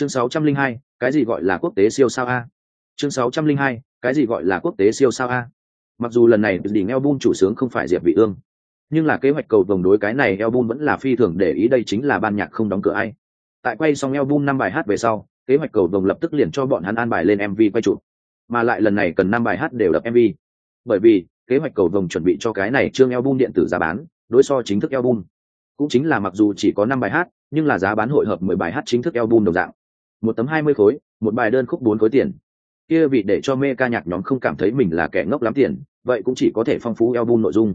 chương 602, cái gì gọi là quốc tế siêu sao a? Chương 602, cái gì gọi là quốc tế siêu sao a? Mặc dù lần này đỉnh album chủ sướng không phải diệp vị ương nhưng là kế hoạch cầu vồng đối cái này album vẫn là phi thường để ý đây chính là ban nhạc không đóng cửa ai. Tại quay xong album năm bài hát về sau kế hoạch cầu vồng lập tức liền cho bọn hắn an bài lên mv quay chụp. Mà lại lần này cần năm bài hát đều đập mv bởi vì kế hoạch cầu vồng chuẩn bị cho cái này chương album điện tử giá bán đối so chính thức album cũng chính là mặc dù chỉ có năm bài hát nhưng là giá bán hội hợp mười bài hát chính thức album đồng dạng một tấm hai mươi khối, một bài đơn khúc bốn khối tiền. Kia vì để cho mê ca nhạc nhóm không cảm thấy mình là kẻ ngốc lắm tiền, vậy cũng chỉ có thể phong phú album nội dung.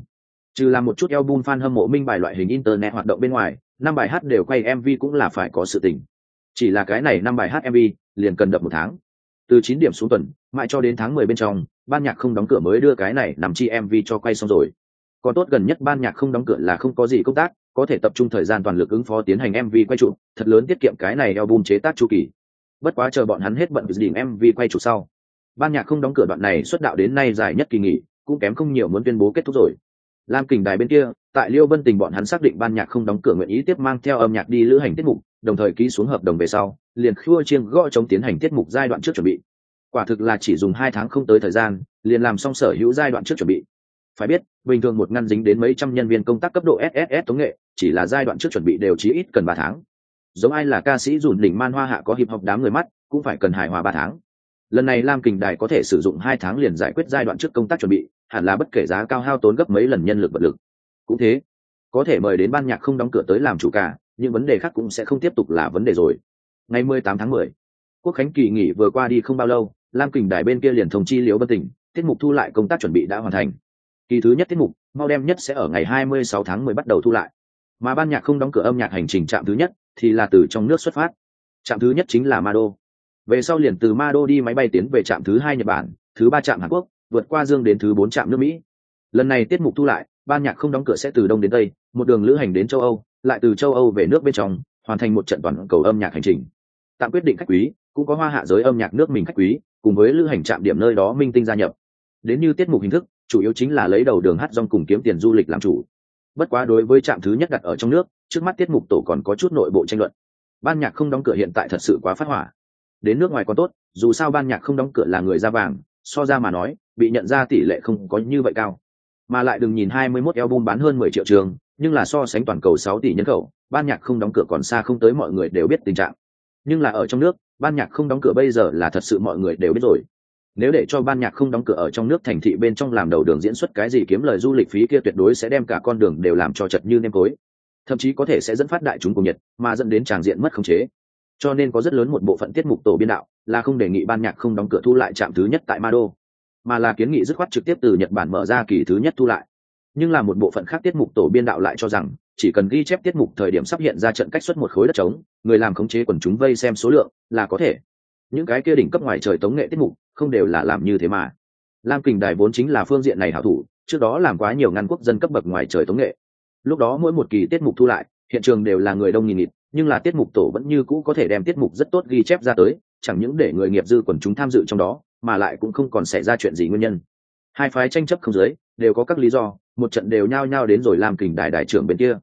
Trừ làm một chút album fan hâm mộ minh bài loại hình internet hoạt động bên ngoài, năm bài hát đều quay mv cũng là phải có sự tình. Chỉ là cái này năm bài hát mv liền cần đập một tháng. Từ chín điểm xuống tuần, mãi cho đến tháng mười bên trong, ban nhạc không đóng cửa mới đưa cái này nằm chi mv cho quay xong rồi. Còn tốt gần nhất ban nhạc không đóng cửa là không có gì công tác, có thể tập trung thời gian toàn lực ứng phó tiến hành mv quay trụ, thật lớn tiết kiệm cái này album chế tác chu kỳ bất quá chờ bọn hắn hết bận đỉnh mv quay chủ sau. Ban nhạc không đóng cửa đoạn này xuất đạo đến nay dài nhất kỳ nghỉ, cũng kém không nhiều muốn tuyên bố kết thúc rồi. Lam kình đài bên kia, tại liêu vân tình bọn hắn xác định ban nhạc không đóng cửa nguyện ý tiếp mang theo âm nhạc đi lữ hành tiết mục, đồng thời ký xuống hợp đồng về sau, liền khua chiêng gõ chống tiến hành tiết mục giai đoạn trước chuẩn bị. Quả thực là chỉ dùng hai tháng không tới thời gian, liền làm xong sở hữu giai đoạn trước chuẩn bị. Phải biết, bình thường một ngăn dính đến mấy trăm nhân viên công tác cấp độ sss tống nghệ, chỉ là giai đoạn trước chuẩn bị đều chí ít cần ba tháng giống ai là ca sĩ dùn đỉnh man hoa hạ có hiệp học đám người mắt, cũng phải cần hài hòa ba tháng. Lần này lam kình đài có thể sử dụng hai tháng liền giải quyết giai đoạn trước công tác chuẩn bị, hẳn là bất kể giá cao hao tốn gấp mấy lần nhân lực vật lực. Cũng thế, có thể mời đến ban nhạc không đóng cửa tới làm chủ cả những vấn đề khác cũng sẽ không tiếp tục là vấn đề rồi. Ngày mười tám tháng mười, quốc khánh kỳ nghỉ vừa qua đi không bao lâu, lam kình đài bên kia liền thông chi liễu bất tỉnh, tiết mục thu lại công tác chuẩn bị đã hoàn thành. Kỳ thứ nhất tiết mục, mau đem nhất sẽ ở ngày hai mươi sáu tháng mười bắt đầu thu lại. Mà ban nhạc không đóng cửa âm nhạc hành trình trạm thứ nhất thì là từ trong nước xuất phát. Trạm thứ nhất chính là ma đô về sau liền từ ma đô đi máy bay tiến về trạm thứ hai nhật bản, thứ ba trạm hàn quốc, vượt qua dương đến thứ bốn trạm nước mỹ. Lần này tiết mục thu lại, ban nhạc không đóng cửa sẽ từ đông đến tây, một đường lữ hành đến châu âu, lại từ châu âu về nước bên trong, hoàn thành một trận toàn cầu âm nhạc hành trình. Tạm quyết định khách quý, cũng có hoa hạ giới âm nhạc nước mình khách quý, cùng với lữ hành trạm điểm nơi đó minh tinh gia nhập. Đến như tiết mục hình thức, chủ yếu chính là lấy đầu đường hát rong cùng kiếm tiền du lịch làm chủ. Bất quá đối với trạm thứ nhất đặt ở trong nước trước mắt tiết mục tổ còn có chút nội bộ tranh luận. Ban nhạc không đóng cửa hiện tại thật sự quá phát hỏa. Đến nước ngoài còn tốt, dù sao ban nhạc không đóng cửa là người da vàng, so ra mà nói, bị nhận ra tỷ lệ không có như vậy cao. Mà lại đừng nhìn 21 album bán hơn 10 triệu trường, nhưng là so sánh toàn cầu 6 tỷ nhân khẩu, ban nhạc không đóng cửa còn xa không tới mọi người đều biết tình trạng. Nhưng là ở trong nước, ban nhạc không đóng cửa bây giờ là thật sự mọi người đều biết rồi. Nếu để cho ban nhạc không đóng cửa ở trong nước thành thị bên trong làm đầu đường diễn xuất cái gì kiếm lời du lịch phí kia tuyệt đối sẽ đem cả con đường đều làm cho chật như nêm cối thậm chí có thể sẽ dẫn phát đại chúng cùng nhiệt mà dẫn đến tràng diện mất khống chế. Cho nên có rất lớn một bộ phận tiết mục tổ biên đạo là không đề nghị ban nhạc không đóng cửa thu lại trạm thứ nhất tại ma đô mà là kiến nghị dứt khoát trực tiếp từ nhật bản mở ra kỳ thứ nhất thu lại. Nhưng là một bộ phận khác tiết mục tổ biên đạo lại cho rằng, chỉ cần ghi chép tiết mục thời điểm sắp hiện ra trận cách xuất một khối đất trống, người làm khống chế quần chúng vây xem số lượng là có thể. Những cái kia đỉnh cấp ngoài trời tống nghệ tiết mục không đều là làm như thế mà. Lam kình đài vốn chính là phương diện này hảo thủ, trước đó làm quá nhiều ngăn quốc dân cấp bậc ngoài trời tống nghệ lúc đó mỗi một kỳ tiết mục thu lại, hiện trường đều là người đông nghìn nghịt, nhưng là tiết mục tổ vẫn như cũ có thể đem tiết mục rất tốt ghi chép ra tới, chẳng những để người nghiệp dư quần chúng tham dự trong đó, mà lại cũng không còn xảy ra chuyện gì nguyên nhân. Hai phái tranh chấp không dưới đều có các lý do, một trận đều nhao nhao đến rồi làm kình đài đại trưởng bên kia.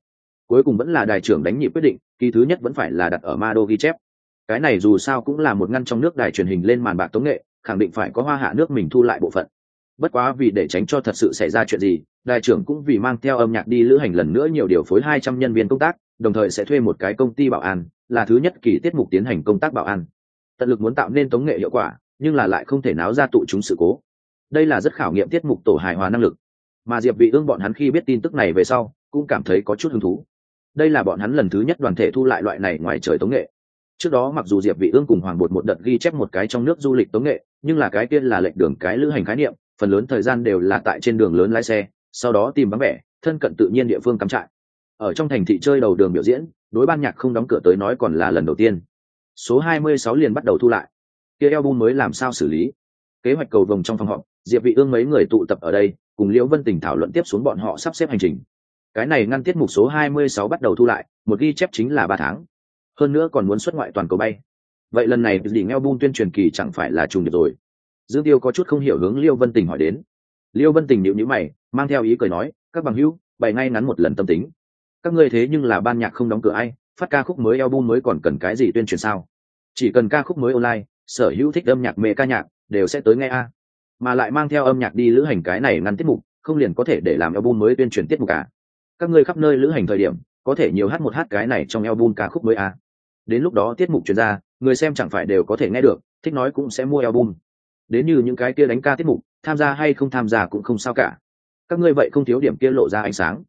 Cuối cùng vẫn là đại trưởng đánh nhị quyết định, kỳ thứ nhất vẫn phải là đặt ở ma đô ghi chép. Cái này dù sao cũng là một ngăn trong nước đài truyền hình lên màn bạc tống nghệ, khẳng định phải có hoa hạ nước mình thu lại bộ phận. Bất quá vì để tránh cho thật sự xảy ra chuyện gì đại trưởng cũng vì mang theo âm nhạc đi lữ hành lần nữa nhiều điều phối hai trăm nhân viên công tác, đồng thời sẽ thuê một cái công ty bảo an, là thứ nhất kỳ tiết mục tiến hành công tác bảo an. Tận lực muốn tạo nên tống nghệ hiệu quả, nhưng là lại không thể náo ra tụ chúng sự cố. Đây là rất khảo nghiệm tiết mục tổ hài hòa năng lực. Mà diệp vị ương bọn hắn khi biết tin tức này về sau, cũng cảm thấy có chút hứng thú. Đây là bọn hắn lần thứ nhất đoàn thể thu lại loại này ngoài trời tống nghệ. Trước đó mặc dù diệp vị ương cùng hoàng bột một đợt ghi chép một cái trong nước du lịch tống nghệ, nhưng là cái kia là lệnh đường cái lữ hành khái niệm, phần lớn thời gian đều là tại trên đường lớn lái xe sau đó tìm vắng vẻ, thân cận tự nhiên địa phương cắm trại. Ở trong thành thị chơi đầu đường biểu diễn, đối ban nhạc không đóng cửa tới nói còn là lần đầu tiên. Số 26 liền bắt đầu thu lại. Kia album mới làm sao xử lý? Kế hoạch cầu vồng trong phòng họp, diệp vị ương mấy người tụ tập ở đây, cùng liễu vân tình thảo luận tiếp xuống bọn họ sắp xếp hành trình. Cái này ngăn tiết mục số 26 bắt đầu thu lại, một ghi chép chính là ba tháng. Hơn nữa còn muốn xuất ngoại toàn cầu bay. Vậy lần này đỉnh album tuyên truyền kỳ chẳng phải là trùng được rồi. Dương tiêu có chút không hiểu hướng liêu vân tình hỏi đến liêu vân tình nhịu nhữ mày, mang theo ý cười nói, các bằng hữu, bày ngay ngắn một lần tâm tính. Các ngươi thế nhưng là ban nhạc không đóng cửa ai, phát ca khúc mới album mới còn cần cái gì tuyên truyền sao? Chỉ cần ca khúc mới online, sở hữu thích âm nhạc mê ca nhạc đều sẽ tới nghe a. Mà lại mang theo âm nhạc đi lữ hành cái này ngăn tiết mục, không liền có thể để làm album mới tuyên truyền tiết mục cả các ngươi khắp nơi lữ hành thời điểm, có thể nhiều hát một hát cái này trong album ca khúc mới a đến lúc đó tiết mục chuyển ra, người xem chẳng phải đều có thể nghe được, thích nói cũng sẽ mua album đến như những cái kia đánh ca tiết mục, tham gia hay không tham gia cũng không sao cả. Các ngươi vậy không thiếu điểm kia lộ ra ánh sáng.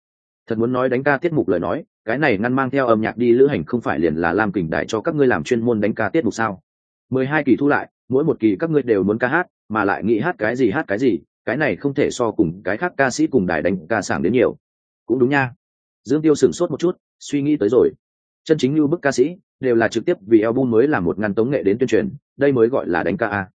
Thật muốn nói đánh ca tiết mục lời nói, cái này ngăn mang theo âm nhạc đi lữ hành không phải liền là làm kình đại cho các ngươi làm chuyên môn đánh ca tiết mục sao? Mười hai kỳ thu lại, mỗi một kỳ các ngươi đều muốn ca hát, mà lại nghĩ hát cái gì hát cái gì, cái này không thể so cùng cái khác ca sĩ cùng đài đánh ca sảng đến nhiều. Cũng đúng nha. Dương tiêu sửng sốt một chút, suy nghĩ tới rồi. Chân chính như bức ca sĩ, đều là trực tiếp vì album mới làm một ngăn tống nghệ đến tuyên truyền, đây mới gọi là đánh ca a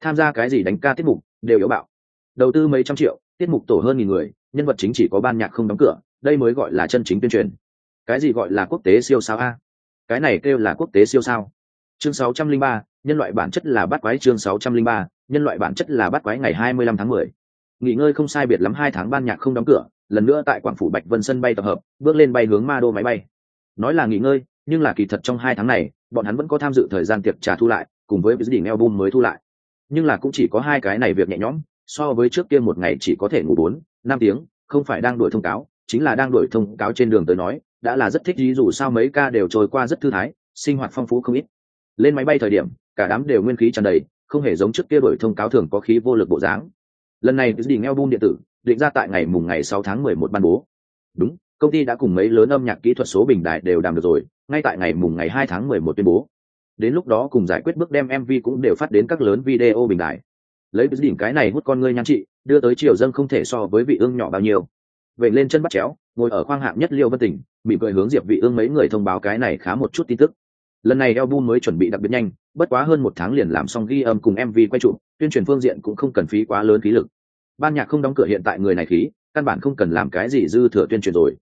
tham gia cái gì đánh ca tiết mục đều yếu bạo. Đầu tư mấy trăm triệu tiết mục tổ hơn nghìn người nhân vật chính chỉ có ban nhạc không đóng cửa đây mới gọi là chân chính tuyên truyền. Cái gì gọi là quốc tế siêu sao a? Cái này kêu là quốc tế siêu sao. Chương 603, nhân loại bản chất là bắt quái chương 603, nhân loại bản chất là bắt quái ngày 25 tháng 10. nghỉ ngơi không sai biệt lắm hai tháng ban nhạc không đóng cửa lần nữa tại quảng phủ bạch vân sân bay tập hợp bước lên bay hướng ma đô máy bay. Nói là nghỉ ngơi nhưng là kỳ thật trong hai tháng này bọn hắn vẫn có tham dự thời gian tiệc trà thu lại cùng với đỉnh album mới thu lại nhưng là cũng chỉ có hai cái này việc nhẹ nhõm, so với trước kia một ngày chỉ có thể ngủ bốn, năm tiếng, không phải đang đổi thông cáo, chính là đang đổi thông cáo trên đường tới nói, đã là rất thích ví dù sao mấy ca đều trôi qua rất thư thái, sinh hoạt phong phú không ít. Lên máy bay thời điểm, cả đám đều nguyên khí tràn đầy, không hề giống trước kia đổi thông cáo thường có khí vô lực bộ dáng. Lần này đỉnh album điện tử, định ra tại ngày mùng ngày sáu tháng mười một ban bố. Đúng, công ty đã cùng mấy lớn âm nhạc kỹ thuật số bình đại đều đàm được rồi, ngay tại ngày mùng ngày hai tháng mười một tuyên bố đến lúc đó cùng giải quyết bước đem mv cũng đều phát đến các lớn video bình đại lấy đỉnh cái này hút con ngươi nhan trị, đưa tới triều dân không thể so với vị ương nhỏ bao nhiêu. Vậy lên chân bắt chéo, ngồi ở khoang hạng nhất liêu vân tỉnh, mỉm cười hướng diệp vị ương mấy người thông báo cái này khá một chút tin tức. Lần này album mới chuẩn bị đặc biệt nhanh, bất quá hơn một tháng liền làm xong ghi âm cùng mv quay trụ tuyên truyền phương diện cũng không cần phí quá lớn khí lực. Ban nhạc không đóng cửa hiện tại người này khí, căn bản không cần làm cái gì dư thừa tuyên truyền rồi.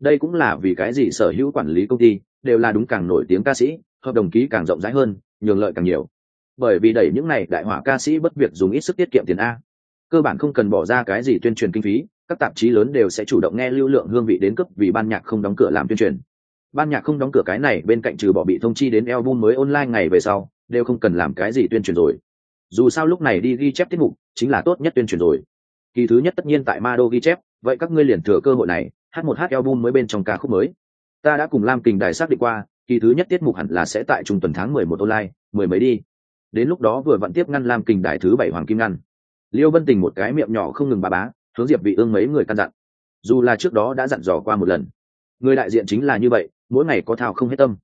Đây cũng là vì cái gì sở hữu quản lý công ty đều là đúng càng nổi tiếng ca sĩ, hợp đồng ký càng rộng rãi hơn, nhường lợi càng nhiều. Bởi vì đẩy những này đại hỏa ca sĩ bất việc dùng ít sức tiết kiệm tiền a. Cơ bản không cần bỏ ra cái gì tuyên truyền kinh phí, các tạp chí lớn đều sẽ chủ động nghe lưu lượng hương vị đến cấp vì ban nhạc không đóng cửa làm tuyên truyền. Ban nhạc không đóng cửa cái này, bên cạnh trừ bỏ bị thông chi đến album mới online ngày về sau, đều không cần làm cái gì tuyên truyền rồi. Dù sao lúc này đi ghi chép tiết mục, chính là tốt nhất tuyên truyền rồi. Kỳ thứ nhất tất nhiên tại ma đô ghi chép, vậy các ngươi liền thừa cơ hội này, hát một hát album mới bên trong ca khúc mới ta đã cùng lam kình đài xác định qua, kỳ thứ nhất tiết mục hẳn là sẽ tại trung tuần tháng mười một online, mười mấy đi. Đến lúc đó vừa vặn tiếp ngăn lam kình đài thứ bảy hoàng kim ngăn. Liêu vân tình một cái miệng nhỏ không ngừng ba bá, hướng diệp vị ương mấy người căn dặn. Dù là trước đó đã dặn dò qua một lần, người đại diện chính là như vậy, mỗi ngày có thao không hết tâm.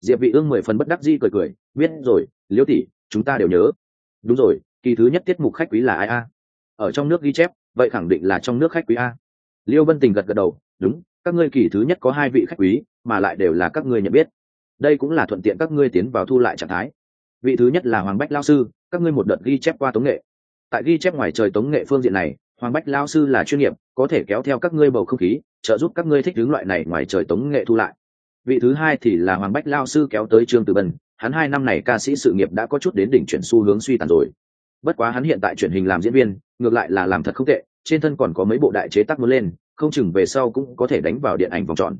Diệp vị ương mười phần bất đắc dĩ cười cười, biết rồi, liêu tỷ, chúng ta đều nhớ. Đúng rồi, kỳ thứ nhất tiết mục khách quý là ai a? Ở trong nước ghi chép, vậy khẳng định là trong nước khách quý a. Liêu vân tình gật gật đầu đúng, các ngươi kỳ thứ nhất có hai vị khách quý, mà lại đều là các ngươi nhận biết. Đây cũng là thuận tiện các ngươi tiến vào thu lại trạng thái. Vị thứ nhất là hoàng bách lao sư, các ngươi một đợt ghi chép qua tống nghệ. Tại ghi chép ngoài trời tống nghệ phương diện này, hoàng bách lao sư là chuyên nghiệp, có thể kéo theo các ngươi bầu không khí, trợ giúp các ngươi thích hướng loại này ngoài trời tống nghệ thu lại. Vị thứ hai thì là hoàng bách lao sư kéo tới trương tử bân, hắn hai năm này ca sĩ sự nghiệp đã có chút đến đỉnh chuyển xu hướng suy tàn rồi. Bất quá hắn hiện tại truyền hình làm diễn viên, ngược lại là làm thật không tệ, trên thân còn có mấy bộ đại chế tác muốn lên không chừng về sau cũng có thể đánh vào điện ảnh vòng tròn.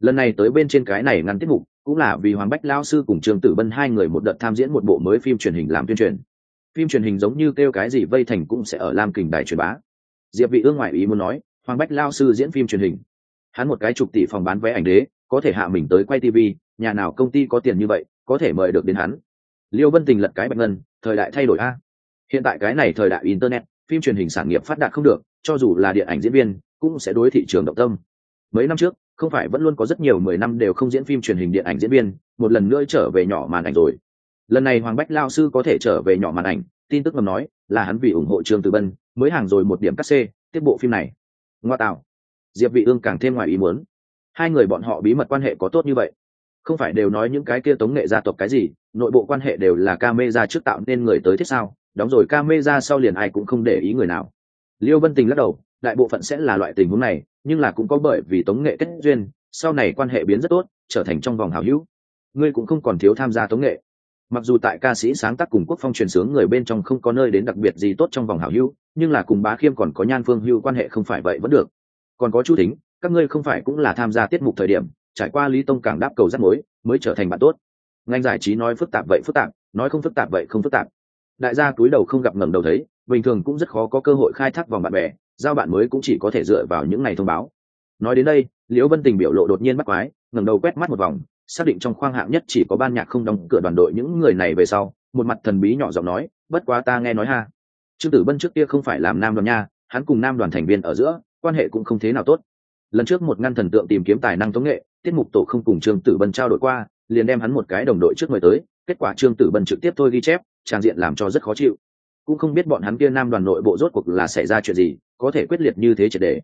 Lần này tới bên trên cái này ngăn tiết mục, cũng là vì hoàng bách lao sư cùng trương tử bân hai người một đợt tham diễn một bộ mới phim truyền hình làm tuyên truyền. Phim truyền hình giống như kêu cái gì vây thành cũng sẽ ở lam kình đài truyền bá. Diệp vị ương ngoại ý muốn nói, hoàng bách lao sư diễn phim truyền hình. Hắn một cái chục tỷ phòng bán vé ảnh đế, có thể hạ mình tới quay tv nhà nào công ty có tiền như vậy, có thể mời được đến hắn. Liêu vân tình lật cái bạch ngân, thời đại thay đổi a. Hiện tại cái này thời đại internet, phim truyền hình sản nghiệp phát đạt không được, cho dù là điện ảnh diễn viên cũng sẽ đối thị trường động tâm. Mấy năm trước, không phải vẫn luôn có rất nhiều mười năm đều không diễn phim truyền hình điện ảnh diễn viên, một lần nữa trở về nhỏ màn ảnh rồi. Lần này hoàng bách lao sư có thể trở về nhỏ màn ảnh, tin tức ngầm nói là hắn vì ủng hộ trương tử bân mới hàng rồi một điểm cắt xê, tiếp bộ phim này. Ngoa tạo. Diệp vị ương càng thêm ngoài ý muốn. Hai người bọn họ bí mật quan hệ có tốt như vậy. Không phải đều nói những cái kia tống nghệ gia tộc cái gì, nội bộ quan hệ đều là ca mê ra trước tạo nên người tới thiết sao. Đóng rồi ca mê ra sau liền ai cũng không để ý người nào. Liêu vân tình lắc đầu đại bộ phận sẽ là loại tình huống này, nhưng là cũng có bởi vì tống nghệ kết duyên, sau này quan hệ biến rất tốt, trở thành trong vòng hảo hữu. Ngươi cũng không còn thiếu tham gia tống nghệ. Mặc dù tại ca sĩ sáng tác cùng quốc phong truyền sướng người bên trong không có nơi đến đặc biệt gì tốt trong vòng hảo hữu, nhưng là cùng bá khiêm còn có nhan phương hữu quan hệ không phải vậy vẫn được. Còn có chu tính các ngươi không phải cũng là tham gia tiết mục thời điểm, trải qua lý tông cảng đáp cầu rắc mối, mới trở thành bạn tốt. Ngành giải trí nói phức tạp vậy phức tạp, nói không phức tạp vậy không phức tạp. Đại gia túi đầu không gặp ngẩng đầu thấy, bình thường cũng rất khó có cơ hội khai thác vòng bạn bè giao bạn mới cũng chỉ có thể dựa vào những ngày thông báo. Nói đến đây, liễu vân tình biểu lộ đột nhiên bắt quái, ngẩng đầu quét mắt một vòng, xác định trong khoang hạng nhất chỉ có ban nhạc không đóng cửa đoàn đội những người này về sau, một mặt thần bí nhỏ giọng nói, bất quá ta nghe nói ha. Trương tử bân trước kia không phải làm nam đoàn nha, hắn cùng nam đoàn thành viên ở giữa, quan hệ cũng không thế nào tốt. Lần trước một ngăn thần tượng tìm kiếm tài năng tống nghệ, tiết mục tổ không cùng trương tử bân trao đổi qua, liền đem hắn một cái đồng đội trước người tới, kết quả trương tử bân trực tiếp thôi ghi chép, trang diện làm cho rất khó chịu. Cũng không biết bọn hắn kia nam đoàn nội bộ rốt cuộc là xảy ra chuyện gì có thể quyết liệt như thế triệt đề.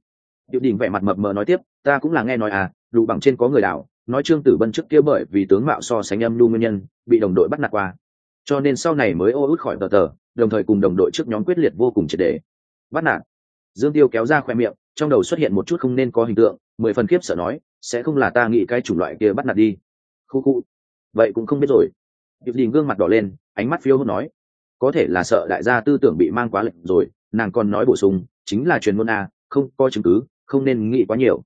Điệu đình vẻ mặt mập mờ nói tiếp, ta cũng là nghe nói à đủ bằng trên có người đảo, nói trương tử bân trước kia bởi vì tướng mạo so sánh âm lưu nguyên nhân, bị đồng đội bắt nạt qua. Cho nên sau này mới ô út khỏi tờ tờ, đồng thời cùng đồng đội trước nhóm quyết liệt vô cùng triệt đề. Bắt nạt. Dương tiêu kéo ra khoe miệng, trong đầu xuất hiện một chút không nên có hình tượng, mười phần khiếp sợ nói, sẽ không là ta nghĩ cái chủng loại kia bắt nạt đi. Khu khu. Vậy cũng không biết rồi. Điệp đình gương mặt đỏ lên, ánh mắt phiêu hốt nói, có thể là sợ đại gia tư tưởng bị mang quá lệnh rồi nàng còn nói bổ sung, chính là truyền ngôn a, không có chứng cứ, không nên nghĩ quá nhiều.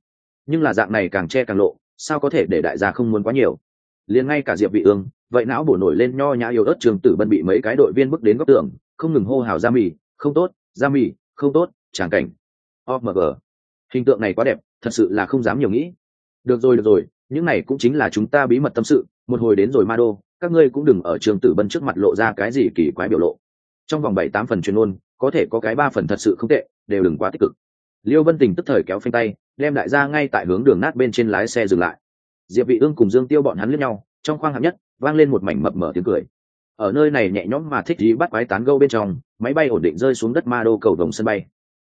Nhưng là dạng này càng che càng lộ, sao có thể để đại gia không muốn quá nhiều? Liền ngay cả diệp vị ương, vậy não bổ nổi lên nho nhã yêu ớt trường tử bân bị mấy cái đội viên bước đến góc tường, không ngừng hô hào ra mì không tốt ra mì không tốt, tràng cảnh. Omg hình tượng này quá đẹp, thật sự là không dám nhiều nghĩ. Được rồi được rồi, những này cũng chính là chúng ta bí mật tâm sự, một hồi đến rồi ma đô, các ngươi cũng đừng ở trường tử bân trước mặt lộ ra cái gì kỳ quái biểu lộ. Trong vòng bảy tám phần chuyên môn có thể có cái ba phần thật sự không tệ đều đừng quá tích cực. Liêu vân tình tức thời kéo phanh tay đem đại gia ngay tại hướng đường nát bên trên lái xe dừng lại. Diệp vị ương cùng dương tiêu bọn hắn liếc nhau trong khoang hạng nhất vang lên một mảnh mập mờ tiếng cười. Ở nơi này nhẹ nhõm mà thích gì bắt quái tán gâu bên trong máy bay ổn định rơi xuống đất ma đô cầu đồng sân bay.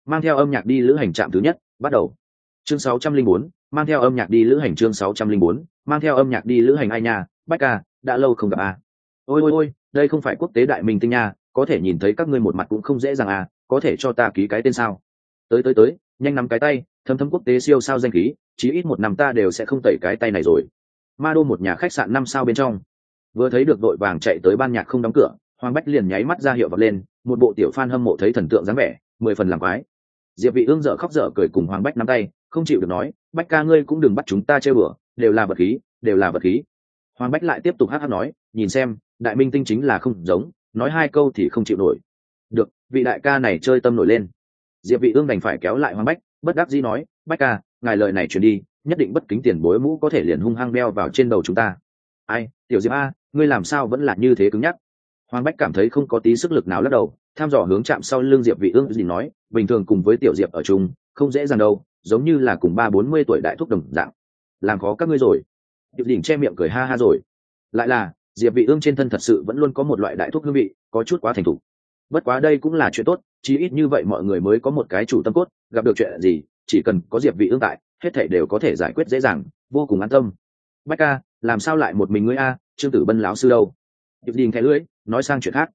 Mang theo âm nhạc đi lữ hành trạm thứ nhất bắt đầu. Chương 604, mang theo âm nhạc đi lữ hành chương 604, mang theo âm nhạc đi lữ hành ai nha bách ca đã lâu không gặp a. Ôi ôi ôi đây không phải quốc tế đại minh tinh nha có thể nhìn thấy các ngươi một mặt cũng không dễ dàng à có thể cho ta ký cái tên sao? Tới tới tới, nhanh nắm cái tay, thâm thâm quốc tế siêu sao danh khí, chí ít một năm ta đều sẽ không tẩy cái tay này rồi. Ma đô một nhà khách sạn năm sao bên trong. Vừa thấy được đội vàng chạy tới ban nhạc không đóng cửa, hoàng bách liền nháy mắt ra hiệu vật lên, một bộ tiểu phan hâm mộ thấy thần tượng dáng vẻ, mười phần làm quái. Diệp vị ương dở khóc dở cười cùng hoàng bách nắm tay, không chịu được nói, bách ca ngươi cũng đừng bắt chúng ta chơi bừa, đều là vật khí, đều là vật khí. Hoàng bách lại tiếp tục hát hát nói, nhìn xem, đại minh tinh chính là không giống nói hai câu thì không chịu nổi. Được, vị đại ca này chơi tâm nổi lên. Diệp vị ương đành phải kéo lại hoàng bách, bất đắc dĩ nói, bách ca, ngài lời này truyền đi, nhất định bất kính tiền bối mũ có thể liền hung hăng đeo vào trên đầu chúng ta. Ai, tiểu diệp a, ngươi làm sao vẫn là như thế cứng nhắc? Hoàng bách cảm thấy không có tí sức lực nào lắc đầu, tham dò hướng chạm sau lưng diệp vị ương gì nói, bình thường cùng với tiểu diệp ở chung, không dễ dàng đâu, giống như là cùng ba bốn mươi tuổi đại thúc đồng dạng. Làm khó các ngươi rồi. Diệp đỉnh che miệng cười ha ha rồi. Lại là diệp vị ương trên thân thật sự vẫn luôn có một loại đại thuốc hương vị, có chút quá thành thục. Bất quá đây cũng là chuyện tốt, chí ít như vậy mọi người mới có một cái chủ tâm cốt, gặp được chuyện gì, chỉ cần có diệp vị ương tại, hết thảy đều có thể giải quyết dễ dàng, vô cùng an tâm. Bách ca, làm sao lại một mình ngươi a, trương tử bân lão sư đâu? Diệp đình thẻ lưỡi, nói sang chuyện khác.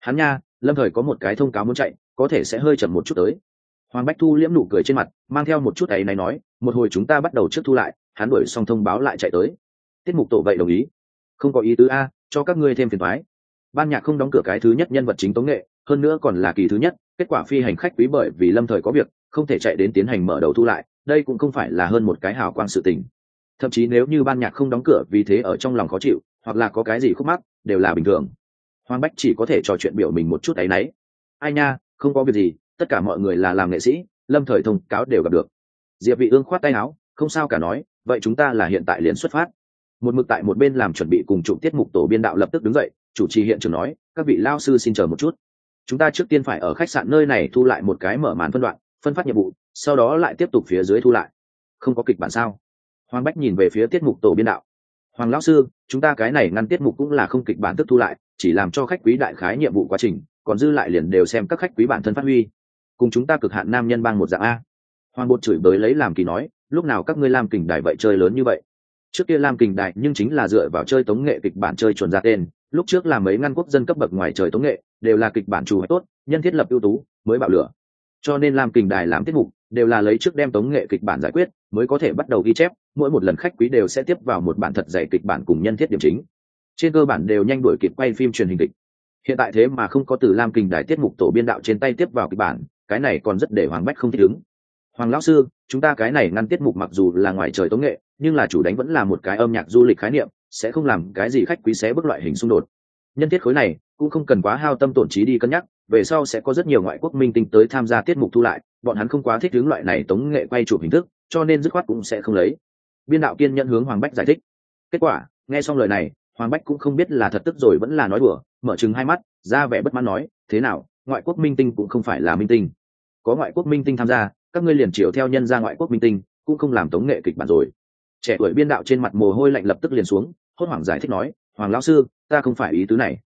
Hắn nha, lâm thời có một cái thông cáo muốn chạy, có thể sẽ hơi chậm một chút tới. Hoàng bách thu liễm nụ cười trên mặt, mang theo một chút ấy này nói, một hồi chúng ta bắt đầu trước thu lại, hắn đuổi xong thông báo lại chạy tới. Tiết mục tổ vậy đồng ý không có ý tứ a, cho các ngươi thêm phiền thoái ban nhạc không đóng cửa cái thứ nhất nhân vật chính tống nghệ, hơn nữa còn là kỳ thứ nhất, kết quả phi hành khách quý bởi vì lâm thời có việc, không thể chạy đến tiến hành mở đầu thu lại, đây cũng không phải là hơn một cái hào quang sự tình. Thậm chí nếu như ban nhạc không đóng cửa vì thế ở trong lòng khó chịu, hoặc là có cái gì khúc mắc, đều là bình thường. Hoàng bách chỉ có thể trò chuyện biểu mình một chút áy náy ai nha, không có việc gì, tất cả mọi người là làm nghệ sĩ, lâm thời thông cáo đều gặp được. Diệp vị ương khoát tay áo, không sao cả nói, vậy chúng ta là hiện tại liền xuất phát một mực tại một bên làm chuẩn bị cùng chụp tiết mục tổ biên đạo lập tức đứng dậy, chủ trì hiện trường nói, các vị lao sư xin chờ một chút. Chúng ta trước tiên phải ở khách sạn nơi này thu lại một cái mở màn phân đoạn, phân phát nhiệm vụ, sau đó lại tiếp tục phía dưới thu lại. Không có kịch bản sao? Hoàng bách nhìn về phía tiết mục tổ biên đạo. Hoàng lão sư, chúng ta cái này ngăn tiết mục cũng là không kịch bản tức thu lại, chỉ làm cho khách quý đại khái nhiệm vụ quá trình, còn dư lại liền đều xem các khách quý bản thân phát huy. Cùng chúng ta cực hạn nam nhân bang một dạng a. Hoàng bột chửi bới lấy làm kỳ nói, lúc nào các ngươi làm kình đài vậy chơi lớn như vậy? Trước kia làm kình đại nhưng chính là dựa vào chơi tống nghệ kịch bản chơi chuẩn ra tên, lúc trước là mấy ngăn quốc dân cấp bậc ngoài trời tống nghệ, đều là kịch bản chủ tốt, nhân thiết lập ưu tú, mới bạo lửa. Cho nên làm kình đài làm tiết mục, đều là lấy trước đem tống nghệ kịch bản giải quyết, mới có thể bắt đầu ghi chép, mỗi một lần khách quý đều sẽ tiếp vào một bản thật dày kịch bản cùng nhân thiết điểm chính. Trên cơ bản đều nhanh đuổi kịp quay phim truyền hình kịch. Hiện tại thế mà không có từ lam kình đài tiết mục tổ biên đạo trên tay tiếp vào kịch bản, cái này còn rất để hoàng bách không thích ứng. Hoàng lão sư, chúng ta cái này ngăn tiết mục mặc dù là ngoài trời tống nghệ nhưng là chủ đánh vẫn là một cái âm nhạc du lịch khái niệm, sẽ không làm cái gì khách quý xé bức loại hình xung đột. Nhân tiết khối này, cũng không cần quá hao tâm tổn trí đi cân nhắc, về sau sẽ có rất nhiều ngoại quốc minh tinh tới tham gia tiết mục thu lại, bọn hắn không quá thích hướng loại này tống nghệ quay chụp hình thức, cho nên dứt khoát cũng sẽ không lấy. Biên đạo kiên nhận hướng hoàng bách giải thích. Kết quả, nghe xong lời này, hoàng bách cũng không biết là thật tức rồi vẫn là nói đùa, mở chừng hai mắt, ra vẻ bất mãn nói, thế nào, ngoại quốc minh tinh cũng không phải là minh tinh. Có ngoại quốc minh tinh tham gia, các ngươi liền chiều theo nhân ra ngoại quốc minh tinh, cũng không làm tống nghệ kịch bản rồi trẻ tuổi biên đạo trên mặt mồ hôi lạnh lập tức liền xuống, hốt hoảng giải thích nói, hoàng lão sư, ta không phải ý tứ này.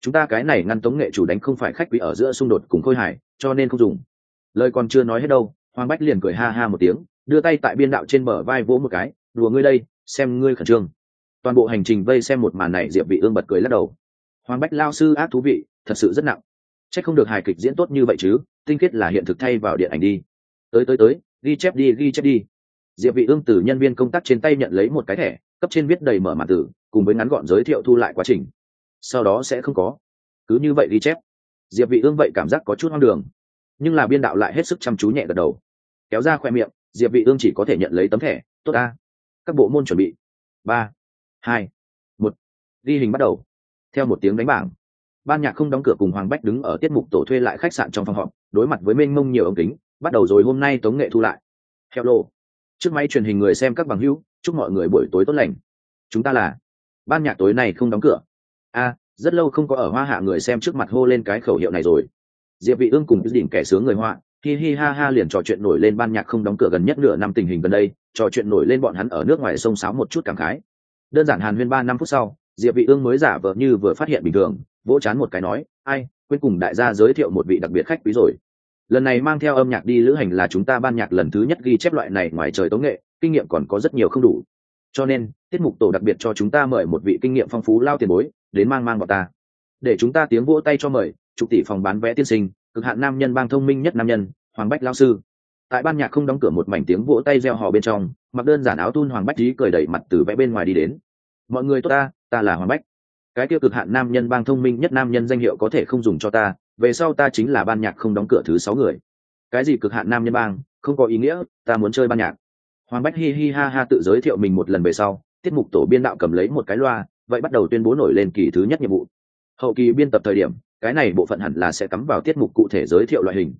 Chúng ta cái này ngăn tống nghệ chủ đánh không phải khách quý ở giữa xung đột cùng khôi hài, cho nên không dùng. Lời còn chưa nói hết đâu, hoàng bách liền cười ha ha một tiếng, đưa tay tại biên đạo trên bờ vai vỗ một cái, đùa ngươi đây, xem ngươi khẩn trương. Toàn bộ hành trình vây xem một màn này, diệp vị ương bật cười lắc đầu. Hoàng bách lao sư ác thú vị, thật sự rất nặng. Chắc không được hài kịch diễn tốt như vậy chứ, tinh khiết là hiện thực thay vào điện ảnh đi. Tới tới tới, ghi chép đi, ghi chép đi diệp vị ương từ nhân viên công tác trên tay nhận lấy một cái thẻ, cấp trên viết đầy mở màn tử, cùng với ngắn gọn giới thiệu thu lại quá trình. Sau đó sẽ không có. Cứ như vậy ghi chép. Diệp vị ương vậy cảm giác có chút hoang đường. Nhưng là biên đạo lại hết sức chăm chú nhẹ gật đầu. Kéo ra khoe miệng, diệp vị ương chỉ có thể nhận lấy tấm thẻ. Tốt a các bộ môn chuẩn bị. Ba, hai, một. Ghi hình bắt đầu. Theo một tiếng đánh bảng, ban nhạc không đóng cửa cùng hoàng bách đứng ở tiết mục tổ thuê lại khách sạn trong phòng họp, đối mặt với mênh mông nhiều ống kính, bắt đầu rồi hôm nay tống nghệ thu lại. Theo lô trước máy truyền hình người xem các bằng hữu, chúc mọi người buổi tối tốt lành. Chúng ta là, ban nhạc tối này không đóng cửa. A, rất lâu không có ở hoa hạ người xem trước mặt hô lên cái khẩu hiệu này rồi. Diệp vị ương cùng đỉnh kẻ sướng người hoa hi hi ha ha liền trò chuyện nổi lên ban nhạc không đóng cửa gần nhất nửa năm tình hình gần đây, trò chuyện nổi lên bọn hắn ở nước ngoài sông sáo một chút cảm khái. Đơn giản hàn huyên ba năm phút sau, diệp vị ương mới giả vờ như vừa phát hiện bình thường, vỗ chán một cái nói, ai quên cùng đại gia giới thiệu một vị đặc biệt khách quý rồi lần này mang theo âm nhạc đi lữ hành là chúng ta ban nhạc lần thứ nhất ghi chép loại này ngoài trời tống nghệ, kinh nghiệm còn có rất nhiều không đủ. Cho nên, tiết mục tổ đặc biệt cho chúng ta mời một vị kinh nghiệm phong phú lao tiền bối, đến mang mang vào ta. Để chúng ta tiếng vỗ tay cho mời chục tỷ phòng bán vé tiên sinh, cực hạn nam nhân bang thông minh nhất nam nhân, hoàng bách lao sư. Tại ban nhạc không đóng cửa một mảnh tiếng vỗ tay reo hò bên trong, mặc đơn giản áo thun hoàng bách trí cười đẩy mặt từ vẽ bên ngoài đi đến. Mọi người tốt ta ta là hoàng bách. Cái tiêu cực hạn nam nhân bang thông minh nhất nam nhân danh hiệu có thể không dùng cho ta về sau ta chính là ban nhạc không đóng cửa thứ sáu người. Cái gì cực hạn nam nhân bang, không có ý nghĩa, ta muốn chơi ban nhạc. Hoàng bách hi hi ha ha tự giới thiệu mình một lần về sau, tiết mục tổ biên đạo cầm lấy một cái loa, vậy bắt đầu tuyên bố nổi lên kỳ thứ nhất nhiệm vụ. Hậu kỳ biên tập thời điểm, cái này bộ phận hẳn là sẽ cắm vào tiết mục cụ thể giới thiệu loại hình.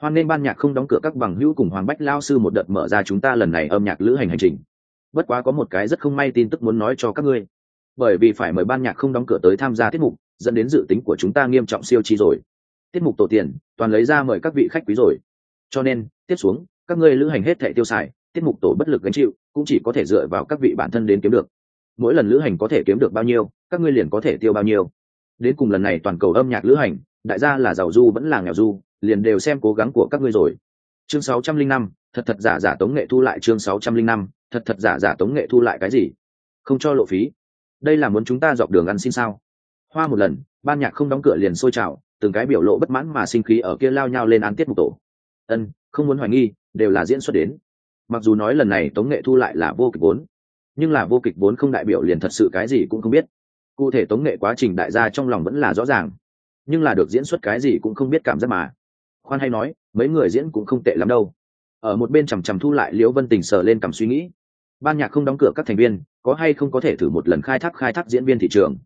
Hoan nên ban nhạc không đóng cửa các bằng hữu cùng hoàng bách lao sư một đợt mở ra chúng ta lần này âm nhạc lữ hành hành trình. Bất quá có một cái rất không may tin tức muốn nói cho các ngươi. Bởi vì phải mời ban nhạc không đóng cửa tới tham gia tiết mục, dẫn đến dự tính của chúng ta nghiêm trọng siêu chi rồi tiết mục tổ tiền toàn lấy ra mời các vị khách quý rồi. Cho nên tiếp xuống các ngươi lữ hành hết thẻ tiêu xài tiết mục tổ bất lực gánh chịu cũng chỉ có thể dựa vào các vị bản thân đến kiếm được. Mỗi lần lữ hành có thể kiếm được bao nhiêu các ngươi liền có thể tiêu bao nhiêu. Đến cùng lần này toàn cầu âm nhạc lữ hành đại gia là giàu du vẫn là nghèo du liền đều xem cố gắng của các ngươi rồi. Chương 605, thật thật giả giả tống nghệ thu lại chương 605, thật thật giả giả tống nghệ thu lại cái gì? Không cho lộ phí. Đây là muốn chúng ta dọc đường ăn xin sao? Hoa một lần ban nhạc không đóng cửa liền sôi trào từng cái biểu lộ bất mãn mà sinh khí ở kia lao nhau lên án tiết mục tổ. Ân, không muốn hoài nghi, đều là diễn xuất đến. Mặc dù nói lần này tống nghệ thu lại là vô kịch vốn, nhưng là vô kịch vốn không đại biểu liền thật sự cái gì cũng không biết. Cụ thể tống nghệ quá trình đại gia trong lòng vẫn là rõ ràng, nhưng là được diễn xuất cái gì cũng không biết cảm giác mà. Khoan hay nói, mấy người diễn cũng không tệ lắm đâu. Ở một bên chằm chằm thu lại liễu vân tình sờ lên cầm suy nghĩ. Ban nhạc không đóng cửa các thành viên, có hay không có thể thử một lần khai thác khai thác diễn viên thị trường?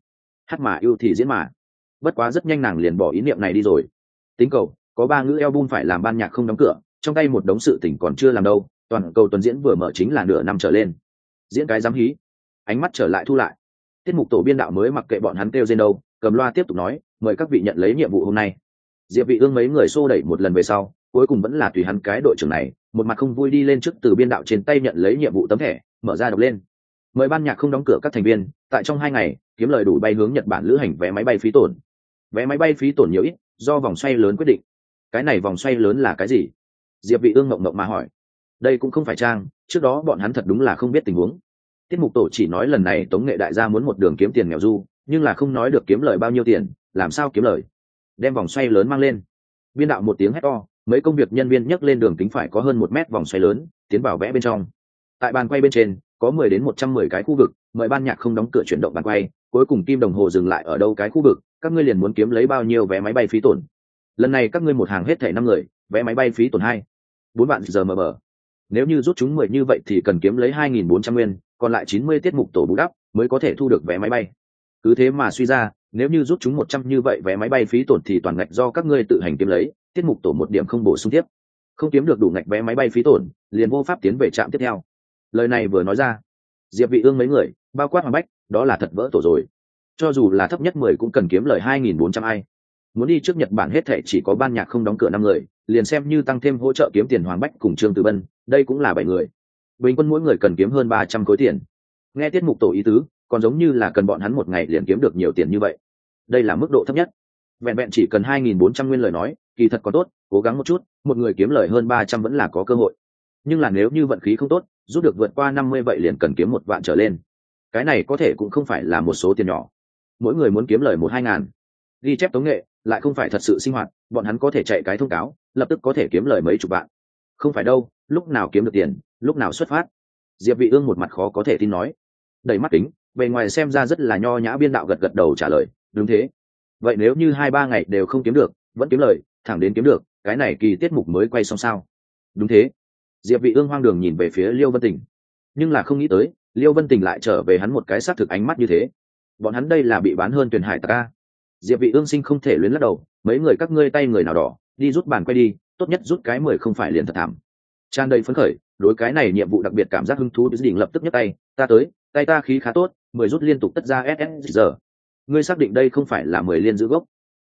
Hát mà yêu thì diễn mà bất quá rất nhanh nàng liền bỏ ý niệm này đi rồi. Tính cầu, có ba ngữ album phải làm ban nhạc không đóng cửa, trong tay một đống sự tỉnh còn chưa làm đâu, toàn cầu tuần diễn vừa mở chính là nửa năm trở lên. Diễn cái dám hí. Ánh mắt trở lại thu lại. Tiết mục tổ biên đạo mới mặc kệ bọn hắn kêu trên đâu, cầm loa tiếp tục nói, mời các vị nhận lấy nhiệm vụ hôm nay. Diệp vị ương mấy người xô đẩy một lần về sau, cuối cùng vẫn là tùy hắn cái đội trưởng này, một mặt không vui đi lên trước từ biên đạo trên tay nhận lấy nhiệm vụ tấm thẻ, mở ra đọc lên. Mời ban nhạc không đóng cửa các thành viên, tại trong hai ngày, kiếm lời đủ bay hướng nhật bản lữ hành vé máy bay phí tổn vé máy bay phí tổn nhiều ít, do vòng xoay lớn quyết định. Cái này vòng xoay lớn là cái gì? Diệp vị ương ngậm ngậm mà hỏi. Đây cũng không phải trang, trước đó bọn hắn thật đúng là không biết tình huống. Tiết mục tổ chỉ nói lần này tống nghệ đại gia muốn một đường kiếm tiền nghèo du, nhưng là không nói được kiếm lời bao nhiêu tiền, làm sao kiếm lời? Đem vòng xoay lớn mang lên. Biên đạo một tiếng hét to, mấy công việc nhân viên nhấc lên đường kính phải có hơn một mét vòng xoay lớn, tiến vào vẽ bên trong. Tại bàn quay bên trên, có mười đến một trăm mười cái khu vực, mời ban nhạc không đóng cửa chuyển động bàn quay, cuối cùng kim đồng hồ dừng lại ở đâu cái khu vực các ngươi liền muốn kiếm lấy bao nhiêu vé máy bay phí tổn? Lần này các ngươi một hàng hết thẻ năm người, vé máy bay phí tổn hai. Bốn bạn giờ mờ mờ nếu như rút chúng mười như vậy thì cần kiếm lấy hai nghìn bốn trăm nguyên, còn lại chín mươi tiết mục tổ bù đắp mới có thể thu được vé máy bay. Cứ thế mà suy ra, nếu như rút chúng một trăm như vậy vé máy bay phí tổn thì toàn ngạch do các ngươi tự hành kiếm lấy, tiết mục tổ một điểm không bổ sung tiếp. Không kiếm được đủ ngạch vé máy bay phí tổn, liền vô pháp tiến về trạm tiếp theo. Lời này vừa nói ra, diệp vị ương mấy người, bao quát hoàng bách, đó là thật vỡ tổ rồi cho dù là thấp nhất mười cũng cần kiếm lời hai nghìn bốn trăm ai. Muốn đi trước nhật bản hết thảy chỉ có ban nhạc không đóng cửa năm người, liền xem như tăng thêm hỗ trợ kiếm tiền hoàng bách cùng trương tử bân, đây cũng là bảy người. Bình quân mỗi người cần kiếm hơn ba trăm khối tiền. Nghe tiết mục tổ ý tứ, còn giống như là cần bọn hắn một ngày liền kiếm được nhiều tiền như vậy. Đây là mức độ thấp nhất. Vẹn vẹn chỉ cần hai nghìn bốn trăm nguyên lời nói, kỳ thật có tốt, cố gắng một chút, một người kiếm lời hơn ba trăm vẫn là có cơ hội. Nhưng là nếu như vận khí không tốt rút được vượt qua năm mươi vậy liền cần kiếm một vạn trở lên. Cái này có thể cũng không phải là một số tiền nhỏ mỗi người muốn kiếm lời một hai ngàn. Ghi chép tống nghệ, lại không phải thật sự sinh hoạt, bọn hắn có thể chạy cái thông cáo, lập tức có thể kiếm lời mấy chục vạn. Không phải đâu, lúc nào kiếm được tiền, lúc nào xuất phát. Diệp vị ương một mặt khó có thể tin nói. Đầy mắt kính, bề ngoài xem ra rất là nho nhã biên đạo gật gật đầu trả lời, đúng thế. Vậy nếu như hai ba ngày đều không kiếm được, vẫn kiếm lời, thẳng đến kiếm được, cái này kỳ tiết mục mới quay xong sao? Đúng thế. Diệp vị ương hoang đường nhìn về phía liêu vân tình. Nhưng là không nghĩ tới, liêu vân tình lại trở về hắn một cái xác thực ánh mắt như thế bọn hắn đây là bị bán hơn tuyển hải ta diệp vị ương sinh không thể luyến lắc đầu, mấy người các ngươi tay người nào đỏ, đi rút bàn quay đi, tốt nhất rút cái mười không phải liền thật thảm. Tràn đầy phấn khởi, đối cái này nhiệm vụ đặc biệt cảm giác hứng thú đỉnh lập tức nhấc tay, ta tới, tay ta khí khá tốt, mười rút liên tục tất ra ss giờ ngươi xác định đây không phải là mười liên giữ gốc?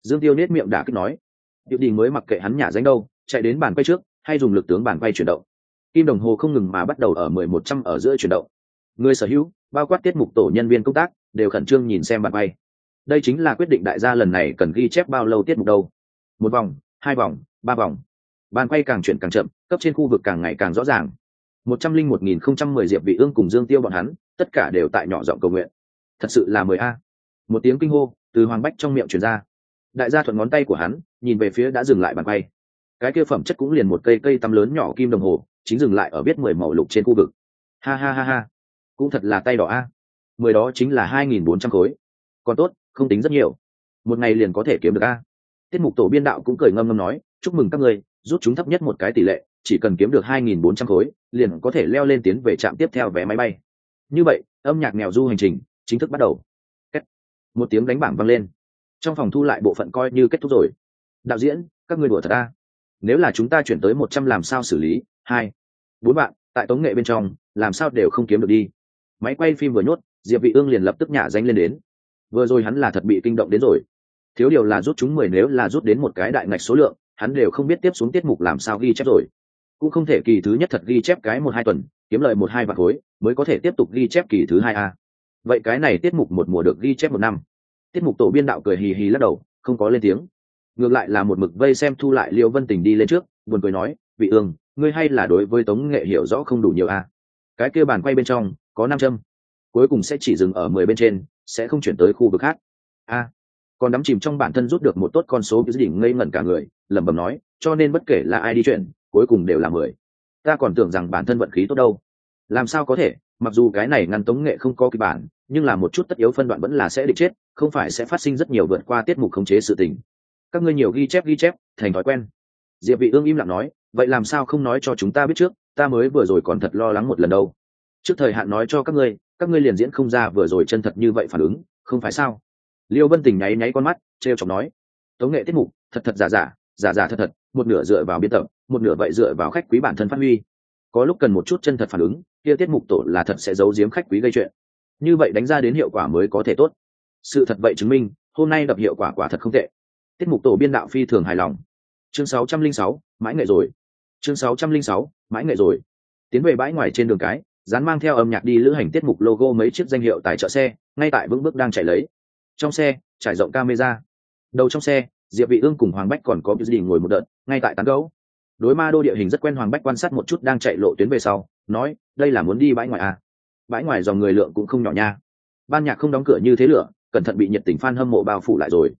Dương tiêu nết miệng đả kích nói. Điệu đình mới mặc kệ hắn nhả danh đâu, chạy đến bàn quay trước, hay dùng lực tướng bàn quay chuyển động. Kim đồng hồ không ngừng mà bắt đầu ở mười một trăm ở giữa chuyển động. Người sở hữu, bao quát tiết mục tổ nhân viên công tác đều khẩn trương nhìn xem bàn bay. đây chính là quyết định đại gia lần này cần ghi chép bao lâu tiết mục đâu. Một vòng, hai vòng, ba vòng. Bàn quay càng chuyển càng chậm, cấp trên khu vực càng ngày càng rõ ràng. Một trăm linh một nghìn không trăm mười diệp vị ương cùng dương tiêu bọn hắn, tất cả đều tại nhỏ giọng cầu nguyện. Thật sự là mười a. Một tiếng kinh hô từ hoàng bách trong miệng truyền ra. Đại gia thuận ngón tay của hắn, nhìn về phía đã dừng lại bàn quay. Cái kia phẩm chất cũng liền một cây cây tăm lớn nhỏ kim đồng hồ, chính dừng lại ở biết mười màu lục trên khu vực. Ha ha ha ha. Cũng thật là tay đỏ a mười đó chính là hai nghìn bốn trăm khối. Còn tốt, không tính rất nhiều. Một ngày liền có thể kiếm được a. Tiết mục tổ biên đạo cũng cười ngâm ngâm nói, chúc mừng các người rút chúng thấp nhất một cái tỷ lệ, chỉ cần kiếm được hai nghìn bốn trăm khối, liền có thể leo lên tiến về trạm tiếp theo vé máy bay. Như vậy, âm nhạc nghèo du hành trình chính thức bắt đầu. Một tiếng đánh bảng vang lên. Trong phòng thu lại bộ phận coi như kết thúc rồi. Đạo diễn, các người đùa thật ta nếu là chúng ta chuyển tới một trăm làm sao xử lý? Hai. Bốn bạn, tại tống nghệ bên trong, làm sao đều không kiếm được đi. Máy quay phim vừa nhốt diệp vị ương liền lập tức nhả danh lên đến. Vừa rồi hắn là thật bị kinh động đến rồi. Thiếu điều là rút chúng mười nếu là rút đến một cái đại ngạch số lượng, hắn đều không biết tiếp xuống tiết mục làm sao ghi chép rồi. Cũng không thể kỳ thứ nhất thật ghi chép cái một hai tuần, kiếm lợi một hai vạn khối, mới có thể tiếp tục ghi chép kỳ thứ hai a. Vậy cái này tiết mục một mùa được ghi chép một năm. Tiết mục tổ biên đạo cười hì hì lắc đầu, không có lên tiếng. Ngược lại là một mực vây xem thu lại liêu vân tình đi lên trước, buồn cười nói, vị ương, ngươi hay là đối với tống nghệ hiểu rõ không đủ nhiều a. Cái kia bàn quay bên trong, có năm châm cuối cùng sẽ chỉ dừng ở mười bên trên, sẽ không chuyển tới khu vực khác. A, còn đắm chìm trong bản thân rút được một tốt con số cái đỉnh ngây ngẩn cả người, lẩm bẩm nói, cho nên bất kể là ai đi chuyển, cuối cùng đều là mười. Ta còn tưởng rằng bản thân vận khí tốt đâu. Làm sao có thể, mặc dù cái này ngăn tống nghệ không có kịch bản, nhưng là một chút tất yếu phân đoạn vẫn là sẽ địch chết, không phải sẽ phát sinh rất nhiều vượt qua tiết mục khống chế sự tình. Các ngươi nhiều ghi chép ghi chép, thành thói quen. Diệp vị ương im lặng nói, vậy làm sao không nói cho chúng ta biết trước, ta mới vừa rồi còn thật lo lắng một lần đâu. Trước thời hạn nói cho các ngươi các ngươi liền diễn không ra vừa rồi chân thật như vậy phản ứng không phải sao? Liêu vân tình nháy nháy con mắt trêu chọc nói. Tống nghệ tiết mục thật thật giả giả giả giả thật thật một nửa dựa vào biên tập một nửa vậy dựa vào khách quý bản thân phát huy. Có lúc cần một chút chân thật phản ứng kia tiết mục tổ là thật sẽ giấu giếm khách quý gây chuyện. Như vậy đánh ra đến hiệu quả mới có thể tốt. Sự thật vậy chứng minh hôm nay đập hiệu quả quả thật không tệ. Tiết mục tổ biên đạo phi thường hài lòng. Chương 606, mãi nghệ rồi. Chương 606, mãi nghệ rồi. Tiến về bãi ngoài trên đường cái dán mang theo âm nhạc đi lữ hành tiết mục logo mấy chiếc danh hiệu tài trợ xe, ngay tại vững bước đang chạy lấy. Trong xe, trải rộng camera. Đầu trong xe, diệp vị ương cùng hoàng bách còn có biết gì ngồi một đợt, ngay tại tán gấu đối ma đô địa hình rất quen, hoàng bách quan sát một chút đang chạy lộ tuyến về sau, nói, đây là muốn đi bãi ngoài à? Bãi ngoài dòng người lượng cũng không nhỏ nha. Ban nhạc không đóng cửa như thế lửa, cẩn thận bị nhiệt tình fan hâm mộ bao phủ lại rồi.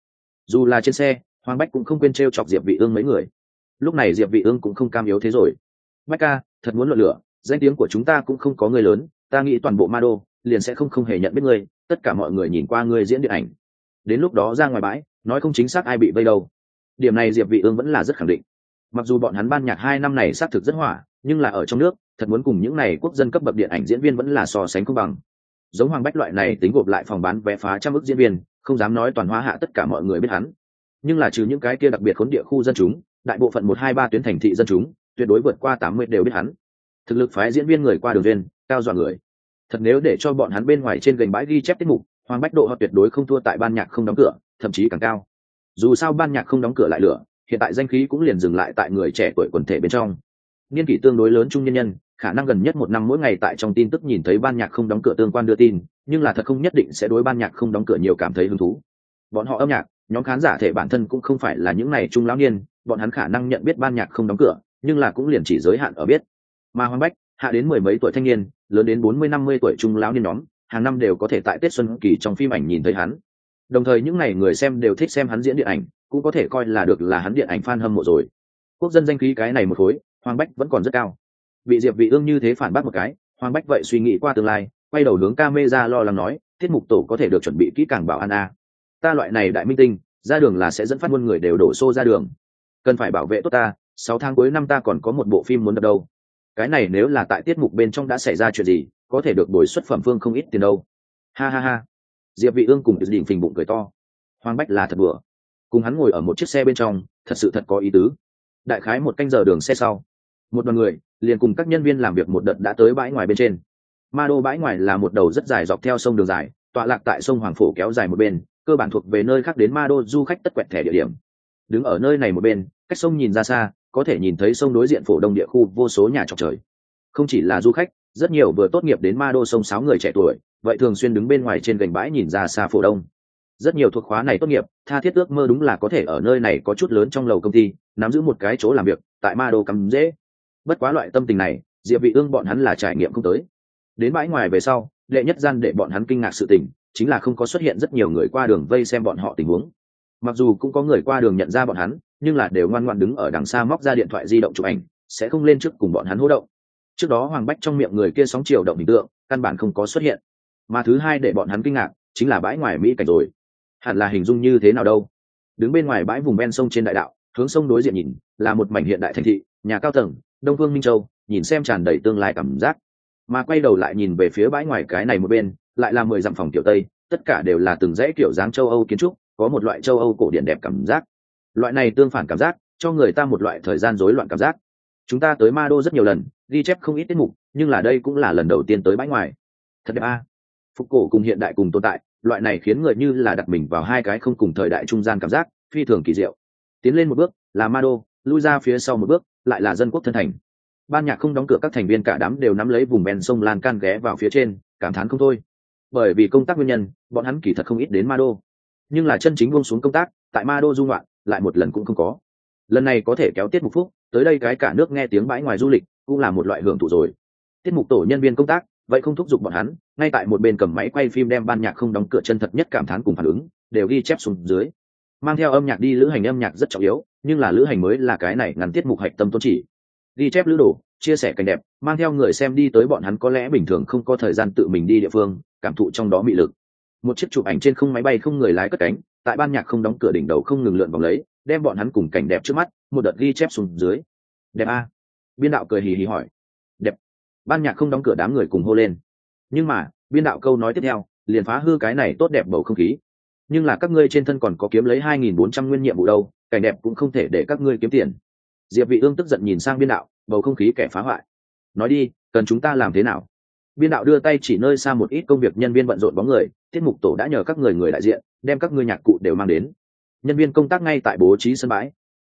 Dù là trên xe, hoàng bách cũng không quên treo chọc diệp vị ương mấy người. Lúc này diệp vị ương cũng không cam yếu thế rồi. Bách ca, thật muốn luận lửa danh tiếng của chúng ta cũng không có người lớn, ta nghĩ toàn bộ ma đô liền sẽ không không hề nhận biết ngươi, tất cả mọi người nhìn qua ngươi diễn điện ảnh. Đến lúc đó ra ngoài bãi, nói không chính xác ai bị vây đâu. Điểm này diệp vị ương vẫn là rất khẳng định. Mặc dù bọn hắn ban nhạc hai năm này xác thực rất hỏa, nhưng là ở trong nước, thật muốn cùng những này quốc dân cấp bậc điện ảnh diễn viên vẫn là so sánh công bằng. Giống hoàng bách loại này tính gộp lại phòng bán vé phá trăm ức diễn viên, không dám nói toàn hóa hạ tất cả mọi người biết hắn. Nhưng là trừ những cái kia đặc biệt khốn địa khu dân chúng, đại bộ phận một hai ba tuyến thành thị dân chúng, tuyệt đối vượt qua tám mươi đều biết hắn thực lực phái diễn viên người qua đường duyên, cao dọa người. Thật nếu để cho bọn hắn bên ngoài trên gành bãi ghi chép tiết mục, hoàng bách độ họ tuyệt đối không thua tại ban nhạc không đóng cửa, thậm chí càng cao. Dù sao ban nhạc không đóng cửa lại lửa, hiện tại danh khí cũng liền dừng lại tại người trẻ tuổi quần thể bên trong. Niên kỷ tương đối lớn trung nhân nhân, khả năng gần nhất một năm mỗi ngày tại trong tin tức nhìn thấy ban nhạc không đóng cửa tương quan đưa tin, nhưng là thật không nhất định sẽ đối ban nhạc không đóng cửa nhiều cảm thấy hứng thú. Bọn họ âm nhạc, nhóm khán giả thể bản thân cũng không phải là những này trung lão niên, bọn hắn khả năng nhận biết ban nhạc không đóng cửa, nhưng là cũng liền chỉ giới hạn ở biết mà hoàng bách, hạ đến mười mấy tuổi thanh niên, lớn đến bốn mươi năm mươi tuổi trung lão niên nhóm, hàng năm đều có thể tại tết xuân kỳ trong phim ảnh nhìn thấy hắn. Đồng thời những ngày người xem đều thích xem hắn diễn điện ảnh, cũng có thể coi là được là hắn điện ảnh f a n hâm mộ rồi. Quốc dân danh khí cái này một khối, hoàng bách vẫn còn rất cao. Bị diệp vị ương như thế phản bác một cái, hoàng bách vậy suy nghĩ qua tương lai, quay đầu hướng ca mê ra lo lắng nói, tiết mục tổ có thể được chuẩn bị kỹ càng bảo an a. Ta loại này đại minh tinh, ra đường là sẽ dẫn phát muôn người đều đổ xô ra đường. Cần phải bảo vệ tốt ta, sáu tháng cuối năm ta còn có một bộ phim muốn đập đâu cái này nếu là tại tiết mục bên trong đã xảy ra chuyện gì, có thể được đổi xuất phẩm phương không ít tiền đâu. Ha ha ha. Diệp vị ương cùng đỉnh phình bụng cười to. Hoàng bách là thật bừa cùng hắn ngồi ở một chiếc xe bên trong, thật sự thật có ý tứ. Đại khái một canh giờ đường xe sau, một đoàn người liền cùng các nhân viên làm việc một đợt đã tới bãi ngoài bên trên. Ma đô bãi ngoài là một đầu rất dài dọc theo sông đường dài, tọa lạc tại sông hoàng phổ kéo dài một bên, cơ bản thuộc về nơi khác đến ma đô du khách tất quẹt thẻ địa điểm. Đứng ở nơi này một bên, cách sông nhìn ra xa có thể nhìn thấy sông đối diện phổ đông địa khu vô số nhà trọc trời. Không chỉ là du khách, rất nhiều vừa tốt nghiệp đến ma đô sông sáu người trẻ tuổi, vậy thường xuyên đứng bên ngoài trên gành bãi nhìn ra xa phổ đông. Rất nhiều thuộc khóa này tốt nghiệp, tha thiết ước mơ đúng là có thể ở nơi này có chút lớn trong lầu công ty, nắm giữ một cái chỗ làm việc, tại ma đô cắm dễ. Bất quá loại tâm tình này, diệp vị ương bọn hắn là trải nghiệm không tới. Đến bãi ngoài về sau, đệ nhất gian để bọn hắn kinh ngạc sự tình, chính là không có xuất hiện rất nhiều người qua đường vây xem bọn họ tình huống. Mặc dù cũng có người qua đường nhận ra bọn hắn nhưng là đều ngoan ngoãn đứng ở đằng xa móc ra điện thoại di động chụp ảnh, sẽ không lên trước cùng bọn hắn hô động. Trước đó hoàng bách trong miệng người kia sóng chiều động hình tượng, căn bản không có xuất hiện. Mà thứ hai để bọn hắn kinh ngạc, chính là bãi ngoài mỹ cảnh rồi. Hẳn là hình dung như thế nào đâu? Đứng bên ngoài bãi vùng ven sông trên đại đạo, hướng sông đối diện nhìn, là một mảnh hiện đại thành thị, nhà cao tầng, đông vương minh châu, nhìn xem tràn đầy tương lai cảm giác. Mà quay đầu lại nhìn về phía bãi ngoài cái này một bên, lại là mười dặm phòng kiểu tây, tất cả đều là từng dãy kiểu dáng châu âu kiến trúc, có một loại châu âu cổ điển đẹp cảm giác loại này tương phản cảm giác, cho người ta một loại thời gian rối loạn cảm giác. Chúng ta tới ma đô rất nhiều lần, ghi chép không ít tiết mục, nhưng là đây cũng là lần đầu tiên tới bãi ngoài. Thật đẹp a. Phục cổ cùng hiện đại cùng tồn tại, loại này khiến người như là đặt mình vào hai cái không cùng thời đại trung gian cảm giác, phi thường kỳ diệu. Tiến lên một bước, là ma đô lui ra phía sau một bước, lại là dân quốc thân thành. Ban nhạc không đóng cửa các thành viên cả đám đều nắm lấy vùng ven sông lan can ghé vào phía trên, cảm thán không thôi. Bởi vì công tác nguyên nhân, bọn hắn kỳ thật không ít đến ma đô nhưng là chân chính buông xuống công tác, tại ma đô dung loạn lại một lần cũng không có. Lần này có thể kéo tiết mục phúc, tới đây cái cả nước nghe tiếng bãi ngoài du lịch cũng là một loại hưởng thụ rồi. Tiết mục tổ nhân viên công tác, vậy không thúc giục bọn hắn, ngay tại một bên cầm máy quay phim đem ban nhạc không đóng cửa chân thật nhất cảm thán cùng phản ứng, đều ghi chép xuống dưới. Mang theo âm nhạc đi lữ hành âm nhạc rất trọng yếu, nhưng là lữ hành mới là cái này ngắn tiết mục hạch tâm tôn chỉ. Ghi chép lữ đồ, chia sẻ cảnh đẹp, mang theo người xem đi tới bọn hắn có lẽ bình thường không có thời gian tự mình đi địa phương, cảm thụ trong đó mị lực. Một chiếc chụp ảnh trên không máy bay không người lái cất cánh tại ban nhạc không đóng cửa đỉnh đầu không ngừng lượn vòng lấy, đem bọn hắn cùng cảnh đẹp trước mắt, một đợt ghi chép xuống dưới. Đẹp a. Biên đạo cười hì hì hỏi. Đẹp. Ban nhạc không đóng cửa đám người cùng hô lên. Nhưng mà, biên đạo câu nói tiếp theo, liền phá hư cái này tốt đẹp bầu không khí. Nhưng là các ngươi trên thân còn có kiếm lấy hai nghìn bốn trăm nguyên nhiệm vụ đâu, cảnh đẹp cũng không thể để các ngươi kiếm tiền. Diệp vị ương tức giận nhìn sang biên đạo, bầu không khí kẻ phá hoại. Nói đi, cần chúng ta làm thế nào? Biên đạo đưa tay chỉ nơi xa một ít công việc nhân viên bận rộn bóng người, tiết mục tổ đã nhờ các người người đại diện, đem các ngươi nhạc cụ đều mang đến. Nhân viên công tác ngay tại bố trí sân bãi.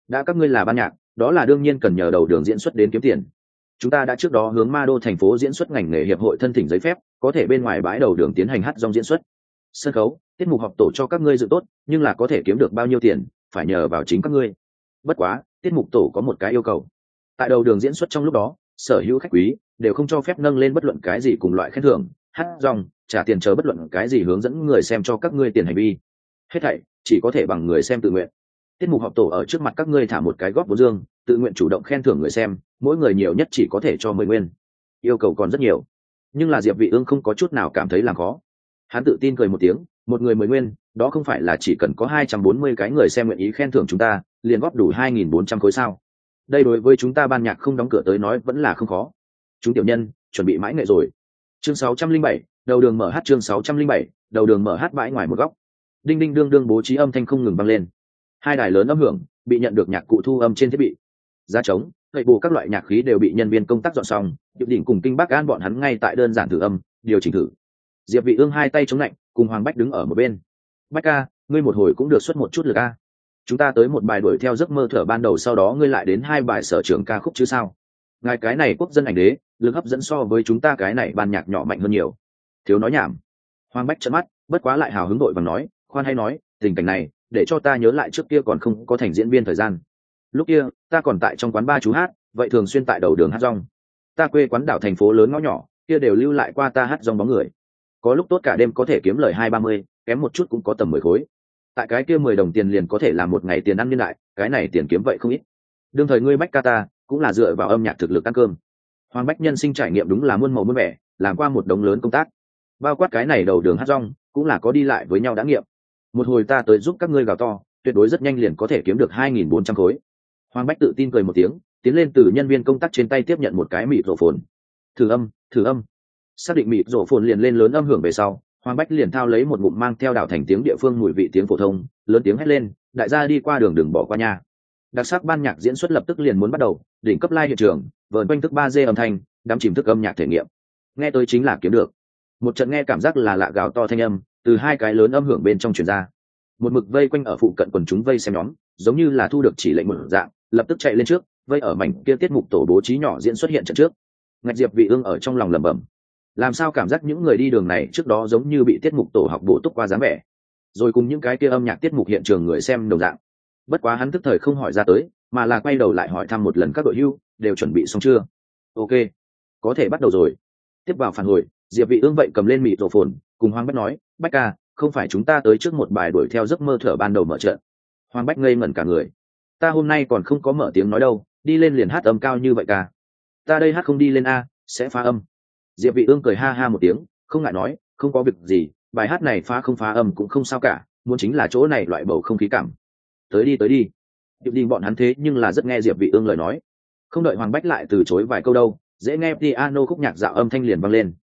Đã các ngươi là ban nhạc, đó là đương nhiên cần nhờ đầu đường diễn xuất đến kiếm tiền. Chúng ta đã trước đó hướng ma đô thành phố diễn xuất ngành nghề hiệp hội thân thỉnh giấy phép, có thể bên ngoài bãi đầu đường tiến hành hát dòng diễn xuất. Sân khấu, tiết mục họp tổ cho các ngươi dự tốt, nhưng là có thể kiếm được bao nhiêu tiền, phải nhờ vào chính các ngươi. Bất quá, tiết mục tổ có một cái yêu cầu. Tại đầu đường diễn xuất trong lúc đó, sở hữu khách quý đều không cho phép nâng lên bất luận cái gì cùng loại khen thưởng, hát dòng trả tiền chờ bất luận cái gì hướng dẫn người xem cho các ngươi tiền hành vi. Hết thảy, chỉ có thể bằng người xem tự nguyện. Tiết mục họp tổ ở trước mặt các ngươi thả một cái góp vốn dương, tự nguyện chủ động khen thưởng người xem, mỗi người nhiều nhất chỉ có thể cho mười nguyên. Yêu cầu còn rất nhiều. Nhưng là diệp vị ương không có chút nào cảm thấy là khó. Hắn tự tin cười một tiếng, một người mười nguyên, đó không phải là chỉ cần có 240 cái người xem nguyện ý khen thưởng chúng ta, liền góp đủ 2.400 khối sao? Đây đối với chúng ta ban nhạc không đóng cửa tới nói vẫn là không khó chúng tiểu nhân chuẩn bị mãi nghệ rồi. Chương 607, đầu đường mở hát chương sáu trăm linh bảy đầu đường mở hát bãi ngoài một góc. Đinh đinh đương đương bố trí âm thanh không ngừng vang lên. Hai đài lớn âm hưởng bị nhận được nhạc cụ thu âm trên thiết bị. Giá trống gậy bù các loại nhạc khí đều bị nhân viên công tác dọn xong điệu đỉnh cùng kinh bắc an bọn hắn ngay tại đơn giản thử âm điều chỉnh thử. Diệp vị ương hai tay chống lạnh cùng hoàng bách đứng ở một bên. Bách ca ngươi một hồi cũng được xuất một chút lực a. Chúng ta tới một bài đuổi theo giấc mơ thở ban đầu sau đó ngươi lại đến hai bài sở trường ca khúc chứ sao? Ngài cái này quốc dân ảnh đế lực hấp dẫn so với chúng ta cái này ban nhạc nhỏ mạnh hơn nhiều. Thiếu nói nhảm. Hoàng bách trợn mắt, bất quá lại hào hứng đội và nói, khoan hay nói, tình cảnh này, để cho ta nhớ lại trước kia còn không có thành diễn viên thời gian. Lúc kia, ta còn tại trong quán ba chú hát, vậy thường xuyên tại đầu đường hát rong. Ta quê quán đảo thành phố lớn ngõ nhỏ, kia đều lưu lại qua ta hát rong bóng người. Có lúc tốt cả đêm có thể kiếm lời hai ba mươi, kém một chút cũng có tầm mười khối. Tại cái kia mười đồng tiền liền có thể làm một ngày tiền ăn niên đại, cái này tiền kiếm vậy không ít. Đương thời ngươi bách ca ta, cũng là dựa vào âm nhạc thực lực ăn cơm hoàng bách nhân sinh trải nghiệm đúng là muôn màu muôn vẻ, làm qua một đống lớn công tác. Bao quát cái này đầu đường hát rong, cũng là có đi lại với nhau đã nghiệm. Một hồi ta tới giúp các ngươi gào to, tuyệt đối rất nhanh liền có thể kiếm được hai nghìn bốn trăm khối. Hoàng bách tự tin cười một tiếng, tiến lên từ nhân viên công tác trên tay tiếp nhận một cái mịt rổ phồn. Thử âm thử âm. Xác định mịt rổ phồn liền lên lớn âm hưởng về sau hoàng bách liền thao lấy một ngụm mang theo đảo thành tiếng địa phương mùi vị tiếng phổ thông, lớn tiếng hét lên, đại gia đi qua đường đừng bỏ qua nhà đặc sắc ban nhạc diễn xuất lập tức liền muốn bắt đầu, đỉnh cấp lai hiện trường vờn quanh thức ba d âm thanh, đắm chìm thức âm nhạc thể nghiệm. Nghe tới chính là kiếm được. Một trận nghe cảm giác là lạ gào to thanh âm, từ hai cái lớn âm hưởng bên trong truyền ra. Một mực vây quanh ở phụ cận quần chúng vây xem nhóm, giống như là thu được chỉ lệnh một dạng, lập tức chạy lên trước, vây ở mảnh kia tiết mục tổ bố trí nhỏ diễn xuất hiện trận trước. Ngạch diệp vị ương ở trong lòng lẩm bẩm. Làm sao cảm giác những người đi đường này trước đó giống như bị tiết mục tổ học bổ túc qua dáng vẻ? Rồi cùng những cái kia âm nhạc tiết mục hiện trường người xem đồng dạng. Bất quá hắn tức thời không hỏi ra tới, mà là quay đầu lại hỏi thăm một lần các đội hưu đều chuẩn bị xong chưa? Ok, có thể bắt đầu rồi. Tiếp vào phản hồi, diệp vị ương vậy cầm lên mịt tổ phồn, cùng hoàng bách nói, bách ca, không phải chúng ta tới trước một bài đuổi theo giấc mơ thở ban đầu mở trận. Hoàng bách ngây ngẩn cả người. Ta hôm nay còn không có mở tiếng nói đâu, đi lên liền hát âm cao như vậy ca. Ta đây hát không đi lên a, sẽ phá âm. Diệp vị ương cười ha ha một tiếng, không ngại nói, không có việc gì, bài hát này phá không phá âm cũng không sao cả, muốn chính là chỗ này loại bầu không khí cảm. Tới đi tới đi. Điệp đình bọn hắn thế nhưng là rất nghe diệp vị ương lời nói không đợi hoàng bách lại từ chối vài câu đâu, dễ nghe piano khúc nhạc dạo âm thanh liền vang lên.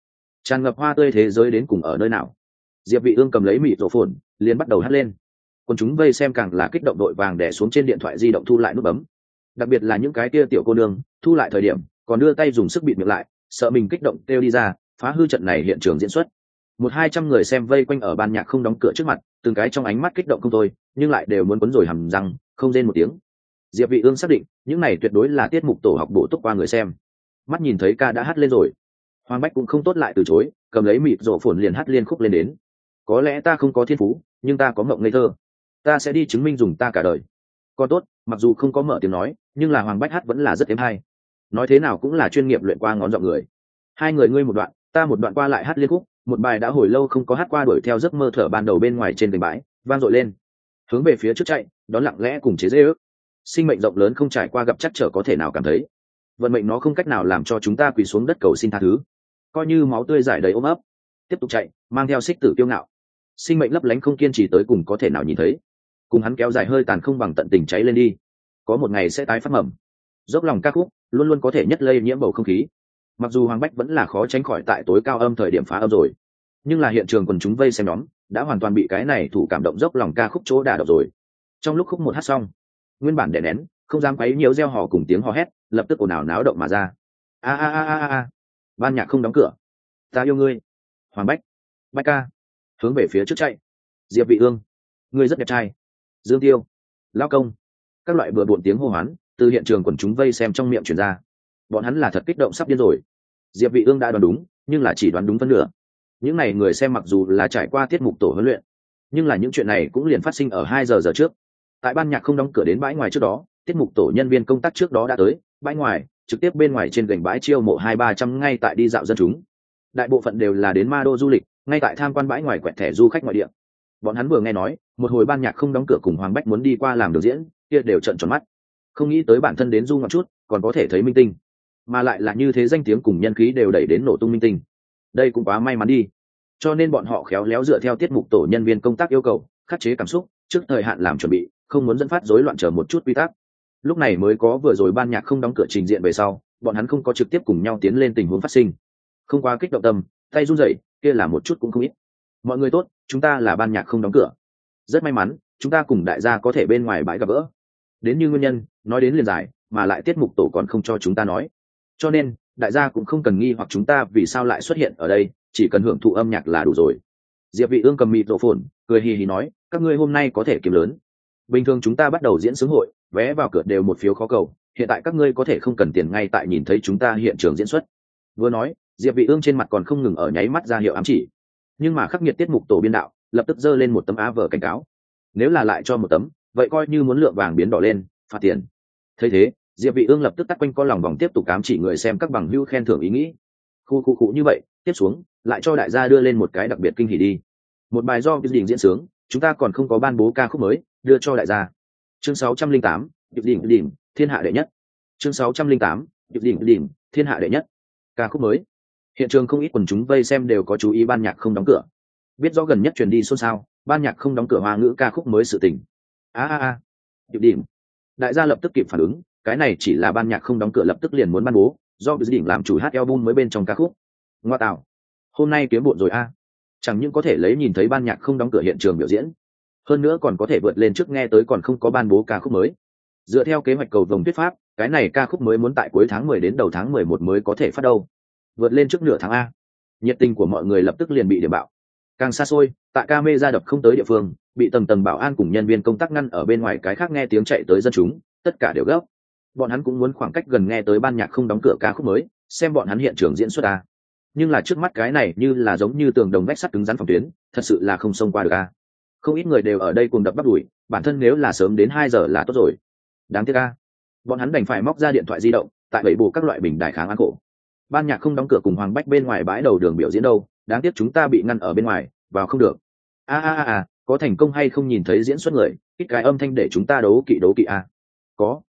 Tràn ngập hoa tươi thế giới đến cùng ở nơi nào? Diệp vị ương cầm lấy mịt rổ phồn, liền bắt đầu hát lên. Còn chúng vây xem càng là kích động đội vàng đè xuống trên điện thoại di động thu lại nút bấm. Đặc biệt là những cái kia tiểu cô nương, thu lại thời điểm, còn đưa tay dùng sức bịt miệng lại, sợ mình kích động kêu đi ra, phá hư trận này hiện trường diễn xuất. Một hai trăm người xem vây quanh ở ban nhạc không đóng cửa trước mặt, từng cái trong ánh mắt kích động không thôi, nhưng lại đều muốn quấn rồi hầm răng, không rên một tiếng diệp vị ương xác định, những này tuyệt đối là tiết mục tổ học bổ túc qua người xem. Mắt nhìn thấy ca đã hát lên rồi. Hoàng bách cũng không tốt lại từ chối, cầm lấy mịt rổ phồn liền hát liên khúc lên đến. Có lẽ ta không có thiên phú, nhưng ta có mộng ngây thơ. Ta sẽ đi chứng minh dùng ta cả đời. Còn tốt, mặc dù không có mở tiếng nói, nhưng là hoàng bách hát vẫn là rất êm hay. Nói thế nào cũng là chuyên nghiệp luyện qua ngón giọng người. Hai người ngươi một đoạn, ta một đoạn qua lại hát liên khúc, một bài đã hồi lâu không có hát qua đuổi theo giấc mơ thở ban đầu bên ngoài trên đỉnh bãi, vang dội lên. Hướng về phía trước chạy, đón lặng lẽ cùng chế dê ước sinh mệnh rộng lớn không trải qua gặp chắc trở có thể nào cảm thấy. Vận mệnh nó không cách nào làm cho chúng ta quỳ xuống đất cầu xin tha thứ. Coi như máu tươi giải đầy ôm ấp, tiếp tục chạy, mang theo xích tử kiêu ngạo. Sinh mệnh lấp lánh không kiên trì tới cùng có thể nào nhìn thấy. Cùng hắn kéo dài hơi tàn không bằng tận tình cháy lên đi. Có một ngày sẽ tái phát mầm. Dốc lòng ca khúc, luôn luôn có thể nhất lây nhiễm bầu không khí. Mặc dù hoàng bách vẫn là khó tránh khỏi tại tối cao âm thời điểm phá âm rồi, nhưng là hiện trường quần chúng vây xem nhóm, đã hoàn toàn bị cái này thủ cảm động dốc lòng ca khúc chỗ đà độc rồi. Trong lúc khúc một hát xong nguyên bản đè nén, không dám quấy nhiều reo hò cùng tiếng hò hét, lập tức ồn ào náo động mà ra. A a a a a ban nhạc không đóng cửa. Ta yêu ngươi. Hoàng bách. Bách ca. Hướng về phía trước chạy. Diệp vị ương. Ngươi rất đẹp trai. Dương tiêu. Lao công. Các loại bừa bộn tiếng hô hoán từ hiện trường quần chúng vây xem trong miệng truyền ra. Bọn hắn là thật kích động sắp điên rồi. Diệp vị ương đã đoán đúng, nhưng là chỉ đoán đúng phân nửa. Những này người xem mặc dù là trải qua tiết mục tổ huấn luyện, nhưng là những chuyện này cũng liền phát sinh ở hai giờ giờ trước tại ban nhạc không đóng cửa đến bãi ngoài trước đó, tiết mục tổ nhân viên công tác trước đó đã tới, bãi ngoài, trực tiếp bên ngoài trên gành bãi chiêu mộ hai ba trăm ngay tại đi dạo dân chúng. Đại bộ phận đều là đến ma đô du lịch, ngay tại tham quan bãi ngoài quẹt thẻ du khách ngoại địa. Bọn hắn vừa nghe nói, một hồi ban nhạc không đóng cửa cùng hoàng bách muốn đi qua làm được diễn, kia đều trận tròn mắt. Không nghĩ tới bản thân đến du ngọn chút, còn có thể thấy minh tinh. Mà lại là như thế danh tiếng cùng nhân khí đều đẩy đến nổ tung minh tinh. Đây cũng quá may mắn đi. Cho nên bọn họ khéo léo dựa theo tiết mục tổ nhân viên công tác yêu cầu, khắc chế cảm xúc, trước thời hạn làm chuẩn bị không muốn dẫn phát rối loạn trở một chút quy tắc. Lúc này mới có vừa rồi ban nhạc không đóng cửa trình diện về sau, bọn hắn không có trực tiếp cùng nhau tiến lên tình huống phát sinh. Không quá kích động tâm, tay run rẩy, kia là một chút cũng không ít. Mọi người tốt, chúng ta là ban nhạc không đóng cửa. Rất may mắn, chúng ta cùng đại gia có thể bên ngoài bãi gặp gỡ. Đến như nguyên nhân, nói đến liền giải, mà lại tiết mục tổ còn không cho chúng ta nói. Cho nên, đại gia cũng không cần nghi hoặc chúng ta vì sao lại xuất hiện ở đây, chỉ cần hưởng thụ âm nhạc là đủ rồi. Diệp vị ương cầm mịt rộ phồn cười hì hì nói, các ngươi hôm nay có thể kiếm lớn bình thường chúng ta bắt đầu diễn sướng hội, vé vào cửa đều một phiếu khó cầu, hiện tại các ngươi có thể không cần tiền ngay tại nhìn thấy chúng ta hiện trường diễn xuất. Vừa nói, diệp vị ương trên mặt còn không ngừng ở nháy mắt ra hiệu ám chỉ. Nhưng mà khắc nghiệt tiết mục tổ biên đạo, lập tức dơ lên một tấm á vở cảnh cáo. Nếu là lại cho một tấm, vậy coi như muốn lượng vàng biến đỏ lên, phạt tiền. Thấy thế, diệp vị ương lập tức tắt quanh co lòng vòng tiếp tục cám chỉ người xem các bằng hữu khen thưởng ý nghĩ. Khu khu khu như vậy, tiếp xuống, lại cho đại gia đưa lên một cái đặc biệt kinh hỉ đi. Một bài do cái đình diễn sướng chúng ta còn không có ban bố ca khúc mới đưa cho đại gia. Chương 608, điệp đỉnh đỉnh thiên hạ đệ nhất. Chương 608, điệp đỉnh đỉnh thiên hạ đệ nhất. Ca khúc mới. Hiện trường không ít quần chúng vây xem đều có chú ý ban nhạc không đóng cửa. Biết rõ gần nhất truyền đi xôn xao ban nhạc không đóng cửa hoa ngữ ca khúc mới sự tình. A a a. Điệp đỉnh. Đại gia lập tức kịp phản ứng cái này chỉ là ban nhạc không đóng cửa lập tức liền muốn ban bố do dự đỉnh làm chủ hát album mới bên trong ca khúc. Ngoa tạo. Hôm nay kiếm bộn rồi a chẳng những có thể lấy nhìn thấy ban nhạc không đóng cửa hiện trường biểu diễn, hơn nữa còn có thể vượt lên trước nghe tới còn không có ban bố ca khúc mới. Dựa theo kế hoạch cầu vồng thuyết pháp, cái này ca khúc mới muốn tại cuối tháng mười đến đầu tháng mười một mới có thể phát đâu. Vượt lên trước nửa tháng a. Nhiệt tình của mọi người lập tức liền bị điểm bạo. Càng xa xôi, tại ca mê ra đập không tới địa phương, bị tầng tầng bảo an cùng nhân viên công tác ngăn ở bên ngoài cái khác nghe tiếng chạy tới dân chúng, tất cả đều gấp. Bọn hắn cũng muốn khoảng cách gần nghe tới ban nhạc không đóng cửa ca khúc mới, xem bọn hắn hiện trường diễn xuất a nhưng là trước mắt cái này như là giống như tường đồng vách sắt cứng rắn phòng tuyến, thật sự là không xông qua được a. Không ít người đều ở đây cùng đập bắt đùi, bản thân nếu là sớm đến hai giờ là tốt rồi. Đáng tiếc a. Bọn hắn đành phải móc ra điện thoại di động, tại bảy bù các loại bình đại kháng án cổ ban nhạc không đóng cửa cùng hoàng bách bên ngoài bãi đầu đường biểu diễn đâu, đáng tiếc chúng ta bị ngăn ở bên ngoài, vào không được. A a a a, có thành công hay không nhìn thấy diễn xuất người, ít cái âm thanh để chúng ta đấu kỵ đấu kỵ a. Có.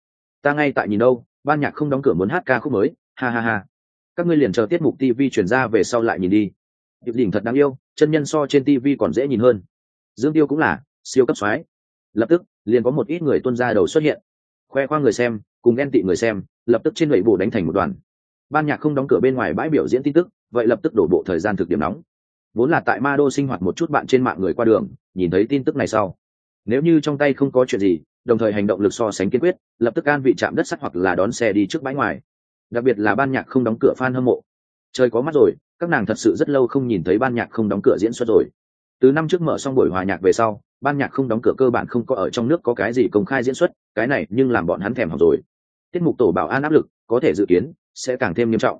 Ta ngay tại nhìn đâu, ban nhạc không đóng cửa muốn hát ca khúc mới, ha ha ha các ngươi liền chờ tiết mục tv chuyển ra về sau lại nhìn đi. Điệp đỉnh thật đáng yêu, chân nhân so trên tv còn dễ nhìn hơn. Dương tiêu cũng là, siêu cấp soái. Lập tức, liền có một ít người tuân ra đầu xuất hiện. Khoe khoang người xem, cùng ghen tị người xem, lập tức trên lệ bộ đánh thành một đoàn. Ban nhạc không đóng cửa bên ngoài bãi biểu diễn tin tức, vậy lập tức đổ bộ thời gian thực điểm nóng. Vốn là tại ma đô sinh hoạt một chút bạn trên mạng người qua đường, nhìn thấy tin tức này sau. Nếu như trong tay không có chuyện gì, đồng thời hành động lực so sánh kiên quyết, lập tức an vị chạm đất sắt hoặc là đón xe đi trước bãi ngoài đặc biệt là ban nhạc không đóng cửa fan hâm mộ. Trời có mắt rồi, các nàng thật sự rất lâu không nhìn thấy ban nhạc không đóng cửa diễn xuất rồi. Từ năm trước mở xong buổi hòa nhạc về sau, ban nhạc không đóng cửa cơ bản không có ở trong nước có cái gì công khai diễn xuất, cái này nhưng làm bọn hắn thèm học rồi. Tiết mục tổ bảo an áp lực, có thể dự kiến, sẽ càng thêm nghiêm trọng.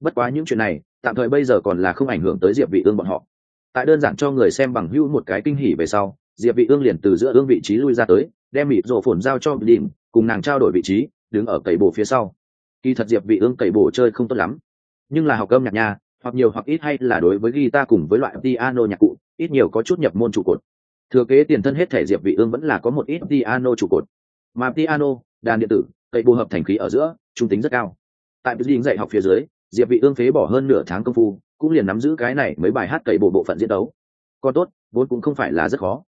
Bất quá những chuyện này, tạm thời bây giờ còn là không ảnh hưởng tới diệp vị ương bọn họ. Tại đơn giản cho người xem bằng hữu một cái kinh hỉ về sau, diệp vị ương liền từ giữa ương vị trí lui ra tới, đem mịt rổ phồn giao cho blim, cùng nàng trao đổi vị trí, đứng ở cậy bồ phía sau kỳ thật diệp vị ương cậy bổ chơi không tốt lắm. Nhưng là học âm nhạc nha, hoặc nhiều hoặc ít hay là đối với guitar cùng với loại piano nhạc cụ, ít nhiều có chút nhập môn trụ cột. Thừa kế tiền thân hết thể diệp vị ương vẫn là có một ít piano trụ cột. Mà piano, đàn điện tử, cậy bổ hợp thành khí ở giữa, trung tính rất cao. Tại Berlin dạy học phía dưới, diệp vị ương phế bỏ hơn nửa tháng công phu, cũng liền nắm giữ cái này mấy bài hát cậy bộ bộ phận diễn đấu. Còn tốt, vốn cũng không phải là rất khó.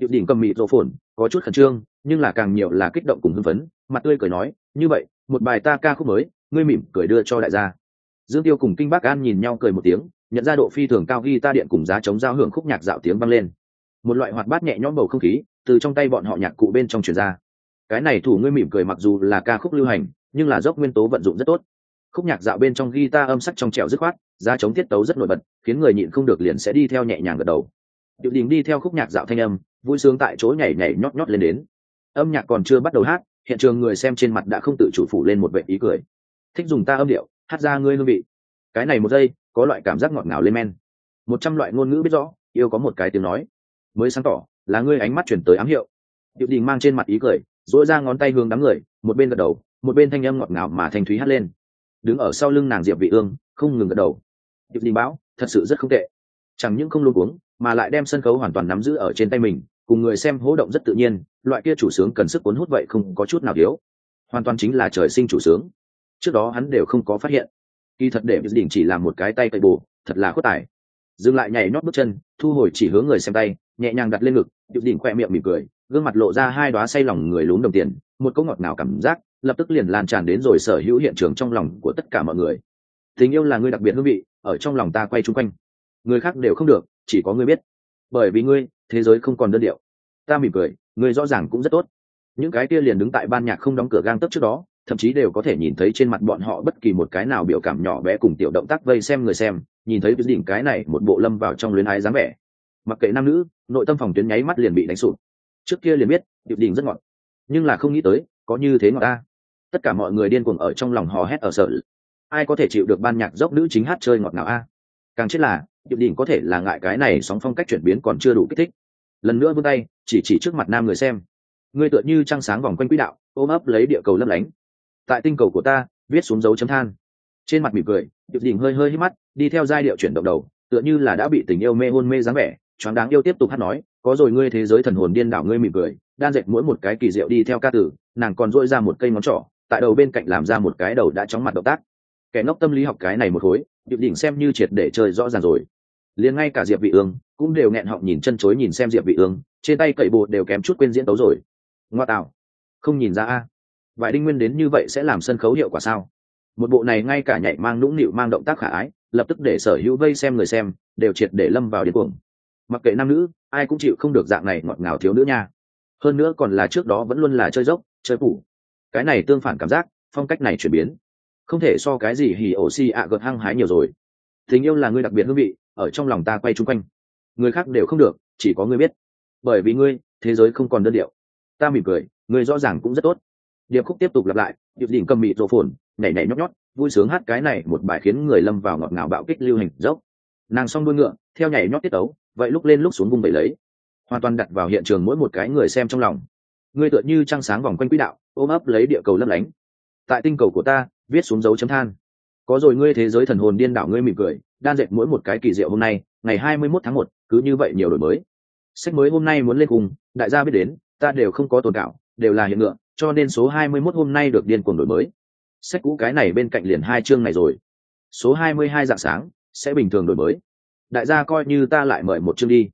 Điệu đỉnh cầm mịt rổ phồn, có chút khẩn trương, nhưng là càng nhiều là kích động cùng hưng phấn, mặt tươi cười nói, như vậy một bài ta ca khúc mới, ngươi mỉm cười đưa cho đại gia. Dương tiêu cùng kinh bác an nhìn nhau cười một tiếng, nhận ra độ phi thường cao ghi ta điện cùng giá chống giao hưởng khúc nhạc dạo tiếng vang lên. Một loại hoạt bát nhẹ nhõm bầu không khí, từ trong tay bọn họ nhạc cụ bên trong truyền ra. Cái này thủ ngươi mỉm cười mặc dù là ca khúc lưu hành, nhưng là dốc nguyên tố vận dụng rất tốt. Khúc nhạc dạo bên trong guitar âm sắc trong trẻo dứt khoát, giá chống tiết tấu rất nổi bật, khiến người nhịn không được liền sẽ đi theo nhẹ nhàng gật đầu. Điệu đình đi theo khúc nhạc dạo thanh âm, vui sướng tại chỗ nhảy nhảy nhót nhót lên đến. Âm nhạc còn chưa bắt đầu hát hiện trường người xem trên mặt đã không tự chủ phủ lên một vệ ý cười. Thích dùng ta âm điệu, hát ra ngươi hương vị. Cái này một giây, có loại cảm giác ngọt ngào lên men. Một trăm loại ngôn ngữ biết rõ, yêu có một cái tiếng nói. Mới sáng tỏ, là ngươi ánh mắt chuyển tới ám hiệu. Điệu đình mang trên mặt ý cười dỗi ra ngón tay hướng đám người, một bên gật đầu, một bên thanh âm ngọt ngào mà thanh thúy hát lên. Đứng ở sau lưng nàng diệp vị ương, không ngừng gật đầu. Điệp đình bão thật sự rất không tệ. Chẳng những không luôn uống mà lại đem sân khấu hoàn toàn nắm giữ ở trên tay mình, cùng người xem hỗ động rất tự nhiên loại kia chủ sướng cần sức cuốn hút vậy không có chút nào yếu, hoàn toàn chính là trời sinh chủ sướng. Trước đó hắn đều không có phát hiện. Kỳ thật để đỉnh chỉ làm một cái tay cậy bù thật là khuất tài. Dừng lại nhảy nót bước chân thu hồi chỉ hướng người xem tay nhẹ nhàng đặt lên ngực điệp đỉnh khoe miệng mỉm cười gương mặt lộ ra hai đóa say lòng người lún đồng tiền một câu ngọt ngào cảm giác lập tức liền lan tràn đến rồi sở hữu hiện trường trong lòng của tất cả mọi người. Tình yêu là người đặc biệt hương vị ở trong lòng ta quay chung quanh. Người khác đều không được chỉ có ngươi biết. Bởi vì ngươi thế giới không còn đơn điệu ta mỉm cười người rõ ràng cũng rất tốt. Những cái kia liền đứng tại ban nhạc không đóng cửa gang tấp trước đó, thậm chí đều có thể nhìn thấy trên mặt bọn họ bất kỳ một cái nào biểu cảm nhỏ bé cùng tiểu động tác vây xem người xem, nhìn thấy cái đỉnh cái này một bộ lâm vào trong luyến ái dáng vẻ. Mặc kệ nam nữ, nội tâm phòng tuyến nháy mắt liền bị đánh sụp. Trước kia liền biết điệp đỉnh rất ngọt, nhưng là không nghĩ tới, có như thế ngọt ta tất cả mọi người điên cuồng ở trong lòng hò hét ở sợ. Ai có thể chịu được ban nhạc dốc nữ chính hát chơi ngọt nào a? Càng chết là điệp đỉnh có thể là ngại cái này sóng phong cách chuyển biến còn chưa đủ kích thích lần nữa vươn tay, chỉ chỉ trước mặt nam người xem. Ngươi tựa như trăng sáng vòng quanh quỹ đạo, ôm ấp lấy địa cầu lấp lánh. Tại tinh cầu của ta, viết xuống dấu chấm than. Trên mặt mỉm cười, điệp đỉnh hơi hơi hít mắt, đi theo giai điệu chuyển động đầu, tựa như là đã bị tình yêu mê hôn mê dáng vẻ, choáng đáng yêu tiếp tục hát nói, có rồi ngươi thế giới thần hồn điên đảo ngươi mỉm cười, đan dệt mỗi một cái kỳ diệu đi theo ca tử, nàng còn dội ra một cây ngón trỏ, tại đầu bên cạnh làm ra một cái đầu đã chóng mặt động tác. Kẻ ngốc tâm lý học cái này một khối, điệp đỉnh xem như triệt để chơi rõ ràng rồi. Liền ngay cả diệp vị ương cũng đều nghẹn họng nhìn chân chối nhìn xem diệp vị ương, trên tay cậy bộ đều kém chút quên diễn tấu rồi. Ngoa tạo, không nhìn ra a. Vải đinh nguyên đến như vậy sẽ làm sân khấu hiệu quả sao? Một bộ này ngay cả nhảy mang nũng nịu mang động tác khả ái, lập tức để sở hữu vây xem người xem, đều triệt để lâm vào điên cuồng. Mặc kệ nam nữ, ai cũng chịu không được dạng này ngọt ngào thiếu nữ nha. Hơn nữa còn là trước đó vẫn luôn là chơi dốc, chơi phủ cái này tương phản cảm giác, phong cách này chuyển biến. Không thể so cái gì hỉ ổ si ạ gợt hăng hái nhiều rồi. Tình yêu là người đặc biệt hương vị, ở trong lòng ta quay chung quanh người khác đều không được, chỉ có ngươi biết. Bởi vì ngươi, thế giới không còn đơn điệu. Ta mỉm cười, ngươi rõ ràng cũng rất tốt. Điệp khúc tiếp tục lặp lại, điệp đỉnh cầm mị rộ phồn, nhảy nhảy nhót nhót, vui sướng hát cái này một bài khiến người lâm vào ngọt ngào bạo kích lưu hình dốc. Nàng xong đuôi ngựa, theo nhảy nhót tiết tấu, vậy lúc lên lúc xuống vùng bầy lấy. Hoàn toàn đặt vào hiện trường mỗi một cái người xem trong lòng. Ngươi tựa như trăng sáng vòng quanh quỹ đạo, ôm ấp lấy địa cầu lấp lánh. Tại tinh cầu của ta, viết xuống dấu chấm than. Có rồi ngươi thế giới thần hồn điên đảo ngươi mỉm cười, đan dệt mỗi một cái kỳ diệu hôm nay, ngày hai mươi 21 tháng một cứ như vậy nhiều đổi mới. Sách mới hôm nay muốn lên cùng, đại gia biết đến, ta đều không có tồn cảo đều là hiện ngựa, cho nên số hai mươi 21 hôm nay được điên cuồng đổi mới. Sách cũ cái này bên cạnh liền hai chương này rồi. Số hai mươi hai dạng sáng, sẽ bình thường đổi mới. Đại gia coi như ta lại mời một chương đi.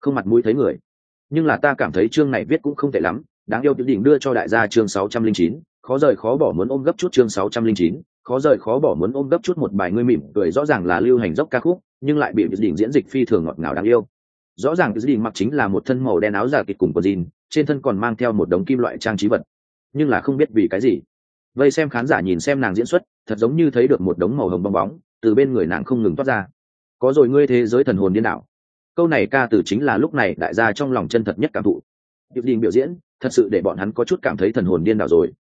Không mặt mũi thấy người. Nhưng là ta cảm thấy chương này viết cũng không tệ lắm, đáng yêu tiểu đỉnh đưa cho đại gia chương sáu trăm linh chín, khó rời khó bỏ muốn ôm gấp chút chương sáu trăm linh chín, khó rời khó bỏ muốn ôm gấp chút một bài ngươi mỉm cười, rõ ràng là lưu hành dốc ca khúc nhưng lại bị đỉnh diễn dịch phi thường ngọt ngào đáng yêu. Rõ ràng đỉnh mặc chính là một thân màu đen áo giả kịch cùng của jean, trên thân còn mang theo một đống kim loại trang trí vật. Nhưng là không biết vì cái gì. Vây xem khán giả nhìn xem nàng diễn xuất, thật giống như thấy được một đống màu hồng bong bóng, từ bên người nàng không ngừng toát ra. Có rồi ngươi thế giới thần hồn điên đảo. Câu này ca từ chính là lúc này đại gia trong lòng chân thật nhất cảm thụ. Điệp đình biểu diễn, thật sự để bọn hắn có chút cảm thấy thần hồn điên đảo rồi.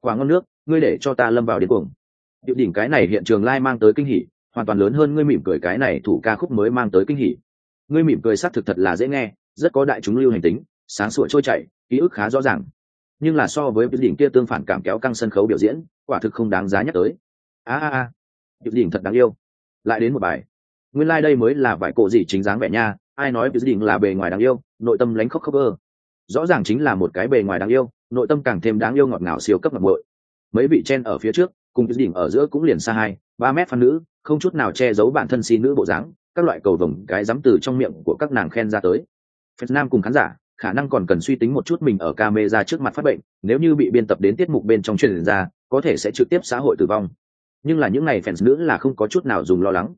Quả ngon nước, ngươi để cho ta lâm vào điên cuồng. Điệp đỉnh cái này hiện trường lai mang tới kinh hỉ hoàn toàn lớn hơn ngươi mỉm cười cái này thủ ca khúc mới mang tới kinh hỉ. Ngươi mỉm cười xác thực thật là dễ nghe, rất có đại chúng lưu hành tính, sáng sủa trôi chảy, ký ức khá rõ ràng. Nhưng là so với đỉnh kia tương phản cảm kéo căng sân khấu biểu diễn, quả thực không đáng giá nhắc tới. A a a, đỉnh thật đáng yêu. Lại đến một bài. Nguyên lai đây mới là vải cổ gì chính dáng vẻ nha, ai nói điệp đỉnh là bề ngoài đáng yêu, nội tâm lánh khóc khóc ơ. Rõ ràng chính là một cái bề ngoài đáng yêu, nội tâm càng thêm đáng yêu ngọt ngào siêu cấp ngọt ngội mấy vị chen ở phía trước cùng cái đỉnh ở giữa cũng liền xa hai, ba mét phan nữ, không chút nào che giấu bản thân xin nữ bộ dáng, các loại cầu vồng, cái dám từ trong miệng của các nàng khen ra tới. Việt Nam cùng khán giả, khả năng còn cần suy tính một chút mình ở camera trước mặt phát bệnh, nếu như bị biên tập đến tiết mục bên trong truyền ra, có thể sẽ trực tiếp xã hội tử vong. Nhưng là những ngày fans nữ là không có chút nào dùng lo lắng.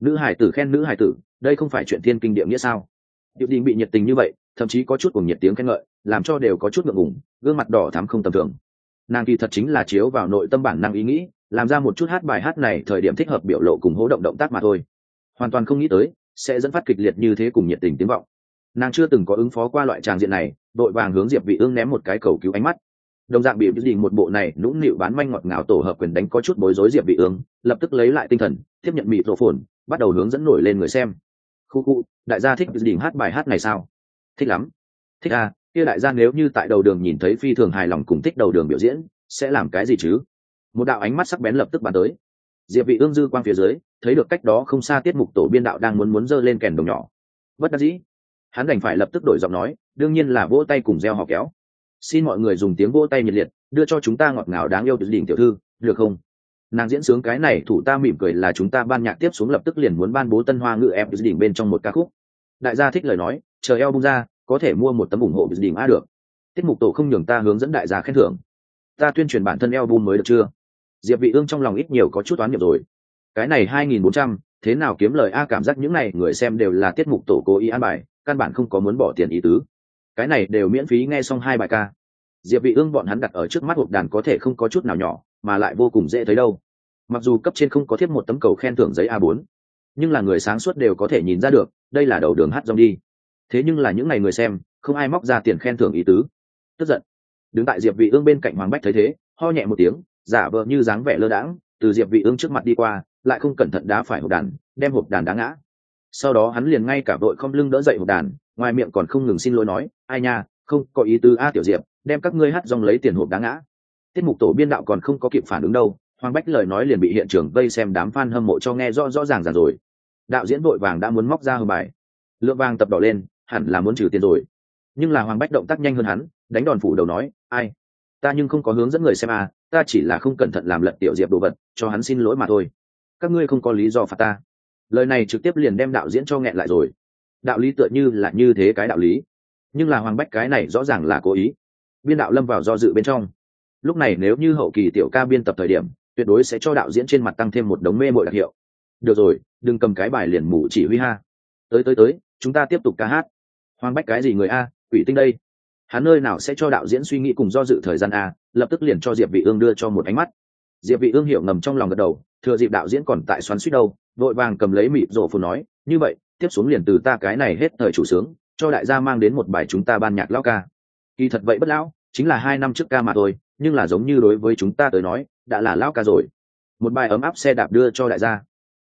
Nữ hải tử khen nữ hải tử, đây không phải chuyện thiên kinh địa nghĩa sao? Điệu đình bị nhiệt tình như vậy, thậm chí có chút cùng nhiệt tiếng khen ngợi, làm cho đều có chút ngượng ngùng, gương mặt đỏ thắm không tầm thường nàng kỳ thật chính là chiếu vào nội tâm bản năng ý nghĩ, làm ra một chút hát bài hát này thời điểm thích hợp biểu lộ cùng hố động động tác mà thôi. Hoàn toàn không nghĩ tới, sẽ dẫn phát kịch liệt như thế cùng nhiệt tình tiếng vọng. Nàng chưa từng có ứng phó qua loại tràng diện này, đội vàng hướng diệp vị ương ném một cái cầu cứu ánh mắt. Đồng dạng bị đình một bộ này nũng nịu bán manh ngọt ngào tổ hợp quyền đánh có chút bối rối diệp vị ương, lập tức lấy lại tinh thần, tiếp nhận mịt rổ phồn, bắt đầu hướng dẫn nổi lên người xem. Khu khu, đại gia thích đình hát bài hát này sao? Thích lắm. Thích à kia đại gia nếu như tại đầu đường nhìn thấy phi thường hài lòng cùng thích đầu đường biểu diễn, sẽ làm cái gì chứ? Một đạo ánh mắt sắc bén lập tức bàn tới. Diệp vị ương dư quang phía dưới, thấy được cách đó không xa tiết mục tổ biên đạo đang muốn muốn dơ lên kèn đồng nhỏ. Bất đắc dĩ, hắn đành phải lập tức đổi giọng nói, đương nhiên là vỗ tay cùng reo hò kéo. Xin mọi người dùng tiếng vỗ tay nhiệt liệt, đưa cho chúng ta ngọt ngào đáng yêu từ đỉnh tiểu thư, được không? Nàng diễn sướng cái này thủ ta mỉm cười là chúng ta ban nhạc tiếp xuống lập tức liền muốn ban bố tân hoa ngự em từ đỉnh bên trong một ca khúc. Đại gia thích lời nói, chờ eo bung ra có thể mua một tấm ủng hộ từ đỉnh a được. Tiết mục tổ không nhường ta hướng dẫn đại gia khen thưởng. Ta tuyên truyền bản thân eo bung mới được chưa? Diệp vị ương trong lòng ít nhiều có chút toán nghiệp rồi. Cái này hai nghìn bốn trăm, thế nào kiếm lời a cảm giác những này người xem đều là tiết mục tổ cố ý an bài, căn bản không có muốn bỏ tiền ý tứ. Cái này đều miễn phí nghe xong hai bài ca. Diệp vị ương bọn hắn đặt ở trước mắt hộp đàn có thể không có chút nào nhỏ, mà lại vô cùng dễ thấy đâu. Mặc dù cấp trên không có thiết một tấm cầu khen thưởng giấy a 4 nhưng là người sáng suốt đều có thể nhìn ra được, đây là đầu đường hát rong đi thế nhưng là những ngày người xem, không ai móc ra tiền khen thưởng ý tứ. Tức giận. Đứng tại diệp vị ương bên cạnh hoàng bách thấy thế, ho nhẹ một tiếng, giả vờ như dáng vẻ lơ đãng, từ diệp vị ương trước mặt đi qua, lại không cẩn thận đá phải hộp đàn, đem hộp đàn đá ngã. Sau đó hắn liền ngay cả đội không lưng đỡ dậy hộp đàn, ngoài miệng còn không ngừng xin lỗi nói, ai nha, không có ý tứ a, tiểu diệp, đem các ngươi hát dòng lấy tiền hộp đá ngã. Tiết mục tổ biên đạo còn không có kịp phản ứng đâu, hoàng bách lời nói liền bị hiện trường vây xem đám fan hâm mộ cho nghe rõ rõ ràng ràng rồi. Đạo diễn vội vàng đã muốn móc ra hờ bài. Lượng vàng tập đỏ lên hẳn là muốn trừ tiền rồi. Nhưng là hoàng bách động tác nhanh hơn hắn, đánh đòn phủ đầu nói, ai? Ta nhưng không có hướng dẫn người xem à ta chỉ là không cẩn thận làm lật tiểu diệp đồ vật, cho hắn xin lỗi mà thôi. Các ngươi không có lý do phạt ta. Lời này trực tiếp liền đem đạo diễn cho nghẹn lại rồi. Đạo lý tựa như là như thế cái đạo lý. Nhưng là hoàng bách cái này rõ ràng là cố ý. Biên đạo lâm vào do dự bên trong. Lúc này nếu như hậu kỳ tiểu ca biên tập thời điểm, tuyệt đối sẽ cho đạo diễn trên mặt tăng thêm một đống mê mội đặc hiệu. Được rồi, đừng cầm cái bài liền mù chỉ huy ha. Tới tới tới, chúng ta tiếp tục ca hát hoàng bách cái gì người a, quỷ tinh đây? Hắn nơi nào sẽ cho đạo diễn suy nghĩ cùng do dự thời gian a, lập tức liền cho diệp vị ương đưa cho một ánh mắt. Diệp vị ương hiểu ngầm trong lòng gật đầu, thừa dịp đạo diễn còn tại xoắn suýt đâu, vội vàng cầm lấy mịt rổ phù nói, như vậy, tiếp xuống liền từ ta cái này hết thời chủ sướng, cho đại gia mang đến một bài chúng ta ban nhạc lão ca. Kỳ thật vậy bất lão, chính là hai năm trước ca mà thôi, nhưng là giống như đối với chúng ta tới nói, đã là lão ca rồi. Một bài ấm áp xe đạp đưa cho đại gia.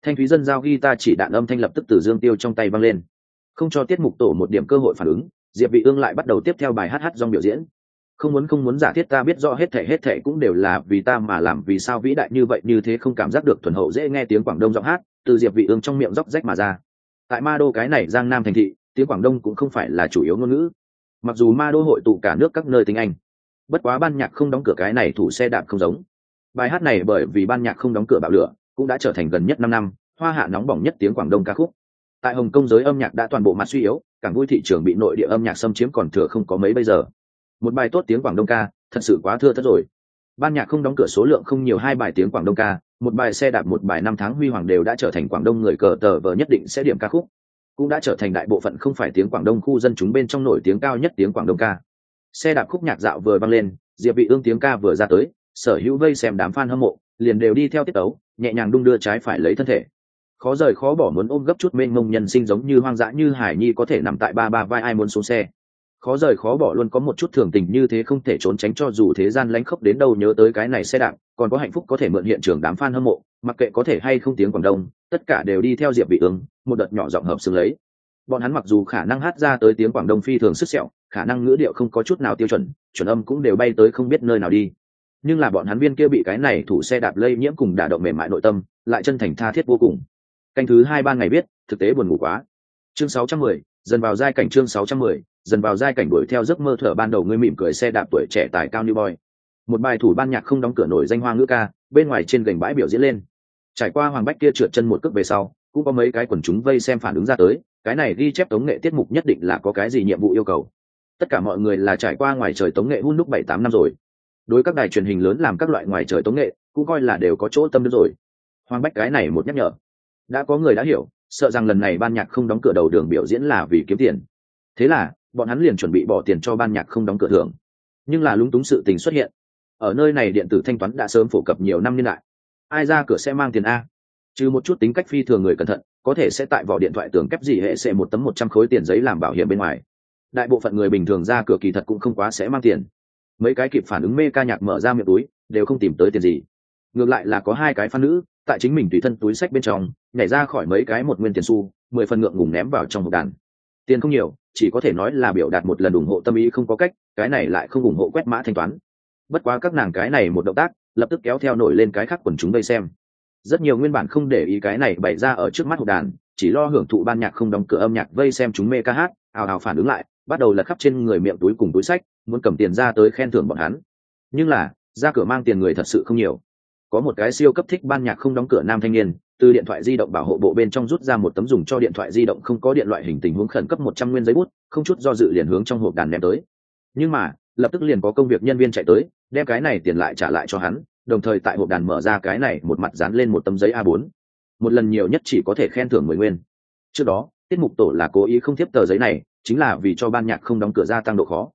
Thanh thúy dân giao ghi ta chỉ đạn âm thanh lập tức từ dương tiêu trong tay văng lên không cho tiết mục tổ một điểm cơ hội phản ứng, diệp vị ương lại bắt đầu tiếp theo bài hát hát dòng biểu diễn. Không muốn không muốn giả thiết ta biết rõ hết thể hết thể cũng đều là vì ta mà làm, vì sao vĩ đại như vậy, như thế không cảm giác được thuần hậu dễ nghe tiếng quảng đông giọng hát, từ diệp vị ương trong miệng róc rách mà ra. Tại ma đô cái này giang nam thành thị, tiếng quảng đông cũng không phải là chủ yếu ngôn ngữ. Mặc dù ma đô hội tụ cả nước các nơi tiếng anh, bất quá ban nhạc không đóng cửa cái này thủ xe đạp không giống. Bài hát này bởi vì ban nhạc không đóng cửa bạo lửa, cũng đã trở thành gần nhất năm năm, hoa hạ nóng bỏng nhất tiếng quảng đông ca khúc tại hồng kông giới âm nhạc đã toàn bộ mặt suy yếu, cảng vui thị trường bị nội địa âm nhạc xâm chiếm còn thừa không có mấy bây giờ. Một bài tốt tiếng quảng đông ca, thật sự quá thưa thất rồi. Ban nhạc không đóng cửa số lượng không nhiều, hai bài tiếng quảng đông ca, một bài xe đạp, một bài năm tháng huy hoàng đều đã trở thành quảng đông người cờ tờ vờ nhất định sẽ điểm ca khúc. Cũng đã trở thành đại bộ phận không phải tiếng quảng đông khu dân chúng bên trong nổi tiếng cao nhất tiếng quảng đông ca. Xe đạp khúc nhạc dạo vừa vang lên, diệp vị ương tiếng ca vừa ra tới, sở hữu vây xem đám fan hâm mộ, liền đều đi theo tiết tấu, nhẹ nhàng đung đưa trái phải lấy thân thể khó rời khó bỏ muốn ôm gấp chút mênh mông nhân sinh giống như hoang dã như hải nhi có thể nằm tại ba ba vai ai muốn xuống xe. Khó rời khó bỏ luôn có một chút thường tình như thế không thể trốn tránh cho dù thế gian lánh khốc đến đâu nhớ tới cái này xe đạp, còn có hạnh phúc có thể mượn hiện trường đám fan hâm mộ, mặc kệ có thể hay không tiếng quảng đông, tất cả đều đi theo diệp vị ứng một đợt nhỏ giọng hợp xứng lấy. Bọn hắn mặc dù khả năng hát ra tới tiếng quảng đông phi thường sức sẹo, khả năng ngữ điệu không có chút nào tiêu chuẩn chuẩn âm cũng đều bay tới không biết nơi nào đi. Nhưng là bọn hắn viên kia bị cái này thủ xe đạp lây nhiễm cùng đả động mềm mại nội tâm, lại chân thành tha thiết vô cùng canh thứ hai ba ngày biết thực tế buồn ngủ quá. Chương 610, dần vào giai cảnh chương 610, dần vào giai cảnh đuổi theo giấc mơ thở ban đầu ngươi mỉm cười xe đạp tuổi trẻ tài cao như boy. Một bài thủ ban nhạc không đóng cửa nổi danh hoa ngữ ca bên ngoài trên gành bãi biểu diễn lên. Trải qua hoàng bách kia trượt chân một cước về sau cũng có mấy cái quần chúng vây xem phản ứng ra tới cái này ghi chép tống nghệ tiết mục nhất định là có cái gì nhiệm vụ yêu cầu. Tất cả mọi người là trải qua ngoài trời tống nghệ hun lúc bảy tám năm rồi. Đối các đài truyền hình lớn làm các loại ngoài trời tống nghệ cũng coi là đều có chỗ tâm đức rồi. Hoàng bách cái này một nhắc nhở đã có người đã hiểu, sợ rằng lần này ban nhạc không đóng cửa đầu đường biểu diễn là vì kiếm tiền. Thế là, bọn hắn liền chuẩn bị bỏ tiền cho ban nhạc không đóng cửa thưởng. Nhưng là lúng túng sự tình xuất hiện. Ở nơi này điện tử thanh toán đã sớm phổ cập nhiều năm niên đại. Ai ra cửa sẽ mang tiền a? Trừ một chút tính cách phi thường người cẩn thận, có thể sẽ tại vỏ điện thoại tường kép gì hệ sẽ một tấm một trăm khối tiền giấy làm bảo hiểm bên ngoài. Đại bộ phận người bình thường ra cửa kỳ thật cũng không quá sẽ mang tiền. Mấy cái kịp phản ứng mê ca nhạc mở ra miệng túi, đều không tìm tới tiền gì. Ngược lại là có hai cái phan nữ tại chính mình tùy thân túi sách bên trong, nhảy ra khỏi mấy cái một nguyên tiền xu, mười phần ngượng ngùng ném vào trong hộp đàn. Tiền không nhiều, chỉ có thể nói là biểu đạt một lần ủng hộ tâm ý không có cách, cái này lại không ủng hộ quét mã thanh toán. Bất quá các nàng cái này một động tác, lập tức kéo theo nổi lên cái khác quần chúng đây xem. Rất nhiều nguyên bản không để ý cái này bày ra ở trước mắt hộp đàn, chỉ lo hưởng thụ ban nhạc không đóng cửa âm nhạc vây xem chúng mê ca hát, ào ào phản ứng lại, bắt đầu lật khắp trên người miệng túi cùng túi sách, muốn cầm tiền ra tới khen thưởng bọn hắn. Nhưng là, ra cửa mang tiền người thật sự không nhiều có một cái siêu cấp thích ban nhạc không đóng cửa nam thanh niên, từ điện thoại di động bảo hộ bộ bên trong rút ra một tấm dùng cho điện thoại di động không có điện loại hình tình huống khẩn cấp một trăm nguyên giấy bút, không chút do dự liền hướng trong hộp đàn ném tới. Nhưng mà, lập tức liền có công việc nhân viên chạy tới, đem cái này tiền lại trả lại cho hắn, đồng thời tại hộp đàn mở ra cái này một mặt dán lên một tấm giấy a 4 một lần nhiều nhất chỉ có thể khen thưởng mười nguyên. Trước đó, tiết mục tổ là cố ý không tiếp tờ giấy này, chính là vì cho ban nhạc không đóng cửa gia tăng độ khó.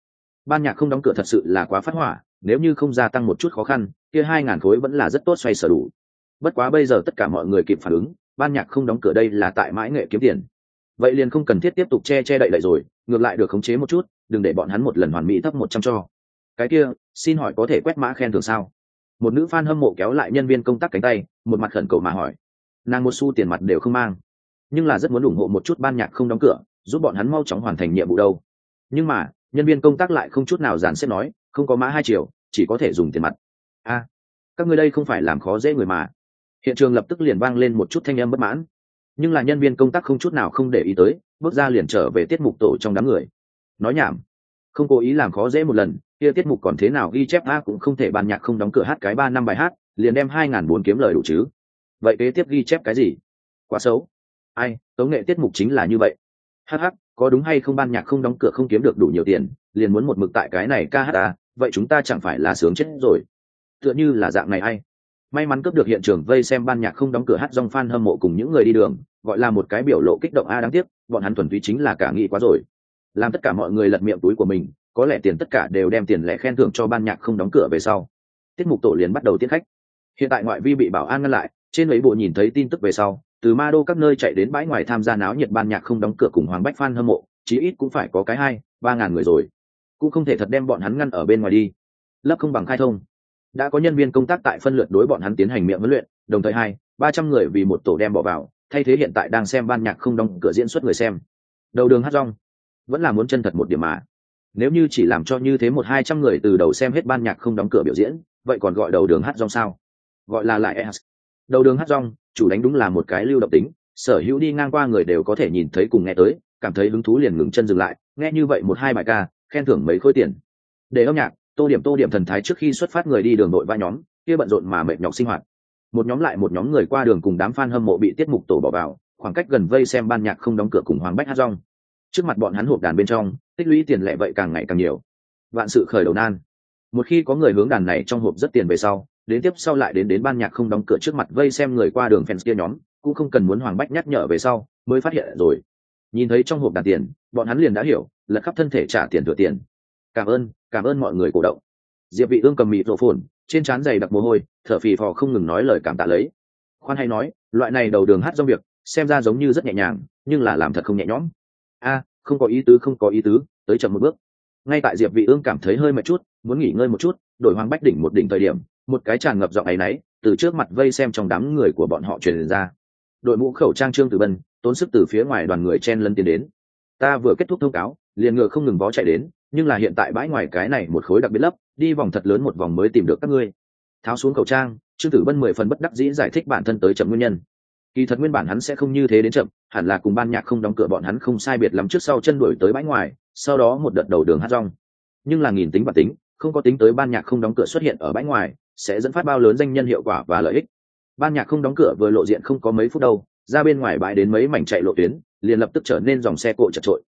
Ban nhạc không đóng cửa thật sự là quá phát hỏa, nếu như không gia tăng một chút khó khăn kia hai ngàn khối vẫn là rất tốt xoay sở đủ. Bất quá bây giờ tất cả mọi người kịp phản ứng, ban nhạc không đóng cửa đây là tại mãi nghệ kiếm tiền. Vậy liền không cần thiết tiếp tục che che đậy đậy rồi, ngược lại được khống chế một chút, đừng để bọn hắn một lần hoàn mỹ thấp một trăm cho. Cái kia, xin hỏi có thể quét mã khen thường sao? Một nữ f a n hâm mộ kéo lại nhân viên công tác cánh tay, một mặt khẩn cầu mà hỏi. Nàng một xu tiền mặt đều không mang. Nhưng là rất muốn ủng hộ một chút ban nhạc không đóng cửa, giúp bọn hắn mau chóng hoàn thành nhiệm vụ đâu. Nhưng mà, nhân viên công tác lại không chút nào dàn xếp nói, không có mã hai triệu, chỉ có thể dùng tiền mặt a, các ngươi đây không phải làm khó dễ người mà. Hiện trường lập tức liền vang lên một chút thanh âm bất mãn. Nhưng là nhân viên công tác không chút nào không để ý tới, bước ra liền trở về tiết mục tổ trong đám người. Nói nhảm. Không cố ý làm khó dễ một lần, kia tiết mục còn thế nào ghi chép a cũng không thể bàn nhạc không đóng cửa hát cái ba năm bài hát, liền đem hai ngàn bốn kiếm lời đủ chứ. Vậy kế tiếp ghi chép cái gì? Quá xấu. Ai tống nghệ tiết mục chính là như vậy. Hh có đúng hay không ban nhạc không đóng cửa không kiếm được đủ nhiều tiền, liền muốn một mực tại cái này ca hát à vậy chúng ta chẳng phải là sướng chết rồi tựa như là dạng này ai. May mắn cướp được hiện trường vây xem ban nhạc không đóng cửa hát dòng fan hâm mộ cùng những người đi đường, gọi là một cái biểu lộ kích động a đáng tiếc, bọn hắn thuần túy chính là cả nghĩ quá rồi. Làm tất cả mọi người lật miệng túi của mình, có lẽ tiền tất cả đều đem tiền lẻ khen thưởng cho ban nhạc không đóng cửa về sau. Tiết mục tổ liền bắt đầu tiết khách. Hiện tại ngoại vi bị bảo an ngăn lại, trên mấy bộ nhìn thấy tin tức về sau, từ ma đô các nơi chạy đến bãi ngoài tham gia náo nhiệt ban nhạc không đóng cửa cùng hoàng bách phan hâm mộ, chí ít cũng phải có cái hai, ba ngàn người rồi. Cũng không thể thật đem bọn hắn ngăn ở bên ngoài đi. Lấp không bằng khai thông đã có nhân viên công tác tại phân lượt đối bọn hắn tiến hành miệng huấn luyện, đồng thời hai, ba trăm người vì một tổ đem bỏ vào, thay thế hiện tại đang xem ban nhạc không đóng cửa diễn xuất người xem. Đầu đường hát rong. Vẫn là muốn chân thật một điểm mà. Nếu như chỉ làm cho như thế một hai trăm người từ đầu xem hết ban nhạc không đóng cửa biểu diễn, vậy còn gọi đầu đường hát rong sao? Gọi là lại es đầu đường hát rong, chủ đánh đúng là một cái lưu động tính, sở hữu đi ngang qua người đều có thể nhìn thấy cùng nghe tới, cảm thấy hứng thú liền ngừng chân dừng lại, nghe như vậy một hai bài ca, khen thưởng mấy khối tiền. Để âm nhạc tô điểm tô điểm thần thái trước khi xuất phát người đi đường nội ba nhóm, kia bận rộn mà mệt nhọc sinh hoạt. Một nhóm lại một nhóm người qua đường cùng đám fan hâm mộ bị tiết mục tổ bỏ vào, khoảng cách gần vây xem ban nhạc không đóng cửa cùng hoàng bách hát rong. Trước mặt bọn hắn hộp đàn bên trong, tích lũy tiền lệ vậy càng ngày càng nhiều. Vạn sự khởi đầu nan. Một khi có người hướng đàn này trong hộp rất tiền về sau, đến tiếp sau lại đến đến ban nhạc không đóng cửa trước mặt vây xem người qua đường fans kia nhóm, cũng không cần muốn hoàng bách nhắc nhở về sau, mới phát hiện rồi. Nhìn thấy trong hộp đàn tiền, bọn hắn liền đã hiểu, lật khắp thân thể trả tiền thừa tiền. Cảm ơn cảm ơn mọi người cổ động. Diệp vị ương cầm mịt rộ phồn, trên trán dày đặc mồ hôi, thở phì phò không ngừng nói lời cảm tạ lấy. Khoan hay nói, loại này đầu đường hát do việc, xem ra giống như rất nhẹ nhàng, nhưng là làm thật không nhẹ nhõm. A, không có ý tứ, không có ý tứ, tới chậm một bước. Ngay tại diệp vị ương cảm thấy hơi mệt chút, muốn nghỉ ngơi một chút, đổi hoàng bách đỉnh một đỉnh thời điểm, một cái tràn ngập giọng ấy nấy từ trước mặt vây xem trong đám người của bọn họ truyền ra. Đội mũ khẩu trang trương từ bân, tốn sức từ phía ngoài đoàn người chen lân tiến đến. Ta vừa kết thúc thông cáo, liền ngựa không ngừng vó chạy đến nhưng là hiện tại bãi ngoài cái này một khối đặc biệt lấp, đi vòng thật lớn một vòng mới tìm được các ngươi. Tháo xuống khẩu trang, trương tử bân mười phần bất đắc dĩ giải thích bản thân tới chậm nguyên nhân. Kỳ thật nguyên bản hắn sẽ không như thế đến chậm, hẳn là cùng ban nhạc không đóng cửa bọn hắn không sai biệt lắm trước sau chân đuổi tới bãi ngoài, sau đó một đợt đầu đường hát rong. Nhưng là nghìn tính và tính, không có tính tới ban nhạc không đóng cửa xuất hiện ở bãi ngoài, sẽ dẫn phát bao lớn danh nhân hiệu quả và lợi ích. Ban nhạc không đóng cửa vừa lộ diện không có mấy phút đâu, ra bên ngoài bãi đến mấy mảnh chạy lộ tuyến, liền lập tức trở nên dòng xe cộ chật trội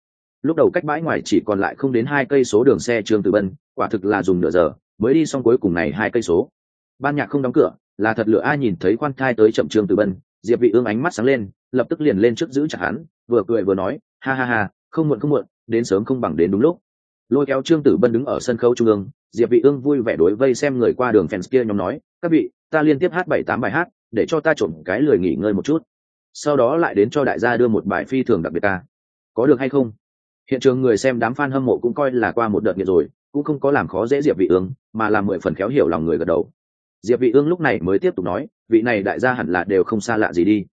lúc đầu cách bãi ngoài chỉ còn lại không đến hai cây số đường xe trương tử bân, quả thực là dùng nửa giờ, mới đi xong cuối cùng này hai cây số. Ban nhạc không đóng cửa, là thật lựa ai nhìn thấy quan thai tới chậm trương tử bân, diệp vị ương ánh mắt sáng lên, lập tức liền lên trước giữ chặt hắn, vừa cười vừa nói, ha ha ha, không muộn không muộn, đến sớm không bằng đến đúng lúc. Lôi kéo trương tử bân đứng ở sân khấu trung ương, diệp vị ương vui vẻ đối vây xem người qua đường fans kia nhóm nói, các vị, ta liên tiếp hát bảy tám bài hát, để cho ta trộn cái lười nghỉ ngơi một chút. Sau đó lại đến cho đại gia đưa một bài phi thường đặc biệt ta có được hay không? Hiện trường người xem đám fan hâm mộ cũng coi là qua một đợt nghiện rồi, cũng không có làm khó dễ diệp vị ương, mà làm mười phần khéo hiểu lòng người gật đầu. Diệp vị ương lúc này mới tiếp tục nói, vị này đại gia hẳn là đều không xa lạ gì đi.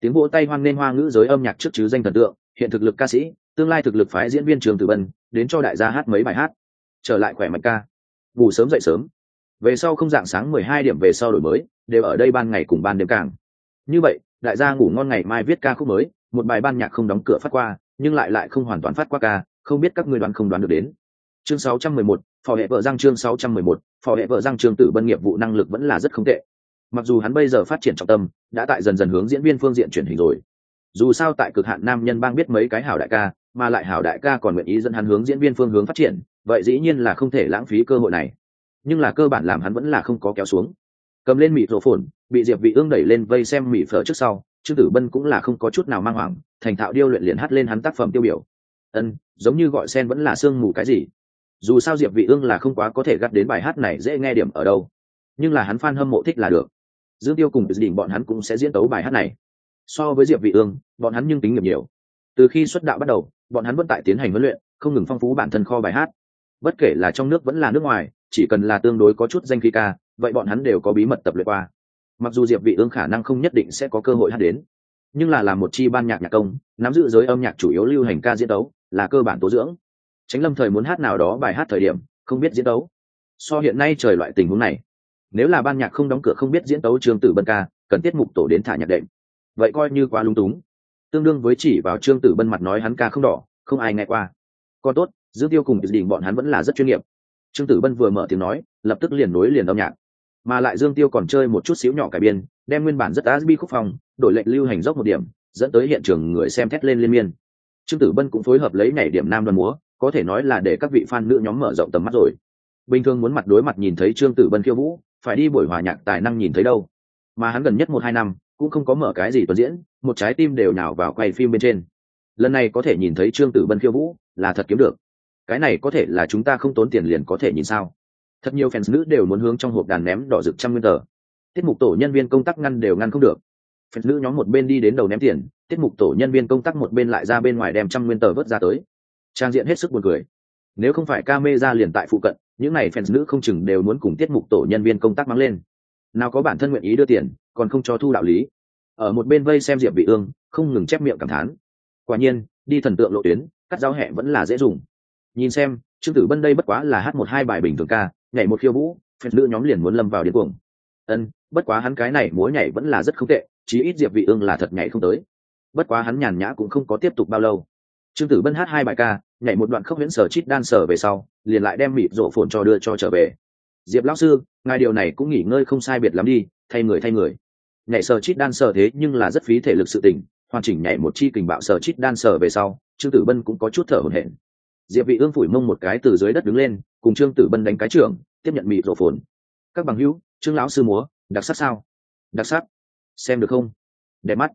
Tiếng vỗ tay hoan nên hoa ngữ giới âm nhạc trước chứ danh thần tượng, hiện thực lực ca sĩ, tương lai thực lực phái diễn viên trường tử bân, đến cho đại gia hát mấy bài hát. Trở lại khỏe mạnh ca. Ngủ sớm dậy sớm. Về sau không dạng sáng mười hai điểm về sau đổi mới, đều ở đây ban ngày cùng ban đêm càng. Như vậy, đại gia ngủ ngon ngày mai viết ca khúc mới, một bài ban nhạc không đóng cửa phát qua nhưng lại lại không hoàn toàn phát qua ca không biết các người đoán không đoán được đến. Chương 611, phò hệ vợ giang chương 611, phò hệ vợ giang trương tử bân nghiệp vụ năng lực vẫn là rất không tệ. Mặc dù hắn bây giờ phát triển trọng tâm đã tại dần dần hướng diễn viên phương diện chuyển hình rồi. Dù sao tại cực hạn nam nhân bang biết mấy cái hảo đại ca mà lại hảo đại ca còn nguyện ý dẫn hắn hướng diễn viên phương hướng phát triển vậy dĩ nhiên là không thể lãng phí cơ hội này. Nhưng là cơ bản làm hắn vẫn là không có kéo xuống. Cầm lên mịt rổ phồn bị diệp vị ương đẩy lên vây xem mị phở trước sau trương tử bân cũng là không có chút nào mang hoảng, thành thạo điêu luyện liền hát lên hắn tác phẩm tiêu biểu. Ân, giống như gọi sen vẫn là sương mù cái gì. Dù sao diệp vị ương là không quá có thể gắt đến bài hát này dễ nghe điểm ở đâu. Nhưng là hắn fan hâm mộ thích là được. Dương tiêu cùng đỉnh bọn hắn cũng sẽ diễn tấu bài hát này. So với diệp vị ương, bọn hắn nhưng tính nghiệp nhiều. Từ khi xuất đạo bắt đầu, bọn hắn vẫn tại tiến hành huấn luyện, không ngừng phong phú bản thân kho bài hát. Bất kể là trong nước vẫn là nước ngoài, chỉ cần là tương đối có chút danh khí ca, vậy bọn hắn đều có bí mật tập luyện qua mặc dù diệp vị ương khả năng không nhất định sẽ có cơ hội hát đến nhưng là làm một chi ban nhạc nhạc công nắm giữ giới âm nhạc chủ yếu lưu hành ca diễn đấu là cơ bản tố dưỡng tránh lâm thời muốn hát nào đó bài hát thời điểm không biết diễn đấu so hiện nay trời loại tình huống này nếu là ban nhạc không đóng cửa không biết diễn tấu trương tử bân ca cần tiết mục tổ đến thả nhạc đệm vậy coi như quá lung túng tương đương với chỉ vào trương tử bân mặt nói hắn ca không đỏ không ai nghe qua còn tốt dương tiêu cùng đình bọn hắn vẫn là rất chuyên nghiệp trương tử bân vừa mở tiếng nói lập tức liền nối liền âm nhạc mà lại dương tiêu còn chơi một chút xíu nhỏ cải biên, đem nguyên bản rất asbi khúc phòng đổi lệnh lưu hành dốc một điểm, dẫn tới hiện trường người xem thét lên liên miên. Trương tử bân cũng phối hợp lấy nhảy điểm nam đoàn múa, có thể nói là để các vị fan nữ nhóm mở rộng tầm mắt rồi. Bình thường muốn mặt đối mặt nhìn thấy trương tử bân khiêu vũ, phải đi buổi hòa nhạc tài năng nhìn thấy đâu. Mà hắn gần nhất một hai năm, cũng không có mở cái gì tuần diễn, một trái tim đều nào vào quay phim bên trên. Lần này có thể nhìn thấy trương tử bân khiêu vũ là thật kiếm được. Cái này có thể là chúng ta không tốn tiền liền có thể nhìn sao? Thật nhiều fans nữ đều muốn hướng trong hộp đàn ném đỏ rực trăm nguyên tờ. Tiết mục tổ nhân viên công tác ngăn đều ngăn không được. Fans nữ nhóm một bên đi đến đầu ném tiền, tiết mục tổ nhân viên công tác một bên lại ra bên ngoài đem trăm nguyên tờ vớt ra tới. Trang diện hết sức buồn cười. Nếu không phải ca mê ra liền tại phụ cận, những n à y fans nữ không chừng đều muốn cùng tiết mục tổ nhân viên công tác mang lên. Nào có bản thân nguyện ý đưa tiền, còn không cho thu đạo lý. Ở một bên vây xem diệp vị ương, không ngừng chép miệng cảm thán. Quả nhiên, đi thần tượng lộ tuyến, cắt giáo hẹ vẫn là dễ dùng. Nhìn xem, trương tử bân đây bất quá là hát một hai bài bình thường ca nhảy một khiêu vũ phen nữ nhóm liền muốn lâm vào điên cuồng. Ân, bất quá hắn cái này múa nhảy vẫn là rất không tệ, chí ít diệp vị ương là thật nhảy không tới. Bất quá hắn nhàn nhã cũng không có tiếp tục bao lâu. Trương tử bân hát hai bài ca, nhảy một đoạn khốc huyễn sở chít đan sở về sau, liền lại đem mịt rộ phồn cho đưa cho trở về. Diệp lão sư, ngài điều này cũng nghỉ ngơi không sai biệt lắm đi, thay người thay người. Nhảy sở chít đan sở thế nhưng là rất phí thể lực sự tình, hoàn chỉnh nhảy một chi kình bạo sở chít đan sở về sau, trương tử bân cũng có chút thở hổn hển diệp vị ương phủi mông một cái từ dưới đất đứng lên, cùng trương tử bân đánh cái trưởng, tiếp nhận mịt rộ phồn. Các bằng hữu, trương lão sư múa, đặc sắc sao? Đặc sắc. Xem được không? Đẹp mắt.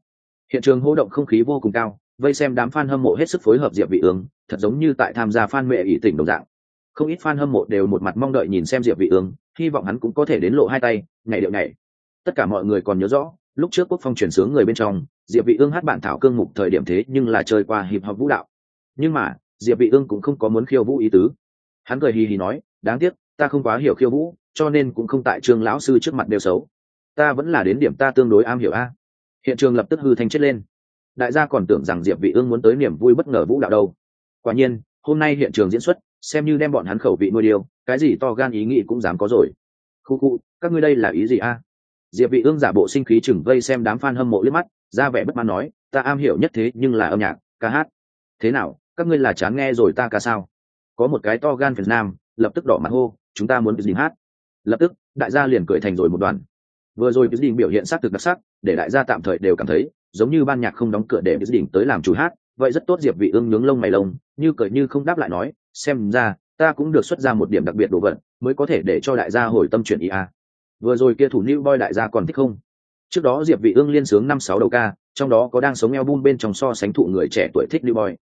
Hiện trường hô động không khí vô cùng cao, vây xem đám fan hâm mộ hết sức phối hợp diệp vị ương, thật giống như tại tham gia fan mẹ ý tỉnh đồng dạng. Không ít fan hâm mộ đều một mặt mong đợi nhìn xem diệp vị ương, hy vọng hắn cũng có thể đến lộ hai tay ngày điệu này tất cả mọi người còn nhớ rõ, lúc trước quốc phong chuyển sướng người bên trong, diệp vị ương hát bản thảo cương mục thời điểm thế nhưng là chơi qua hiệp học vũ đạo. Nhưng mà diệp vị ương cũng không có muốn khiêu vũ ý tứ. Hắn cười hì hì nói, đáng tiếc, ta không quá hiểu khiêu vũ, cho nên cũng không tại trương lão sư trước mặt đều xấu. Ta vẫn là đến điểm ta tương đối am hiểu a. Hiện trường lập tức hư thành chết lên. Đại gia còn tưởng rằng diệp vị ương muốn tới niềm vui bất ngờ vũ đạo đâu. Quả nhiên, hôm nay hiện trường diễn xuất, xem như đem bọn hắn khẩu vị nuôi điều cái gì to gan ý nghĩ cũng dám có rồi. Khu khu, các ngươi đây là ý gì a? Diệp vị ương giả bộ sinh khí chừng vây xem đám fan hâm mộ liếc mắt, ra vẻ bất mãn nói, ta am hiểu nhất thế, nhưng là âm nhạc, ca hát. Thế nào các ngươi là chán nghe rồi ta ca sao? Có một cái to gan việt nam, lập tức đỏ mặt hô, chúng ta muốn đình hát? Lập tức, đại gia liền cười thành rồi một đoàn. Vừa rồi đình biểu hiện xác thực đặc sắc, để đại gia tạm thời đều cảm thấy, giống như ban nhạc không đóng cửa để đình tới làm chủ hát, vậy rất tốt diệp vị ương nhướng lông mày lông, như cười như không đáp lại nói, xem ra, ta cũng được xuất ra một điểm đặc biệt đồ vật, mới có thể để cho đại gia hồi tâm chuyển ý a vừa rồi kia thủ new boy đại gia còn thích không? Trước đó diệp vị ương liên sướng năm sáu đầu ca, trong đó có đang sống eo bun bên trong so sánh thụ người trẻ tuổi thích new boy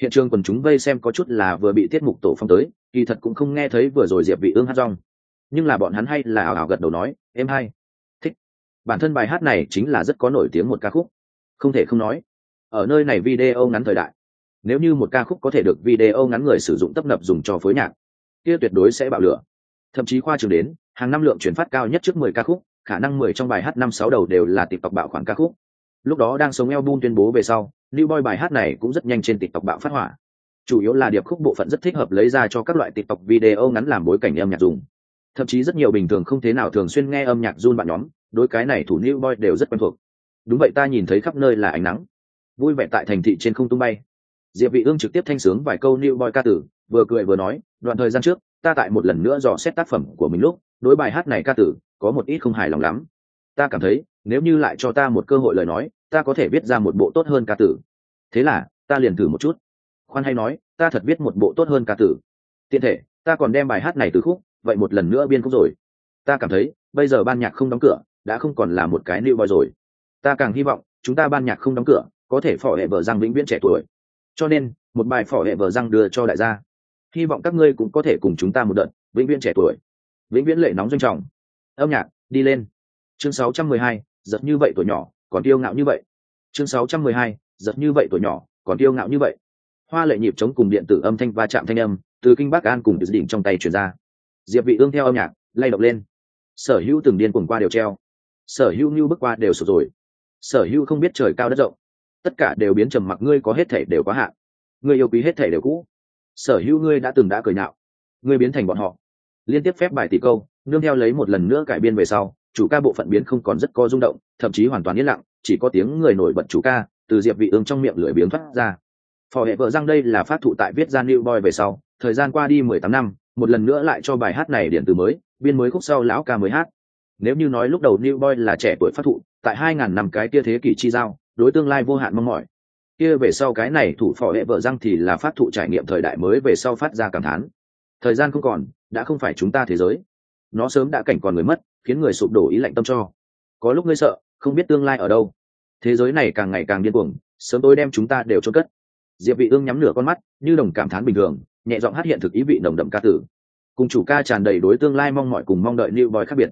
hiện trường quần chúng vây xem có chút là vừa bị tiết mục tổ phong tới, kỳ thật cũng không nghe thấy vừa rồi diệp vị ương hát rong. Nhưng là bọn hắn hay là ảo ảo gật đầu nói, em hay thích. Bản thân bài hát này chính là rất có nổi tiếng một ca khúc. Không thể không nói, ở nơi này video ngắn thời đại, nếu như một ca khúc có thể được video ngắn người sử dụng tấp nập dùng cho phối nhạc, kia tuyệt đối sẽ bạo lửa. Thậm chí khoa trường đến, hàng năm lượng chuyển phát cao nhất trước 10 ca khúc, khả năng 10 trong bài hát năm sáu đầu đều là tiktok bạo khoản ca khúc. Lúc đó đang sống album tuyên bố về sau new boy bài hát này cũng rất nhanh trên tiktok bạo phát hỏa. Chủ yếu là điệp khúc bộ phận rất thích hợp lấy ra cho các loại tiktok video ngắn làm bối cảnh âm nhạc dùng. Thậm chí rất nhiều bình thường không thế nào thường xuyên nghe âm nhạc run bạn nhóm, đối cái này thủ new boy đều rất quen thuộc. Đúng vậy ta nhìn thấy khắp nơi là ánh nắng. Vui vẻ tại thành thị trên không tung bay. Diệp vị ương trực tiếp thanh sướng vài câu new boy ca tử, vừa cười vừa nói, đoạn thời gian trước, ta tại một lần nữa dò xét tác phẩm của mình lúc, đối bài hát này ca tử, có một ít không hài lòng lắm ta cảm thấy, nếu như lại cho ta một cơ hội lời nói, ta có thể viết ra một bộ tốt hơn ca tử. Thế là, ta liền thử một chút. Khoan hay nói, ta thật viết một bộ tốt hơn ca tử. Tiện thể, ta còn đem bài hát này từ khúc, vậy một lần nữa biên khúc rồi. Ta cảm thấy, bây giờ ban nhạc không đóng cửa, đã không còn là một cái nịu bòi rồi. Ta càng hy vọng, chúng ta ban nhạc không đóng cửa, có thể phỏ hệ vợ răng vĩnh viễn trẻ tuổi. Cho nên, một bài phỏ hệ vợ răng đưa cho đại gia. Hy vọng các ngươi cũng có thể cùng chúng ta một đợt, vĩnh viễn trẻ tuổi. Vĩnh viễn lệ nóng doanh trọng. Âm nhạc, đi lên chương 612, giật như vậy tuổi nhỏ còn tiêu ngạo như vậy. Chương 612, giật như vậy tuổi nhỏ còn tiêu ngạo như vậy. Hoa lệ nhịp chống cùng điện tử âm thanh va chạm thanh âm từ kinh bắc an cùng từ đỉnh trong tay chuyển ra. Diệp vị ương theo âm nhạc lay động lên. Sở hữu từng điên cuồng qua đều treo. Sở hữu như bước qua đều sụp rồi. Sở hữu không biết trời cao đất rộng. Tất cả đều biến trầm mặc ngươi có hết thể đều quá hạn. Ngươi yêu quý hết thể đều cũ. Sở hữu ngươi đã từng đã cười nhạo. Ngươi biến thành bọn họ. Liên tiếp phép bài tỷ câu nương theo lấy một lần nữa cải biên về sau chủ ca bộ phận biến không còn rất có rung động, thậm chí hoàn toàn yên lặng, chỉ có tiếng người nổi bật chủ ca, từ diệp vị ương trong miệng lưỡi biếng thoát ra. Phò hệ vợ răng đây là phát thụ tại viết ra new boy về sau, thời gian qua đi 18 năm, một lần nữa lại cho bài hát này điện từ mới, biên mới khúc sau lão ca mới hát. Nếu như nói lúc đầu new boy là trẻ tuổi phát thụ, tại 2.000 năm cái kia thế kỷ chi giao, đối tương lai vô hạn mong mỏi. Kia về sau cái này thủ phò hệ vợ răng thì là phát thụ trải nghiệm thời đại mới về sau phát ra cảm thán. Thời gian không còn, đã không phải chúng ta thế giới. Nó sớm đã cảnh còn người mất khiến người sụp đổ ý lạnh tâm cho. Có lúc ngươi sợ, không biết tương lai ở đâu. Thế giới này càng ngày càng điên cuồng, sớm tối đem chúng ta đều trôn cất. Diệp vị ương nhắm nửa con mắt, như đồng cảm thán bình thường, nhẹ giọng hát hiện thực ý vị nồng đậm ca tử. Cùng chủ ca tràn đầy đối tương lai mong mỏi cùng mong đợi lưu boy khác biệt.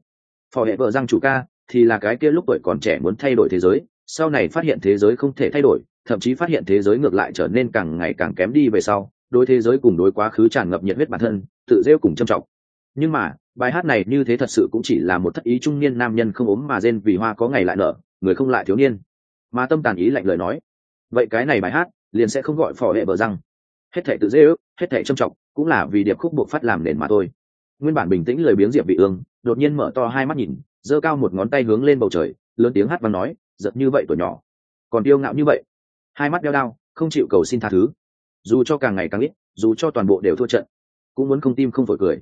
Phò hệ vợ răng chủ ca, thì là cái kia lúc tuổi còn trẻ muốn thay đổi thế giới, sau này phát hiện thế giới không thể thay đổi, thậm chí phát hiện thế giới ngược lại trở nên càng ngày càng kém đi về sau, đối thế giới cùng đối quá khứ tràn ngập nhiệt huyết bản thân, tự rêu cùng trầm trọng. Nhưng mà bài hát này như thế thật sự cũng chỉ là một thất ý trung niên nam nhân không ốm mà rên vì hoa có ngày lại nở, người không lại thiếu niên. Mà tâm tàn ý lạnh lời nói, vậy cái này bài hát liền sẽ không gọi phò hệ bờ răng. Hết thể tự dễ ước, hết thể trâm trọng, cũng là vì điệp khúc buộc phát làm nền mà thôi. Nguyên bản bình tĩnh lời biếng diệp vị ương đột nhiên mở to hai mắt nhìn, giơ cao một ngón tay hướng lên bầu trời, lớn tiếng hát và nói giật như vậy tuổi nhỏ, còn tiêu ngạo như vậy. Hai mắt đeo đao, không chịu cầu xin tha thứ. Dù cho càng ngày càng ít, dù cho toàn bộ đều thua trận, cũng muốn không tim không phổi cười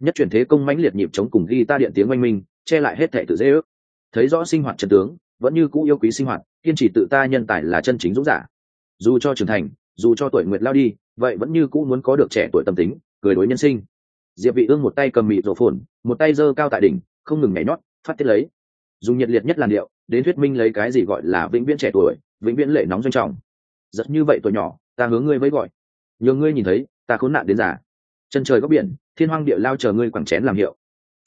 nhất chuyển thế công mãnh liệt nhịp chống cùng ghi ta điện tiếng oanh minh, che lại hết thệ tự dễ ước. Thấy rõ sinh hoạt trần tướng, vẫn như cũ yêu quý sinh hoạt, kiên trì tự ta nhân tài là chân chính dũng giả. Dù cho trưởng thành, dù cho tuổi nguyệt lao đi, vậy vẫn như cũ muốn có được trẻ tuổi tâm tính, cười đối nhân sinh. Diệp vị ương một tay cầm mị rổ phồn, một tay giơ cao tại đỉnh, không ngừng nhảy nhót, phát tiết lấy. Dùng nhiệt liệt nhất làn điệu, đến thuyết minh lấy cái gì gọi là vĩnh viễn trẻ tuổi, vĩnh viễn lệ nóng doanh trọng. Rất như vậy tuổi nhỏ, ta hướng ngươi với gọi. Nhờ ngươi nhìn thấy, ta khốn nạn đến già. Chân trời góc biển thiên hoang địa lao chờ ngươi quẳng chén làm hiệu.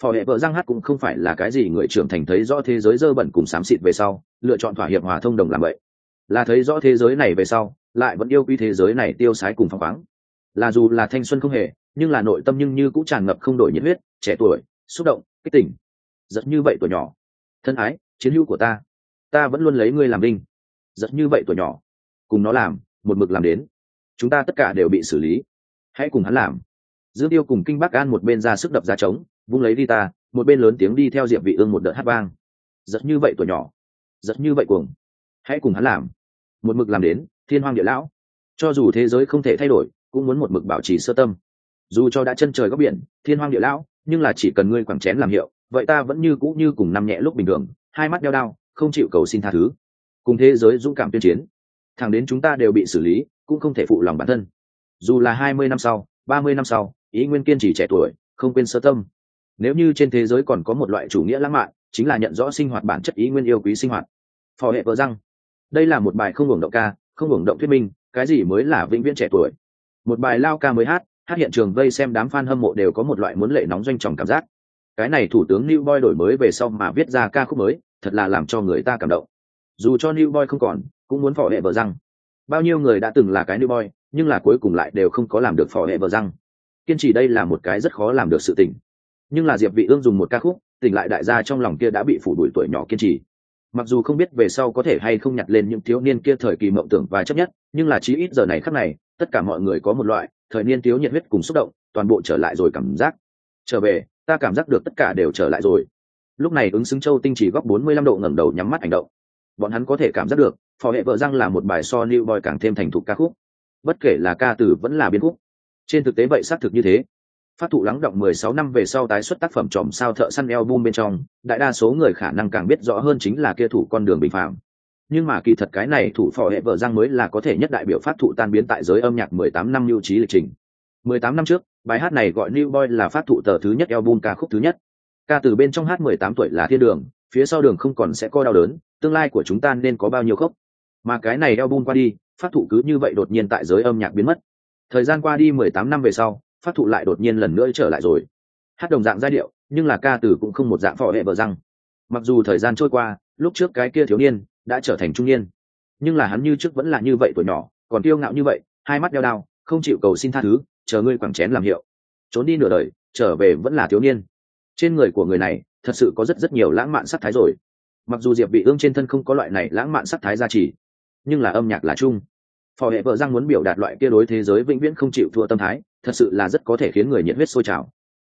Phò hệ vợ răng hát cũng không phải là cái gì người trưởng thành thấy rõ thế giới dơ bẩn cùng xám xịt về sau, lựa chọn thỏa hiệp hòa thông đồng làm vậy. Là thấy rõ thế giới này về sau, lại vẫn yêu quý thế giới này tiêu sái cùng phăng khoáng. Là dù là thanh xuân không hề, nhưng là nội tâm nhưng như cũng tràn ngập không đổi nhiệt huyết, trẻ tuổi, xúc động, kích tỉnh. Giật như vậy tuổi nhỏ. Thân ái, chiến hữu của ta. Ta vẫn luôn lấy ngươi làm đinh giật như vậy tuổi nhỏ. Cùng nó làm, một mực làm đến. Chúng ta tất cả đều bị xử lý. Hãy cùng hắn làm dương tiêu cùng kinh bắc an một bên ra sức đập ra trống, vung lấy đi ta một bên lớn tiếng đi theo diệp vị ương một đợt hát vang. Giật như vậy tuổi nhỏ, giật như vậy cuồng, hãy cùng hắn làm. Một mực làm đến, thiên hoang địa lão. Cho dù thế giới không thể thay đổi, cũng muốn một mực bảo trì sơ tâm. Dù cho đã chân trời góc biển, thiên hoang địa lão, nhưng là chỉ cần ngươi quẳng chén làm hiệu, vậy ta vẫn như cũ như cùng năm nhẹ lúc bình thường, hai mắt đeo đao, không chịu cầu xin tha thứ. Cùng thế giới dũng cảm tuyên chiến thẳng đến chúng ta đều bị xử lý, cũng không thể phụ lòng bản thân. Dù là hai mươi năm sau, ba mươi năm sau ý nguyên kiên trì trẻ tuổi, không quên sơ tâm. Nếu như trên thế giới còn có một loại chủ nghĩa lãng mạn, chính là nhận rõ sinh hoạt bản chất ý nguyên yêu quý sinh hoạt. Phò hệ vợ răng. Đây là một bài không hưởng động ca, không hưởng động thuyết minh, cái gì mới là vĩnh viễn trẻ tuổi? Một bài lao ca mới hát hát hiện trường vây xem đám f a n hâm mộ đều có một loại muốn lệ nóng doanh tròng cảm giác. Cái này thủ tướng new boy đổi mới về sau mà viết ra ca khúc mới, thật là làm cho người ta cảm động. Dù cho new boy không còn, cũng muốn phò hệ vợ răng. Bao nhiêu người đã từng là cái new boy, nhưng là cuối cùng lại đều không có làm được phò hệ vợ răng kiên trì đây là một cái rất khó làm được sự tình. Nhưng là diệp vị ương dùng một ca khúc, tỉnh lại đại gia trong lòng kia đã bị phủ đuổi tuổi nhỏ kiên trì. Mặc dù không biết về sau có thể hay không nhặt lên những thiếu niên kia thời kỳ mộng tưởng và chấp nhất, nhưng là chí ít giờ này khắc này, tất cả mọi người có một loại, thời niên thiếu nhiệt huyết cùng xúc động, toàn bộ trở lại rồi cảm giác. Trở về, ta cảm giác được tất cả đều trở lại rồi. Lúc này ứng xứng châu tinh chỉ góc 45 độ ngẩng đầu nhắm mắt hành động. Bọn hắn có thể cảm giác được, phò hệ vợ răng là một bài so new boy càng thêm thành thục ca khúc. Bất kể là ca từ vẫn là biên khúc trên thực tế vậy xác thực như thế. Phát thụ lắng động 16 năm về sau tái xuất tác phẩm tròm sao thợ săn album bên trong, đại đa số người khả năng càng biết rõ hơn chính là kia thủ con đường bình phạm nhưng mà kỳ thật cái này thủ phò hệ vợ giang mới là có thể nhất đại biểu phát thụ tan biến tại giới âm nhạc 18 năm lưu trí lịch trình. 18 năm trước, bài hát này gọi New Boy là phát thụ tờ thứ nhất album ca khúc thứ nhất. Ca từ bên trong hát mười tám tuổi là thiên đường, phía sau đường không còn sẽ coi đau đớn, tương lai của chúng ta nên có bao nhiêu khốc? Mà cái này album qua đi, phát thụ cứ như vậy đột nhiên tại giới âm nhạc biến mất thời gian qua đi mười tám năm về sau phát thụ lại đột nhiên lần nữa trở lại rồi. Hát đồng dạng giai điệu, nhưng là ca từ cũng không một dạng phò hệ vợ răng. Mặc dù thời gian trôi qua, lúc trước cái kia thiếu niên đã trở thành trung niên, nhưng là hắn như trước vẫn là như vậy tuổi nhỏ, còn kiêu ngạo như vậy, hai mắt đeo đao, không chịu cầu xin tha thứ, chờ ngươi quẳng chén làm hiệu. Trốn đi nửa đời, trở về vẫn là thiếu niên. Trên người của người này, thật sự có rất rất nhiều lãng mạn sắc thái rồi. Mặc dù diệp vị ương trên thân không có loại này lãng mạn sắc thái gia trì, nhưng là âm nhạc là chung phò hệ vợ răng muốn biểu đạt loại kia đối thế giới vĩnh viễn không chịu thua tâm thái, thật sự là rất có thể khiến người nhiệt huyết sôi trào.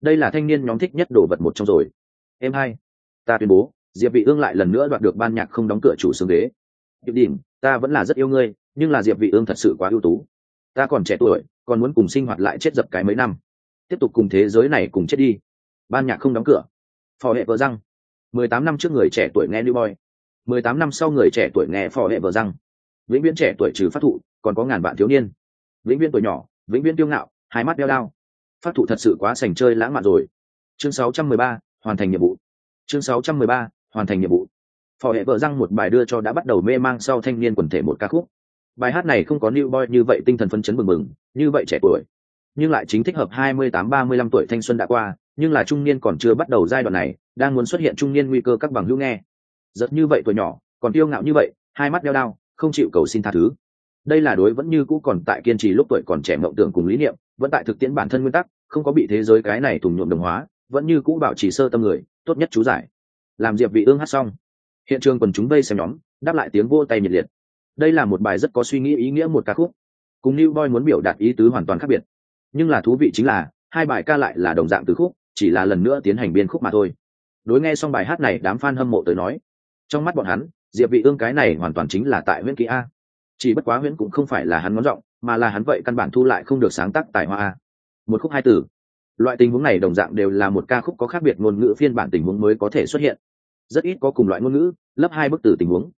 Đây là thanh niên nhóm thích nhất đồ vật một trong rồi. Em hai, ta tuyên bố, diệp vị ương lại lần nữa đoạt được ban nhạc không đóng cửa chủ xương đế. Diệp đỉnh, ta vẫn là rất yêu ngươi, nhưng là diệp vị ương thật sự quá ưu tú. Ta còn trẻ tuổi, còn muốn cùng sinh hoạt lại chết dập cái mấy năm. Tiếp tục cùng thế giới này cùng chết đi. Ban nhạc không đóng cửa. Phò hệ vợ răng. Mười tám năm trước người trẻ tuổi nghe new boy. Mười tám năm sau người trẻ tuổi nghe phò hệ vợ răng. Vĩnh viễn trẻ tuổi trừ phát thụ còn có ngàn vạn thiếu niên. Vĩnh viễn tuổi nhỏ vĩnh viễn tiêu ngạo hai mắt đeo đao. Phát thụ thật sự quá sành chơi lãng mạn rồi. Chương 613, hoàn thành nhiệm vụ. Chương 613, hoàn thành nhiệm vụ. Phò hệ vợ răng một bài đưa cho đã bắt đầu mê mang sau thanh niên quần thể một ca khúc. Bài hát này không có new boy như vậy tinh thần phấn chấn bừng bừng như vậy trẻ tuổi. Nhưng lại chính thích hợp 28-35 tuổi thanh xuân đã qua nhưng là trung niên còn chưa bắt đầu giai đoạn này đang muốn xuất hiện trung niên nguy cơ các bằng hữu nghe. Giật như vậy tuổi nhỏ còn tiêu ngạo như vậy hai mắt đeo đao không chịu cầu xin tha thứ đây là đối vẫn như cũ còn tại kiên trì lúc tuổi còn trẻ mộng tưởng cùng lý niệm, vẫn tại thực tiễn bản thân nguyên tắc, không có bị thế giới cái này thùng nhuộm đồng hóa, vẫn như cũ bảo trì sơ tâm người, tốt nhất chú giải. Làm diệp vị ương hát xong, hiện trường quần chúng vây xem nhóm, đáp lại tiếng vô tay nhiệt liệt. Đây là một bài rất có suy nghĩ ý nghĩa một ca khúc. Cùng new boy muốn biểu đạt ý tứ hoàn toàn khác biệt. Nhưng là thú vị chính là, hai bài ca lại là đồng dạng từ khúc, chỉ là lần nữa tiến hành biên khúc mà thôi. Đối nghe xong bài hát này, đám fan hâm mộ tới nói, trong mắt bọn hắn, diệp vị ương cái này hoàn toàn chính là tại huyễn kỹ a chỉ bất quá huyễn cũng không phải là hắn ngón giọng, mà là hắn vậy căn bản thu lại không được sáng tác tài hoa một khúc hai từ. Loại tình huống này đồng dạng đều là một ca khúc có khác biệt ngôn ngữ phiên bản tình huống mới có thể xuất hiện. Rất ít có cùng loại ngôn ngữ, lấp hai bức từ tình huống.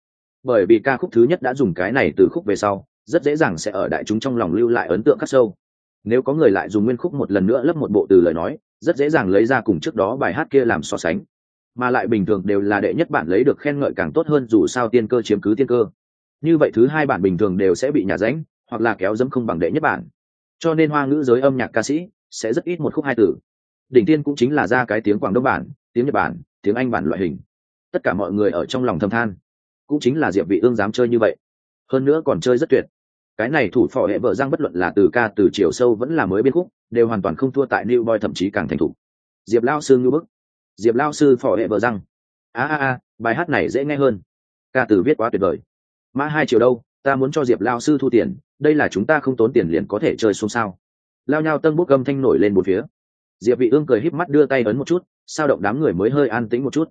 Bởi vì ca khúc thứ nhất đã dùng cái này từ khúc về sau, rất dễ dàng sẽ ở đại chúng trong lòng lưu lại ấn tượng khắc sâu. Nếu có người lại dùng nguyên khúc một lần nữa lấp một bộ từ lời nói, rất dễ dàng lấy ra cùng trước đó bài hát kia làm so sánh. Mà lại bình thường đều là đệ nhất bản lấy được khen ngợi càng tốt hơn dù sao tiên cơ chiếm cứ tiên cơ như vậy thứ hai bản bình thường đều sẽ bị nhà ránh hoặc là kéo dẫm không bằng đệ nhất bản. Cho nên hoa ngữ giới âm nhạc ca sĩ sẽ rất ít một khúc hai từ. Đỉnh tiên cũng chính là ra cái tiếng quảng đông bản, tiếng nhật bản, tiếng anh bản loại hình. Tất cả mọi người ở trong lòng thâm than. Cũng chính là diệp vị ương dám chơi như vậy. Hơn nữa còn chơi rất tuyệt. Cái này thủ phò hệ vợ giang bất luận là từ ca, từ chiều sâu vẫn là mới biên khúc, đều hoàn toàn không thua tại new boy thậm chí càng thành thủ diệp lao sư ngưu bức. Diệp lao sư phò hệ vợ răng. A a a, bài hát này dễ nghe hơn. Ca từ viết quá tuyệt vời mã hai triệu đâu, ta muốn cho diệp lao sư thu tiền, đây là chúng ta không tốn tiền liền có thể chơi xung sao? Lao nhau tân bút gâm thanh nổi lên một phía. Diệp vị ương cười híp mắt đưa tay ấn một chút, sao động đám người mới hơi an tĩnh một chút.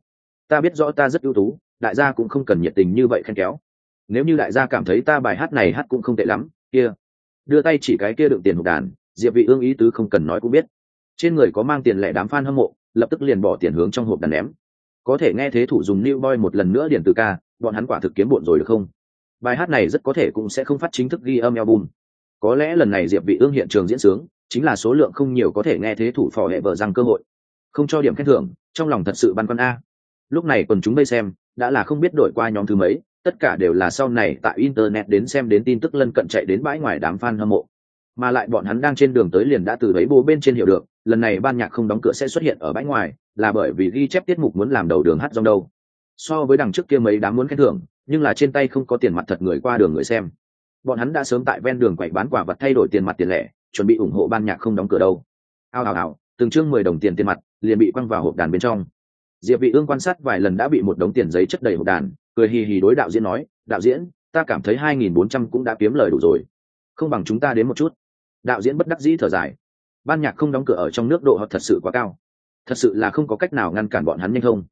Ta biết rõ ta rất ưu tú, đại gia cũng không cần nhiệt tình như vậy khen kéo. Nếu như đại gia cảm thấy ta bài hát này hát cũng không tệ lắm, kia. Đưa tay chỉ cái kia đựng tiền hộp đàn, diệp vị ương ý tứ không cần nói cũng biết. Trên người có mang tiền lẻ đám fan hâm mộ, lập tức liền bỏ tiền hướng trong hộp đàn ném. Có thể nghe thế thủ dùng new boy một lần nữa điển từ ca, bọn hắn quả thực kiếm bộn rồi được không? Bài hát này rất có thể cũng sẽ không phát chính thức ghi âm album. Có lẽ lần này diệp vị ương hiện trường diễn sướng, chính là số lượng không nhiều có thể nghe thế thủ phò hệ vợ răng cơ hội. Không cho điểm khen thưởng, trong lòng thật sự băn khoăn a. Lúc này quần chúng bây xem, đã là không biết đổi qua nhóm thứ mấy, tất cả đều là sau này tại internet đến xem đến tin tức lân cận chạy đến bãi ngoài đám fan hâm mộ. Mà lại bọn hắn đang trên đường tới liền đã từ đấy bố bên trên hiểu được, lần này ban nhạc không đóng cửa sẽ xuất hiện ở bãi ngoài, là bởi vì ghi chép tiết mục muốn làm đầu đường hát rong đâu. So với đằng trước kia mấy đám muốn khen thưởng nhưng là trên tay không có tiền mặt thật người qua đường người xem. Bọn hắn đã sớm tại ven đường quậy bán quả vật thay đổi tiền mặt tiền lẻ, chuẩn bị ủng hộ ban nhạc không đóng cửa đâu. Ao ào ào từng chương mười đồng tiền tiền mặt liền bị quăng vào hộp đàn bên trong. Diệp vị ương quan sát vài lần đã bị một đống tiền giấy chất đầy hộp đàn, cười hì hì đối đạo diễn nói, đạo diễn, ta cảm thấy hai nghìn bốn trăm cũng đã kiếm lời đủ rồi. Không bằng chúng ta đến một chút. Đạo diễn bất đắc dĩ thở dài. Ban nhạc không đóng cửa ở trong nước độ họ thật sự quá cao. Thật sự là không có cách nào ngăn cản bọn hắn nhanh không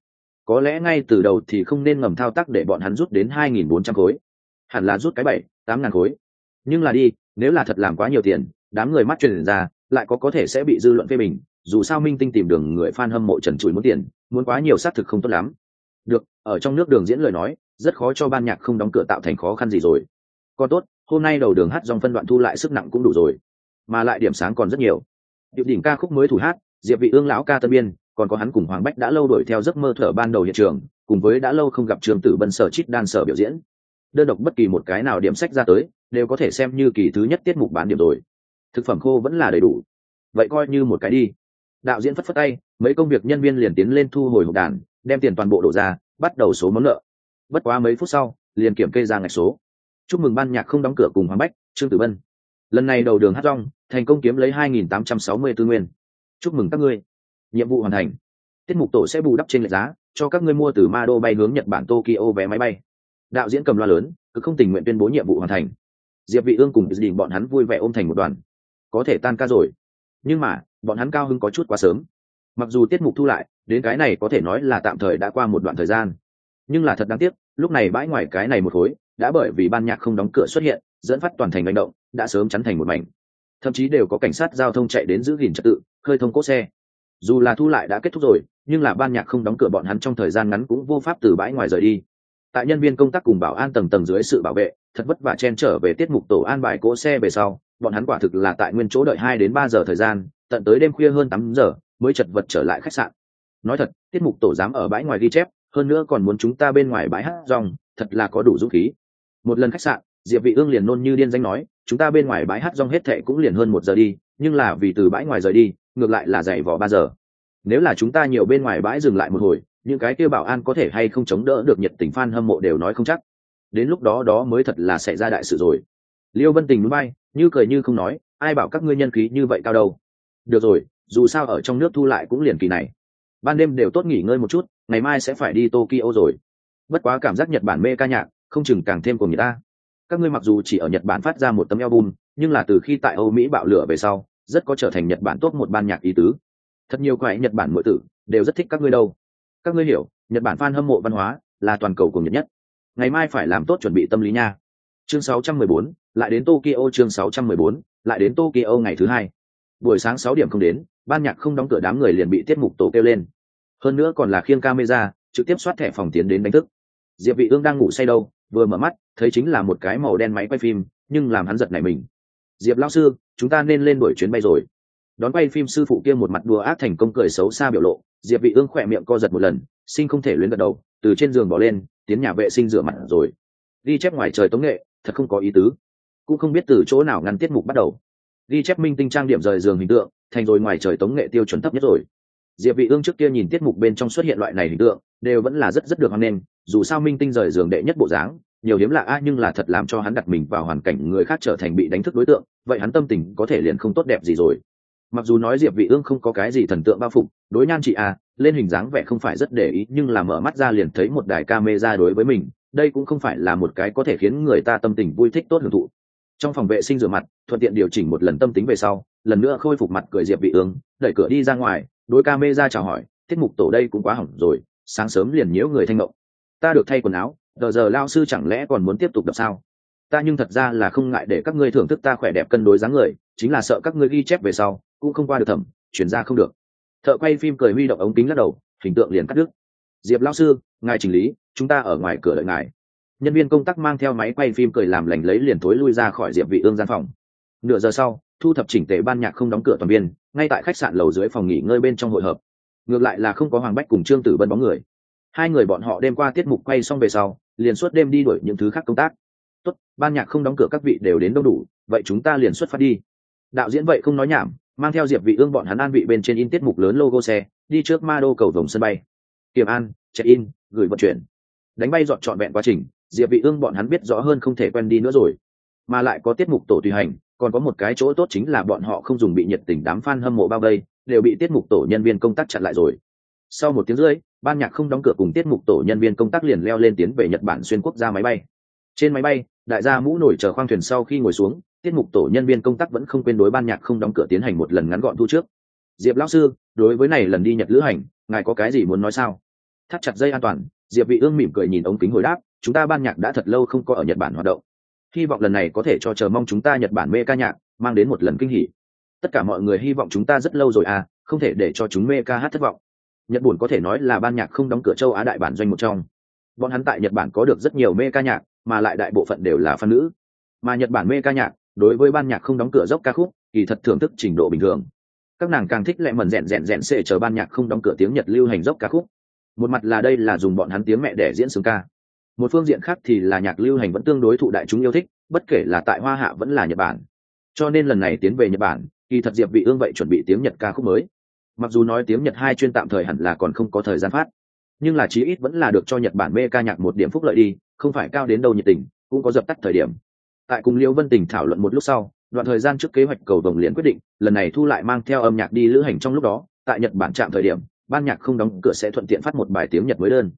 có lẽ ngay từ đầu thì không nên ngầm thao tác để bọn hắn rút đến hai nghìn bốn trăm khối. Hẳn là rút cái bảy, tám ngàn khối. Nhưng là đi, nếu là thật làm quá nhiều tiền, đám người mắt truyền ra, lại có có thể sẽ bị dư luận phê bình. Dù sao minh tinh tìm đường người fan hâm mộ trần trụi muốn tiền, muốn quá nhiều xác thực không tốt lắm. Được, ở trong nước đường diễn lời nói, rất khó cho ban nhạc không đóng cửa tạo thành khó khăn gì rồi. Còn tốt, hôm nay đầu đường hát dòng phân đoạn thu lại sức nặng cũng đủ rồi. Mà lại điểm sáng còn rất nhiều. Điệu đỉnh ca khúc mới thủ hát, diệp vị ương lão ca tân biên còn có hắn cùng hoàng bách đã lâu đuổi theo giấc mơ thở ban đầu hiện trường, cùng với đã lâu không gặp trường tử bân sở chít đan sở biểu diễn. Đơn độc bất kỳ một cái nào điểm sách ra tới, đều có thể xem như kỳ thứ nhất tiết mục bán điểm rồi. Thực phẩm khô vẫn là đầy đủ. Vậy coi như một cái đi. Đạo diễn phất phất tay, mấy công việc nhân viên liền tiến lên thu hồi hộp đàn, đem tiền toàn bộ đổ ra, bắt đầu số món nợ. Bất quá mấy phút sau, liền kiểm kê ra ngạch số. Chúc mừng ban nhạc không đóng cửa cùng hoàng bách, trương tử bân. Lần này đầu đường hát rong, thành công kiếm lấy hai nghìn tám trăm sáu mươi tư nguyên. Chúc mừng các ngươi nhiệm vụ hoàn thành. Tiết mục tổ sẽ bù đắp trên lệ giá, cho các ngươi mua từ ma đô bay hướng nhật bản tokyo vé máy bay. Đạo diễn cầm loa lớn, cứ không tình nguyện tuyên bố nhiệm vụ hoàn thành. Diệp vị ương cùng đình bọn hắn vui vẻ ôm thành một đoàn. Có thể tan ca rồi. Nhưng mà, bọn hắn cao hứng có chút quá sớm. Mặc dù tiết mục thu lại, đến cái này có thể nói là tạm thời đã qua một đoạn thời gian. Nhưng là thật đáng tiếc, lúc này bãi ngoài cái này một khối, đã bởi vì ban nhạc không đóng cửa xuất hiện, dẫn phát toàn thành hành động, đã sớm chắn thành một mảnh. Thậm chí đều có cảnh sát giao thông chạy đến giữ gìn trật tự, khơi thông cốt xe dù là thu lại đã kết thúc rồi, nhưng là ban nhạc không đóng cửa bọn hắn trong thời gian ngắn cũng vô pháp từ bãi ngoài rời đi. Tại nhân viên công tác cùng bảo an tầng tầng dưới sự bảo vệ, thật vất vả chen trở về tiết mục tổ an bài cỗ xe về sau, bọn hắn quả thực là tại nguyên chỗ đợi hai đến ba giờ thời gian, tận tới đêm khuya hơn tám giờ mới chật vật trở lại khách sạn. Nói thật, tiết mục tổ dám ở bãi ngoài ghi chép, hơn nữa còn muốn chúng ta bên ngoài bãi hát rong, thật là có đủ dũng khí. Một lần khách sạn, diệp vị ương liền nôn như điên danh nói chúng ta bên ngoài bãi hát rong hết thệ cũng liền hơn một giờ đi, nhưng là vì từ bãi ngoài rời đi, ngược lại là dày vò ba giờ. Nếu là chúng ta nhiều bên ngoài bãi dừng lại một hồi, những cái kêu bảo an có thể hay không chống đỡ được nhiệt tình fan hâm mộ đều nói không chắc. Đến lúc đó đó mới thật là xảy ra đại sự rồi. Liêu vân tình núi bay, như cười như không nói, ai bảo các ngươi nhân khí như vậy cao đâu? Được rồi, dù sao ở trong nước thu lại cũng liền kỳ này. Ban đêm đều tốt nghỉ ngơi một chút, ngày mai sẽ phải đi tokyo rồi. Bất quá cảm giác nhật bản mê ca nhạc, không chừng càng thêm của người ta các ngươi mặc dù chỉ ở nhật bản phát ra một tấm album nhưng là từ khi tại âu mỹ bạo lửa về sau rất có trở thành nhật bản tốt một ban nhạc ý tứ. Thật nhiều quái nhật bản mỗi tử đều rất thích các ngươi đâu. Các ngươi hiểu nhật bản fan hâm mộ văn hóa là toàn cầu cùng nhật nhất. Ngày mai phải làm tốt chuẩn bị tâm lý nha. Chương 614, lại đến tokyo chương 614, lại đến tokyo ngày thứ hai. Buổi sáng sáu điểm không đến ban nhạc không đóng cửa đám người liền bị tiết mục tổ kêu lên. Hơn nữa còn là khiêng camera trực tiếp soát thẻ phòng tiến đến đánh thức. Diệp vị ương đang ngủ say đâu? Vừa mở mắt, thấy chính là một cái màu đen máy quay phim, nhưng làm hắn giật này mình. Diệp lão sư, chúng ta nên lên đuổi chuyến bay rồi. Đón quay phim sư phụ kia một mặt đùa ác thành công cười xấu xa biểu lộ, diệp vị ương khỏe miệng co giật một lần, sinh không thể luyến gật đầu, từ trên giường bỏ lên, tiến nhà vệ sinh rửa mặt rồi. Đi chép ngoài trời tống nghệ, thật không có ý tứ. Cũng không biết từ chỗ nào ngăn tiết mục bắt đầu. Ghi chép minh tinh trang điểm rời giường hình tượng, thành rồi ngoài trời tống nghệ tiêu chuẩn thấp nhất rồi diệp vị ương trước kia nhìn tiết mục bên trong xuất hiện loại này hình tượng, đều vẫn là rất rất được hoan nghênh, dù sao minh tinh rời giường đệ nhất bộ dáng, nhiều hiếm lạ a, nhưng là thật làm cho hắn đặt mình vào hoàn cảnh người khác trở thành bị đánh thức đối tượng, vậy hắn tâm tình có thể liền không tốt đẹp gì rồi. Mặc dù nói diệp vị ương không có cái gì thần tượng bao phục đối nhan chị a, lên hình dáng vẻ không phải rất để ý, nhưng là mở mắt ra liền thấy một đài camera đối với mình, đây cũng không phải là một cái có thể khiến người ta tâm tình vui thích tốt hưởng thụ. Trong phòng vệ sinh rửa mặt, thuận tiện điều chỉnh một lần tâm tính về sau, lần nữa khôi phục mặt cười diệp vị ương, đẩy cửa đi ra ngoài đôi ca mê ra chào hỏi, tiết mục tổ đây cũng quá hỏng rồi, sáng sớm liền nhiễu người thanh mộng. Ta được thay quần áo, giờ giờ lao sư chẳng lẽ còn muốn tiếp tục đọc sao? Ta nhưng thật ra là không ngại để các ngươi thưởng thức ta khỏe đẹp cân đối dáng người, chính là sợ các ngươi ghi chép về sau, cũng không qua được thẩm, chuyển ra không được. Thợ quay phim cười huy động ống kính lắc đầu, hình tượng liền cắt đứt. Diệp lao sư, ngài chỉnh lý, chúng ta ở ngoài cửa đợi ngài. Nhân viên công tác mang theo máy quay phim cười làm lành lấy liền thối lui ra khỏi diệp vị ương gian phòng. Nửa giờ sau thu thập chỉnh tề ban nhạc không đóng cửa toàn viên, ngay tại khách sạn lầu dưới phòng nghỉ ngơi bên trong hội hợp. Ngược lại là không có hoàng bách cùng trương tử bân bóng người. Hai người bọn họ đêm qua tiết mục quay xong về sau, liền suốt đêm đi đuổi những thứ khác công tác. Tốt, ban nhạc không đóng cửa các vị đều đến đông đủ, vậy chúng ta liền xuất phát đi. Đạo diễn vậy không nói nhảm, mang theo diệp vị ương bọn hắn an vị bên trên in tiết mục lớn logo xe, đi trước ma đô cầu vòng sân bay. Kiểm an, check in, gửi vận chuyển. Đánh bay dọn trọn vẹn quá trình, diệp vị ương bọn hắn biết rõ hơn không thể quen đi nữa rồi mà lại có tiết mục tổ tùy hành, còn có một cái chỗ tốt chính là bọn họ không dùng bị nhiệt tình đám fan hâm mộ bao vây, đều bị tiết mục tổ nhân viên công tác chặn lại rồi. Sau một tiếng rưỡi, ban nhạc không đóng cửa cùng tiết mục tổ nhân viên công tác liền leo lên tiến về nhật bản xuyên quốc gia máy bay. Trên máy bay, đại gia mũ nổi chờ khoang thuyền sau khi ngồi xuống, tiết mục tổ nhân viên công tác vẫn không quên đối ban nhạc không đóng cửa tiến hành một lần ngắn gọn thu trước. Diệp lão sư, đối với này lần đi nhật lữ hành, ngài có cái gì muốn nói sao? Thắt chặt dây an toàn, diệp vị ương mỉm cười nhìn ống kính hồi đáp, chúng ta ban nhạc đã thật lâu không có ở nhật bản hoạt động hy vọng lần này có thể cho chờ mong chúng ta nhật bản mê ca nhạc, mang đến một lần kinh hỉ. Tất cả mọi người hy vọng chúng ta rất lâu rồi à không thể để cho chúng mê ca hát thất vọng. Nhật bản có thể nói là ban nhạc không đóng cửa châu á đại bản doanh một trong. Bọn hắn tại nhật bản có được rất nhiều mê ca nhạc, mà lại đại bộ phận đều là fan nữ. Mà nhật bản mê ca nhạc, đối với ban nhạc không đóng cửa dốc ca khúc, kỳ thật thưởng thức trình độ bình thường. Các nàng càng thích lẹ mần rèn rèn rèn xệ chờ ban nhạc không đóng cửa tiếng nhật lưu hành dốc ca khúc. Một mặt là đây là dùng bọn hắn tiếng mẹ để diễn sướng ca một phương diện khác thì là nhạc lưu hành vẫn tương đối thụ đại chúng yêu thích, bất kể là tại hoa hạ vẫn là nhật bản. Cho nên lần này tiến về nhật bản, kỳ thật diệp vị ương vậy chuẩn bị tiếng nhật ca khúc mới. Mặc dù nói tiếng nhật hai chuyên tạm thời hẳn là còn không có thời gian phát, nhưng là chí ít vẫn là được cho nhật bản mê ca nhạc một điểm phúc lợi đi, không phải cao đến đâu nhiệt tình, cũng có dập tắt thời điểm. Tại cùng liễu vân tình thảo luận một lúc sau, đoạn thời gian trước kế hoạch cầu đồng liền quyết định, lần này thu lại mang theo âm nhạc đi lữ hành trong lúc đó, tại nhật bản chạm thời điểm, ban nhạc không đóng cửa sẽ thuận tiện phát một bài tiếng nhật mới đơn.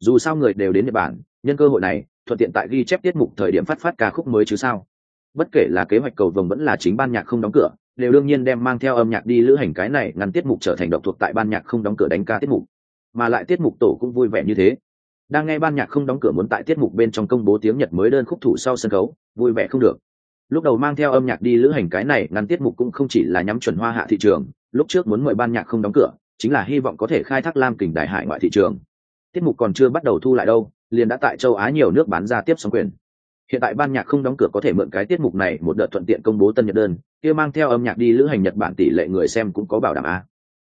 Dù sao người đều đến nhật bản nhân cơ hội này, thuận tiện tại ghi chép tiết mục thời điểm phát phát ca khúc mới chứ sao? Bất kể là kế hoạch cầu vồng vẫn là chính ban nhạc không đóng cửa, đều đương nhiên đem mang theo âm nhạc đi lữ hành cái này ngăn tiết mục trở thành độc thuộc tại ban nhạc không đóng cửa đánh ca tiết mục. Mà lại tiết mục tổ cũng vui vẻ như thế. Đang nghe ban nhạc không đóng cửa muốn tại tiết mục bên trong công bố tiếng nhật mới đơn khúc thủ sau sân khấu, vui vẻ không được. Lúc đầu mang theo âm nhạc đi lữ hành cái này ngăn tiết mục cũng không chỉ là nhắm chuẩn hoa hạ thị trường, lúc trước muốn mời ban nhạc không đóng cửa, chính là hy vọng có thể khai thác lam kình đại hải ngoại thị trường. Tiết mục còn chưa bắt đầu thu lại đâu liền đã tại châu á nhiều nước bán ra tiếp sóng quyền. Hiện tại ban nhạc không đóng cửa có thể mượn cái tiết mục này một đợt thuận tiện công bố tân nhật đơn, kia mang theo âm nhạc đi lữ hành nhật bản tỷ lệ người xem cũng có bảo đảm a.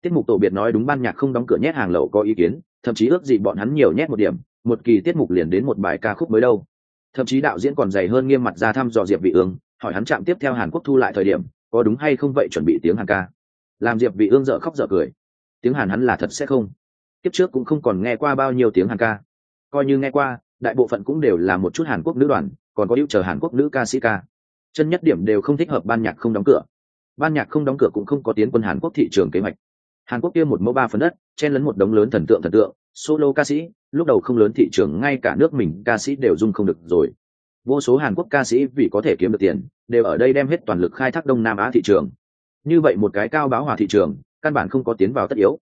Tiết mục tổ biệt nói đúng ban nhạc không đóng cửa nhét hàng lậu có ý kiến, thậm chí ước gì bọn hắn nhiều nhét một điểm, một kỳ tiết mục liền đến một bài ca khúc mới đâu. Thậm chí đạo diễn còn dày hơn nghiêm mặt ra thăm dò diệp vị ương, hỏi hắn chạm tiếp theo hàn quốc thu lại thời điểm, có đúng hay không vậy chuẩn bị tiếng hàn ca. Làm diệp vị ương dở khóc dở cười. Tiếng hàn hắn là thật sẽ không. Tiếp trước cũng không còn nghe qua bao nhiêu tiếng hàn ca coi như nghe qua, đại bộ phận cũng đều là một chút hàn quốc nữ đoàn, còn có yêu chờ hàn quốc nữ ca sĩ ca. Chân nhất điểm đều không thích hợp ban nhạc không đóng cửa. Ban nhạc không đóng cửa cũng không có tiến quân hàn quốc thị trường kế hoạch. Hàn quốc kia một mẫu ba phần đất, chen lấn một đống lớn thần tượng thần tượng, solo ca sĩ, lúc đầu không lớn thị trường, ngay cả nước mình ca sĩ đều dung không được rồi. Vô số hàn quốc ca sĩ vì có thể kiếm được tiền, đều ở đây đem hết toàn lực khai thác đông nam á thị trường. Như vậy một cái cao báo hòa thị trường, căn bản không có tiến vào tất yếu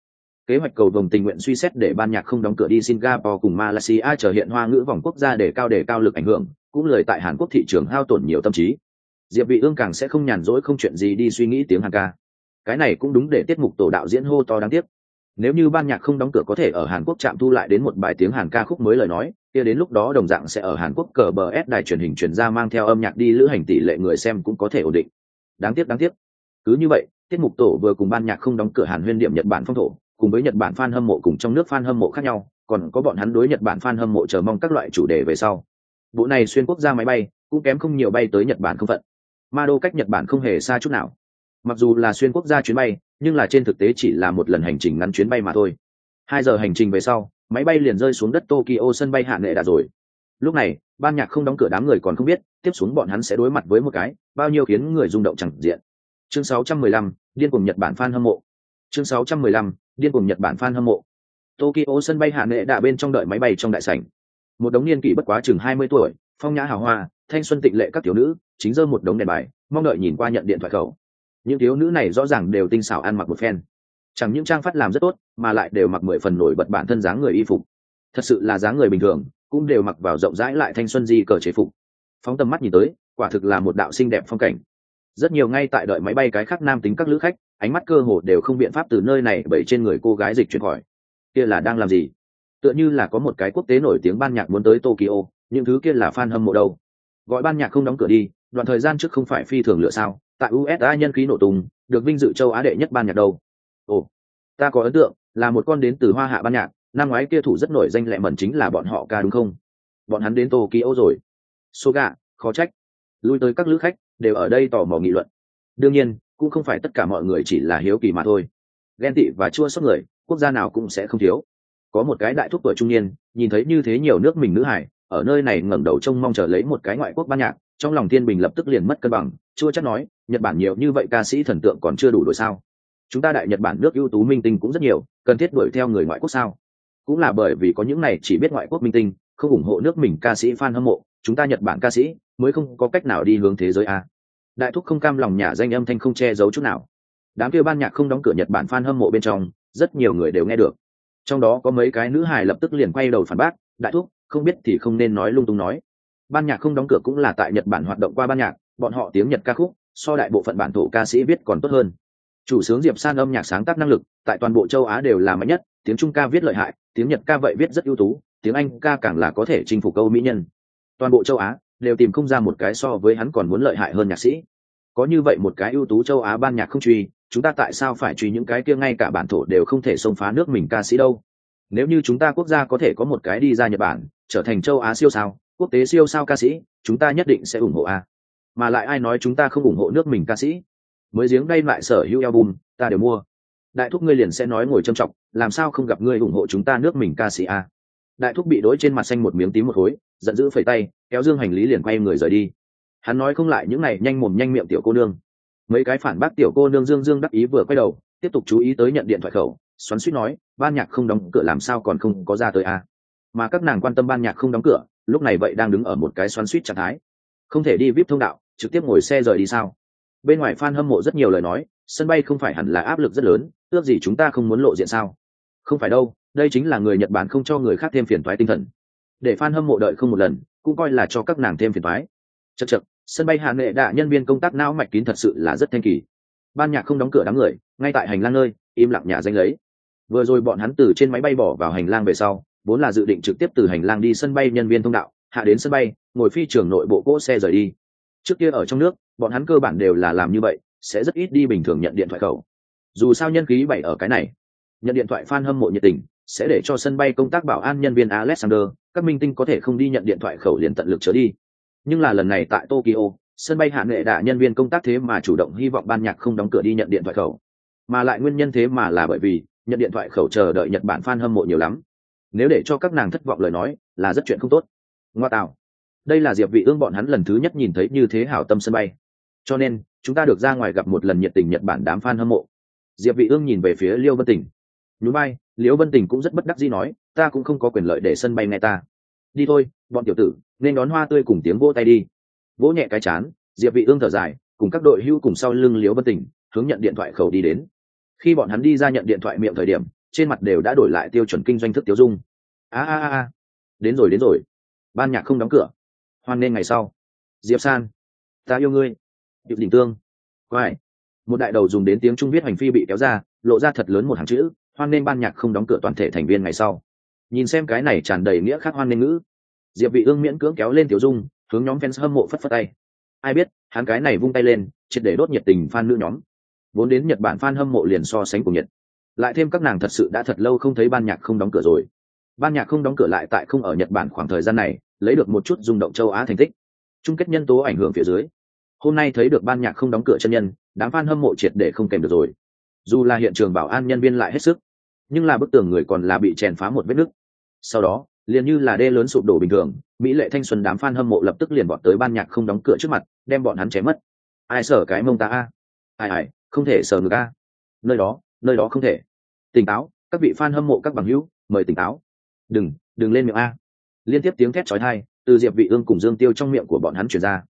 kế hoạch cầu vồng tình nguyện suy xét để ban nhạc không đóng cửa đi singapore cùng malaysia trở hiện hoa ngữ vòng quốc gia để cao để cao lực ảnh hưởng, cũng lời tại hàn quốc thị trường hao tổn nhiều tâm trí. Diệp vị ương càng sẽ không nhàn rỗi không chuyện gì đi suy nghĩ tiếng hàn ca. Cái này cũng đúng để tiết mục tổ đạo diễn hô to đáng tiếc. Nếu như ban nhạc không đóng cửa có thể ở hàn quốc chạm thu lại đến một bài tiếng hàn ca khúc mới lời nói, kia đến lúc đó đồng dạng sẽ ở hàn quốc cờ bờ s đài truyền hình truyền ra mang theo âm nhạc đi lữ hành tỷ lệ người xem cũng có thể ổn định. Đáng tiếc đáng tiếc. Cứ như vậy, tiết mục tổ vừa cùng ban nhạc không đóng cửa hàn huyên điểm nhật bản phong thổ cùng với nhật bản fan hâm mộ cùng trong nước fan hâm mộ khác nhau còn có bọn hắn đối nhật bản fan hâm mộ chờ mong các loại chủ đề về sau. Bộ này xuyên quốc gia máy bay cũng kém không nhiều bay tới nhật bản không phận. Ma đô cách nhật bản không hề xa chút nào. Mặc dù là xuyên quốc gia chuyến bay nhưng là trên thực tế chỉ là một lần hành trình ngắn chuyến bay mà thôi. Hai giờ hành trình về sau máy bay liền rơi xuống đất tokyo sân bay hạ nghệ đã rồi. Lúc này ban nhạc không đóng cửa đám người còn không biết tiếp xuống bọn hắn sẽ đối mặt với một cái bao nhiêu khiến người rung động chẳng diện. Chương 615, điên cùng nhật bản fan hâm mộ. Chương 615, điên cùng nhật bản fan hâm mộ. Tokyo sân bay hạ nệ đã bên trong đợi máy bay trong đại sảnh. Một đống niên kỷ bất quá chừng mươi tuổi, phong nhã hào hoa, thanh xuân tịnh lệ các thiếu nữ, chính dơ một đống đèn bài, mong đợi nhìn qua nhận điện thoại khẩu. Những thiếu nữ này rõ ràng đều tinh xảo ăn mặc một phen. Chẳng những trang phát làm rất tốt, mà lại đều mặc mười phần nổi bật bản thân dáng người y phục. Thật sự là dáng người bình thường, cũng đều mặc vào rộng rãi lại thanh xuân di cờ chế phục. Phóng tầm mắt nhìn tới, quả thực là một đạo xinh đẹp phong cảnh rất nhiều ngay tại đợi máy bay cái khác nam tính các lữ khách, ánh mắt cơ hồ đều không biện pháp từ nơi này bởi trên người cô gái dịch chuyển khỏi. Kia là đang làm gì? Tựa như là có một cái quốc tế nổi tiếng ban nhạc muốn tới tokyo, những thứ kia là fan hâm mộ đâu. Gọi ban nhạc không đóng cửa đi, đoạn thời gian trước không phải phi thường lựa sao. Tại usa nhân khí nổ tung, được vinh dự châu á đệ nhất ban nhạc đâu. Ồ, ta có ấn tượng, là một con đến từ hoa hạ ban nhạc, năm ngoái kia thủ rất nổi danh lẹ mẩn chính là bọn họ ca đúng không? Bọn hắn đến tokyo rồi. Số gà khó trách. Lui tới các lữ khách đều ở đây tò mò nghị luận. Đương nhiên, cũng không phải tất cả mọi người chỉ là hiếu kỳ mà thôi. Ghen tị và chua sót người, quốc gia nào cũng sẽ không thiếu. Có một cái đại thúc tuổi trung niên, nhìn thấy như thế nhiều nước mình nữ hải, ở nơi này ngẩng đầu trông mong chờ lấy một cái ngoại quốc ban nhạc, trong lòng thiên bình lập tức liền mất cân bằng, chua chắc nói, nhật bản nhiều như vậy ca sĩ thần tượng còn chưa đủ đổi sao? Chúng ta đại nhật bản nước ưu tú minh tinh cũng rất nhiều, cần thiết đuổi theo người ngoại quốc sao? Cũng là bởi vì có những này chỉ biết ngoại quốc minh tinh, không ủng hộ nước mình ca sĩ fan hâm mộ, chúng ta nhật bản ca sĩ mới không có cách nào đi hướng thế giới a. Đại thúc không cam lòng nhà danh âm thanh không che giấu chút nào. Đám kêu ban nhạc không đóng cửa nhật bản fan hâm mộ bên trong, rất nhiều người đều nghe được. Trong đó có mấy cái nữ hài lập tức liền quay đầu phản bác, đại thúc, không biết thì không nên nói lung tung nói. Ban nhạc không đóng cửa cũng là tại nhật bản hoạt động qua ban nhạc, bọn họ tiếng nhật ca khúc, so đại bộ phận bản thổ ca sĩ viết còn tốt hơn. Chủ sướng diệp san âm nhạc sáng tác năng lực, tại toàn bộ châu á đều là mạnh nhất, tiếng trung ca viết lợi hại, tiếng nhật ca vậy viết rất ưu tú, tiếng anh ca càng là có thể chinh phục câu mỹ nhân. Toàn bộ châu á đều tìm không ra một cái so với hắn còn muốn lợi hại hơn nhạc sĩ. Có như vậy một cái ưu tú châu á ban nhạc không truy, chúng ta tại sao phải truy những cái kia ngay cả bản thổ đều không thể xông phá nước mình ca sĩ đâu? Nếu như chúng ta quốc gia có thể có một cái đi ra nhật bản, trở thành châu á siêu sao, quốc tế siêu sao ca sĩ, chúng ta nhất định sẽ ủng hộ a. Mà lại ai nói chúng ta không ủng hộ nước mình ca sĩ? Mới giếng đây lại sở hữu album, ta đều mua. Đại thúc ngươi liền sẽ nói ngồi trầm trọng làm sao không gặp ngươi ủng hộ chúng ta nước mình ca sĩ a? Đại thúc bị đối trên mặt xanh một miếng tím một khối giận dữ phẩy tay, kéo dương hành lý liền quay người rời đi. Hắn nói không lại những này nhanh mồm nhanh miệng tiểu cô nương. Mấy cái phản bác tiểu cô nương dương dương đắc ý vừa quay đầu, tiếp tục chú ý tới nhận điện thoại khẩu, xoắn suýt nói, ban nhạc không đóng cửa làm sao còn không có ra tới a mà các nàng quan tâm ban nhạc không đóng cửa, lúc này vậy đang đứng ở một cái xoắn suýt trạng thái. Không thể đi vip thông đạo, trực tiếp ngồi xe rời đi sao? Bên ngoài fan hâm mộ rất nhiều lời nói, sân bay không phải hẳn là áp lực rất lớn, ước gì chúng ta không muốn lộ diện sao? Không phải đâu, đây chính là người nhật bản không cho người khác thêm phiền toái tinh thần để fan hâm mộ đợi không một lần, cũng coi là cho các nàng thêm phiền toái. Chật chật sân bay hạ nghệ đạ nhân viên công tác não mạch kín thật sự là rất thanh kỳ. Ban nhạc không đóng cửa đám người, ngay tại hành lang nơi, im lặng nhà danh lấy. Vừa rồi bọn hắn từ trên máy bay bỏ vào hành lang về sau, vốn là dự định trực tiếp từ hành lang đi sân bay nhân viên thông đạo, hạ đến sân bay, ngồi phi trường nội bộ cỗ xe rời đi. Trước kia ở trong nước, bọn hắn cơ bản đều là làm như vậy, sẽ rất ít đi bình thường nhận điện thoại khẩu. Dù sao nhân khí bảy ở cái này, nhận điện thoại fan hâm mộ nhiệt tình sẽ để cho sân bay công tác bảo an nhân viên alexander các minh tinh có thể không đi nhận điện thoại khẩu liền tận lực trở đi. Nhưng là lần này tại tokyo, sân bay hạ nghệ đã nhân viên công tác thế mà chủ động hy vọng ban nhạc không đóng cửa đi nhận điện thoại khẩu. Mà lại nguyên nhân thế mà là bởi vì nhận điện thoại khẩu chờ đợi nhật bản fan hâm mộ nhiều lắm. Nếu để cho các nàng thất vọng lời nói, là rất chuyện không tốt. Ngoa tạo. Đây là diệp vị ương bọn hắn lần thứ nhất nhìn thấy như thế hảo tâm sân bay. Cho nên, chúng ta được ra ngoài gặp một lần nhiệt tình nhật bản đám fan hâm mộ. Diệp vị ương nhìn về phía liêu vân Tỉnh. núi bay liễu vân tình cũng rất bất đắc dĩ nói, ta cũng không có quyền lợi để sân bay nghe ta. Đi thôi, bọn tiểu tử, nên đón hoa tươi cùng tiếng vỗ tay đi. Vỗ nhẹ cái chán, diệp vị ương thở dài, cùng các đội hưu cùng sau lưng liễu vân tình, hướng nhận điện thoại khẩu đi đến. Khi bọn hắn đi ra nhận điện thoại miệng thời điểm, trên mặt đều đã đổi lại tiêu chuẩn kinh doanh thức tiêu dung. A a a đến rồi đến rồi. Ban nhạc không đóng cửa. Hoan nên ngày sau. Diệp san. Ta yêu ngươi. Điệp đỉnh tương. Quái. Một đại đầu dùng đến tiếng trung viết hành phi bị kéo ra, lộ ra thật lớn một hàng chữ hoan nên ban nhạc không đóng cửa toàn thể thành viên ngày sau. Nhìn xem cái này tràn đầy nghĩa khác hoan nên ngữ, diệp vị ương miễn cưỡng kéo lên tiểu dung, hướng nhóm fans hâm mộ phất phất tay. Ai biết, hắn cái này vung tay lên, triệt để đốt nhiệt tình fan nữ nhóm. Vốn đến nhật bản fan hâm mộ liền so sánh cùng nhiệt lại thêm các nàng thật sự đã thật lâu không thấy ban nhạc không đóng cửa rồi. Ban nhạc không đóng cửa lại tại không ở nhật bản khoảng thời gian này, lấy được một chút rung động châu á thành tích. Chung kết nhân tố ảnh hưởng phía dưới. Hôm nay thấy được ban nhạc không đóng cửa chân nhân, đám fan hâm mộ triệt để không kèm được rồi. Dù là hiện trường bảo an nhân viên lại hết sức nhưng là bức tường người còn là bị chèn phá một vết nứt. Sau đó, liền như là đê lớn sụp đổ bình thường, mỹ lệ thanh xuân đám fan hâm mộ lập tức liền bọn tới ban nhạc không đóng cửa trước mặt, đem bọn hắn chém mất. Ai sở cái mông ta a? Ai ai, không thể sờ ngược a. Nơi đó nơi đó không thể. Tỉnh táo, các vị fan hâm mộ các bằng hữu, mời tỉnh táo. Đừng đừng lên miệng a. Liên tiếp tiếng thét chói tai, từ diệp vị ương cùng dương tiêu trong miệng của bọn hắn truyền ra.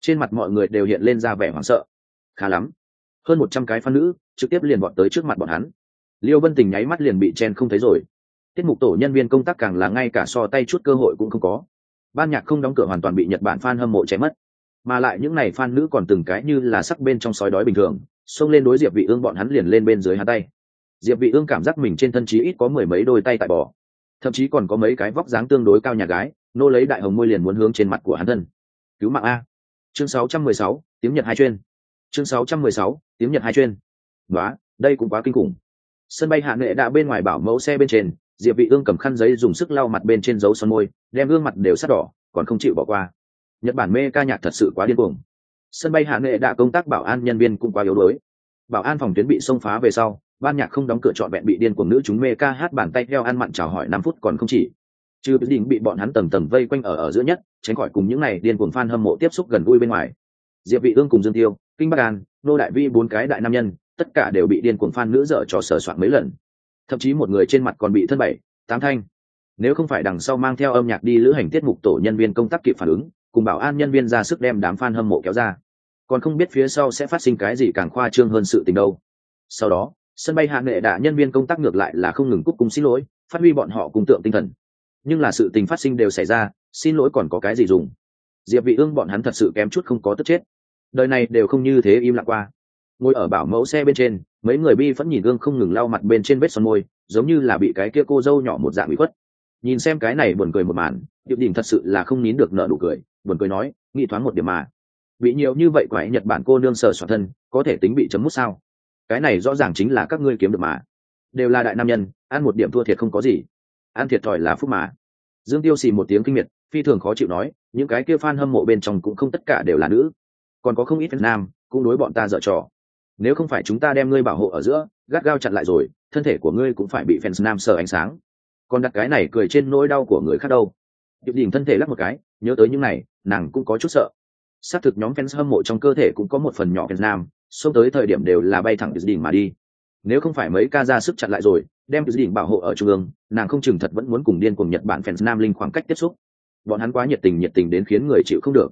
Trên mặt mọi người đều hiện lên ra vẻ hoảng sợ. Khá lắm. Hơn một trăm cái fan nữ trực tiếp liền bọn tới trước mặt bọn hắn liêu vân tình nháy mắt liền bị chen không thấy rồi. Tiết mục tổ nhân viên công tác càng là ngay cả so tay chút cơ hội cũng không có. Ban nhạc không đóng cửa hoàn toàn bị nhật bản fan hâm mộ chém mất. Mà lại những này fan nữ còn từng cái như là sắc bên trong sói đói bình thường xông lên đối diệp vị ương bọn hắn liền lên bên dưới hai tay. Diệp vị ương cảm giác mình trên thân chí ít có mười mấy đôi tay tại bò. Thậm chí còn có mấy cái vóc dáng tương đối cao nhà gái nô lấy đại hồng môi liền muốn hướng trên mặt của hắn thân. Cứu mạng a. Chương 616, tiếng nhật hai chuyên. Chương 616, tiếng nhật hai chuyên. Đó đây cũng quá kinh khủng sân bay hạ nghệ đã bên ngoài bảo mẫu xe bên trên, diệp vị ương cầm khăn giấy dùng sức lau mặt bên trên dấu son môi, đem gương mặt đều sắt đỏ, còn không chịu bỏ qua. Nhật bản mê ca nhạc thật sự quá điên cuồng. Sân bay hạ nghệ đã công tác bảo an nhân viên cũng quá yếu đuối. Bảo an phòng tuyến bị xông phá về sau, ban nhạc không đóng cửa trọn vẹn bị điên cuồng nữ chúng mê ca hát bàn tay theo ăn mặn chào hỏi năm phút còn không chỉ. Trừ biết định bị bọn hắn tầng tầng vây quanh ở ở giữa nhất, tránh khỏi cùng những này điên cuồng fan hâm mộ tiếp xúc gần gũi bên ngoài. Diệp vị ương cùng dương tiêu, kinh bắc an, nô đại vi bốn cái đại nam nhân tất cả đều bị điên cuồng fan nữ dở cho sờ soạn mấy lần. Thậm chí một người trên mặt còn bị thân bảy, tám thanh. Nếu không phải đằng sau mang theo âm nhạc đi lữ hành tiết mục tổ nhân viên công tác kịp phản ứng, cùng bảo an nhân viên ra sức đem đám fan hâm mộ kéo ra. Còn không biết phía sau sẽ phát sinh cái gì càng khoa trương hơn sự tình đâu. Sau đó, sân bay hạ nghệ đã nhân viên công tác ngược lại là không ngừng cúc cung xin lỗi, phát huy bọn họ cùng tượng tinh thần. Nhưng là sự tình phát sinh đều xảy ra, xin lỗi còn có cái gì dùng? Diệp vị ương bọn hắn thật sự kém chút không có tức chết. Đời này đều không như thế im lặng qua ngồi ở bảo mẫu xe bên trên, mấy người bi vẫn nhìn gương không ngừng lau mặt bên trên vết son môi, giống như là bị cái kia cô dâu nhỏ một dạng bị khuất. Nhìn xem cái này buồn cười một màn điệu đình thật sự là không nín được nợ đủ cười, buồn cười nói nghĩ thoáng một điểm mà. Bị nhiều như vậy quái nhật bản cô nương sờ soạn thân, có thể tính bị chấm mút sao? Cái này rõ ràng chính là các ngươi kiếm được mà. Đều là đại nam nhân, ăn một điểm thua thiệt không có gì. Ăn thiệt thòi là phúc mà. Dương tiêu xì một tiếng kinh miệt, phi thường khó chịu nói, những cái kia fan hâm mộ bên trong cũng không tất cả đều là nữ. Còn có không ít việt nam cũng đối bọn ta dở trò nếu không phải chúng ta đem ngươi bảo hộ ở giữa, gắt gao chặn lại rồi, thân thể của ngươi cũng phải bị fans nam sợ ánh sáng. Còn đặt cái này cười trên nỗi đau của người khác đâu. Điệp đình thân thể lắc một cái, nhớ tới những này, nàng cũng có chút sợ. Xác thực nhóm fans hâm mộ trong cơ thể cũng có một phần nhỏ fans nam, xông tới thời điểm đều là bay thẳng điệp đình mà đi. Nếu không phải mấy ca ra sức chặn lại rồi, đem điệp đình bảo hộ ở trung ương, nàng không chừng thật vẫn muốn cùng điên cùng nhật bản fans nam linh khoảng cách tiếp xúc. Bọn hắn quá nhiệt tình nhiệt tình đến khiến người chịu không được.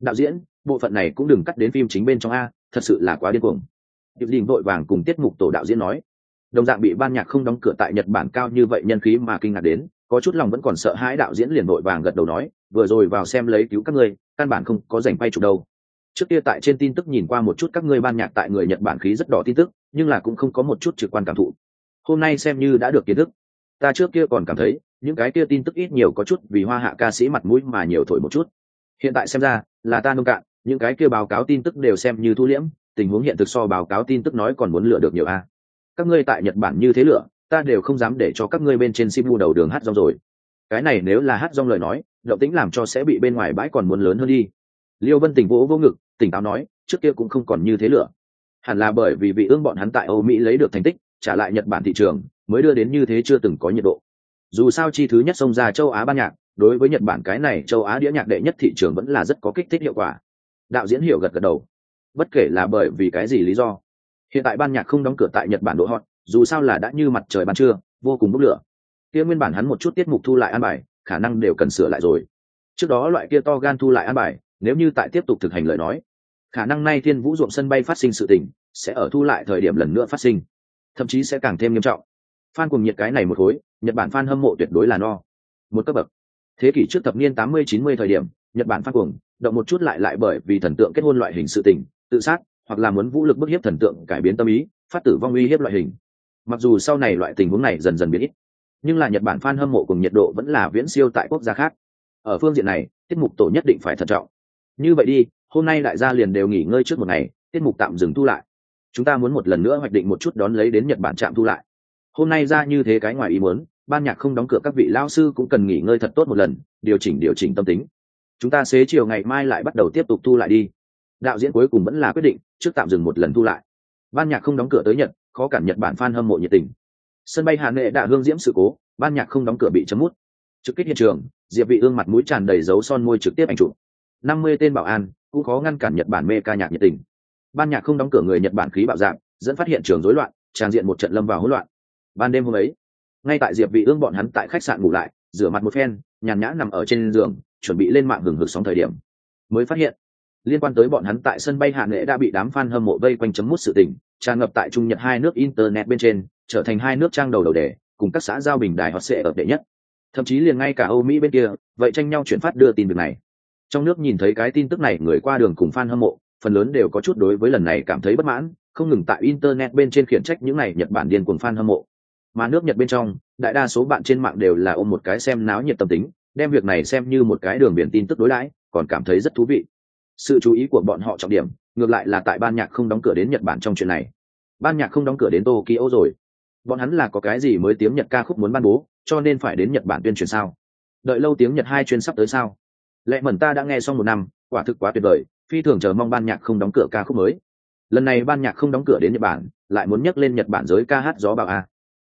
Đạo diễn, bộ phận này cũng đừng cắt đến phim chính bên trong a, thật sự là quá điên cuồng điệp đình vội vàng cùng tiết mục tổ đạo diễn nói. Đồng dạng bị ban nhạc không đóng cửa tại nhật bản cao như vậy nhân khí mà kinh ngạc đến, có chút lòng vẫn còn sợ hãi đạo diễn liền vội vàng gật đầu nói, vừa rồi vào xem lấy cứu các ngươi, căn bản không có dành bay chụp đâu. Trước kia tại trên tin tức nhìn qua một chút các ngươi ban nhạc tại người nhật bản khí rất đỏ tin tức, nhưng là cũng không có một chút trực quan cảm thụ. Hôm nay xem như đã được kiến thức. Ta trước kia còn cảm thấy, những cái kia tin tức ít nhiều có chút vì hoa hạ ca sĩ mặt mũi mà nhiều thổi một chút. Hiện tại xem ra, là ta nông cạn, những cái kia báo cáo tin tức đều xem như thu liễm tình huống hiện thực so báo cáo tin tức nói còn muốn lựa được nhiều a. Các ngươi tại nhật bản như thế lựa, ta đều không dám để cho các ngươi bên trên simu đầu đường hát rong rồi. Cái này nếu là hát rong lời nói động tính làm cho sẽ bị bên ngoài bãi còn muốn lớn hơn đi. Liêu vân tỉnh vỗ vô ngực tỉnh táo nói trước kia cũng không còn như thế lựa. hẳn là bởi vì vị ương bọn hắn tại âu mỹ lấy được thành tích trả lại nhật bản thị trường mới đưa đến như thế chưa từng có nhiệt độ. Dù sao chi thứ nhất xông ra châu á ban nhạc đối với nhật bản cái này châu á đĩa nhạc đệ nhất thị trường vẫn là rất có kích thích hiệu quả. Đạo diễn hiểu gật gật đầu bất kể là bởi vì cái gì lý do. Hiện tại ban nhạc không đóng cửa tại nhật bản đỗ hot, dù sao là đã như mặt trời ban trưa, vô cùng bốc lửa. Kia nguyên bản hắn một chút tiết mục thu lại an bài, khả năng đều cần sửa lại rồi. Trước đó loại kia to gan thu lại an bài, nếu như tại tiếp tục thực hành lời nói, khả năng nay thiên vũ ruộng sân bay phát sinh sự tình, sẽ ở thu lại thời điểm lần nữa phát sinh. Thậm chí sẽ càng thêm nghiêm trọng. Phan cùng nhiệt cái này một khối, nhật bản fan hâm mộ tuyệt đối là no. Một cấp bậc. Thế kỷ trước thập niên tám mươi, chín mươi thời điểm, nhật bản fan cuồng, động một chút lại lại bởi vì thần tượng kết hôn loại hình sự tình tự sát, hoặc là muốn vũ lực bức hiếp thần tượng cải biến tâm ý, phát tử vong uy hiếp loại hình. Mặc dù sau này loại tình huống này dần dần biến ít, nhưng là nhật bản fan hâm mộ cùng nhiệt độ vẫn là viễn siêu tại quốc gia khác. Ở phương diện này, tiết mục tổ nhất định phải thận trọng. Như vậy đi, hôm nay đại gia liền đều nghỉ ngơi trước một ngày, tiết mục tạm dừng thu lại. Chúng ta muốn một lần nữa hoạch định một chút đón lấy đến nhật bản trạm thu lại. Hôm nay ra như thế cái ngoài ý muốn, ban nhạc không đóng cửa các vị lao sư cũng cần nghỉ ngơi thật tốt một lần, điều chỉnh điều chỉnh tâm tính. Chúng ta xế chiều ngày mai lại bắt đầu tiếp tục thu lại đi đạo diễn cuối cùng vẫn là quyết định trước tạm dừng một lần thu lại. Ban nhạc không đóng cửa tới nhật, khó cản nhật bản fan hâm mộ nhiệt tình. Sân bay hà nội đã hương diễm sự cố, ban nhạc không đóng cửa bị chấm mút. Trực kích hiện trường, diệp vị ương mặt mũi tràn đầy dấu son môi trực tiếp ảnh chụp. 50 tên bảo an, cũng khó ngăn cản nhật bản mê ca nhạc nhiệt tình. Ban nhạc không đóng cửa người nhật bản khí bạo dạng, dẫn phát hiện trường rối loạn, tràn diện một trận lâm vào hỗn loạn. Ban đêm hôm ấy, ngay tại diệp vị ương bọn hắn tại khách sạn ngủ lại, rửa mặt một phen, nhàn nhã nằm ở trên giường, chuẩn bị lên mạng hừng hực sóng thời điểm. Mới phát hiện liên quan tới bọn hắn tại sân bay hạ nghệ đã bị đám fan hâm mộ vây quanh chấm mút sự tình, tràn ngập tại trung nhật hai nước internet bên trên, trở thành hai nước trang đầu đầu đề, cùng các xã giao bình đài hot sẽ ở đệ nhất. Thậm chí liền ngay cả âu mỹ bên kia, vậy tranh nhau chuyển phát đưa tin việc này. Trong nước nhìn thấy cái tin tức này, người qua đường cùng fan hâm mộ, phần lớn đều có chút đối với lần này cảm thấy bất mãn, không ngừng tại internet bên trên khiển trách những này nhật bản điên cuồng fan hâm mộ. Mà nước nhật bên trong, đại đa số bạn trên mạng đều là ôm một cái xem náo nhiệt tâm tính, đem việc này xem như một cái đường biển tin tức đối đãi, còn cảm thấy rất thú vị sự chú ý của bọn họ trọng điểm ngược lại là tại ban nhạc không đóng cửa đến nhật bản trong chuyện này. Ban nhạc không đóng cửa đến tokyo rồi. Bọn hắn là có cái gì mới tiếng nhật ca khúc muốn ban bố cho nên phải đến nhật bản tuyên truyền sao? Đợi lâu tiếng nhật hai chuyên sắp tới sao? Lẽ mẩn ta đã nghe xong một năm quả thực quá tuyệt vời phi thường chờ mong ban nhạc không đóng cửa ca khúc mới. Lần này ban nhạc không đóng cửa đến nhật bản lại muốn nhắc lên nhật bản giới ca hát gió bạo a.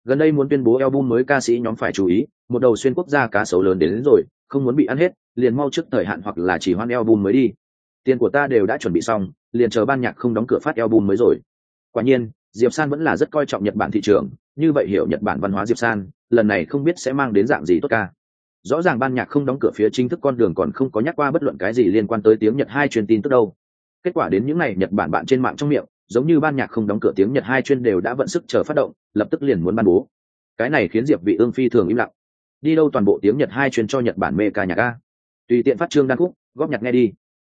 Gần đây muốn tuyên bố album mới ca sĩ nhóm phải chú ý một đầu xuyên quốc gia cá sấu lớn đến, đến rồi không muốn bị ăn hết liền mau trước thời hạn hoặc là chỉ hoan album mới đi tiền của ta đều đã chuẩn bị xong, liền chờ ban nhạc không đóng cửa phát album mới rồi. Quả nhiên, diệp san vẫn là rất coi trọng nhật bản thị trường, như vậy hiểu nhật bản văn hóa diệp san, lần này không biết sẽ mang đến dạng gì tốt ca. Rõ ràng ban nhạc không đóng cửa phía chính thức con đường còn không có nhắc qua bất luận cái gì liên quan tới tiếng nhật hai truyền tin tức đâu. Kết quả đến những ngày nhật bản bạn trên mạng trong miệng, giống như ban nhạc không đóng cửa tiếng nhật hai chuyên đều đã vận sức chờ phát động, lập tức liền muốn ban bố. Cái này khiến diệp vị ương phi thường im lặng. Đi đâu toàn bộ tiếng nhật hai chuyên cho nhật bản mê ca nhạc a? Tùy tiện phát trương đan khúc, góp nhạc nghe đi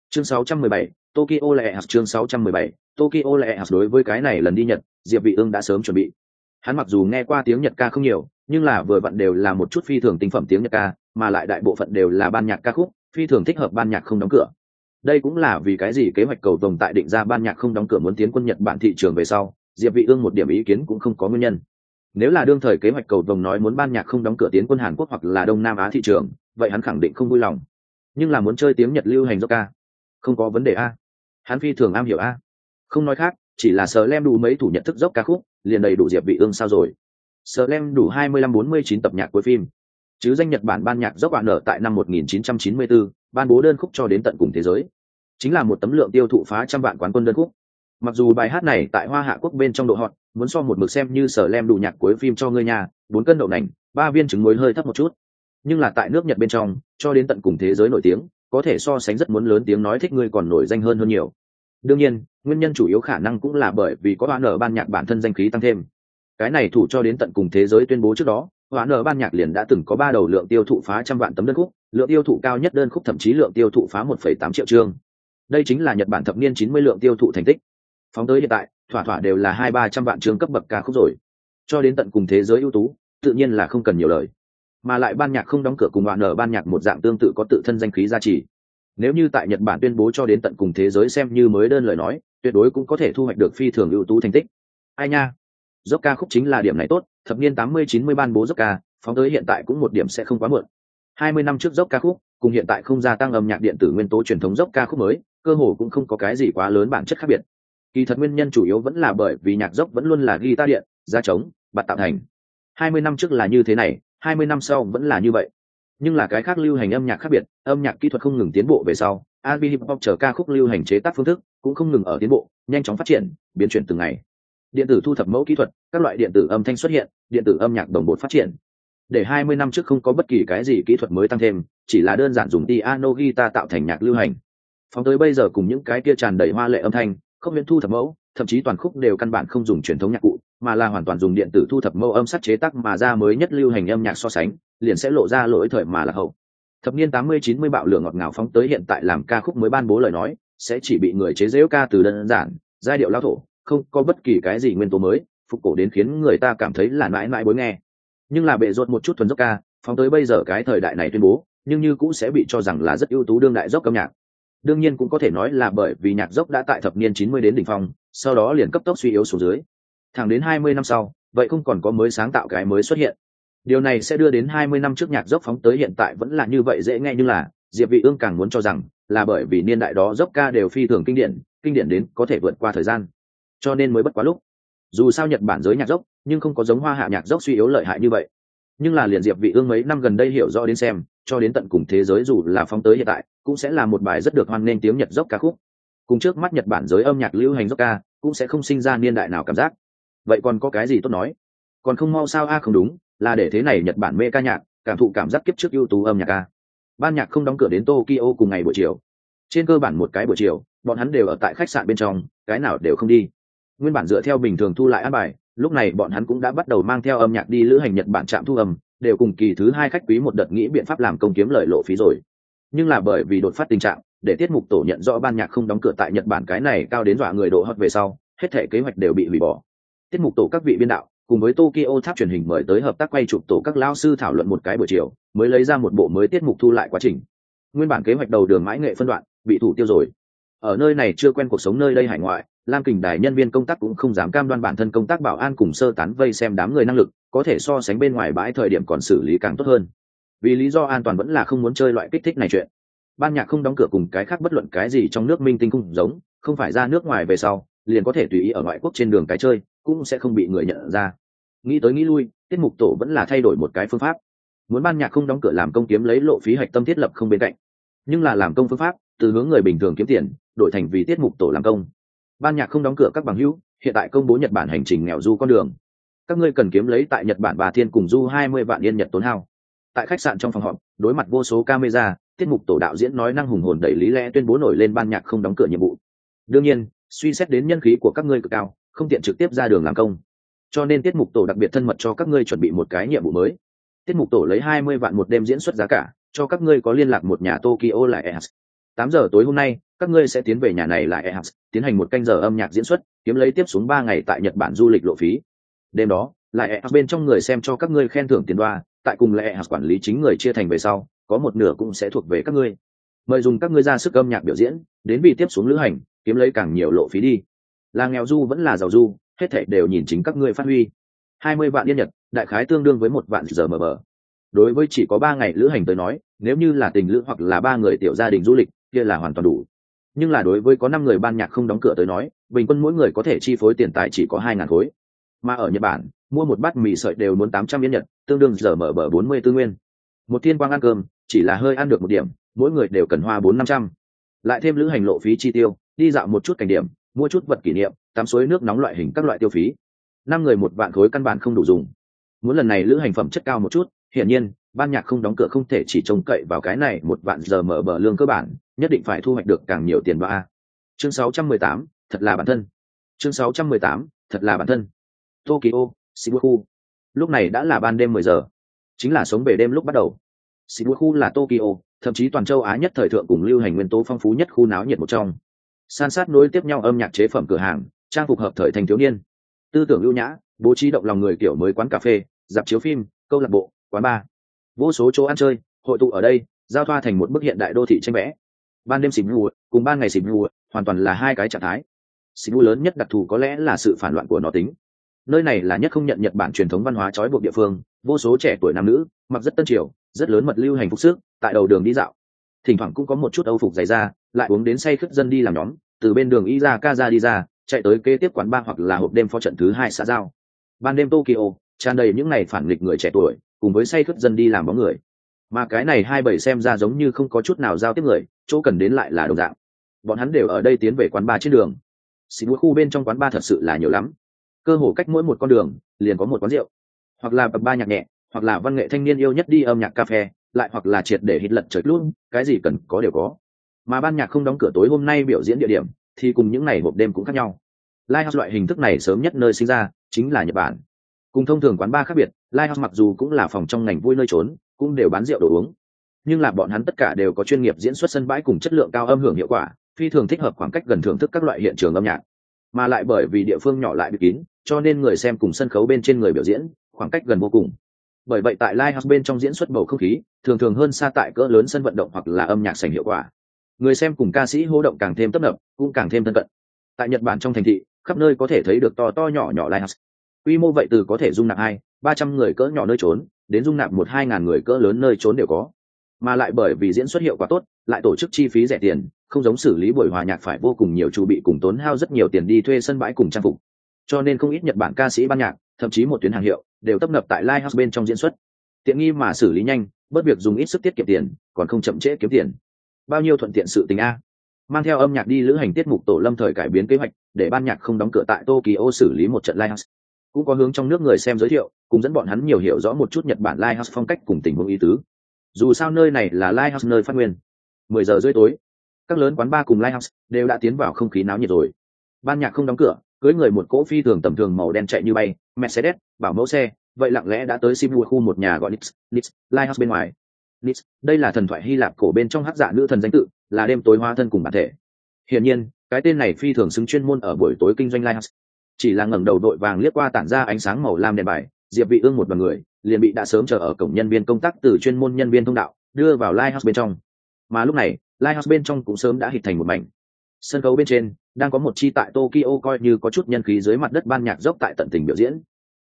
chương 617, tokyo lệ hạt chương 617, tokyo lệ hạt đối với cái này lần đi nhật diệp vị ương đã sớm chuẩn bị. Hắn mặc dù nghe qua tiếng nhật ca không nhiều nhưng là vừa vặn đều là một chút phi thường tinh phẩm tiếng nhật ca mà lại đại bộ phận đều là ban nhạc ca khúc phi thường thích hợp ban nhạc không đóng cửa. Đây cũng là vì cái gì kế hoạch cầu vồng tại định ra ban nhạc không đóng cửa muốn tiến quân nhật bản thị trường về sau diệp vị ương một điểm ý kiến cũng không có nguyên nhân. Nếu là đương thời kế hoạch cầu vồng nói muốn ban nhạc không đóng cửa tiến quân hàn quốc hoặc là đông nam á thị trường vậy hắn khẳng định không vui lòng. Nhưng là muốn chơi tiếng nhật lưu hành do ca không có vấn đề a. Hắn phi thường am hiểu a. Không nói khác chỉ là sờ lem đủ mấy thủ nhận thức dốc ca khúc liền đầy đủ diệp vị ương sao rồi. Sờ lem đủ 25-49 tập nhạc cuối phim. Chứ danh nhật bản ban nhạc dốc bạn nở tại năm 1994, ban bố đơn khúc cho đến tận cùng thế giới. Chính là một tấm lượng tiêu thụ phá trăm vạn quán quân đơn khúc. Mặc dù bài hát này tại hoa hạ quốc bên trong độ hot muốn so một mực xem như sở lem đủ nhạc cuối phim cho ngươi nhà bốn cân đậu nành ba viên trứng muối hơi thấp một chút. Nhưng là tại nước nhật bên trong cho đến tận cùng thế giới nổi tiếng có thể so sánh rất muốn lớn tiếng nói thích ngươi còn nổi danh hơn hơn nhiều. Đương nhiên, nguyên nhân chủ yếu khả năng cũng là bởi vì có bạn ở ban nhạc bản thân danh khí tăng thêm. Cái này thủ cho đến tận cùng thế giới tuyên bố trước đó, hoãn ở ban nhạc liền đã từng có ba đầu lượng tiêu thụ phá trăm vạn tấm đơn khúc, lượng tiêu thụ cao nhất đơn khúc thậm chí lượng tiêu thụ phá một phẩy tám triệu chương. Đây chính là nhật bản thập niên chín mươi lượng tiêu thụ thành tích. Phóng tới hiện tại, thỏa thỏa đều là hai ba trăm vạn chương cấp bậc ca khúc rồi. Cho đến tận cùng thế giới ưu tú, tự nhiên là không cần nhiều lời mà lại ban nhạc không đóng cửa cùng đoạn ở ban nhạc một dạng tương tự có tự thân danh khí gia trì. Nếu như tại nhật bản tuyên bố cho đến tận cùng thế giới xem như mới đơn lời nói, tuyệt đối cũng có thể thu hoạch được phi thường ưu tú thành tích. Ai nha? Dốc ca khúc chính là điểm này tốt, thập niên tám mươi chín mươi ban bố dốc ca phóng tới hiện tại cũng một điểm sẽ không quá muộn. Hai mươi năm trước dốc ca khúc, cùng hiện tại không gia tăng âm nhạc điện tử nguyên tố truyền thống dốc ca khúc mới, cơ hồ cũng không có cái gì quá lớn bản chất khác biệt. Kỳ thật nguyên nhân chủ yếu vẫn là bởi vì nhạc dốc vẫn luôn là guitar điện da trống, bạt tạo thành. Hai mươi năm trước là như thế này hai mươi năm sau vẫn là như vậy. Nhưng là cái khác lưu hành âm nhạc khác biệt, âm nhạc kỹ thuật không ngừng tiến bộ về sau R&B hip hop chờ ca khúc lưu hành chế tác phương thức cũng không ngừng ở tiến bộ, nhanh chóng phát triển, biến chuyển từng ngày. Điện tử thu thập mẫu kỹ thuật, các loại điện tử âm thanh xuất hiện, điện tử âm nhạc đồng bộ phát triển. Để hai mươi năm trước không có bất kỳ cái gì kỹ thuật mới tăng thêm, chỉ là đơn giản dùng piano guitar tạo thành nhạc lưu hành. Phóng tới bây giờ cùng những cái kia tràn đầy hoa lệ âm thanh, không miễn thu thập mẫu, thậm chí toàn khúc đều căn bản không dùng truyền thống nhạc cụ mà là hoàn toàn dùng điện tử thu thập mẫu âm sắc chế tác mà ra mới nhất lưu hành âm nhạc so sánh, liền sẽ lộ ra lỗi thời mà là hậu. Thập niên tám mươi, chín mươi bạo lượng ngọt ngào phóng tới hiện tại làm ca khúc mới ban bố lời nói, sẽ chỉ bị người chế giễu ca từ đơn giản, giai điệu lao thổ, không có bất kỳ cái gì nguyên tố mới, phục cổ đến khiến người ta cảm thấy là mãi mãi bối nghe. Nhưng là bệ rột một chút thuần dốc ca, phóng tới bây giờ cái thời đại này tuyên bố, nhưng như cũng sẽ bị cho rằng là rất ưu tú đương đại dốc âm nhạc. Đương nhiên cũng có thể nói là bởi vì nhạc dốc đã tại thập niên chín mươi đến đỉnh phong, sau đó liền cấp tốc suy yếu xuống dưới thẳng đến hai mươi năm sau, vậy không còn có mới sáng tạo cái mới xuất hiện. Điều này sẽ đưa đến hai mươi năm trước nhạc dốc phóng tới hiện tại vẫn là như vậy dễ nghe nhưng là, diệp vị ương càng muốn cho rằng là bởi vì niên đại đó dốc ca đều phi thường kinh điển kinh điển đến có thể vượt qua thời gian. Cho nên mới bất quá lúc. Dù sao nhật bản giới nhạc dốc, nhưng không có giống hoa hạ nhạc dốc suy yếu lợi hại như vậy. Nhưng là liền diệp vị ương mấy năm gần đây hiểu rõ đến xem, cho đến tận cùng thế giới dù là phóng tới hiện tại, cũng sẽ là một bài rất được hoan nghênh tiếng nhật dốc ca khúc. Cùng trước mắt nhật bản giới âm nhạc lưu hành dốc ca, cũng sẽ không sinh ra niên đại nào cảm giác vậy còn có cái gì tốt nói? Còn không mau sao? A, không đúng, là để thế này nhật bản mê ca nhạc, cảm thụ cảm giác kiếp trước ưu tú âm nhạc ca ban nhạc không đóng cửa đến tokyo cùng ngày buổi chiều. Trên cơ bản một cái buổi chiều, bọn hắn đều ở tại khách sạn bên trong, cái nào đều không đi. Nguyên bản dựa theo bình thường thu lại an bài, lúc này bọn hắn cũng đã bắt đầu mang theo âm nhạc đi lữ hành nhật bản trạm thu âm, đều cùng kỳ thứ hai khách quý một đợt nghĩ biện pháp làm công kiếm lợi lộ phí rồi. Nhưng là bởi vì đột phát tình trạng, để tiết mục tổ nhận rõ ban nhạc không đóng cửa tại nhật bản cái này cao đến dọa người độ hot về sau, hết thể kế hoạch đều bị hủy bỏ tiết mục tổ các vị biên đạo, cùng với tokyo tháp truyền hình mời tới hợp tác quay chụp tổ các lao sư thảo luận một cái buổi chiều, mới lấy ra một bộ mới tiết mục thu lại quá trình. Nguyên bản kế hoạch đầu đường mãi nghệ phân đoạn, bị thủ tiêu rồi. Ở nơi này chưa quen cuộc sống nơi đây hải ngoại, lam kình đài nhân viên công tác cũng không dám cam đoan bản thân công tác bảo an cùng sơ tán vây xem đám người năng lực, có thể so sánh bên ngoài bãi thời điểm còn xử lý càng tốt hơn. Vì lý do an toàn vẫn là không muốn chơi loại kích thích này chuyện. Ban nhạc không đóng cửa cùng cái khác bất luận cái gì trong nước minh tinh cũng giống, không phải ra nước ngoài về sau, liền có thể tùy ý ở ngoại quốc trên đường cái chơi cũng sẽ không bị người nhận ra. Nghĩ tới nghĩ lui, tiết mục tổ vẫn là thay đổi một cái phương pháp. Muốn ban nhạc không đóng cửa làm công kiếm lấy lộ phí hạch tâm thiết lập không bên cạnh. Nhưng là làm công phương pháp, từ hướng người bình thường kiếm tiền, đổi thành vì tiết mục tổ làm công. Ban nhạc không đóng cửa các bằng hữu, hiện tại công bố nhật bản hành trình nghèo du con đường. Các ngươi cần kiếm lấy tại nhật bản bà thiên cùng du hai mươi vạn yên nhật tốn hao. Tại khách sạn trong phòng họp, đối mặt vô số camera, tiết mục tổ đạo diễn nói năng hùng hồn đẩy lý lẽ tuyên bố nổi lên ban nhạc không đóng cửa nhiệm vụ. Đương nhiên, suy xét đến nhân khí của các ngươi cực cao không tiện trực tiếp ra đường làm công. Cho nên tiết mục tổ đặc biệt thân mật cho các ngươi chuẩn bị một cái nhiệm vụ mới. Tiết mục tổ lấy hai mươi vạn một đêm diễn xuất giá cả, cho các ngươi có liên lạc một nhà tokyo lại ehas tám giờ tối hôm nay, các ngươi sẽ tiến về nhà này lại ehas tiến hành một canh giờ âm nhạc diễn xuất, kiếm lấy tiếp xuống ba ngày tại nhật bản du lịch lộ phí. Đêm đó, lại ehas bên trong người xem cho các ngươi khen thưởng tiền đoa, tại cùng lại ehas quản lý chính người chia thành về sau, có một nửa cũng sẽ thuộc về các ngươi. Mời dùng các ngươi ra sức âm nhạc biểu diễn, đến vì tiếp xuống lữ hành, kiếm lấy càng nhiều lộ phí đi là nghèo du vẫn là giàu du, hết thảy đều nhìn chính các ngươi phát huy. Hai mươi vạn yên nhật, đại khái tương đương với một vạn giờ mờ bờ. Đối với chỉ có ba ngày lữ hành tới nói, nếu như là tình lữ hoặc là ba người tiểu gia đình du lịch, kia là hoàn toàn đủ. Nhưng là đối với có năm người ban nhạc không đóng cửa tới nói, bình quân mỗi người có thể chi phối tiền tài chỉ có hai ngàn khối. Mà ở nhật bản, mua một bát mì sợi đều muốn tám trăm yên nhật, tương đương giờ mở bờ bốn mươi tư nguyên. Một thiên quang ăn cơm, chỉ là hơi ăn được một điểm, mỗi người đều cần hoa bốn năm trăm. Lại thêm lữ hành lộ phí chi tiêu, đi dạo một chút cảnh điểm mua chút vật kỷ niệm tắm suối nước nóng loại hình các loại tiêu phí. Năm người một vạn khối căn bản không đủ dùng. Muốn lần này lữ hành phẩm chất cao một chút hiển nhiên ban nhạc không đóng cửa không thể chỉ trông cậy vào cái này một vạn giờ mở bờ lương cơ bản nhất định phải thu hoạch được càng nhiều tiền ba chương 618, thật là bản thân. Chương 618, thật là bản thân. Tokyo shibuku lúc này đã là ban đêm mười giờ. Chính là sống về đêm lúc bắt đầu. Shibuku là tokyo thậm chí toàn châu á nhất thời thượng cùng lưu hành nguyên tố phong phú nhất khu náo nhiệt một trong san sát nối tiếp nhau âm nhạc chế phẩm cửa hàng, trang phục hợp thời thành thiếu niên. Tư tưởng lưu nhã, bố trí động lòng người kiểu mới quán cà phê, dạp chiếu phim, câu lạc bộ, quán bar. Vô số chỗ ăn chơi, hội tụ ở đây, giao thoa thành một bức hiện đại đô thị tranh vẽ. Ban đêm xịp mù cùng ban ngày xịp mù hoàn toàn là hai cái trạng thái. Xịp mù lớn nhất đặc thù có lẽ là sự phản loạn của nó tính. Nơi này là nhất không nhận nhật bản truyền thống văn hóa trói buộc địa phương, vô số trẻ tuổi nam nữ, mặc rất tân triều, rất lớn mật lưu hành phục sức, tại đầu đường đi dạo. Thỉnh thoảng cũng có một chút âu phục dày ra lại uống đến say khất dân đi làm nhóm, từ bên đường y ra ca ra đi ra, chạy tới kế tiếp quán ba hoặc là hộp đêm phó trận thứ hai xã giao. Ban đêm tokyo, tràn đầy những ngày phản nghịch người trẻ tuổi, cùng với say khất dân đi làm bóng người. Mà cái này hai bảy xem ra giống như không có chút nào giao tiếp người, chỗ cần đến lại là đồng dạng. Bọn hắn đều ở đây tiến về quán ba trên đường. Xin mỗi khu bên trong quán ba thật sự là nhiều lắm. Cơ hồ cách mỗi một con đường, liền có một quán rượu. Hoặc là bập ba nhạc nhẹ, hoặc là văn nghệ thanh niên yêu nhất đi âm nhạc cà phê, lại hoặc là triệt để hít lật trời luôn cái gì cần có đều có mà ban nhạc không đóng cửa tối hôm nay biểu diễn địa điểm thì cùng những ngày hộp đêm cũng khác nhau Lighthouse loại hình thức này sớm nhất nơi sinh ra chính là Nhật Bản. Cùng thông thường quán bar khác biệt, Lighthouse mặc dù cũng là phòng trong ngành vui nơi trốn, cũng đều bán rượu đồ uống. Nhưng là bọn hắn tất cả đều có chuyên nghiệp diễn xuất sân bãi cùng chất lượng cao âm hưởng hiệu quả, phi thường thích hợp khoảng cách gần thưởng thức các loại hiện trường âm nhạc. Mà lại bởi vì địa phương nhỏ lại bị kín, cho nên người xem cùng sân khấu bên trên người biểu diễn, khoảng cách gần vô cùng. Bởi vậy tại Lighthouse bên trong diễn xuất bầu không khí, thường thường hơn xa tại cỡ lớn sân vận động hoặc là âm nhạc sảnh hiệu quả. Người xem cùng ca sĩ hô động càng thêm tấp nập, cũng càng thêm thân cận. Tại Nhật Bản trong thành thị, khắp nơi có thể thấy được to to nhỏ nhỏ Lighthouse. Quy mô vậy từ có thể dung nạp hai, ba trăm người cỡ nhỏ nơi trốn, đến dung nạp một hai ngàn người cỡ lớn nơi trốn đều có. Mà lại bởi vì diễn xuất hiệu quả tốt, lại tổ chức chi phí rẻ tiền, không giống xử lý buổi hòa nhạc phải vô cùng nhiều chu bị cùng tốn hao rất nhiều tiền đi thuê sân bãi cùng trang phục. Cho nên không ít Nhật Bản ca sĩ ban nhạc, thậm chí một tuyến hàng hiệu, đều tấp nập tại Lighthouse bên trong diễn xuất. Tiện nghi mà xử lý nhanh, bớt việc dùng ít sức tiết kiệm tiền, còn không chậm trễ kiếm tiền. Bao nhiêu thuận tiện sự tình a. Mang theo âm nhạc đi lữ hành tiết mục tổ lâm thời cải biến kế hoạch, để ban nhạc không đóng cửa tại tokyo xử lý một trận lighthouse. Cũng có hướng trong nước người xem giới thiệu, cùng dẫn bọn hắn nhiều hiểu rõ một chút nhật bản lighthouse phong cách cùng tình huống ý tứ. Dù sao nơi này là lighthouse nơi phát nguyên. Mười giờ rưỡi tối, các lớn quán bar cùng lighthouse đều đã tiến vào không khí náo nhiệt rồi. Ban nhạc không đóng cửa, cưới người một cỗ phi thường tầm thường màu đen chạy như bay, mercedes, bảo mẫu xe, vậy lặng lẽ đã tới sibu khu một nhà gọi nix nix, lighthouse bên ngoài nis đây là thần thoại hy lạp cổ bên trong hắc dạ nữ thần danh tự, là đêm tối hóa thân cùng bản thể. Hiển nhiên, cái tên này phi thường xứng chuyên môn ở buổi tối kinh doanh lighthouse chỉ là ngẩng đầu đội vàng liếc qua tản ra ánh sáng màu lam đèn bài, diệp vị ương một bằng người, liền bị đã sớm chờ ở cổng nhân viên công tác từ chuyên môn nhân viên thông đạo, đưa vào lighthouse bên trong. Mà lúc này lighthouse bên trong cũng sớm đã hình thành một mảnh. Sân khấu bên trên, đang có một chi tại tokyo coi như có chút nhân khí dưới mặt đất ban nhạc dốc tại tận tình biểu diễn.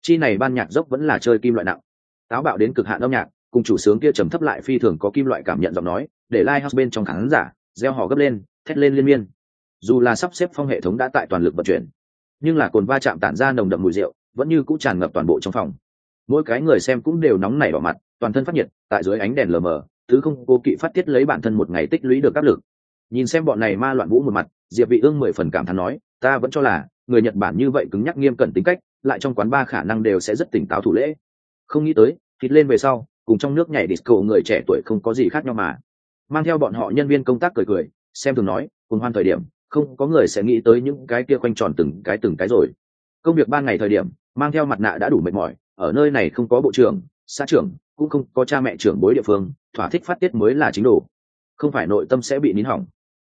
Chi này ban nhạc dốc vẫn là chơi kim loại nặng. Táo bạo đến cực hạn âm nhạc cùng chủ sướng kia trầm thấp lại phi thường có kim loại cảm nhận giọng nói, để Lighthouse bên trong khán giả gieo họ gấp lên, thét lên liên miên. Dù là sắp xếp phong hệ thống đã tại toàn lực vận chuyển, nhưng là cồn va chạm tản ra nồng đậm mùi rượu, vẫn như cũng tràn ngập toàn bộ trong phòng. Mỗi cái người xem cũng đều nóng nảy đỏ mặt, toàn thân phát nhiệt, tại dưới ánh đèn lờ mờ, thứ không cô kỵ phát tiết lấy bản thân một ngày tích lũy được áp lực. Nhìn xem bọn này ma loạn vũ một mặt, diệp vị ương mười phần cảm thán nói, ta vẫn cho là, người nhật bản như vậy cứng nhắc nghiêm cẩn tính cách, lại trong quán ba khả năng đều sẽ rất tỉnh táo thủ lễ. Không nghĩ tới, thịt lên về sau cùng trong nước nhảy disco người trẻ tuổi không có gì khác nhau mà. Mang theo bọn họ nhân viên công tác cười cười, xem thường nói, cùng hoan thời điểm, không có người sẽ nghĩ tới những cái kia quanh tròn từng cái từng cái rồi. Công việc ban ngày thời điểm, mang theo mặt nạ đã đủ mệt mỏi, ở nơi này không có bộ trưởng, xã trưởng, cũng không có cha mẹ trưởng bối địa phương, thỏa thích phát tiết mới là chính đủ không phải nội tâm sẽ bị nín hỏng.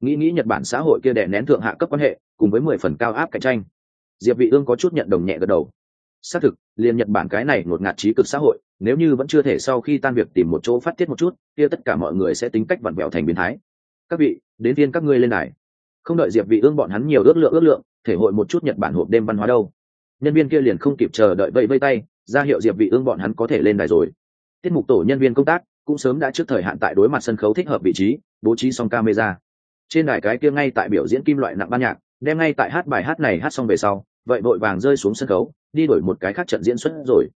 Nghĩ nghĩ nhật bản xã hội kia đè nén thượng hạ cấp quan hệ, cùng với mười phần cao áp cạnh tranh. Diệp vị ương có chút nhận đồng nhẹ gật đầu. Xác thực, liền nhật bản cái này ngột ngạt trí cực xã hội nếu như vẫn chưa thể sau khi tan việc tìm một chỗ phát tiết một chút, kia tất cả mọi người sẽ tính cách vặn vẹo thành biến thái. Các vị, đến viên các ngươi lên này không đợi diệp vị ương bọn hắn nhiều ước lượng ước lượng, thể hội một chút nhật bản hộp đêm văn hóa đâu. Nhân viên kia liền không kịp chờ đợi vẫy vây tay, ra hiệu diệp vị ương bọn hắn có thể lên đài rồi. Tiết mục tổ nhân viên công tác cũng sớm đã trước thời hạn tại đối mặt sân khấu thích hợp vị trí, bố trí xong camera. Trên đài cái kia ngay tại biểu diễn kim loại nặng ban nhạc, đem ngay tại hát bài hát này hát xong về sau, vậy vội vàng rơi xuống sân khấu, đi đổi một cái khác trận diễn xuất rồi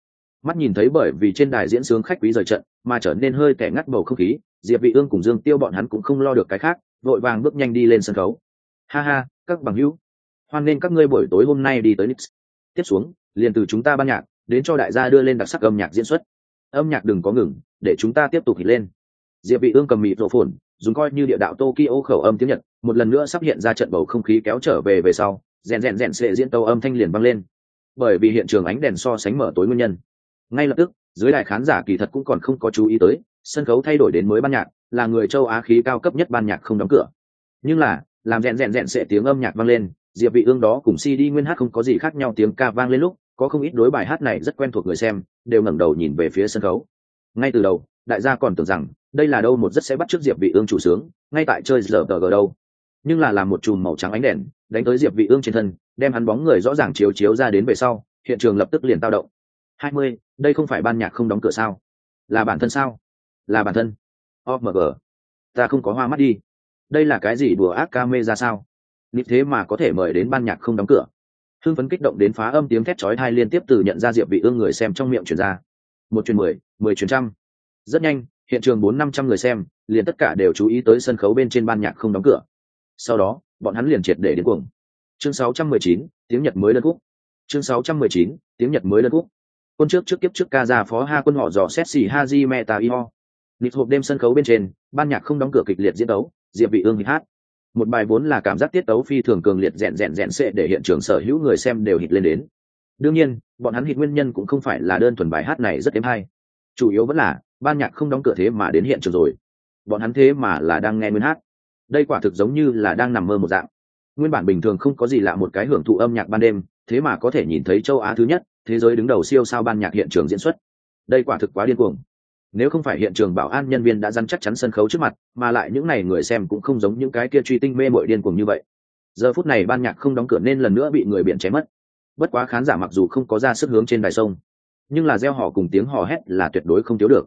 mắt nhìn thấy bởi vì trên đài diễn sướng khách quý rời trận mà trở nên hơi kẻ ngắt bầu không khí, diệp vị ương cùng dương tiêu bọn hắn cũng không lo được cái khác, vội vàng bước nhanh đi lên sân khấu. Ha ha, các bằng hữu, hoan nên các ngươi buổi tối hôm nay đi tới Nix. tiếp xuống, liền từ chúng ta ban nhạc, đến cho đại gia đưa lên đặc sắc âm nhạc diễn xuất. Âm nhạc đừng có ngừng, để chúng ta tiếp tục hít lên. Diệp vị ương cầm mịt rộ phồn, dùng coi như địa đạo tokyo khẩu âm tiếng nhật, một lần nữa sắp hiện ra trận bầu không khí kéo trở về về sau, rèn rèn rèn sẽ diễn tấu âm thanh liền vang lên. Bởi vì hiện trường ánh đèn so sánh mở tối nguyên nhân ngay lập tức, dưới đài khán giả kỳ thật cũng còn không có chú ý tới, sân khấu thay đổi đến mới ban nhạc, là người châu á khí cao cấp nhất ban nhạc không đóng cửa. Nhưng là, làm rèn rèn rèn sẽ tiếng âm nhạc vang lên, diệp vị ương đó cùng cd nguyên hát không có gì khác nhau, tiếng ca vang lên lúc, có không ít đối bài hát này rất quen thuộc người xem, đều ngẩng đầu nhìn về phía sân khấu. Ngay từ đầu, đại gia còn tưởng rằng, đây là đâu một rất sẽ bắt trước diệp vị ương chủ sướng, ngay tại chơi giờ tờ gờ đâu. Nhưng là làm một chùm màu trắng ánh đèn, đánh tới diệp vị ương trên thân, đem hắn bóng người rõ ràng chiếu chiếu ra đến về sau, hiện trường lập tức liền tao động. 20, đây không phải ban nhạc không đóng cửa sao? Là bản thân sao? Là bản thân. Omg ta không có hoa mắt đi. Đây là cái gì đùa ác ca mê ra sao? Nịp thế mà có thể mời đến ban nhạc không đóng cửa. Hưng phấn kích động đến phá âm tiếng thét chói tai liên tiếp từ nhận ra diệp vị ương người xem trong miệng truyền ra. Một truyền mười mười truyền trăm. Rất nhanh hiện trường bốn năm trăm người xem liền tất cả đều chú ý tới sân khấu bên trên ban nhạc không đóng cửa. Sau đó bọn hắn liền triệt để đến cuồng. Chương 619, tiếng nhật mới đơn khúc. Chương 619, tiếng nhật mới đơn khúc quân trước trước kiếp trước ca ra phó ha quân họ dò xét xì haji y ho. Nịt hộp đêm sân khấu bên trên, ban nhạc không đóng cửa kịch liệt diễn đấu, diệp vị ương hát. Một bài vốn là cảm giác tiết tấu phi thường cường liệt rèn rèn rèn sệ để hiện trường sở hữu người xem đều hít lên đến. Đương nhiên, bọn hắn hít nguyên nhân cũng không phải là đơn thuần bài hát này rất êm hay. Chủ yếu vẫn là, ban nhạc không đóng cửa thế mà đến hiện trường rồi. Bọn hắn thế mà là đang nghe nguyên hát. Đây quả thực giống như là đang nằm mơ một dạng. Nguyên bản bình thường không có gì lạ một cái hưởng thụ âm nhạc ban đêm thế mà có thể nhìn thấy châu á thứ nhất, thế giới đứng đầu siêu sao ban nhạc hiện trường diễn xuất. Đây quả thực quá điên cuồng. Nếu không phải hiện trường bảo an nhân viên đã dăn chắc chắn sân khấu trước mặt, mà lại những n à y người xem cũng không giống những cái kia truy tinh mê mội điên cuồng như vậy. Giờ phút này ban nhạc không đóng cửa nên lần nữa bị người biển chế mất. Bất quá khán giả mặc dù không có ra sức hướng trên đài sông, nhưng là gieo họ cùng tiếng hò hét là tuyệt đối không thiếu được.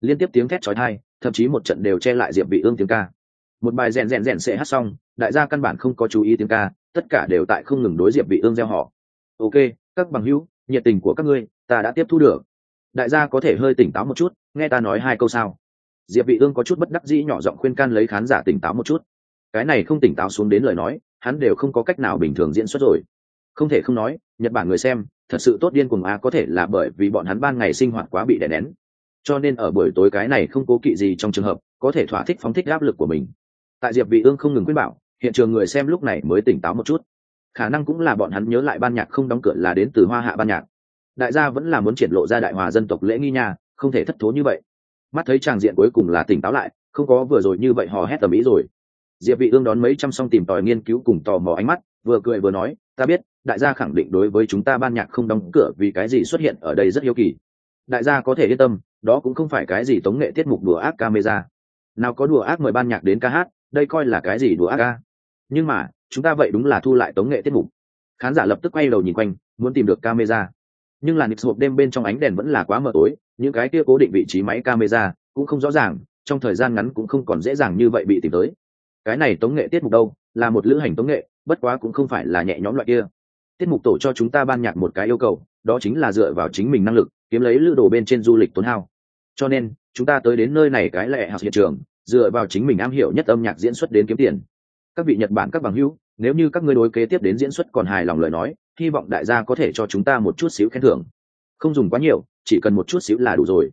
Liên tiếp tiếng thét trói thai thậm chí một trận đều che lại diệp vị ương tiếng ca. Một bài rèn rèn rèn sẽ hát xong, đại gia căn bản không có chú ý tiếng ca, tất cả đều tại không ngừng đối diệp vị ương gieo họ ok, các bằng hữu, nhiệt tình của các ngươi, ta đã tiếp thu được. Đại gia có thể hơi tỉnh táo một chút, nghe ta nói hai câu sao? Diệp vị ương có chút bất đắc dĩ nhỏ giọng khuyên can lấy khán giả tỉnh táo một chút. Cái này không tỉnh táo xuống đến lời nói, hắn đều không có cách nào bình thường diễn xuất rồi. Không thể không nói, nhật bản người xem, thật sự tốt điên cuồng a, có thể là bởi vì bọn hắn ban ngày sinh hoạt quá bị đè nén. Cho nên ở buổi tối cái này không cố kỵ gì trong trường hợp, có thể thỏa thích phóng thích áp lực của mình. Tại diệp vị ương không ngừng khuyên bảo, hiện trường người xem lúc này mới tỉnh táo một chút khả năng cũng là bọn hắn nhớ lại ban nhạc không đóng cửa là đến từ hoa hạ ban nhạc. Đại gia vẫn là muốn triển lộ ra đại hòa dân tộc lễ nghi nha, không thể thất thố như vậy. Mắt thấy tràng diện cuối cùng là tỉnh táo lại, không có vừa rồi như vậy hò hét tầm ý rồi. Diệp vị ương đón mấy trăm song tìm tòi nghiên cứu cùng tò mò ánh mắt, vừa cười vừa nói, ta biết, đại gia khẳng định đối với chúng ta ban nhạc không đóng cửa vì cái gì xuất hiện ở đây rất hiếu kỳ. Đại gia có thể yên tâm, đó cũng không phải cái gì tống nghệ tiết mục đùa ác camera. Nào có đùa ác mời ban nhạc đến ca hát, đây coi là cái gì đùa ác ca? Nhưng mà chúng ta vậy đúng là thu lại tống nghệ tiết mục. Khán giả lập tức quay đầu nhìn quanh, muốn tìm được camera. Nhưng là nix hộp đêm bên trong ánh đèn vẫn là quá mờ tối, những cái kia cố định vị trí máy camera cũng không rõ ràng, trong thời gian ngắn cũng không còn dễ dàng như vậy bị tìm tới. Cái này tống nghệ tiết mục đâu, là một lữ hành tống nghệ, bất quá cũng không phải là nhẹ nhõm loại kia. Tiết mục tổ cho chúng ta ban nhạc một cái yêu cầu, đó chính là dựa vào chính mình năng lực, kiếm lấy lữ đồ bên trên du lịch tốn hao. Cho nên, chúng ta tới đến nơi này cái lệ học hiện trường, dựa vào chính mình am hiểu nhất âm nhạc diễn xuất đến kiếm tiền. Các vị nhật bản các bằng hữu nếu như các ngươi đối kế tiếp đến diễn xuất còn hài lòng lời nói, hy vọng đại gia có thể cho chúng ta một chút xíu khen thưởng. Không dùng quá nhiều, chỉ cần một chút xíu là đủ rồi.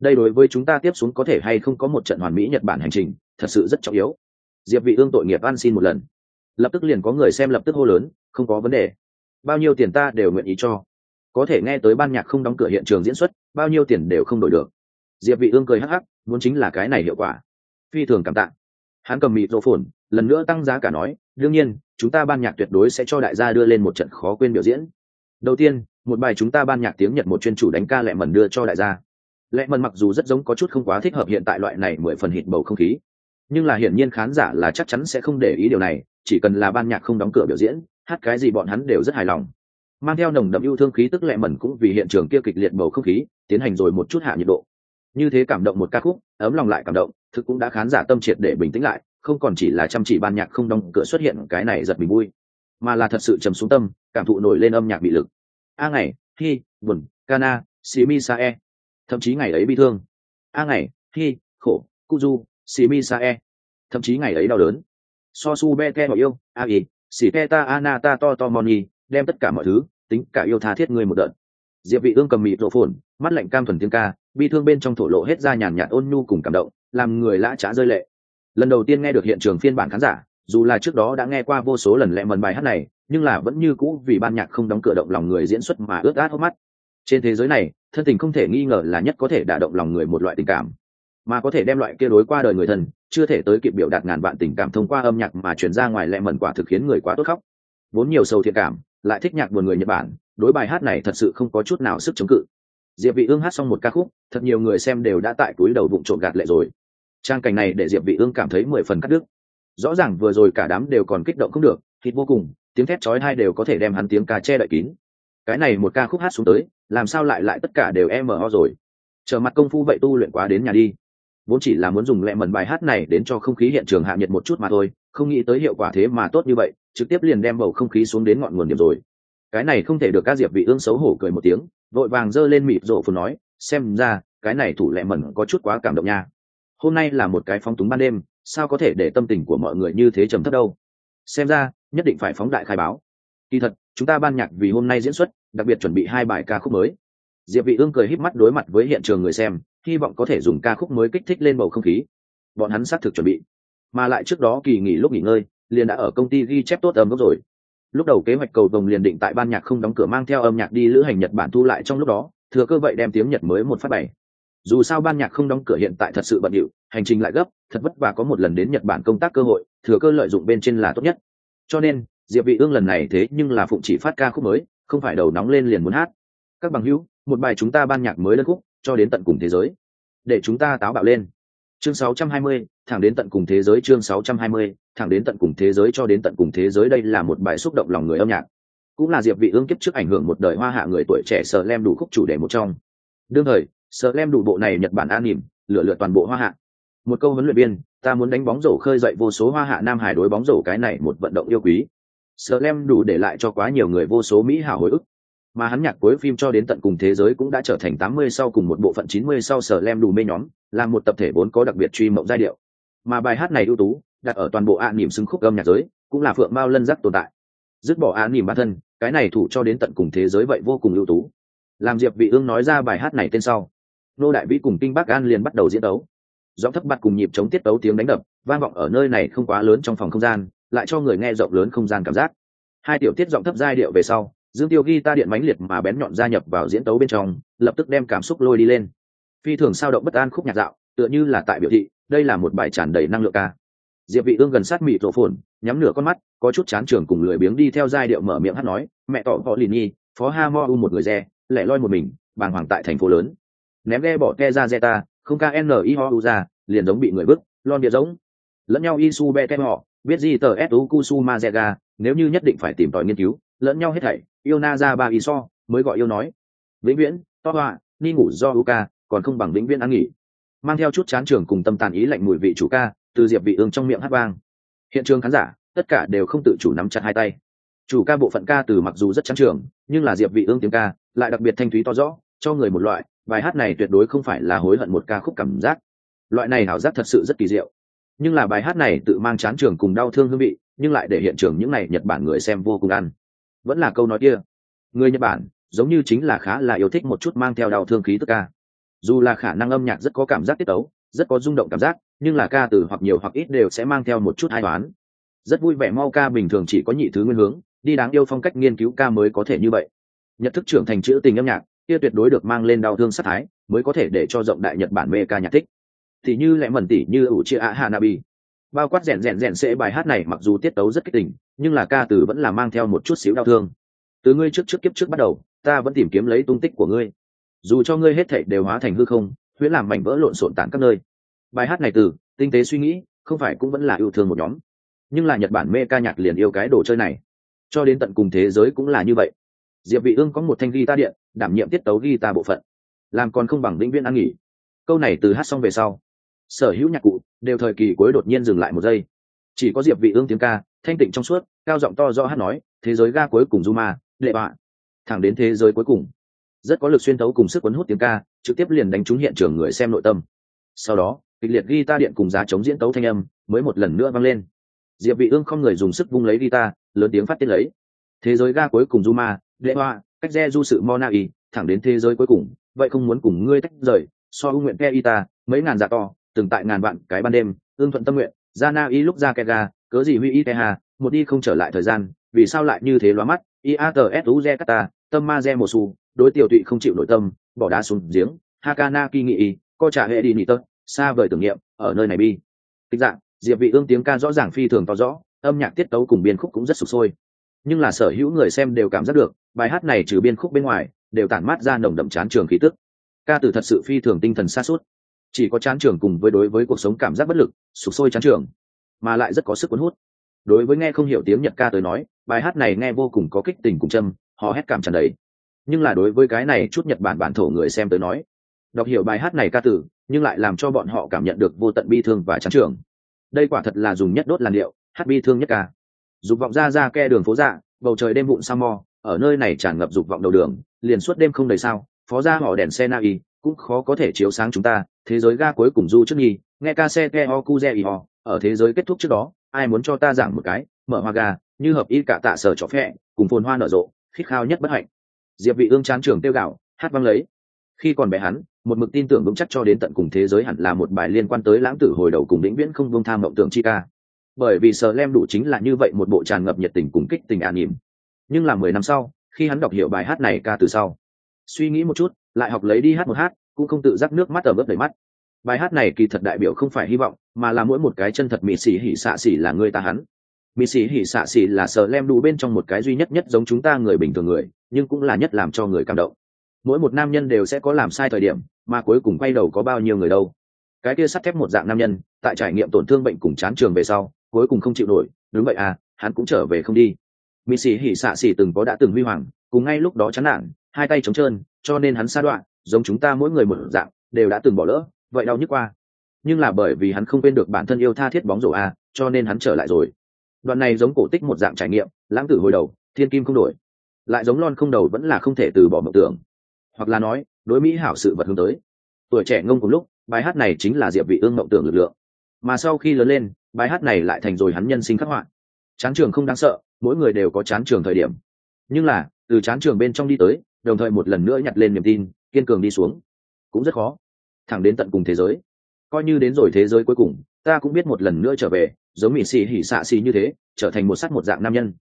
Đây đối với chúng ta tiếp xuống có thể hay không có một trận hoàn mỹ nhật bản hành trình, thật sự rất trọng yếu. Diệp vị ương tội nghiệp ăn xin một lần. Lập tức liền có người xem lập tức hô lớn, không có vấn đề. Bao nhiêu tiền ta đều nguyện ý cho. Có thể nghe tới ban nhạc không đóng cửa hiện trường diễn xuất, bao nhiêu tiền đều không đổi được. Diệp vị ương cười hắc hắc, muốn chính là cái này hiệu quả. Phi thường cảm tạ. Hắn cầm mịt rộ phồn lần nữa tăng giá cả nói, đương nhiên, chúng ta ban nhạc tuyệt đối sẽ cho đại gia đưa lên một trận khó quên biểu diễn. Đầu tiên, một bài chúng ta ban nhạc tiếng nhật một chuyên chủ đánh ca lẹ mần đưa cho đại gia. Lẹ mần mặc dù rất giống có chút không quá thích hợp hiện tại loại này mười phần hít bầu không khí, nhưng là hiển nhiên khán giả là chắc chắn sẽ không để ý điều này, chỉ cần là ban nhạc không đóng cửa biểu diễn, hát cái gì bọn hắn đều rất hài lòng. Mang theo nồng đậm yêu thương khí tức lẹ mẩn cũng vì hiện trường kia kịch liệt bầu không khí, tiến hành rồi một chút hạ nhiệt độ. Như thế cảm động một ca khúc, ấm lòng lại cảm động, thực cũng đã khán giả tâm triệt để bình tĩnh lại không còn chỉ là chăm chỉ ban nhạc không đóng cửa xuất hiện cái này giật mình vui, mà là thật sự trầm xuống tâm, cảm thụ nổi lên âm nhạc bị lực. A ngày, hi, buồn cana simi sae thậm chí ngày ấy bi thương. A ngày, hi, khổ kuju simi sae thậm chí ngày ấy đau đớn. So su be ke yêu, a i, si te ta ana ta to to moni đem tất cả mọi thứ, tính cả yêu tha thiết người một đợt. Diệp vị ương cầm mịt độ phồn, mắt lạnh cam thuần tiếng ca, bi thương bên trong thổ lộ hết ra nhàn nhạt ôn nhu cùng cảm động, làm người lã chả rơi lệ lần đầu tiên nghe được hiện trường phiên bản khán giả, dù là trước đó đã nghe qua vô số lần lẹ mần bài hát này, nhưng là vẫn như cũ vì ban nhạc không đóng cửa động lòng người diễn xuất mà ướt át hốc mắt. Trên thế giới này, thân tình không thể nghi ngờ là nhất có thể đả động lòng người một loại tình cảm. Mà có thể đem loại kia đối qua đời người thân, chưa thể tới kịp biểu đạt ngàn vạn tình cảm thông qua âm nhạc mà chuyển ra ngoài lẹ mần quả thực khiến người quá tốt khóc. Vốn nhiều sâu thiện cảm, lại thích nhạc buồn người nhật bản, đối bài hát này thật sự không có chút nào sức chống cự. Diệp vị ương hát xong một ca khúc, thật nhiều người xem đều đã tại túi đầu bụng trộn gạt lệ rồi trang cảnh này để diệp vị ương cảm thấy mười phần cắt đứt. Rõ ràng vừa rồi cả đám đều còn kích động không được, thịt vô cùng, tiếng thét chói tai đều có thể đem hắn tiếng ca che đậy kín. Cái này một ca khúc hát xuống tới, làm sao lại lại tất cả đều em mờ rồi? Chờ mặt công phu vậy tu luyện quá đến nhà đi. Vốn chỉ là muốn dùng lẹ mẩn bài hát này đến cho không khí hiện trường hạ nhiệt một chút mà thôi, không nghĩ tới hiệu quả thế mà tốt như vậy, trực tiếp liền đem bầu không khí xuống đến ngọn nguồn điểm rồi. Cái này không thể được các diệp vị ương xấu hổ cười một tiếng, vội vàng giơ lên mịt rộ phù nói, xem ra, cái này thủ lẹ mẩn có chút quá cảm động nha hôm nay là một cái phóng túng ban đêm, sao có thể để tâm tình của mọi người như thế trầm thấp đâu? Xem ra, nhất định phải phóng đại khai báo. Kỳ thật, chúng ta ban nhạc vì hôm nay diễn xuất, đặc biệt chuẩn bị hai bài ca khúc mới. Diệp vị ương cười híp mắt đối mặt với hiện trường người xem, hy vọng có thể dùng ca khúc mới kích thích lên bầu không khí. Bọn hắn xác thực chuẩn bị. Mà lại trước đó kỳ nghỉ lúc nghỉ ngơi, liền đã ở công ty ghi chép tốt âm gốc rồi. Lúc đầu kế hoạch cầu vồng liền định tại ban nhạc không đóng cửa mang theo âm nhạc đi lữ hành nhật bản thu lại trong lúc đó, thừa cơ vậy đem tiếng nhật mới một phát bảy dù sao ban nhạc không đóng cửa hiện tại thật sự bận điệu hành trình lại gấp thật vất vả có một lần đến nhật bản công tác cơ hội thừa cơ lợi dụng bên trên là tốt nhất. Cho nên diệp vị ương lần này thế nhưng là phụng chỉ phát ca khúc mới không phải đầu nóng lên liền muốn hát. Các bằng hữu một bài chúng ta ban nhạc mới đơn khúc cho đến tận cùng thế giới. Để chúng ta táo bạo lên. Chương 620, thẳng đến tận cùng thế giới chương 620, thẳng đến tận cùng thế giới cho đến tận cùng thế giới đây là một bài xúc động lòng người âm nhạc. Cũng là diệp vị ương kiếp trước ảnh hưởng một đời hoa hạ người tuổi trẻ sờ lem đủ khúc chủ đề một trong. Đương thời sở lem đủ bộ này nhật bản an nỉm lựa lựa toàn bộ hoa hạ. Một câu huấn luyện viên, ta muốn đánh bóng rổ khơi dậy vô số hoa hạ nam hải đối bóng rổ cái này một vận động yêu quý. Sở lem đủ để lại cho quá nhiều người vô số mỹ hảo hồi ức. Mà hắn nhạc cuối phim cho đến tận cùng thế giới cũng đã trở thành 80 sau cùng một bộ phận 90 sau sở lem đủ mê nhóm, là một tập thể vốn có đặc biệt truy mộng giai điệu. Mà bài hát này ưu tú, đặt ở toàn bộ ạ niềm xứng khúc âm nhạc giới, cũng là phượng mao lân giác tồn tại. Dứt bỏ ạ niềm bản thân, cái này thủ cho đến tận cùng thế giới vậy vô cùng ưu tú. Làm diệp vị ương nói ra bài hát này tên sau nô đại vĩ cùng kinh bắc an liền bắt đầu diễn đấu giọng thấp mặt cùng nhịp chống tiết tấu tiếng đánh đập, vang vọng ở nơi này không quá lớn trong phòng không gian, lại cho người nghe rộng lớn không gian cảm giác. Hai tiểu tiết giọng thấp giai điệu về sau, dương tiêu ghi ta điện mãnh liệt mà bén nhọn gia nhập vào diễn tấu bên trong, lập tức đem cảm xúc lôi đi lên. Phi thường sao động bất an khúc nhạc dạo, tựa như là tại biểu thị, đây là một bài tràn đầy năng lượng ca. Diệp vị ương gần sát mị rộ phồn, nhắm nửa con mắt, có chút chán trường cùng lười biếng đi theo giai điệu mở miệng hát nói, mẹ tỏ võ lìn nhi, phó ha mo u một người dè lẻ loi một mình, bàng hoàng tại thành phố lớn ném ghe bỏ ke ra zeta không ca i ho u ra, liền giống bị người vứt lon địa giống. Lẫn nhau isu be kem họ biết gì tờ s u kusu ma zega nếu như nhất định phải tìm tòi nghiên cứu, lẫn nhau hết thảy, yêu na ra ba iso mới gọi yêu nói. Vĩnh viễn, to họa ni ngủ do uka còn không bằng vĩnh viễn ăn nghỉ. Mang theo chút chán trường cùng tâm tàn ý lạnh mùi vị chủ ca, từ diệp vị ương trong miệng hát vang. Hiện trường khán giả, tất cả đều không tự chủ nắm chặt hai tay. Chủ ca bộ phận ca từ mặc dù rất chán trường, nhưng là diệp vị ương tiếng ca, lại đặc biệt thanh thúy to rõ cho người một loại, bài hát này tuyệt đối không phải là hối hận một ca khúc cảm giác. Loại này ảo giác thật sự rất kỳ diệu. Nhưng là bài hát này tự mang chán trường cùng đau thương hương vị, nhưng lại để hiện trường những này nhật bản người xem vô cùng ăn. Vẫn là câu nói kia. Người nhật bản, giống như chính là khá là yêu thích một chút mang theo đau thương khí tức ca. Dù là khả năng âm nhạc rất có cảm giác tiết tấu, rất có rung động cảm giác, nhưng là ca từ hoặc nhiều hoặc ít đều sẽ mang theo một chút hai toán rất vui vẻ mau ca bình thường chỉ có nhị thứ nguyên hướng, đi đáng yêu phong cách nghiên cứu ca mới có thể như vậy. Nhận thức trưởng thành chữ tình âm nhạc kia tuyệt đối được mang lên đau thương sát thái, mới có thể để cho rộng đại nhật bản mê ca nhạc thích. Thì như lẽ mẩn tỉ như ủ chia ạ hanabi. Bao quát rèn rèn rèn sẽ bài hát này mặc dù tiết tấu rất kích tình, nhưng là ca từ vẫn là mang theo một chút xíu đau thương. Từ ngươi trước trước kiếp trước bắt đầu, ta vẫn tìm kiếm lấy tung tích của ngươi. Dù cho ngươi hết thảy đều hóa thành hư không, huyễn làm mảnh vỡ lộn xộn tản các nơi. Bài hát này từ, tinh tế suy nghĩ, không phải cũng vẫn là yêu thương một nhóm. Nhưng là nhật bản mê ca nhạc liền yêu cái đồ chơi này. Cho đến tận cùng thế giới cũng là như vậy diệp vị ương có một thanh guitar điện, đảm nhiệm tiết tấu guitar bộ phận. Làm còn không bằng vĩnh viên ăn nghỉ. Câu này từ hát xong về sau, sở hữu nhạc cụ đều thời kỳ cuối đột nhiên dừng lại một giây. Chỉ có diệp vị ương tiếng ca, thanh tịnh trong suốt, cao giọng to rõ hát nói, thế giới ga cuối cùng du ma lệ bạ thẳng đến thế giới cuối cùng, rất có lực xuyên thấu cùng sức cuốn hút tiếng ca, trực tiếp liền đánh trúng hiện trường người xem nội tâm. Sau đó, kịch liệt guitar điện cùng giá chống diễn tấu thanh âm mới một lần nữa vang lên. Diệp vị ương không người dùng sức vung lấy guitar, lớn tiếng phát tiết lấy. Thế giới ga cuối cùng du ma lệ hoa, cách re du sự monai thẳng đến thế giới cuối cùng, vậy không muốn cùng ngươi tách rời, so ưu nguyện ke ita, mấy ngàn dạ to, từng tại ngàn vạn cái ban đêm ương thuận tâm nguyện ra na y lúc ra ke ga cớ gì huy y te hà, một đi không trở lại thời gian, vì sao lại như thế loa mắt? I a t s u re kata tâm ma re một su đối tiểu tụy không chịu nội tâm, bỏ đá xuống giếng. Hakana ki nghị y co trả hệ đi nị tơ, xa vời tưởng niệm, ở nơi này bi. Kịch dạng diệp vị ương tiếng ca rõ ràng phi thường to rõ, âm nhạc tiết tấu cùng biên khúc cũng rất sục sôi nhưng là sở hữu người xem đều cảm giác được, bài hát này trừ biên khúc bên ngoài, đều tản mát ra nồng đậm chán trường khí tức. Ca từ thật sự phi thường tinh thần xa suốt chỉ có chán trường cùng với đối với cuộc sống cảm giác bất lực, sụp sôi chán trường, mà lại rất có sức cuốn hút. Đối với nghe không hiểu tiếng nhật ca tới nói, bài hát này nghe vô cùng có kích tình cùng châm họ hét cảm tràn đầy. Nhưng là đối với cái này chút nhật bản bản thổ người xem tới nói, đọc hiểu bài hát này ca từ, nhưng lại làm cho bọn họ cảm nhận được vô tận bi thương và chán trường. Đây quả thật là dùng nhất đốt làn điệu, hát bi thương nhất ca dục vọng ra ra ke đường phố dạ bầu trời đêm vụn sa mò, ở nơi này tràn ngập dục vọng đầu đường, liền suốt đêm không đầy sao, phó ra họ đèn xe na y cũng khó có thể chiếu sáng chúng ta, thế giới ga cuối cùng du trước nghi nghe ca xe ke ho cu y ho ở thế giới kết thúc trước đó, ai muốn cho ta giảng một cái, mở hoa ga, như hợp y cả tạ sở trọ phẹ, cùng phồn hoa nở rộ, khít khao nhất bất hạnh. Diệp vị ương chán trường tiêu gạo, hát vang lấy. Khi còn bé hắn, một mực tin tưởng vững chắc cho đến tận cùng thế giới hẳn là một bài liên quan tới lãng tử hồi đầu cùng vĩnh viễn không buông tham mộng tưởng chi ca bởi vì sờ lem đủ chính là như vậy một bộ tràn ngập nhiệt tình cùng kích tình an nhìm nhưng là mười năm sau, khi hắn đọc hiểu bài hát này ca từ sau, suy nghĩ một chút, lại học lấy đi hát một hát, cũng không tự giác nước mắt ở bớt đầy mắt. Bài hát này kỳ thật đại biểu không phải hy vọng, mà là mỗi một cái chân thật mị xỉ hỉ xạ xỉ là người ta hắn. Mị xỉ hỉ xạ xỉ là sờ lem đủ bên trong một cái duy nhất nhất giống chúng ta người bình thường người, nhưng cũng là nhất làm cho người cảm động. Mỗi một nam nhân đều sẽ có làm sai thời điểm, mà cuối cùng quay đầu có bao nhiêu người đâu. Cái kia sắt thép một dạng nam nhân, tại trải nghiệm tổn thương bệnh cùng chán trường về sau cuối cùng không chịu nổi đúng vậy à hắn cũng trở về không đi. Mỹ sĩ hỉ xạ xỉ từng có đã từng huy hoàng cùng ngay lúc đó chán nản hai tay trống trơn cho nên hắn xa đoạn giống chúng ta mỗi người một dạng đều đã từng bỏ lỡ vậy đau nhức qua nhưng là bởi vì hắn không quên được bản thân yêu tha thiết bóng rổ à, cho nên hắn trở lại rồi. Đoạn này giống cổ tích một dạng trải nghiệm lãng tử hồi đầu thiên kim không đổi. Lại giống lon không đầu vẫn là không thể từ bỏ mộng tưởng. Hoặc là nói đối mỹ hảo sự vật hướng tới. Tuổi trẻ ngông cùng lúc bài hát này chính là diệp vị ương mộng tưởng lực lượng mà sau khi lớn lên, bài hát này lại thành rồi hắn nhân sinh khắc họa. Chán trường không đáng sợ, mỗi người đều có chán trường thời điểm. Nhưng là, từ chán trường bên trong đi tới, đồng thời một lần nữa nhặt lên niềm tin, kiên cường đi xuống. Cũng rất khó. Thẳng đến tận cùng thế giới. Coi như đến rồi thế giới cuối cùng, ta cũng biết một lần nữa trở về, giống mỹ xì hỉ xạ xì như thế, trở thành một sắt một dạng nam nhân.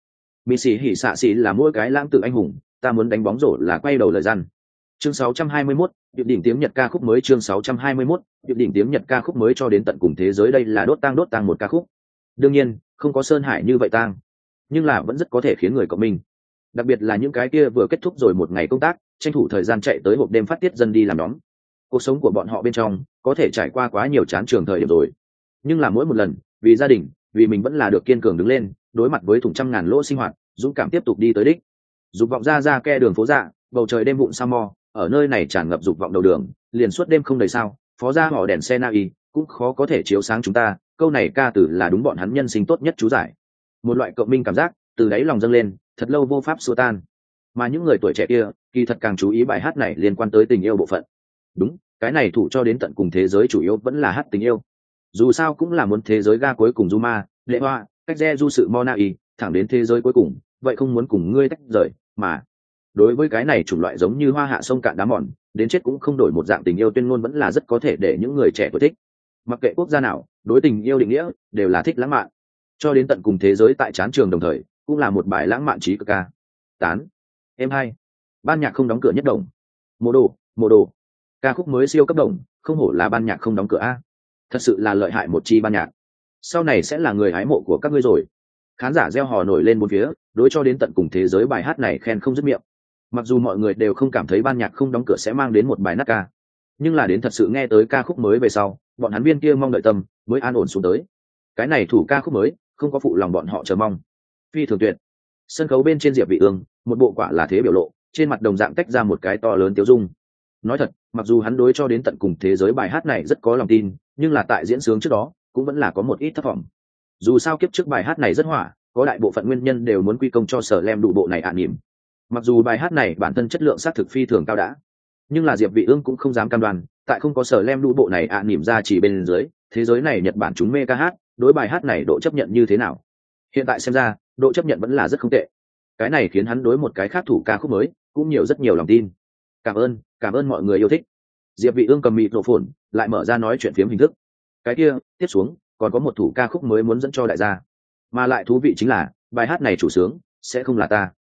Mỹ xì hỉ xạ xì là mỗi cái lãng tự anh hùng, ta muốn đánh bóng rổ là quay đầu lời gian chương 621, điệp đỉnh tiếng nhật ca khúc mới. Chương 621, điệp đỉnh tiếng nhật ca khúc mới cho đến tận cùng thế giới. Đây là đốt tang đốt tang một ca khúc. Đương nhiên không có sơn hải như vậy tang nhưng là vẫn rất có thể khiến người cộng mình, đặc biệt là những cái kia vừa kết thúc rồi một ngày công tác tranh thủ thời gian chạy tới hộp đêm phát tiết dân đi làm nóng. cuộc sống của bọn họ bên trong có thể trải qua quá nhiều chán trường thời điểm rồi. Nhưng là mỗi một lần vì gia đình vì mình vẫn là được kiên cường đứng lên đối mặt với thủng trăm ngàn lỗ sinh hoạt dũng cảm tiếp tục đi tới đích. Dục vọng ra ra ke đường phố dạ bầu trời đêm vụn sa mò ở nơi này tràn ngập dục vọng đầu đường, liền suốt đêm không đầy sao, phó ra họ đèn xe na y, cũng khó có thể chiếu sáng chúng ta, câu này ca từ là đúng bọn hắn nhân sinh tốt nhất chú giải. Một loại cộng minh cảm giác, từ đáy lòng dâng lên, thật lâu vô pháp xua tan. Mà những người tuổi trẻ kia, kỳ thật càng chú ý bài hát này liên quan tới tình yêu bộ phận. Đúng, cái này thủ cho đến tận cùng thế giới chủ yếu vẫn là hát tình yêu. Dù sao cũng là muốn thế giới ga cuối cùng du ma lệ hoa, cách re du sự mona y, thẳng đến thế giới cuối cùng, vậy không muốn cùng ngươi tách rời, mà đối với cái này chủng loại giống như hoa hạ sông cạn đá mòn, đến chết cũng không đổi một dạng tình yêu tuyên ngôn vẫn là rất có thể để những người trẻ tuổi thích. Mặc kệ quốc gia nào, đối tình yêu định nghĩa đều là thích lãng mạn. Cho đến tận cùng thế giới tại chán trường đồng thời, cũng là một bài lãng mạn trí cực ca. Tán. Em hai. Ban nhạc không đóng cửa nhất đồng mô đồ mô đồ. Ca khúc mới siêu cấp đồng không hổ là ban nhạc không đóng cửa a. Thật sự là lợi hại một chi ban nhạc. Sau này sẽ là người hái mộ của các ngươi rồi. Khán giả gieo hò nổi lên bốn phía, đối cho đến tận cùng thế giới bài hát này khen không dứt miệng mặc dù mọi người đều không cảm thấy ban nhạc không đóng cửa sẽ mang đến một bài nát ca, nhưng là đến thật sự nghe tới ca khúc mới về sau, bọn hắn viên kia mong đợi tâm mới an ổn xuống tới. Cái này thủ ca khúc mới, không có phụ lòng bọn họ chờ mong. Phi thường tuyệt. Sân khấu bên trên diệp vị ương, một bộ quả là thế biểu lộ, trên mặt đồng dạng tách ra một cái to lớn tiêu dung. Nói thật, mặc dù hắn đối cho đến tận cùng thế giới bài hát này rất có lòng tin, nhưng là tại diễn sướng trước đó, cũng vẫn là có một ít thất vọng. Dù sao kiếp trước bài hát này rất hỏa, có đại bộ phận nguyên nhân đều muốn quy công cho sở lem đủ bộ này ạ nỉm mặc dù bài hát này bản thân chất lượng xác thực phi thường cao đã, nhưng là diệp vị ương cũng không dám cam đoan, tại không có sở lem đủ bộ này ạn nỉm ra chỉ bên dưới, thế giới này nhật bản chúng mê ca hát, đối bài hát này độ chấp nhận như thế nào? Hiện tại xem ra, độ chấp nhận vẫn là rất không tệ. Cái này khiến hắn đối một cái khác thủ ca khúc mới cũng nhiều rất nhiều lòng tin. Cảm ơn cảm ơn mọi người yêu thích. Diệp vị ương cầm mịt rổ phồn lại mở ra nói chuyện phiếm hình thức. Cái kia, tiếp xuống, còn có một thủ ca khúc mới muốn dẫn cho đại gia. Mà lại thú vị chính là, bài hát này chủ sướng, sẽ không là ta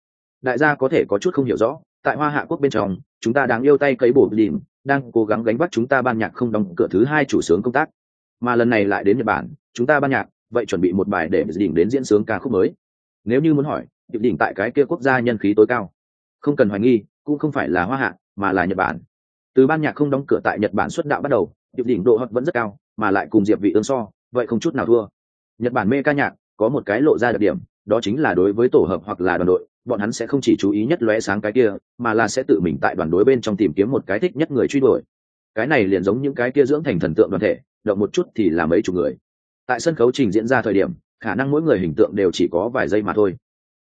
đại gia có thể có chút không hiểu rõ, tại hoa hạ quốc bên trong, chúng ta đang yêu tay cấy bổ đỉnh, đang cố gắng gánh vác chúng ta ban nhạc không đóng cửa thứ hai chủ sướng công tác. Mà lần này lại đến nhật bản, chúng ta ban nhạc, vậy chuẩn bị một bài để đỉnh đến diễn sướng ca khúc mới. Nếu như muốn hỏi điệp đỉnh tại cái kia quốc gia nhân khí tối cao, không cần hoài nghi, cũng không phải là hoa hạ, mà là nhật bản. Từ ban nhạc không đóng cửa tại nhật bản xuất đạo bắt đầu điệp đỉnh độ hot vẫn rất cao, mà lại cùng diệp vị ương so, vậy không chút nào thua. Nhật bản mê ca nhạc, có một cái lộ ra đặc điểm, đó chính là đối với tổ hợp hoặc là đoàn đội bọn hắn sẽ không chỉ chú ý nhất lóe sáng cái kia, mà là sẽ tự mình tại đoàn đối bên trong tìm kiếm một cái thích nhất người truy đuổi. Cái này liền giống những cái kia dưỡng thành thần tượng đoàn thể, động một chút thì là mấy chục người. Tại sân khấu trình diễn ra thời điểm, khả năng mỗi người hình tượng đều chỉ có vài giây mà thôi.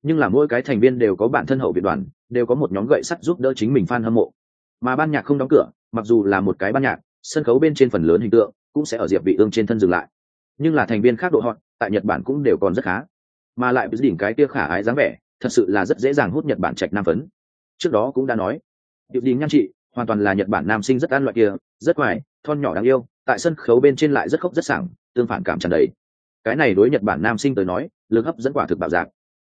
Nhưng là mỗi cái thành viên đều có bản thân hậu viện đoàn, đều có một nhóm gậy sắt giúp đỡ chính mình f a n hâm mộ. Mà ban nhạc không đóng cửa, mặc dù là một cái ban nhạc, sân khấu bên trên phần lớn hình tượng cũng sẽ ở diệp vị ương trên thân dừng lại. Nhưng là thành viên khác độ họ tại nhật bản cũng đều còn rất khá. Mà lại với đỉnh cái kia khả ái dáng vẻ thật sự là rất dễ dàng hút nhật bản trạch nam phấn. Trước đó cũng đã nói điệu đi nhan trị, hoàn toàn là nhật bản nam sinh rất an loại kia, rất ngoài thon nhỏ đáng yêu, tại sân khấu bên trên lại rất khóc rất sảng, tương phản cảm tràn đầy. Cái này đối nhật bản nam sinh tới nói, lực hấp dẫn quả thực bảo dạng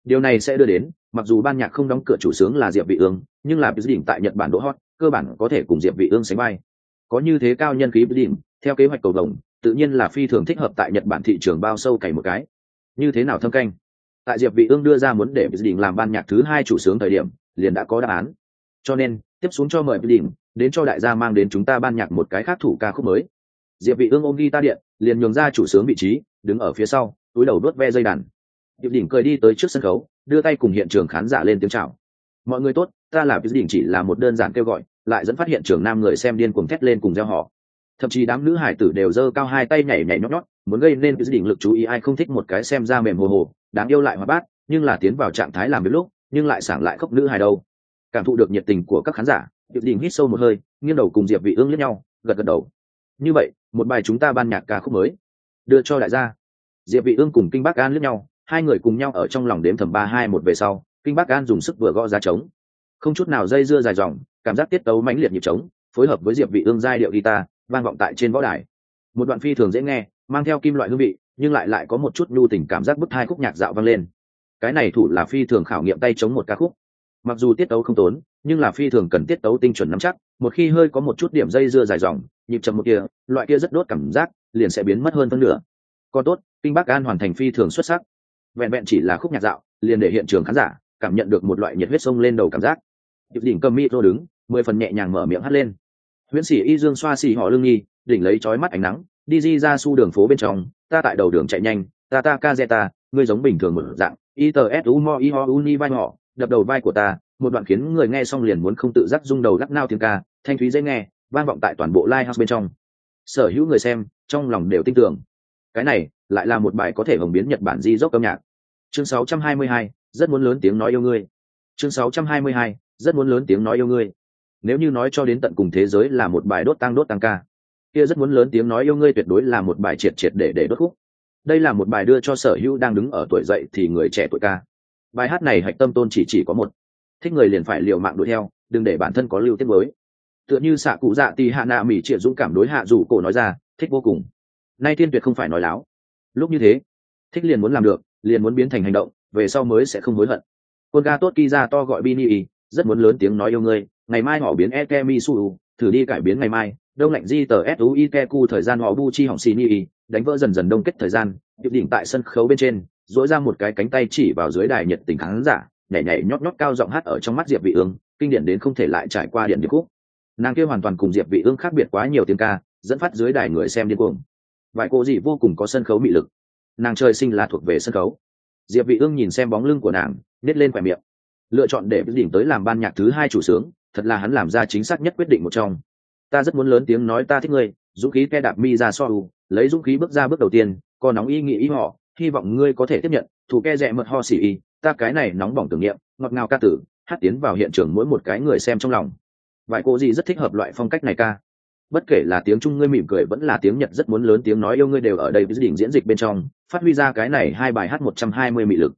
điều này sẽ đưa đến, mặc dù ban nhạc không đóng cửa chủ sướng là diệp vị ương, nhưng là đỉnh tại nhật bản đỗ hot, cơ bản có thể cùng diệp vị ương sánh vai. Có như thế cao nhân khí đỉnh theo kế hoạch cầu đồng tự nhiên là phi thường thích hợp tại nhật bản thị trường bao sâu cày một cái. Như thế nào thâm canh? Tại diệp vị ương đưa ra muốn để đình làm ban nhạc thứ hai chủ sướng thời điểm liền đã có đáp án cho nên tiếp xuống cho mời đình đến cho đại gia mang đến chúng ta ban nhạc một cái khác thủ ca khúc mới diệp vị ương ôm guitar điện liền nhường ra chủ sướng vị trí đứng ở phía sau túi đầu đốt ve dây đàn Diệp Đỉnh cười đi tới trước sân khấu, đưa tay cùng hiện trường khán giả lên tiếng chào. "Mọi người tốt, ta là Diệp Đỉnh chỉ là một đơn giản kêu gọi, lại dẫn phát hiện trường nam người xem điên cuồng thét lên cùng reo hò. Thậm chí đám nữ hải tử đều giơ cao hai tay nhảy nhảy nhót nhót, muốn gây nên cái Đỉnh lực chú ý ai không thích một cái xem ra mềm hồ hồ, đáng yêu lại hoạt bát, nhưng là tiến vào trạng thái làm việc lúc, nhưng lại sảng lại khóc nữ hài đâu. Cảm thụ được nhiệt tình của các khán giả, Diệp Đình hít sâu một hơi, nghiêng đầu cùng Diệp Vị Ương lẫn nhau, gật gật đầu. Như vậy, một bài chúng ta ban nhạc ca khúc mới, đưa cho đại gia. Diệp Vị Ương cùng Kinh Bắc An lẫn nhau, hai người cùng nhau ở trong lòng đếm thầm ba hai một về sau kinh bắc an dùng sức vừa gõ ra trống không chút nào dây dưa dài dòng cảm giác tiết tấu mãnh liệt nhịp trống phối hợp với diệp vị ương giai điệu guitar vang vọng tại trên võ đài. Một đoạn phi thường dễ nghe, mang theo kim loại hương vị, nhưng lại lại có một chút nhu tình cảm giác bức hai khúc nhạc dạo vang lên. Cái này thủ là phi thường khảo nghiệm tay chống một ca khúc. Mặc dù tiết tấu không tốn, nhưng là phi thường cần tiết tấu tinh chuẩn nắm chắc, một khi hơi có một chút điểm dây dưa dài dòng, nhịp chậm một kia, loại kia rất đốt cảm giác, liền sẽ biến mất hơn phân nửa. Còn tốt, kinh bắc an hoàn thành phi thường xuất sắc. Vẹn vẹn chỉ là khúc nhạc dạo, liền để hiện trường khán giả cảm nhận được một loại nhiệt huyết sông lên đầu cảm giác. Điệp đỉnh cầm mi đứng, mười phần nhẹ nhàng mở miệng hắt lên huyễn sĩ y dương xoa xì họ lưng nghi đỉnh lấy chói mắt ánh nắng đi di ra su đường phố bên trong ta tại đầu đường chạy nhanh ta ta ca ta ngươi giống bình thường một dạng y tờ s u mo y ho uni vai họ đập đầu vai của ta một đoạn khiến người nghe xong liền muốn không tự giác rung đầu lắc nao tiếng ca thanh thúy dễ nghe vang vọng tại toàn bộ live house bên trong. Sở hữu người xem trong lòng đều tin tưởng. Cái này lại là một bài có thể hồng biến nhật bản di dốc âm nhạc. Chương 622, rất muốn lớn tiếng nói yêu ngươi. Chương 622, rất muốn lớn tiếng nói yêu ngươi nếu như nói cho đến tận cùng thế giới là một bài đốt tăng đốt tăng ca, kia rất muốn lớn tiếng nói yêu ngươi tuyệt đối là một bài triệt triệt để để đốt khúc. Đây là một bài đưa cho sở hữu đang đứng ở tuổi dậy thì người trẻ tuổi ca. Bài hát này hạch tâm tôn chỉ chỉ có một. Thích người liền phải liều mạng đuổi theo, đừng để bản thân có lưu tiết mới. Tựa như xạ cụ dạ thì hạ nạ mỹ triệt dũng cảm đối hạ dù cổ nói ra, thích vô cùng. Nay thiên tuyệt không phải nói láo. Lúc như thế, thích liền muốn làm được, liền muốn biến thành hành động, về sau mới sẽ không hối hận. Con ga tốt ki ra to gọi bini rất muốn lớn tiếng nói yêu ngươi ngày mai họ biến ekemi su thử đi cải biến ngày mai, đông lạnh di tờ Suikeku thời gian họ bu chi hỏng xì đánh vỡ dần dần đông kết thời gian, điệp đỉnh tại sân khấu bên trên dỗi ra một cái cánh tay chỉ vào dưới đài nhiệt tình khán giả, nhảy nhảy nhót nhót cao giọng hát ở trong mắt diệp vị ương, kinh điển đến không thể lại trải qua điện điệp khúc. Nàng kia hoàn toàn cùng diệp vị ương khác biệt quá nhiều tiếng ca, dẫn phát dưới đài người xem điên cuồng. Vài cô gì vô cùng có sân khấu mị lực. Nàng trời sinh là thuộc về sân khấu. Diệp vị ương nhìn xem bóng lưng của nàng nết lên khỏe miệng. Lựa chọn để đỉnh tới làm ban nhạc thứ hai chủ sướng thật là hắn làm ra chính xác nhất quyết định một trong. Ta rất muốn lớn tiếng nói ta thích ngươi, dũng khí ke đạp mi ra so u lấy dũng khí bước ra bước đầu tiên còn nóng ý nghĩ ý họ, hy vọng ngươi có thể tiếp nhận, thủ ke rẽ mật ho xỉ y, ta cái này nóng bỏng tưởng niệm, ngọt ngào ca tử, hát tiến vào hiện trường mỗi một cái người xem trong lòng. Vài cô gì rất thích hợp loại phong cách này ca. Bất kể là tiếng trung ngươi mỉm cười vẫn là tiếng nhật rất muốn lớn tiếng nói yêu ngươi đều ở đây với đỉnh diễn dịch bên trong, phát huy ra cái này hai bài hát một trăm hai mươi mị lực.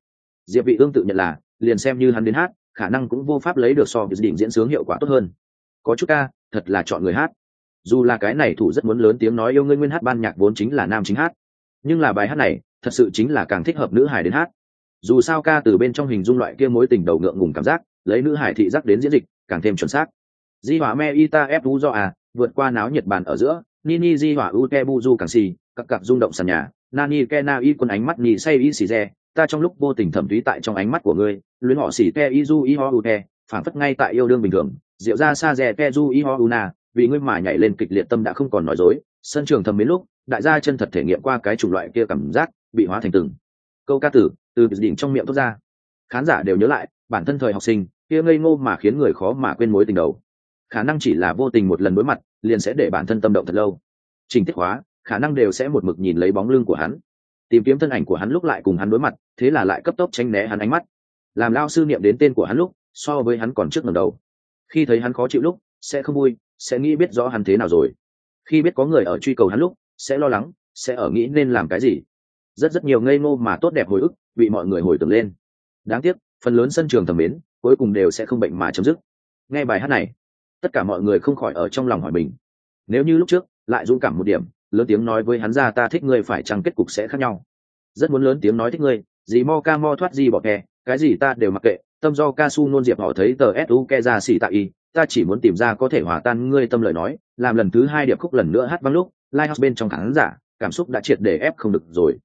Diệp vị ương tự nhận là, liền xem như hắn đến hát khả năng cũng vô pháp lấy được so với đỉnh diễn sướng hiệu quả tốt hơn. Có chút ca, thật là chọn người hát. Dù là cái này thủ rất muốn lớn tiếng nói yêu ngươi nguyên hát ban nhạc vốn chính là nam chính hát. Nhưng là bài hát này, thật sự chính là càng thích hợp nữ hài đến hát. Dù sao ca từ bên trong hình dung loại kia mối tình đầu ngượng ngùng cảm giác, lấy nữ hải thị giác đến diễn dịch, càng thêm chuẩn xác. Di hỏa me ita fu do à vượt qua náo nhiệt bàn ở giữa nini di hỏa u ke du càng xì cặp cặp rung động sàn nhà nani ke na y quân ánh mắt nhì say y xì re ta trong lúc vô tình thẩm thúy tại trong ánh mắt của ngươi, luyến họ xỉ te izu i ho u te phản phất ngay tại yêu đương bình thường. Diệu ra xa rè te du i ho u na vì ngươi mà nhảy lên kịch liệt tâm đã không còn nói dối. Sân trường thầm mến lúc, đại gia chân thật thể nghiệm qua cái chủng loại kia cảm giác, bị hóa thành từng. Câu ca tử, từ đỉnh trong miệng thốt ra. Khán giả đều nhớ lại, bản thân thời học sinh, kia ngây ngô mà khiến người khó mà quên mối tình đầu. Khả năng chỉ là vô tình một lần đối mặt, liền sẽ để bản thân tâm động thật lâu. Trình tiết hóa, khả năng đều sẽ một mực nhìn lấy bóng lưng của hắn tìm kiếm thân ảnh của hắn lúc lại cùng hắn đối mặt, thế là lại cấp tốc tránh né hắn ánh mắt. Làm lao sư niệm đến tên của hắn lúc, so với hắn còn trước ngầm đầu. Khi thấy hắn khó chịu lúc, sẽ không vui, sẽ nghĩ biết rõ hắn thế nào rồi. Khi biết có người ở truy cầu hắn lúc, sẽ lo lắng, sẽ ở nghĩ nên làm cái gì. Rất rất nhiều ngây ngô mà tốt đẹp hồi ức, bị mọi người hồi tưởng lên. Đáng tiếc, phần lớn sân trường thầm mến, cuối cùng đều sẽ không bệnh mà chấm dứt. Nghe bài hát này, tất cả mọi người không khỏi ở trong lòng hỏi mình. Nếu như lúc trước, lại dũng cảm một điểm lớn tiếng nói với hắn ra ta thích ngươi phải chăng kết cục sẽ khác nhau. Rất muốn lớn tiếng nói thích ngươi, gì mo ca mo thoát gì bỏ kè cái gì ta đều mặc kệ, tâm do ca su nôn diệp họ thấy tờ su ke ra xỉ tạ y, ta chỉ muốn tìm ra có thể hòa tan ngươi tâm lời nói, làm lần thứ hai điệp khúc lần nữa hát văng lúc, lighthouse bên trong khán giả, cảm xúc đã triệt để ép không được rồi.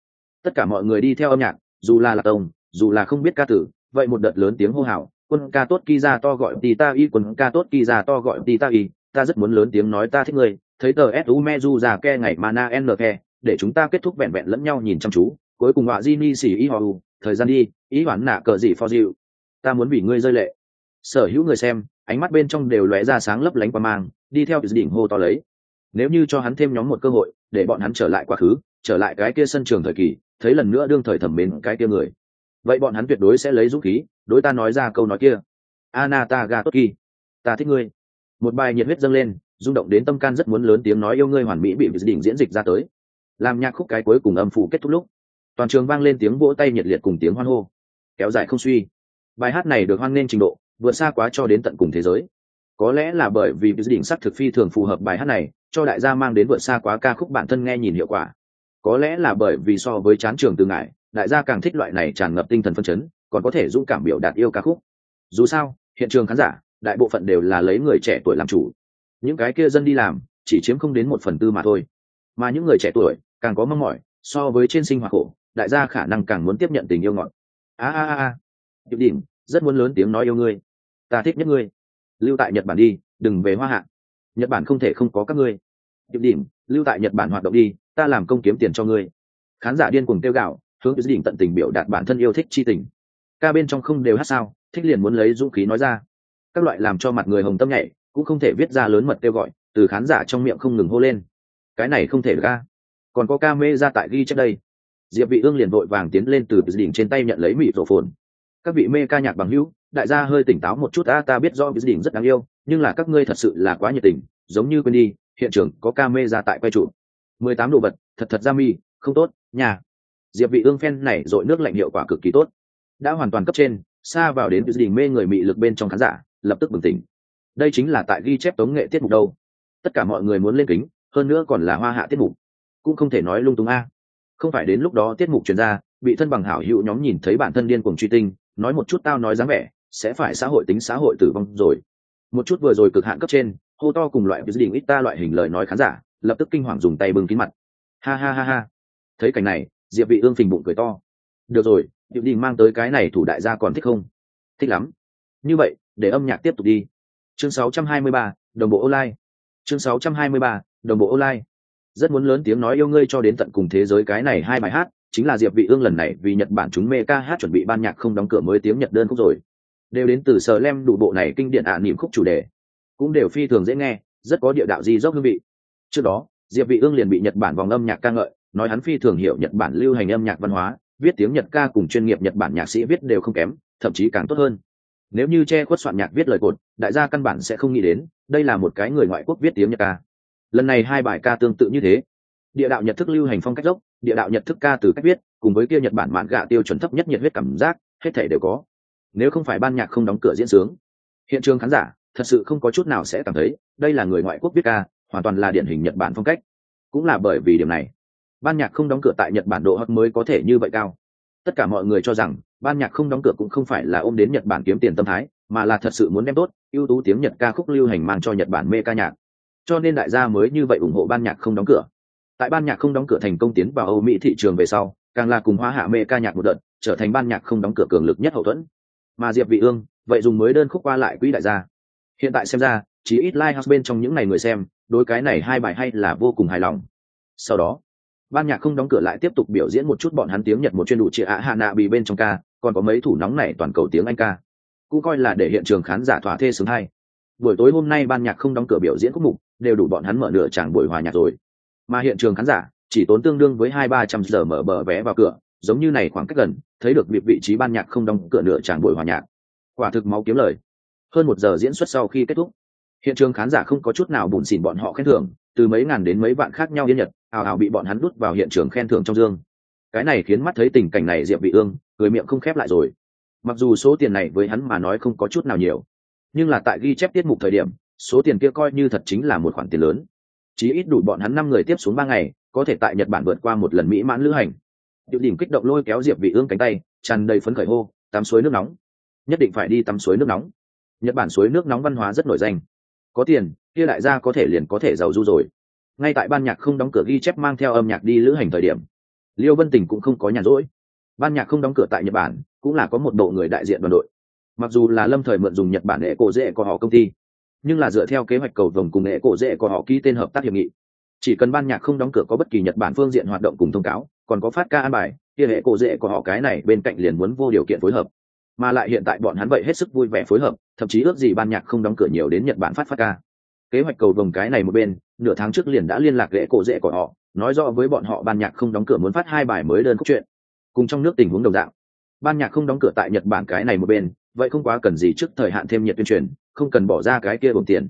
Tất cả mọi người đi theo âm nhạc, dù là lạc tông, dù là không biết ca tử, vậy một đợt lớn tiếng hô hào, quân ca tốt kỳ ra to gọi tì ta y, quân ca tốt kỳ ra to gọi tì ta y, ta rất muốn lớn tiếng nói ta thích ngươi thấy tờ su mezu già ke ngày mana n ke, để chúng ta kết thúc vẹn vẹn lẫn nhau nhìn chăm chú. Cuối cùng họa di ni xì y ho thời gian đi, ý hoán nạ cờ gì for you ta muốn bị ngươi rơi lệ. Sở hữu người xem, ánh mắt bên trong đều lóe ra sáng lấp lánh qua mang, đi theo đỉnh hô to lấy. Nếu như cho hắn thêm nhóm một cơ hội, để bọn hắn trở lại quá khứ, trở lại cái kia sân trường thời kỳ, thấy lần nữa đương thời thẩm mến cái kia người. Vậy bọn hắn tuyệt đối sẽ lấy dũng khí, đối ta nói ra câu nói kia. Anata ga tốt kỳ ta thích ngươi. Một bài nhiệt huyết dâng lên rung động đến tâm can rất muốn lớn tiếng nói yêu ngươi hoàn mỹ bị đỉnh diễn dịch ra tới. Làm nhạc khúc cái cuối cùng âm phủ kết thúc lúc, toàn trường vang lên tiếng vỗ tay nhiệt liệt cùng tiếng hoan hô. Kéo dài không suy. Bài hát này được hoan nghênh trình độ, vượt xa quá cho đến tận cùng thế giới. Có lẽ là bởi vì đỉnh sắc thực phi thường phù hợp bài hát này, cho đại gia mang đến vượt xa quá ca khúc bản thân nghe nhìn hiệu quả. Có lẽ là bởi vì so với chán trường từ ngại, đại gia càng thích loại này tràn ngập tinh thần phân chấn, còn có thể dũng cảm biểu đạt yêu ca khúc. Dù sao, hiện trường khán giả, đại bộ phận đều là lấy người trẻ tuổi làm chủ những cái kia dân đi làm, chỉ chiếm không đến một phần tư mà thôi. Mà những người trẻ tuổi, càng có mong mỏi, so với trên sinh hoạt khổ, đại gia khả năng càng muốn tiếp nhận tình yêu ngọn. a a a a. Điệp đỉnh, rất muốn lớn tiếng nói yêu ngươi. Ta thích nhất ngươi. Lưu tại nhật bản đi, đừng về hoa hạ. Nhật bản không thể không có các ngươi. Điệp đỉnh, lưu tại nhật bản hoạt động đi, ta làm công kiếm tiền cho ngươi. Khán giả điên cuồng tiêu gạo hướng đỉnh tận tình biểu đạt bản thân yêu thích chi tình. Ca bên trong không đều hát sao, thích liền muốn lấy dũng khí nói ra. Các loại làm cho mặt người hồng tâm nhảy cũng không thể viết ra lớn mật kêu gọi, từ khán giả trong miệng không ngừng hô lên. Cái này không thể ra còn có ca mê ra tại ghi trước đây. Diệp vị ương liền vội vàng tiến lên từ đỉnh trên tay nhận lấy mịt rổ phồn. Các vị mê ca nhạc bằng hữu, đại gia hơi tỉnh táo một chút a, ta biết do đỉnh rất đáng yêu, nhưng là các ngươi thật sự là quá nhiệt tình, giống như quên đi, hiện trường có ca mê ra tại quay trụ mười tám đồ vật, thật thật ra mi, không tốt nhà diệp vị ương phen này dội nước lạnh hiệu quả cực kỳ tốt. Đã hoàn toàn cấp trên, xa vào đến đỉnh mê người mị lực bên trong khán giả, lập tức bừng tỉnh đây chính là tại ghi chép tống nghệ tiết mục đâu. Tất cả mọi người muốn lên kính, hơn nữa còn là hoa hạ tiết mục. Cũng không thể nói lung tung a. Không phải đến lúc đó tiết mục truyền ra, bị thân bằng hảo hữu nhóm nhìn thấy bản thân điên cuồng truy tinh, nói một chút tao nói dáng vẻ, sẽ phải xã hội tính xã hội tử vong rồi. Một chút vừa rồi cực hạn cấp trên, hô to cùng loại với đỉnh ít ta loại hình lời nói khán giả, lập tức kinh hoàng dùng tay bưng kín mặt. Ha ha ha ha. Thấy cảnh này, diệp vị ương phình bụng cười to. Được rồi, diệp đình mang tới cái này thủ đại gia còn thích không? Thích lắm. Như vậy, để âm nhạc tiếp tục đi chương 623, đồng bộ online. Chương 623, đồng bộ online. Rất muốn lớn tiếng nói yêu ngươi cho đến tận cùng thế giới cái này hai bài hát chính là diệp vị ương lần này vì nhật bản chúng mê ca hát chuẩn bị ban nhạc không đóng cửa mới tiếng nhật đơn khúc rồi. Đều đến từ sờ lem đủ bộ này kinh điển ạ à niệm khúc chủ đề. Cũng đều phi thường dễ nghe rất có địa đạo di dốc hương vị. Trước đó diệp vị ương liền bị nhật bản vòng âm nhạc ca ngợi nói hắn phi thường hiểu nhật bản lưu hành âm nhạc văn hóa viết tiếng nhật ca cùng chuyên nghiệp nhật bản nhạc sĩ viết đều không kém thậm chí càng tốt hơn nếu như che khuất soạn nhạc viết lời cột, đại gia căn bản sẽ không nghĩ đến, đây là một cái người ngoại quốc viết tiếng nhật ca. Lần này hai bài ca tương tự như thế. Địa đạo nhật thức lưu hành phong cách dốc, địa đạo nhật thức ca từ cách viết, cùng với kia nhật bản mạn gạ tiêu chuẩn thấp nhất nhiệt huyết cảm giác, hết thể đều có. Nếu không phải ban nhạc không đóng cửa diễn sướng, hiện trường khán giả thật sự không có chút nào sẽ cảm thấy, đây là người ngoại quốc viết ca, hoàn toàn là điển hình nhật bản phong cách. Cũng là bởi vì điểm này, ban nhạc không đóng cửa tại nhật bản độ hot mới có thể như vậy cao tất cả mọi người cho rằng, ban nhạc không đóng cửa cũng không phải là ôm đến nhật bản kiếm tiền tâm thái, mà là thật sự muốn đem tốt, ưu tú tiếng nhật ca khúc lưu hành mang cho nhật bản mê ca nhạc. Cho nên đại gia mới như vậy ủng hộ ban nhạc không đóng cửa. Tại ban nhạc không đóng cửa thành công tiến vào âu mỹ thị trường về sau, càng là cùng hoa hạ mê ca nhạc một đợt, trở thành ban nhạc không đóng cửa cường lực nhất hậu thuẫn. Mà diệp vị ương, vậy dùng mới đơn khúc qua lại quỹ đại gia. Hiện tại xem ra, chỉ ít like house bên trong những ngày người xem, đối cái này hai bài hay là vô cùng hài lòng. Sau đó ban nhạc không đóng cửa lại tiếp tục biểu diễn một chút bọn hắn tiếng nhật một chuyên đủ chị ạ hạ nạ bị bên trong ca, còn có mấy thủ nóng này toàn cầu tiếng anh ca. Cũng coi là để hiện trường khán giả thỏa thê sướng hay. Buổi tối hôm nay ban nhạc không đóng cửa biểu diễn khúc mục, đều đủ bọn hắn mở nửa tràng buổi hòa nhạc rồi. Mà hiện trường khán giả, chỉ tốn tương đương với hai ba trăm giờ mở bờ vé vào cửa, giống như này khoảng cách gần, thấy được việc vị trí ban nhạc không đóng cửa nửa tràng buổi hòa nhạc. Quả thực máu kiếm lời. Hơn một giờ diễn xuất sau khi kết thúc, hiện trường khán giả không có chút nào bùn xỉn bọn họ khen thưởng từ mấy ngàn đến mấy vạn khác nhau yên nhật, ào ào bị bọn hắn đút vào hiện trường khen thưởng trong dương. Cái này khiến mắt thấy tình cảnh này diệp vị ương, cười miệng không khép lại rồi. Mặc dù số tiền này với hắn mà nói không có chút nào nhiều, nhưng là tại ghi chép tiết mục thời điểm, số tiền kia coi như thật chính là một khoản tiền lớn. Chí ít đủ bọn hắn năm người tiếp xuống ba ngày, có thể tại nhật bản vượt qua một lần mỹ mãn lữ hành. Điệu đỉnh kích động lôi kéo diệp vị ương cánh tay, tràn đầy phấn khởi hô, tắm suối nước nóng. Nhất định phải đi tắm suối nước nóng. Nhật bản suối nước nóng văn hóa rất nổi danh có tiền, kia đại gia có thể liền có thể giàu du rồi. Ngay tại ban nhạc không đóng cửa ghi chép mang theo âm nhạc đi lữ hành thời điểm, liêu vân tình cũng không có nhàn rỗi. Ban nhạc không đóng cửa tại nhật bản, cũng là có một bộ người đại diện đoàn đội. Mặc dù là lâm thời mượn dùng nhật bản hệ cổ dễ của họ công ty, nhưng là dựa theo kế hoạch cầu vồng cùng hệ cổ dễ của họ ký tên hợp tác hiệp nghị. Chỉ cần ban nhạc không đóng cửa có bất kỳ nhật bản phương diện hoạt động cùng thông cáo, còn có phát ca an bài, kia hệ cổ dễ của họ cái này bên cạnh liền muốn vô điều kiện phối hợp mà lại hiện tại bọn hắn vậy hết sức vui vẻ phối hợp, thậm chí ước gì ban nhạc không đóng cửa nhiều đến nhật bản phát phát ca. Kế hoạch cầu vồng cái này một bên, nửa tháng trước liền đã liên lạc ghệ cổ dễ của họ, nói rõ với bọn họ ban nhạc không đóng cửa muốn phát hai bài mới đơn cốt truyện. Cùng trong nước tình huống đồng dạng, ban nhạc không đóng cửa tại nhật bản cái này một bên, vậy không quá cần gì trước thời hạn thêm nhiệt tuyên truyền, không cần bỏ ra cái kia bồn tiền.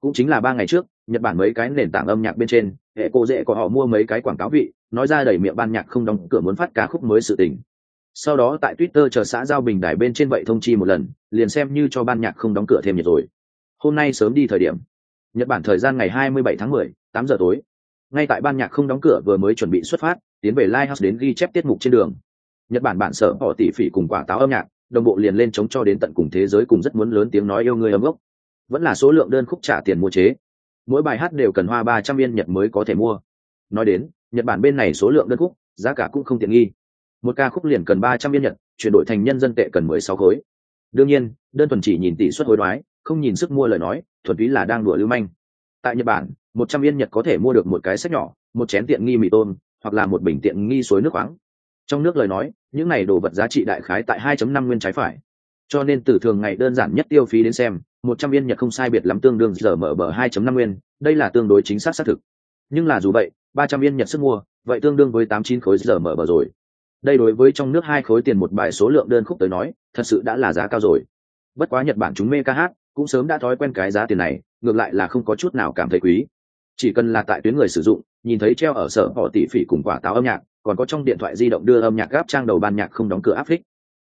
Cũng chính là ba ngày trước, nhật bản mấy cái nền tảng âm nhạc bên trên, hệ cô dễ của họ mua mấy cái quảng cáo vị, nói ra đẩy miệng ban nhạc không đóng cửa muốn phát ca khúc mới sự tình sau đó tại twitter chờ xã giao bình đài bên trên vậy thông chi một lần liền xem như cho ban nhạc không đóng cửa thêm nhiệt rồi. Hôm nay sớm đi thời điểm. Nhật bản thời gian ngày 27 tháng 10, 8 giờ tối. Ngay tại ban nhạc không đóng cửa vừa mới chuẩn bị xuất phát tiến về lighthouse đến ghi chép tiết mục trên đường. Nhật bản bản sở họ tỷ phỉ cùng quả táo âm nhạc đồng bộ liền lên chống cho đến tận cùng thế giới cùng rất muốn lớn tiếng nói yêu người âm gốc. Vẫn là số lượng đơn khúc trả tiền mua chế. Mỗi bài hát đều cần hoa ba trăm yên nhật mới có thể mua. Nói đến nhật bản bên này số lượng đơn khúc giá cả cũng không tiện nghi một ca khúc liền cần ba trăm yên nhật, chuyển đổi thành nhân dân tệ cần mười sáu khối. Đương nhiên, đơn thuần chỉ nhìn tỷ suất hối đoái, không nhìn sức mua lời nói, thuần túy là đang đùa lưu manh. Tại nhật bản, một trăm yên nhật có thể mua được một cái sách nhỏ, một chén tiện nghi mì tôm, hoặc là một bình tiện nghi suối nước khoáng. Trong nước lời nói, những này đồ vật giá trị đại khái tại 2.5 nguyên trái phải. Cho nên từ thường ngày đơn giản nhất tiêu phí đến xem, một trăm nhật không sai biệt lắm tương đương giờ mở bờ 2.5 nguyên, đây là tương đối chính xác xác thực. Nhưng là dù vậy, ba trăm nhật sức mua, vậy tương đương với tám chín khối giờ mở bờ rồi đây đối với trong nước hai khối tiền một bài số lượng đơn khúc tới nói, thật sự đã là giá cao rồi. Bất quá nhật bản chúng mê ca hát, cũng sớm đã thói quen cái giá tiền này, ngược lại là không có chút nào cảm thấy quý. Chỉ cần là tại tuyến người sử dụng, nhìn thấy treo ở sở họ tỷ phỉ cùng quả táo âm nhạc, còn có trong điện thoại di động đưa âm nhạc gáp trang đầu ban nhạc không đóng cửa áp phích.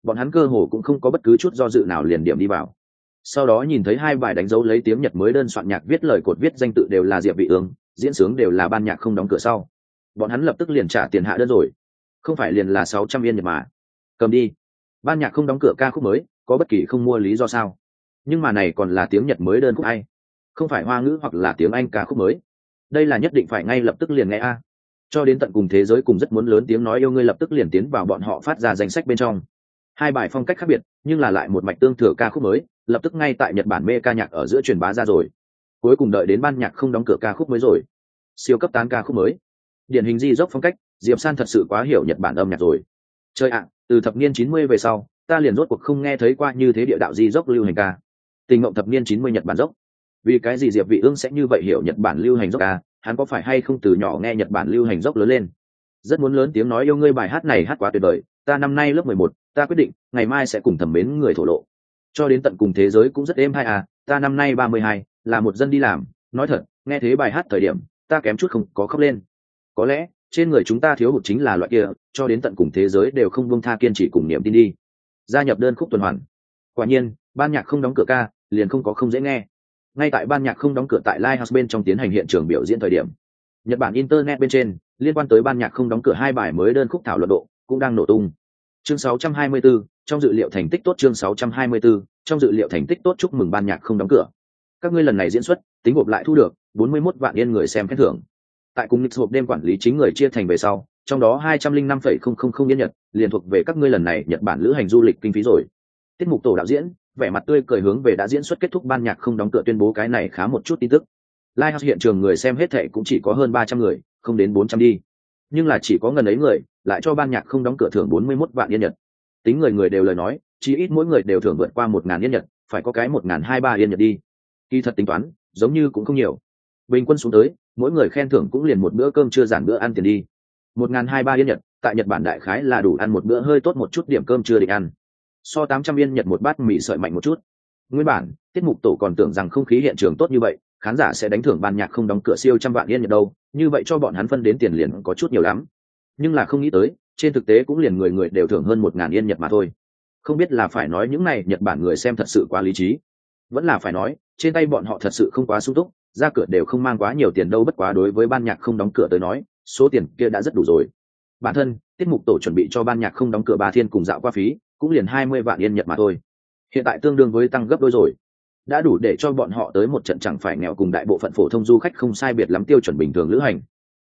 Bọn hắn cơ hồ cũng không có bất cứ chút do dự nào liền điểm đi vào. Sau đó nhìn thấy hai bài đánh dấu lấy tiếng nhật mới đơn soạn nhạc viết lời cột viết danh tự đều là diệp vị ương, diễn sướng đều là ban nhạc không đóng cửa sau. Bọn hắn lập tức liền trả tiền hạ đơn rồi không phải liền là 600 yên nhật mà. Cầm đi. Ban nhạc không đóng cửa ca khúc mới, có bất kỳ không mua lý do sao? Nhưng mà này còn là tiếng nhật mới đơn khúc ai không phải hoa ngữ hoặc là tiếng anh ca khúc mới. Đây là nhất định phải ngay lập tức liền nghe a. Cho đến tận cùng thế giới cùng rất muốn lớn tiếng nói yêu ngươi lập tức liền tiến vào bọn họ phát ra danh sách bên trong. Hai bài phong cách khác biệt, nhưng là lại một mạch tương thừa ca khúc mới, lập tức ngay tại nhật bản mê ca nhạc ở giữa truyền bá ra rồi. Cuối cùng đợi đến ban nhạc không đóng cửa ca khúc mới rồi. Siêu cấp tán ca khúc mới. Điển hình di dốc phong cách diệp san thật sự quá hiểu nhật bản âm nhạc rồi. Chơi ạ từ thập niên chín mươi về sau ta liền rốt cuộc không nghe thấy qua như thế địa đạo di dốc lưu hành ca. Tình ngộng thập niên chín mươi nhật bản dốc. Vì cái gì diệp vị ương sẽ như vậy hiểu nhật bản lưu hành dốc ca hắn có phải hay không từ nhỏ nghe nhật bản lưu hành dốc lớn lên? Rất muốn lớn tiếng nói yêu ngươi bài hát này hát quá tuyệt vời ta năm nay lớp mười một, ta quyết định ngày mai sẽ cùng thẩm mến người thổ lộ. Cho đến tận cùng thế giới cũng rất êm hay à ta năm nay ba mươi hai, là một dân đi làm. Nói thật nghe thế bài hát thời điểm ta kém chút không có khóc lên. Có lẽ trên người chúng ta thiếu hụt chính là loại kia cho đến tận cùng thế giới đều không buông tha kiên trì cùng niềm tin đi. Gia nhập đơn khúc tuần hoàn. Quả nhiên ban nhạc không đóng cửa ca liền không có không dễ nghe. Ngay tại ban nhạc không đóng cửa tại Lighthouse bên trong tiến hành hiện trường biểu diễn thời điểm nhật bản internet bên trên liên quan tới ban nhạc không đóng cửa hai bài mới đơn khúc thảo luận độ cũng đang nổ tung. Chương 624, trong dự liệu thành tích tốt chương 624, trong dự liệu thành tích tốt chúc mừng ban nhạc không đóng cửa. Các ngươi lần này diễn xuất tính gộp lại thu được 41 vạn yên người xem khen thưởng tại cùng nix hộp đêm quản lý chính người chia thành về sau trong đó 205,000 yên nhật liền thuộc về các ngươi lần này nhật bản lữ hành du lịch kinh phí rồi tiết mục tổ đạo diễn vẻ mặt tươi cười hướng về đã diễn xuất kết thúc ban nhạc không đóng cửa tuyên bố cái này khá một chút tin tức Lighthouse hiện trường người xem hết thệ cũng chỉ có hơn ba trăm người, không đến bốn trăm đi. Nhưng là chỉ có ngần ấy người, lại cho ban nhạc không đóng cửa thưởng bốn mươi 41 vạn yên nhật. Tính người người đều lời nói, chỉ ít mỗi người đều thưởng vượt qua một ngàn yên nhật, phải có cái một ngàn hai ba yên nhật đi. Kỳ thật tính toán, giống như cũng không nhiều. Bình quân xuống tới, mỗi người khen thưởng cũng liền một bữa cơm chưa giản bữa ăn tiền đi. Một ngàn hai ba yên nhật, tại Nhật Bản đại khái là đủ ăn một bữa hơi tốt một chút điểm cơm chưa định ăn. So tám trăm yên nhật một bát mì sợi mạnh một chút. Nguyên bản, tiết mục tổ còn tưởng rằng không khí hiện trường tốt như vậy, khán giả sẽ đánh thưởng ban nhạc không đóng cửa siêu trăm vạn yên nhật đâu như vậy cho bọn hắn phân đến tiền liền có chút nhiều lắm nhưng là không nghĩ tới trên thực tế cũng liền người người đều thưởng hơn một ngàn yên nhật mà thôi không biết là phải nói những này nhật bản người xem thật sự quá lý trí vẫn là phải nói trên tay bọn họ thật sự không quá sung túc ra cửa đều không mang quá nhiều tiền đâu, bất quá đối với ban nhạc không đóng cửa tới nói, số tiền kia đã rất đủ rồi. Bản thân, tiết mục tổ chuẩn bị cho ban nhạc không đóng cửa bà thiên cùng dạo qua phí, cũng liền hai mươi vạn yên nhật mà thôi. Hiện tại tương đương với tăng gấp đôi rồi. Đã đủ để cho bọn họ tới một trận chẳng phải nghèo cùng đại bộ phận phổ thông du khách không sai biệt lắm tiêu chuẩn bình thường lữ hành.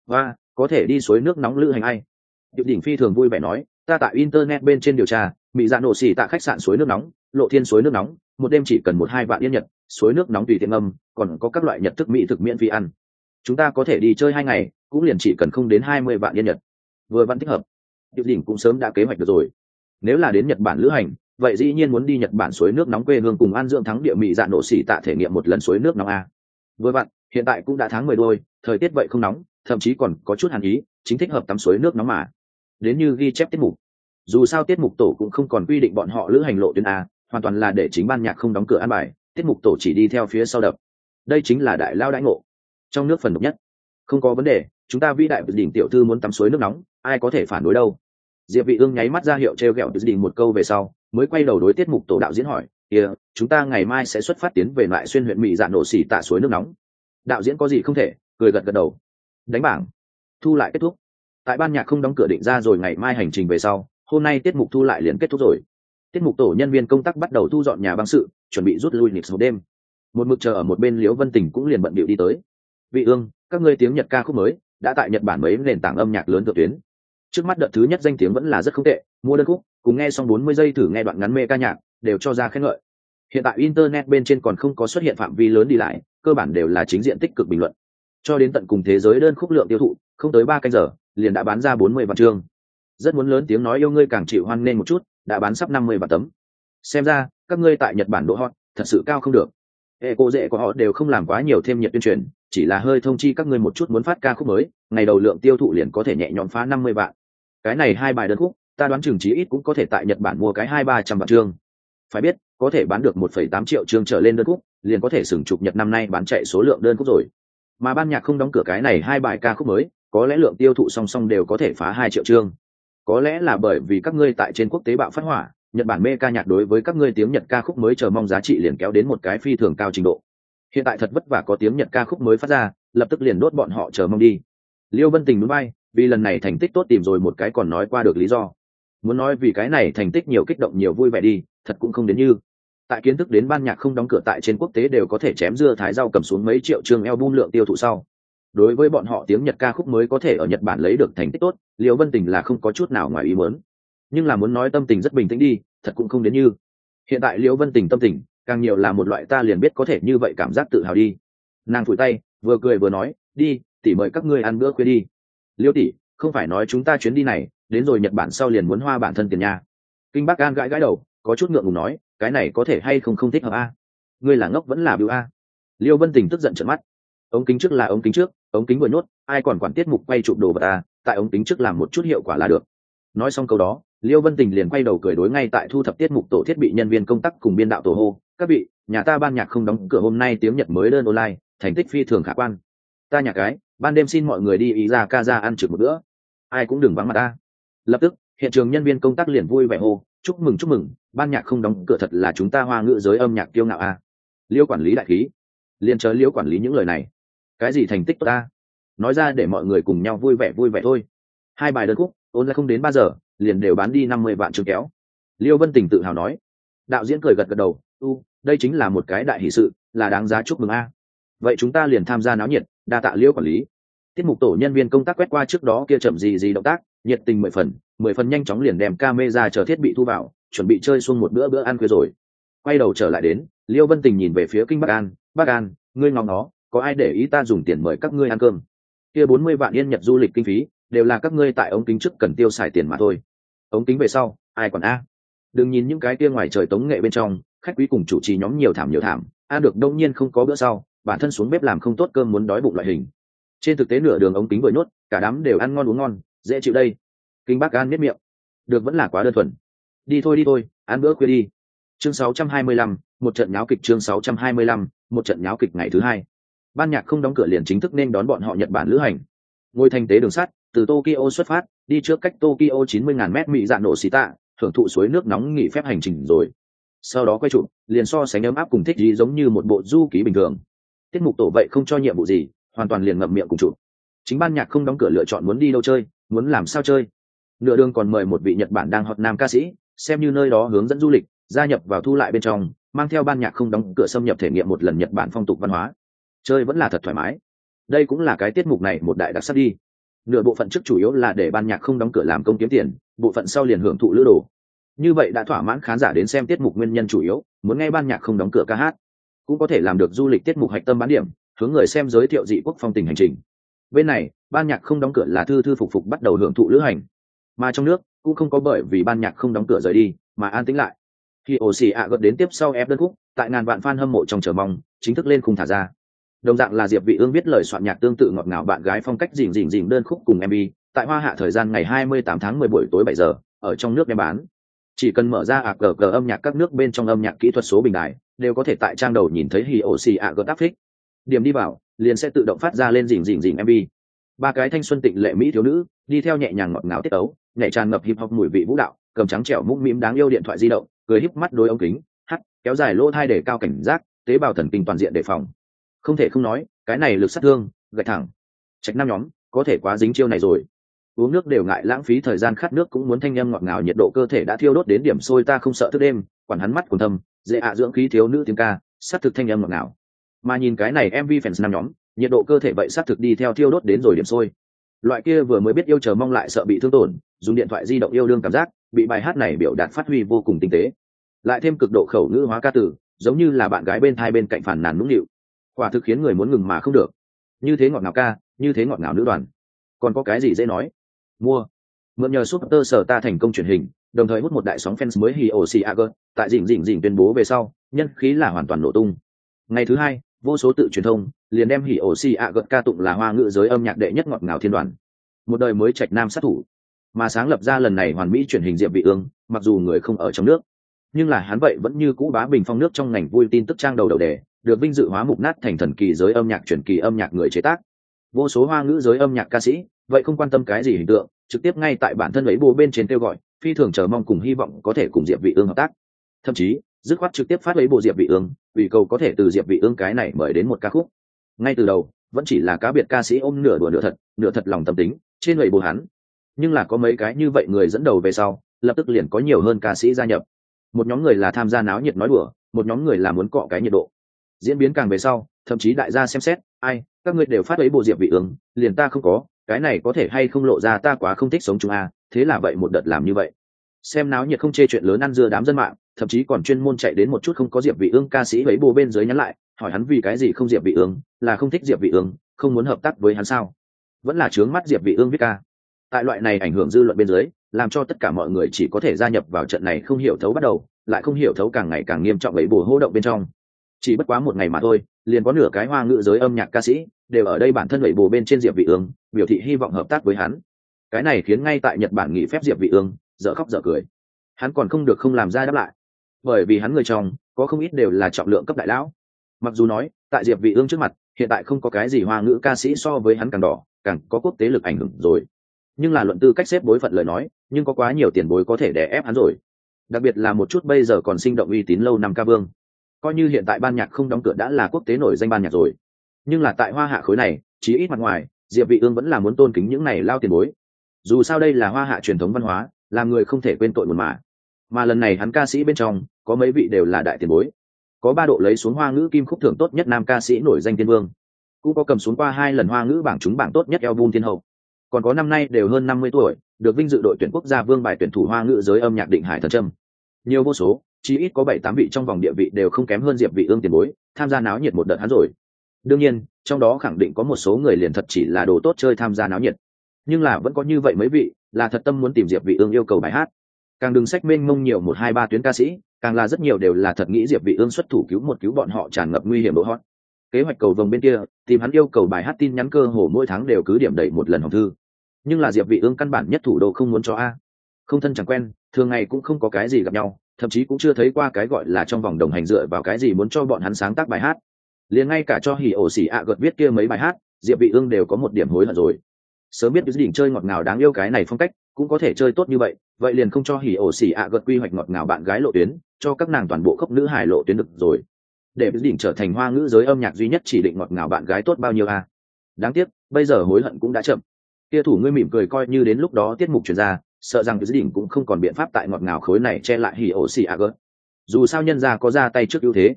Và, có thể đi suối nước nóng lữ hành ai? Điệu đỉnh phi thường vui vẻ nói, ta tại internet bên trên điều tra mỹ dạ nổ xỉ tại khách sạn suối nước nóng, lộ thiên suối nước nóng một đêm chỉ cần một hai vạn yên nhật, suối nước nóng tùy tiện âm còn có các loại nhật thức mỹ thực miễn phí ăn. Chúng ta có thể đi chơi hai ngày, cũng liền chỉ cần không đến hai mươi vạn yên nhật. Vừa vẫn thích hợp. Điệu đỉnh cũng sớm đã kế hoạch được rồi. Nếu là đến nhật bản lữ hành, vậy dĩ nhiên muốn đi nhật bản suối nước nóng quê hương cùng an dưỡng thắng địa mỹ dạ nổ xỉ tạ thể nghiệm một lần suối nước nóng a. Vừa vặn, hiện tại cũng đã tháng mười đôi, thời tiết vậy không nóng, thậm chí còn có chút hàn ý, chính thích hợp tắm suối nước nóng mà. Đến như ghi chép tiết mục. Dù sao tiết mục tổ cũng không còn quy định bọn họ lữ hành lộ tuyến a hoàn toàn là để chính ban nhạc không đóng cửa an bài, tiết mục tổ chỉ đi theo phía sau đập. Đây chính là đại lao đãi ngộ. Trong nước phần độc nhất. Không có vấn đề, chúng ta vĩ đại đỉnh tiểu thư muốn tắm suối nước nóng, ai có thể phản đối đâu. Diệp vị ương nháy mắt ra hiệu treo gẹo đỉnh một câu về sau, mới quay đầu đối tiết mục tổ đạo diễn hỏi kia chúng ta ngày mai sẽ xuất phát tiến về lại xuyên huyện mỹ dạ nổ xỉ tạ suối nước nóng. Đạo diễn có gì không thể, cười gật gật đầu. Đánh bảng. Thu lại kết thúc. Tại ban nhạc không đóng cửa định ra rồi ngày mai hành trình về sau, hôm nay tiết mục thu lại liền kết thúc rồi tiết mục tổ nhân viên công tác bắt đầu thu dọn nhà băng sự, chuẩn bị rút lui nịp số đêm. Một mực chờ ở một bên liễu vân tình cũng liền bận bịu đi tới. Vị ương, các ngươi tiếng nhật ca khúc mới, đã tại nhật bản mấy nền tảng âm nhạc lớn thượng tuyến. Trước mắt đợt thứ nhất danh tiếng vẫn là rất không tệ, mua đơn khúc, cùng nghe xong 40 giây thử nghe đoạn ngắn mê ca nhạc, đều cho ra khen ngợi. Hiện tại internet bên trên còn không có xuất hiện phạm vi lớn đi lại, cơ bản đều là chính diện tích cực bình luận. Cho đến tận cùng thế giới đơn khúc lượng tiêu thụ, không tới ba canh giờ, liền đã bán ra 40 vạn chương. Rất muốn lớn tiếng nói yêu ngươi càng chịu hoan nên một chút đã bán sắp 50 vạn tấm. Xem ra, các ngươi tại nhật bản độ hot, thật sự cao không được. Hệ cô dễ của họ đều không làm quá nhiều thêm nhiệt tuyên truyền, chỉ là hơi thông chi các ngươi một chút muốn phát ca khúc mới, ngày đầu lượng tiêu thụ liền có thể nhẹ nhõm phá 50 vạn. Cái này hai bài đơn khúc, ta đoán chừng chí ít cũng có thể tại nhật bản mua cái hai ba trăm vạn chương. Phải biết, có thể bán được một phẩy tám triệu chương trở lên đơn khúc, liền có thể sừng chụp nhật năm nay bán chạy số lượng đơn khúc rồi. Mà ban nhạc không đóng cửa cái này hai bài ca khúc mới, có lẽ lượng tiêu thụ song song đều có thể phá hai triệu chương có lẽ là bởi vì các ngươi tại trên quốc tế bạo phát hỏa, nhật bản mê ca nhạc đối với các ngươi tiếng nhật ca khúc mới chờ mong giá trị liền kéo đến một cái phi thường cao trình độ. Hiện tại thật vất vả có tiếng nhật ca khúc mới phát ra, lập tức liền đốt bọn họ chờ mong đi. Liêu vân tình núi bay, vì lần này thành tích tốt tìm rồi một cái còn nói qua được lý do. Muốn nói vì cái này thành tích nhiều kích động nhiều vui vẻ đi, thật cũng không đến như. Tại kiến thức đến ban nhạc không đóng cửa tại trên quốc tế đều có thể chém dưa thái rau cầm xuống mấy triệu chương buôn lượng tiêu thụ sau đối với bọn họ tiếng nhật ca khúc mới có thể ở nhật bản lấy được thành tích tốt liều vân tình là không có chút nào ngoài ý muốn. Nhưng là muốn nói tâm tình rất bình tĩnh đi, thật cũng không đến như. Hiện tại liễu vân tình tâm tình, càng nhiều là một loại ta liền biết có thể như vậy cảm giác tự hào đi. Nàng phủi tay, vừa cười vừa nói, đi tỉ mời các ngươi ăn bữa khuya đi. Liêu tỷ, không phải nói chúng ta chuyến đi này, đến rồi nhật bản sau liền muốn hoa bản thân tiền nha kinh bắc an gãi gãi đầu, có chút ngượng ngùng nói, cái này có thể hay không không thích hợp a? Ngươi là ngốc vẫn là biểu a? Liêu vân tình tức giận trợn mắt. Ống kính trước là ống kính trước ống kính vừa nhốt, ai còn quản tiết mục quay chụp đồ vật ta tại ống kính trước làm một chút hiệu quả là được. Nói xong câu đó, liêu vân tình liền quay đầu cười đối ngay tại thu thập tiết mục tổ thiết bị nhân viên công tác cùng biên đạo tổ hô, các vị, nhà ta ban nhạc không đóng cửa hôm nay, tiếng nhật mới đơn online, thành tích phi thường khả quan. Ta nhạc cái, ban đêm xin mọi người đi ý ra ca ra ăn trực một bữa. Ai cũng đừng vắng mặt ta. Lập tức, hiện trường nhân viên công tác liền vui vẻ hô, chúc mừng chúc mừng, ban nhạc không đóng cửa thật là chúng ta hoa ngữ giới âm nhạc kiêu ngạo a liêu quản lý đại khí. Liền chờ liêu quản lý những lời này cái gì thành tích tốt ta? Nói ra để mọi người cùng nhau vui vẻ vui vẻ thôi. Hai bài đơn khúc, ôn lại không đến ba giờ, liền đều bán đi năm mươi vạn trường kéo. Liêu vân tình tự hào nói. Đạo diễn cười gật gật đầu. U, đây chính là một cái đại hỷ sự, là đáng giá chúc mừng a. Vậy chúng ta liền tham gia náo nhiệt, đa tạ liêu quản lý. Tiết mục tổ nhân viên công tác quét qua trước đó kia chậm gì gì động tác, nhiệt tình mười phần mười phần nhanh chóng liền đem ca mê ra chờ thiết bị thu vào, chuẩn bị chơi xuông một bữa bữa ăn khuya rồi. Quay đầu trở lại đến, liêu vân tình nhìn về phía kinh bắc an. Bắc an, ngươi ngóng nó có ai để ý ta dùng tiền mời các ngươi ăn cơm? Kia bốn mươi vạn yên nhật du lịch kinh phí đều là các ngươi tại ống kính trước cần tiêu xài tiền mà thôi. Ống kính về sau ai còn a? Đừng nhìn những cái kia ngoài trời tống nghệ bên trong khách quý cùng chủ trì nhóm nhiều thảm nhiều thảm a được đông nhiên không có bữa sau bản thân xuống bếp làm không tốt cơm muốn đói bụng loại hình. Trên thực tế nửa đường ống kính vừa nhốt cả đám đều ăn ngon uống ngon dễ chịu đây. Kinh bác gan miết miệng. Được vẫn là quá đơn thuần. Đi thôi đi thôi ăn bữa khuya đi. Chương 625, một trận nháo kịch chương 625, một trận nháo kịch ngày thứ hai ban nhạc không đóng cửa liền chính thức nên đón bọn họ nhật bản lữ hành. Ngôi thành tế đường sắt, từ tokyo xuất phát, đi trước cách tokyo 90.000 mét mỹ dạ nổ xì tạ, thưởng thụ suối nước nóng nghỉ phép hành trình rồi. Sau đó quay chụp liền so sánh ấm áp cùng thích gì giống như một bộ du ký bình thường. Tiết mục tổ vậy không cho nhiệm vụ gì, hoàn toàn liền ngậm miệng cùng chụp chính ban nhạc không đóng cửa lựa chọn muốn đi đâu chơi, muốn làm sao chơi. Nửa đường còn mời một vị nhật bản đang hot nam ca sĩ, xem như nơi đó hướng dẫn du lịch, gia nhập vào thu lại bên trong, mang theo ban nhạc không đóng cửa xâm nhập thể nghiệm một lần nhật bản phong tục văn hóa chơi vẫn là thật thoải mái. Đây cũng là cái tiết mục này một đại đặc sắc đi. Nửa bộ phận trước chủ yếu là để ban nhạc không đóng cửa làm công kiếm tiền, bộ phận sau liền hưởng thụ lữ đồ. Như vậy đã thỏa mãn khán giả đến xem tiết mục nguyên nhân chủ yếu, muốn nghe ban nhạc không đóng cửa ca hát. Cũng có thể làm được du lịch tiết mục hạch tâm bán điểm, hướng người xem giới thiệu dị quốc phong tình hành trình. Bên này, ban nhạc không đóng cửa là thư thư phục phục bắt đầu hưởng thụ lữ hành. Mà trong nước, cũng không có bởi vì ban nhạc không đóng cửa rời đi, mà an tĩnh lại. Khi ổ xì ạ gợt đến tiếp sau ép đơn khúc, tại ngàn vạn fan hâm mộ trong chờ mong, chính thức lên khung thả ra đồng dạng là diệp vị ương biết lời soạn nhạc tương tự ngọt ngào bạn gái phong cách rình rình rình đơn khúc cùng mv tại hoa hạ thời gian ngày 28 tháng 10 buổi tối 7 giờ, ở trong nước đem bán. Chỉ cần mở ra ạc gờ âm nhạc các nước bên trong âm nhạc kỹ thuật số bình đại đều có thể tại trang đầu nhìn thấy hì ổ xì ạ gờ thích điểm đi vào, liền sẽ tự động phát ra lên rình rình rình mv ba cái thanh xuân tịnh lệ mỹ thiếu nữ, đi theo nhẹ nhàng ngọt ngào tiết tấu, nhẹ tràn ngập hip hop mùi vị vũ đạo, cầm trắng trẻo mũm mĩm đáng yêu điện thoại di động, cười híp mắt đôi ống kính hắt kéo dài lỗ thai để cao cảnh giác, tế bào thần kinh toàn diện đề phòng không thể không nói, cái này lực sát thương, gạch thẳng. Trạch năm nhóm, có thể quá dính chiêu này rồi. Uống nước đều ngại, lãng phí thời gian khát nước cũng muốn thanh â ngọt ngào, nhiệt độ cơ thể đã thiêu đốt đến điểm sôi, ta không sợ thức đêm, quản hắn mắt còn thâm, dễ ạ, dưỡng khí thiếu nữ tiếng ca, sát thực thanh âm ngọt ngào. Mà nhìn cái này mv fans năm nhóm, nhiệt độ cơ thể vậy sát thực đi theo thiêu đốt đến rồi điểm sôi. Loại kia vừa mới biết yêu chờ mong lại sợ bị thương tổn, dùng điện thoại di động yêu đương cảm giác, bị bài hát này biểu đạt phát huy vô cùng tinh tế. Lại thêm cực độ khẩu ngữ hóa ca tử giống như là bạn gái bên thai bên cạnh phản nàn nũng nịu quả thực khiến người muốn ngừng mà không được. Như thế ngọt ngào ca, như thế ngọt ngào nữ đoàn. Còn có cái gì dễ nói? Mua. Mượn nhờ súp tơ sở ta thành công truyền hình, đồng thời hút một đại sóng fans mới hì ổ xì ager tại dình dình dình tuyên bố về sau, nhân khí là hoàn toàn nổ tung. Ngày thứ hai, vô số tự truyền thông liền đem hỉ ổ xì ager ca tụng là hoa ngữ giới âm nhạc đệ nhất ngọt ngào thiên đoàn. Một đời mới trạch nam sát thủ. Mà sáng lập ra lần này hoàn mỹ truyền hình diệp vị ương, mặc dù người không ở trong nước, nhưng là hắn vậy vẫn như cũ bá bình phong nước trong ngành vui tin tức trang đầu đầu đề được vinh dự hóa mục nát thành thần kỳ giới âm nhạc truyền kỳ âm nhạc người chế tác. Vô số hoa ngữ giới âm nhạc ca sĩ, vậy không quan tâm cái gì hình tượng, trực tiếp ngay tại bản thân ấy bố bên trên kêu gọi, phi thường chờ mong cùng hy vọng có thể cùng diệp vị ương hợp tác. Thậm chí, dứt khoát trực tiếp phát lấy bộ diệp vị ương, vì cầu có thể từ diệp vị ương cái này mời đến một ca khúc. Ngay từ đầu, vẫn chỉ là cá biệt ca sĩ ôm nửa đùa nửa thật nửa thật lòng tâm tính, trên người bồ hắn. Nhưng là có mấy cái như vậy người dẫn đầu về sau, lập tức liền có nhiều hơn ca sĩ gia nhập. Một nhóm người là tham gia náo nhiệt nói đùa, một nhóm người là muốn cọ cái nhiệt độ diễn biến càng về sau, thậm chí đại gia xem xét, ai, các ngươi đều phát ấy bộ diệp vị ứng, liền ta không có, cái này có thể hay không lộ ra ta quá không thích sống chúng a, thế là vậy một đợt làm như vậy. Xem náo nhiệt không chê chuyện lớn ăn dưa đám dân mạng, thậm chí còn chuyên môn chạy đến một chút không có diệp vị ương ca sĩ ấy bù bên dưới nhắn lại, hỏi hắn vì cái gì không diệp vị ương là không thích diệp vị ương không muốn hợp tác với hắn sao? Vẫn là trướng mắt diệp vị ương viết ca. Tại loại này ảnh hưởng dư luận bên dưới, làm cho tất cả mọi người chỉ có thể gia nhập vào trận này không hiểu thấu bắt đầu, lại không hiểu thấu càng ngày càng nghiêm trọng ấy bù hô động bên trong chỉ bất quá một ngày mà thôi, liền có nửa cái hoa ngữ giới âm nhạc ca sĩ đều ở đây bản thân lẩy bù bên trên diệp vị ương, biểu thị hy vọng hợp tác với hắn. Cái này khiến ngay tại nhật bản nghỉ phép diệp vị ương, dở khóc dở cười. Hắn còn không được không làm ra đáp lại, bởi vì hắn người chồng có không ít đều là trọng lượng cấp đại lão. Mặc dù nói, tại diệp vị ương trước mặt, hiện tại không có cái gì hoa ngữ ca sĩ so với hắn càng đỏ, càng có quốc tế lực ảnh hưởng rồi. Nhưng là luận tư cách xếp bối phận lời nói, nhưng có quá nhiều tiền bối có thể đè ép hắn rồi. Đặc biệt là một chút bây giờ còn sinh động uy tín lâu năm ca vương coi như hiện tại ban nhạc không đóng cửa đã là quốc tế nổi danh ban nhạc rồi. Nhưng là tại hoa hạ khối này, chí ít mặt ngoài, diệp vị ương vẫn là muốn tôn kính những này lao tiền bối. Dù sao đây là hoa hạ truyền thống văn hóa làm người không thể quên tội một mà. Mà lần này hắn ca sĩ bên trong, có mấy vị đều là đại tiền bối. Có ba độ lấy xuống hoa ngữ kim khúc thưởng tốt nhất nam ca sĩ nổi danh tiên vương. Cũng có cầm xuống qua hai lần hoa ngữ bảng trúng bảng tốt nhất album thiên hậu. Còn có năm nay đều hơn năm mươi tuổi, được vinh dự đội tuyển quốc gia vương bài tuyển thủ hoa ngữ giới âm nhạc định hải thần trâm nhiều vô số chỉ ít có bảy tám vị trong vòng địa vị đều không kém hơn diệp vị ương tiền bối, tham gia náo nhiệt một đợt hắn rồi. Đương nhiên, trong đó khẳng định có một số người liền thật chỉ là đồ tốt chơi tham gia náo nhiệt. Nhưng là vẫn có như vậy mấy vị, là thật tâm muốn tìm diệp vị ương yêu cầu bài hát. Càng đừng sách mênh mông nhiều một hai ba tuyến ca sĩ, càng là rất nhiều đều là thật nghĩ diệp vị ương xuất thủ cứu một cứu bọn họ tràn ngập nguy hiểm độ hot. Kế hoạch cầu vồng bên kia, tìm hắn yêu cầu bài hát tin nhắn cơ hồ mỗi tháng đều cứ điểm đẩy một lần hồng thư. Nhưng là diệp vị ương căn bản nhất thủ đô không muốn cho a không thân chẳng quen, thường ngày cũng không có cái gì gặp nhau, thậm chí cũng chưa thấy qua cái gọi là trong vòng đồng hành dựa vào cái gì muốn cho bọn hắn sáng tác bài hát. Liền ngay cả cho hỉ ổ xỉ ạ gợt viết kia mấy bài hát, diệp vị ương đều có một điểm hối hận rồi. Sớm biết dự định chơi ngọt ngào đáng yêu cái này phong cách, cũng có thể chơi tốt như vậy vậy liền không cho hỉ ổ xỉ ạ gợt quy hoạch ngọt ngào bạn gái lộ tuyến, cho các nàng toàn bộ khốc nữ hài lộ tuyến được rồi. Để dự định trở thành hoa ngữ giới âm nhạc duy nhất chỉ định ngọt ngào bạn gái tốt bao nhiêu a? Đáng tiếc, bây giờ hối hận cũng đã chậm. Kia thủ ngươi mỉm cười coi như đến lúc đó tiết mục chuyển ra sợ rằng dự đỉnh cũng không còn biện pháp tại ngọt ngào khối này che lại hỉ ổ xì a gớt. Dù sao nhân gia có ra tay trước ưu thế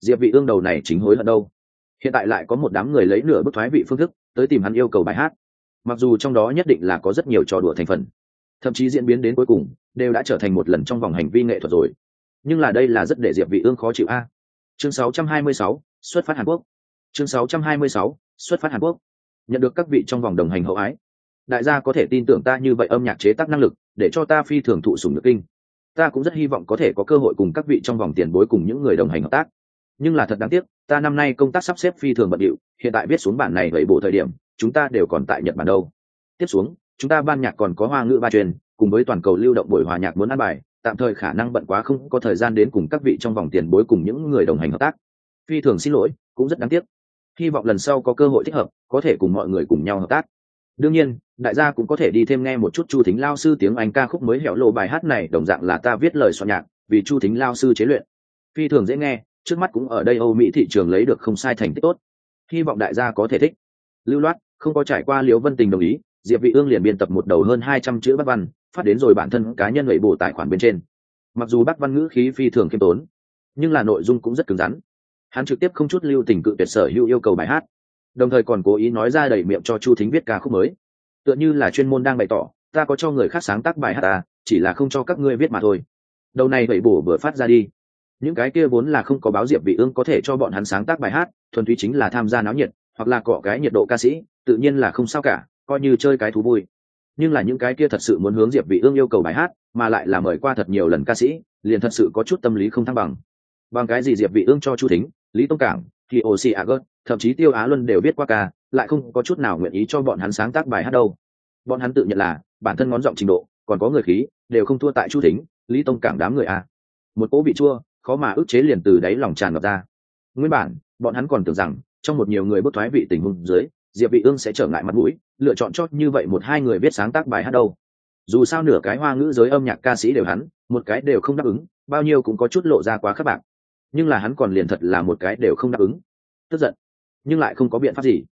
diệp vị ương đầu này chính hối hận đâu. Hiện tại lại có một đám người lấy nửa bức thoái vị phương thức tới tìm hắn yêu cầu bài hát. Mặc dù trong đó nhất định là có rất nhiều trò đùa thành phần thậm chí diễn biến đến cuối cùng đều đã trở thành một lần trong vòng hành vi nghệ thuật rồi. Nhưng là đây là rất để diệp vị ương khó chịu a. Chương 626, xuất phát hàn quốc. Chương 626, xuất phát hàn quốc. Nhận được các vị trong vòng đồng hành hậu ái đại gia có thể tin tưởng ta như vậy âm nhạc chế tác năng lực, để cho ta phi thường thụ sủng được kinh. Ta cũng rất hy vọng có thể có cơ hội cùng các vị trong vòng tiền bối cùng những người đồng hành hợp tác. Nhưng là thật đáng tiếc, ta năm nay công tác sắp xếp phi thường bận điệu, hiện tại viết xuống bản này vậy bộ thời điểm, chúng ta đều còn tại nhật bản đâu. Tiếp xuống, chúng ta ban nhạc còn có hoa ngữ ba truyền, cùng với toàn cầu lưu động buổi hòa nhạc muốn ăn bài, tạm thời khả năng bận quá không có thời gian đến cùng các vị trong vòng tiền bối cùng những người đồng hành hợp tác. Phi thường xin lỗi, cũng rất đáng tiếc. Hy vọng lần sau có cơ hội thích hợp, có thể cùng mọi người cùng nhau hợp tác đương nhiên, đại gia cũng có thể đi thêm nghe một chút chu thính lao sư tiếng anh ca khúc mới hẻo lộ bài hát này, đồng dạng là ta viết lời soạn nhạc, vì chu thính lao sư chế luyện. Phi thường dễ nghe, trước mắt cũng ở đây âu mỹ thị trường lấy được không sai thành tích tốt. Hy vọng đại gia có thể thích. Lưu loát, không có trải qua liễu vân tình đồng ý, diệp vị ương liền biên tập một đầu hơn hai trăm chữ bác văn, phát đến rồi bản thân cá nhân lệ bổ tài khoản bên trên. Mặc dù bác văn ngữ khí phi thường khiêm tốn, nhưng là nội dung cũng rất cứng rắn. Hắn trực tiếp không chút lưu tình cự tuyệt sở hữu yêu cầu bài hát đồng thời còn cố ý nói ra đầy miệng cho chu thính viết ca khúc mới. Tựa như là chuyên môn đang bày tỏ, ta có cho người khác sáng tác bài hát ta chỉ là không cho các ngươi viết mà thôi. Đầu này vậy bổ vừa phát ra đi. Những cái kia vốn là không có báo diệp vị ương có thể cho bọn hắn sáng tác bài hát, thuần túy chính là tham gia náo nhiệt, hoặc là cọ cái nhiệt độ ca sĩ, tự nhiên là không sao cả, coi như chơi cái thú vui. Nhưng là những cái kia thật sự muốn hướng diệp vị ương yêu cầu bài hát, mà lại là mời qua thật nhiều lần ca sĩ, liền thật sự có chút tâm lý không thăng bằng. Bằng cái gì diệp vị ương cho chu thính, lý tông cảng, thì oxy agot thậm chí tiêu á luân đều biết qua ca, lại không có chút nào nguyện ý cho bọn hắn sáng tác bài hát đâu. Bọn hắn tự nhận là, bản thân ngón giọng trình độ, còn có người khí, đều không thua tại chu thính, lý tông cảng đám người a. Một cỗ vị chua, khó mà ức chế liền từ đáy lòng tràn ngập ra. Nguyên bản, bọn hắn còn tưởng rằng, trong một nhiều người bất thoái vị tình huống dưới, diệp vị ương sẽ trở ngại mặt mũi, lựa chọn cho như vậy một hai người biết sáng tác bài hát đâu. Dù sao nửa cái hoa ngữ giới âm nhạc ca sĩ đều hắn, một cái đều không đáp ứng, bao nhiêu cũng có chút lộ ra quá các bạn nhưng là hắn còn liền thật là một cái đều không đáp ứng. Tức giận nhưng lại không có biện pháp gì.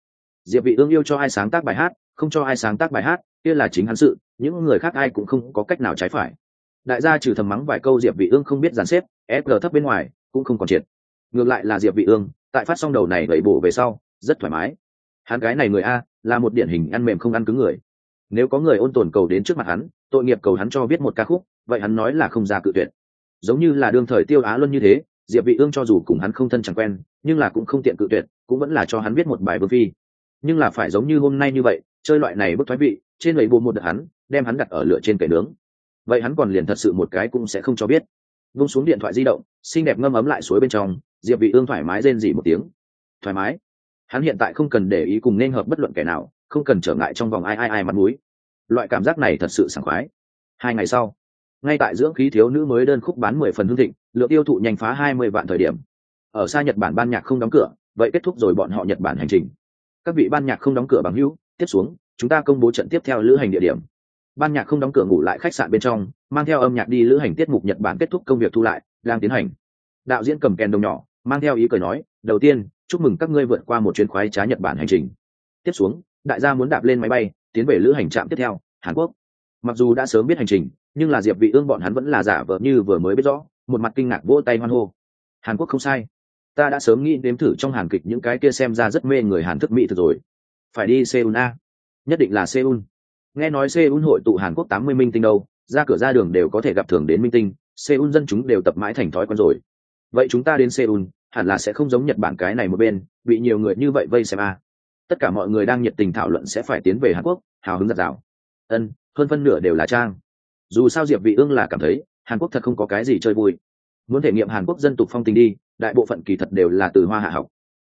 Diệp vị ương yêu cho ai sáng tác bài hát, không cho ai sáng tác bài hát, kia là chính hắn sự, những người khác ai cũng không có cách nào trái phải. Đại gia trừ thầm mắng vài câu diệp vị ương không biết dàn xếp fg thấp bên ngoài, cũng không còn triệt. Ngược lại là diệp vị ương, tại phát xong đầu này đẩy bổ về sau, rất thoải mái. Hắn cái này người a, là một điển hình ăn mềm không ăn cứng người. Nếu có người ôn tồn cầu đến trước mặt hắn, tội nghiệp cầu hắn cho viết một ca khúc, vậy hắn nói là không ra cự tuyệt. Giống như là đương thời tiêu á luân như thế diệp vị ương cho dù cùng hắn không thân chẳng quen, nhưng là cũng không tiện cự tuyệt, cũng vẫn là cho hắn biết một bài vương phi. Nhưng là phải giống như hôm nay như vậy, chơi loại này bức thoái vị, trên lầy bù một đợt hắn, đem hắn đặt ở lửa trên kệ nướng. Vậy hắn còn liền thật sự một cái cũng sẽ không cho biết. Vung xuống điện thoại di động, xinh đẹp ngâm ấm lại suối bên trong, diệp vị ương thoải mái rên rỉ một tiếng. Thoải mái? Hắn hiện tại không cần để ý cùng nên hợp bất luận kẻ nào, không cần trở ngại trong vòng ai ai ai mặt mũi. Loại cảm giác này thật sự sảng khoái. Hai ngày sau ngay tại dưỡng khí thiếu nữ mới đơn khúc bán mười phần hương thịnh, lượng tiêu thụ nhanh phá hai mươi vạn thời điểm. Ở xa nhật bản ban nhạc không đóng cửa, vậy kết thúc rồi bọn họ nhật bản hành trình. Các vị ban nhạc không đóng cửa bằng hữu, tiếp xuống, chúng ta công bố trận tiếp theo lữ hành địa điểm. Ban nhạc không đóng cửa ngủ lại khách sạn bên trong, mang theo âm nhạc đi lữ hành tiết mục nhật bản kết thúc công việc thu lại, đang tiến hành. Đạo diễn cầm kèn đồng nhỏ, mang theo ý cười nói, đầu tiên, chúc mừng các ngươi vượt qua một chuyến khoái trá nhật bản hành trình. Tiếp xuống, đại gia muốn đạp lên máy bay, tiến về lữ hành trạm tiếp theo, hàn quốc. Mặc dù đã sớm biết hành trình nhưng là diệp vị ương bọn hắn vẫn là giả vờ như vừa mới biết rõ, một mặt kinh ngạc vỗ tay hoan hô. Hàn quốc không sai. Ta đã sớm nghĩ đếm thử trong hàn kịch những cái kia xem ra rất mê người hàn thức mỹ thực rồi. Phải đi seoul a. Nhất định là seoul. Nghe nói seoul hội tụ hàn quốc 80 minh tinh đâu, ra cửa ra đường đều có thể gặp thường đến minh tinh, seoul dân chúng đều tập mãi thành thói quen rồi. Vậy chúng ta đến seoul, hẳn là sẽ không giống nhật bản cái này một bên, bị nhiều người như vậy vây xem a. Tất cả mọi người đang nhiệt tình thảo luận sẽ phải tiến về hàn quốc, hào hứng giặt rào. Ân, hơn phân nửa đều là trang dù sao diệp vị ương là cảm thấy hàn quốc thật không có cái gì chơi vui muốn thể nghiệm hàn quốc dân tục phong tình đi đại bộ phận kỳ thật đều là từ hoa hạ học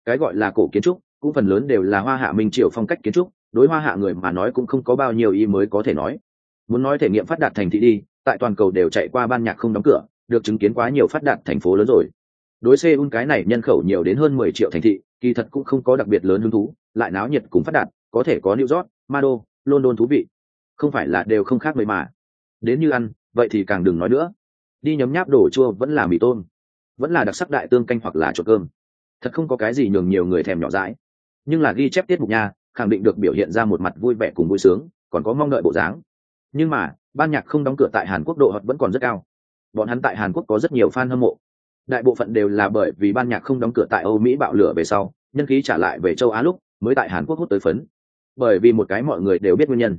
cái gọi là cổ kiến trúc cũng phần lớn đều là hoa hạ minh triều phong cách kiến trúc đối hoa hạ người mà nói cũng không có bao nhiêu ý mới có thể nói muốn nói thể nghiệm phát đạt thành thị đi tại toàn cầu đều chạy qua ban nhạc không đóng cửa được chứng kiến quá nhiều phát đạt thành phố lớn rồi đối Seoul cái này nhân khẩu nhiều đến hơn 10 triệu thành thị kỳ thật cũng không có đặc biệt lớn hứng thú lại náo nhiệt cùng phát đạt có thể có New York, Mado, London thú vị không phải là đều không khác mấy mà đến như ăn, vậy thì càng đừng nói nữa. Đi nhấm nháp đồ chua vẫn là mì tôm, vẫn là đặc sắc đại tương canh hoặc là trộn cơm. Thật không có cái gì nhường nhiều người thèm nhỏ dãi. Nhưng là ghi chép tiết mục nha, khẳng định được biểu hiện ra một mặt vui vẻ cùng vui sướng, còn có mong đợi bộ dáng. Nhưng mà, ban nhạc không đóng cửa tại hàn quốc độ hận vẫn còn rất cao. Bọn hắn tại hàn quốc có rất nhiều fan hâm mộ. Đại bộ phận đều là bởi vì ban nhạc không đóng cửa tại âu mỹ bạo lửa về sau, nhân khí trả lại về châu á lúc mới tại hàn quốc hút tới phấn. Bởi vì một cái mọi người đều biết nguyên nhân.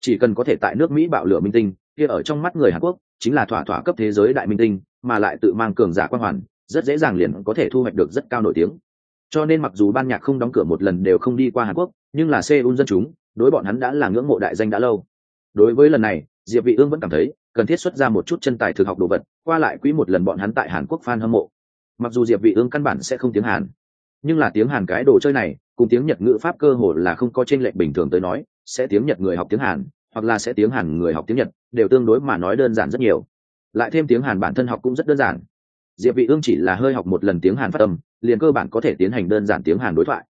Chỉ cần có thể tại nước mỹ bạo lửa minh tinh kia ở trong mắt người hàn quốc, chính là thỏa thỏa cấp thế giới đại minh tinh, mà lại tự mang cường giả quan hoàn, rất dễ dàng liền có thể thu hoạch được rất cao nổi tiếng. Cho nên mặc dù ban nhạc không đóng cửa một lần đều không đi qua hàn quốc, nhưng là seoul dân chúng, đối bọn hắn đã là ngưỡng mộ đại danh đã lâu. Đối với lần này, diệp vị ương vẫn cảm thấy cần thiết xuất ra một chút chân tài thực học đồ vật, qua lại quỹ một lần bọn hắn tại hàn quốc fan hâm mộ. Mặc dù diệp vị ương căn bản sẽ không tiếng hàn, nhưng là tiếng hàn cái đồ chơi này, cùng tiếng nhật ngữ pháp cơ hồ là không có trên lệnh bình thường tới nói, sẽ tiếng nhật người học tiếng hàn hoặc là sẽ tiếng hàn người học tiếng nhật, đều tương đối mà nói đơn giản rất nhiều. Lại thêm tiếng hàn bản thân học cũng rất đơn giản. Diệp vị ương chỉ là hơi học một lần tiếng hàn phát âm, liền cơ bản có thể tiến hành đơn giản tiếng hàn đối thoại.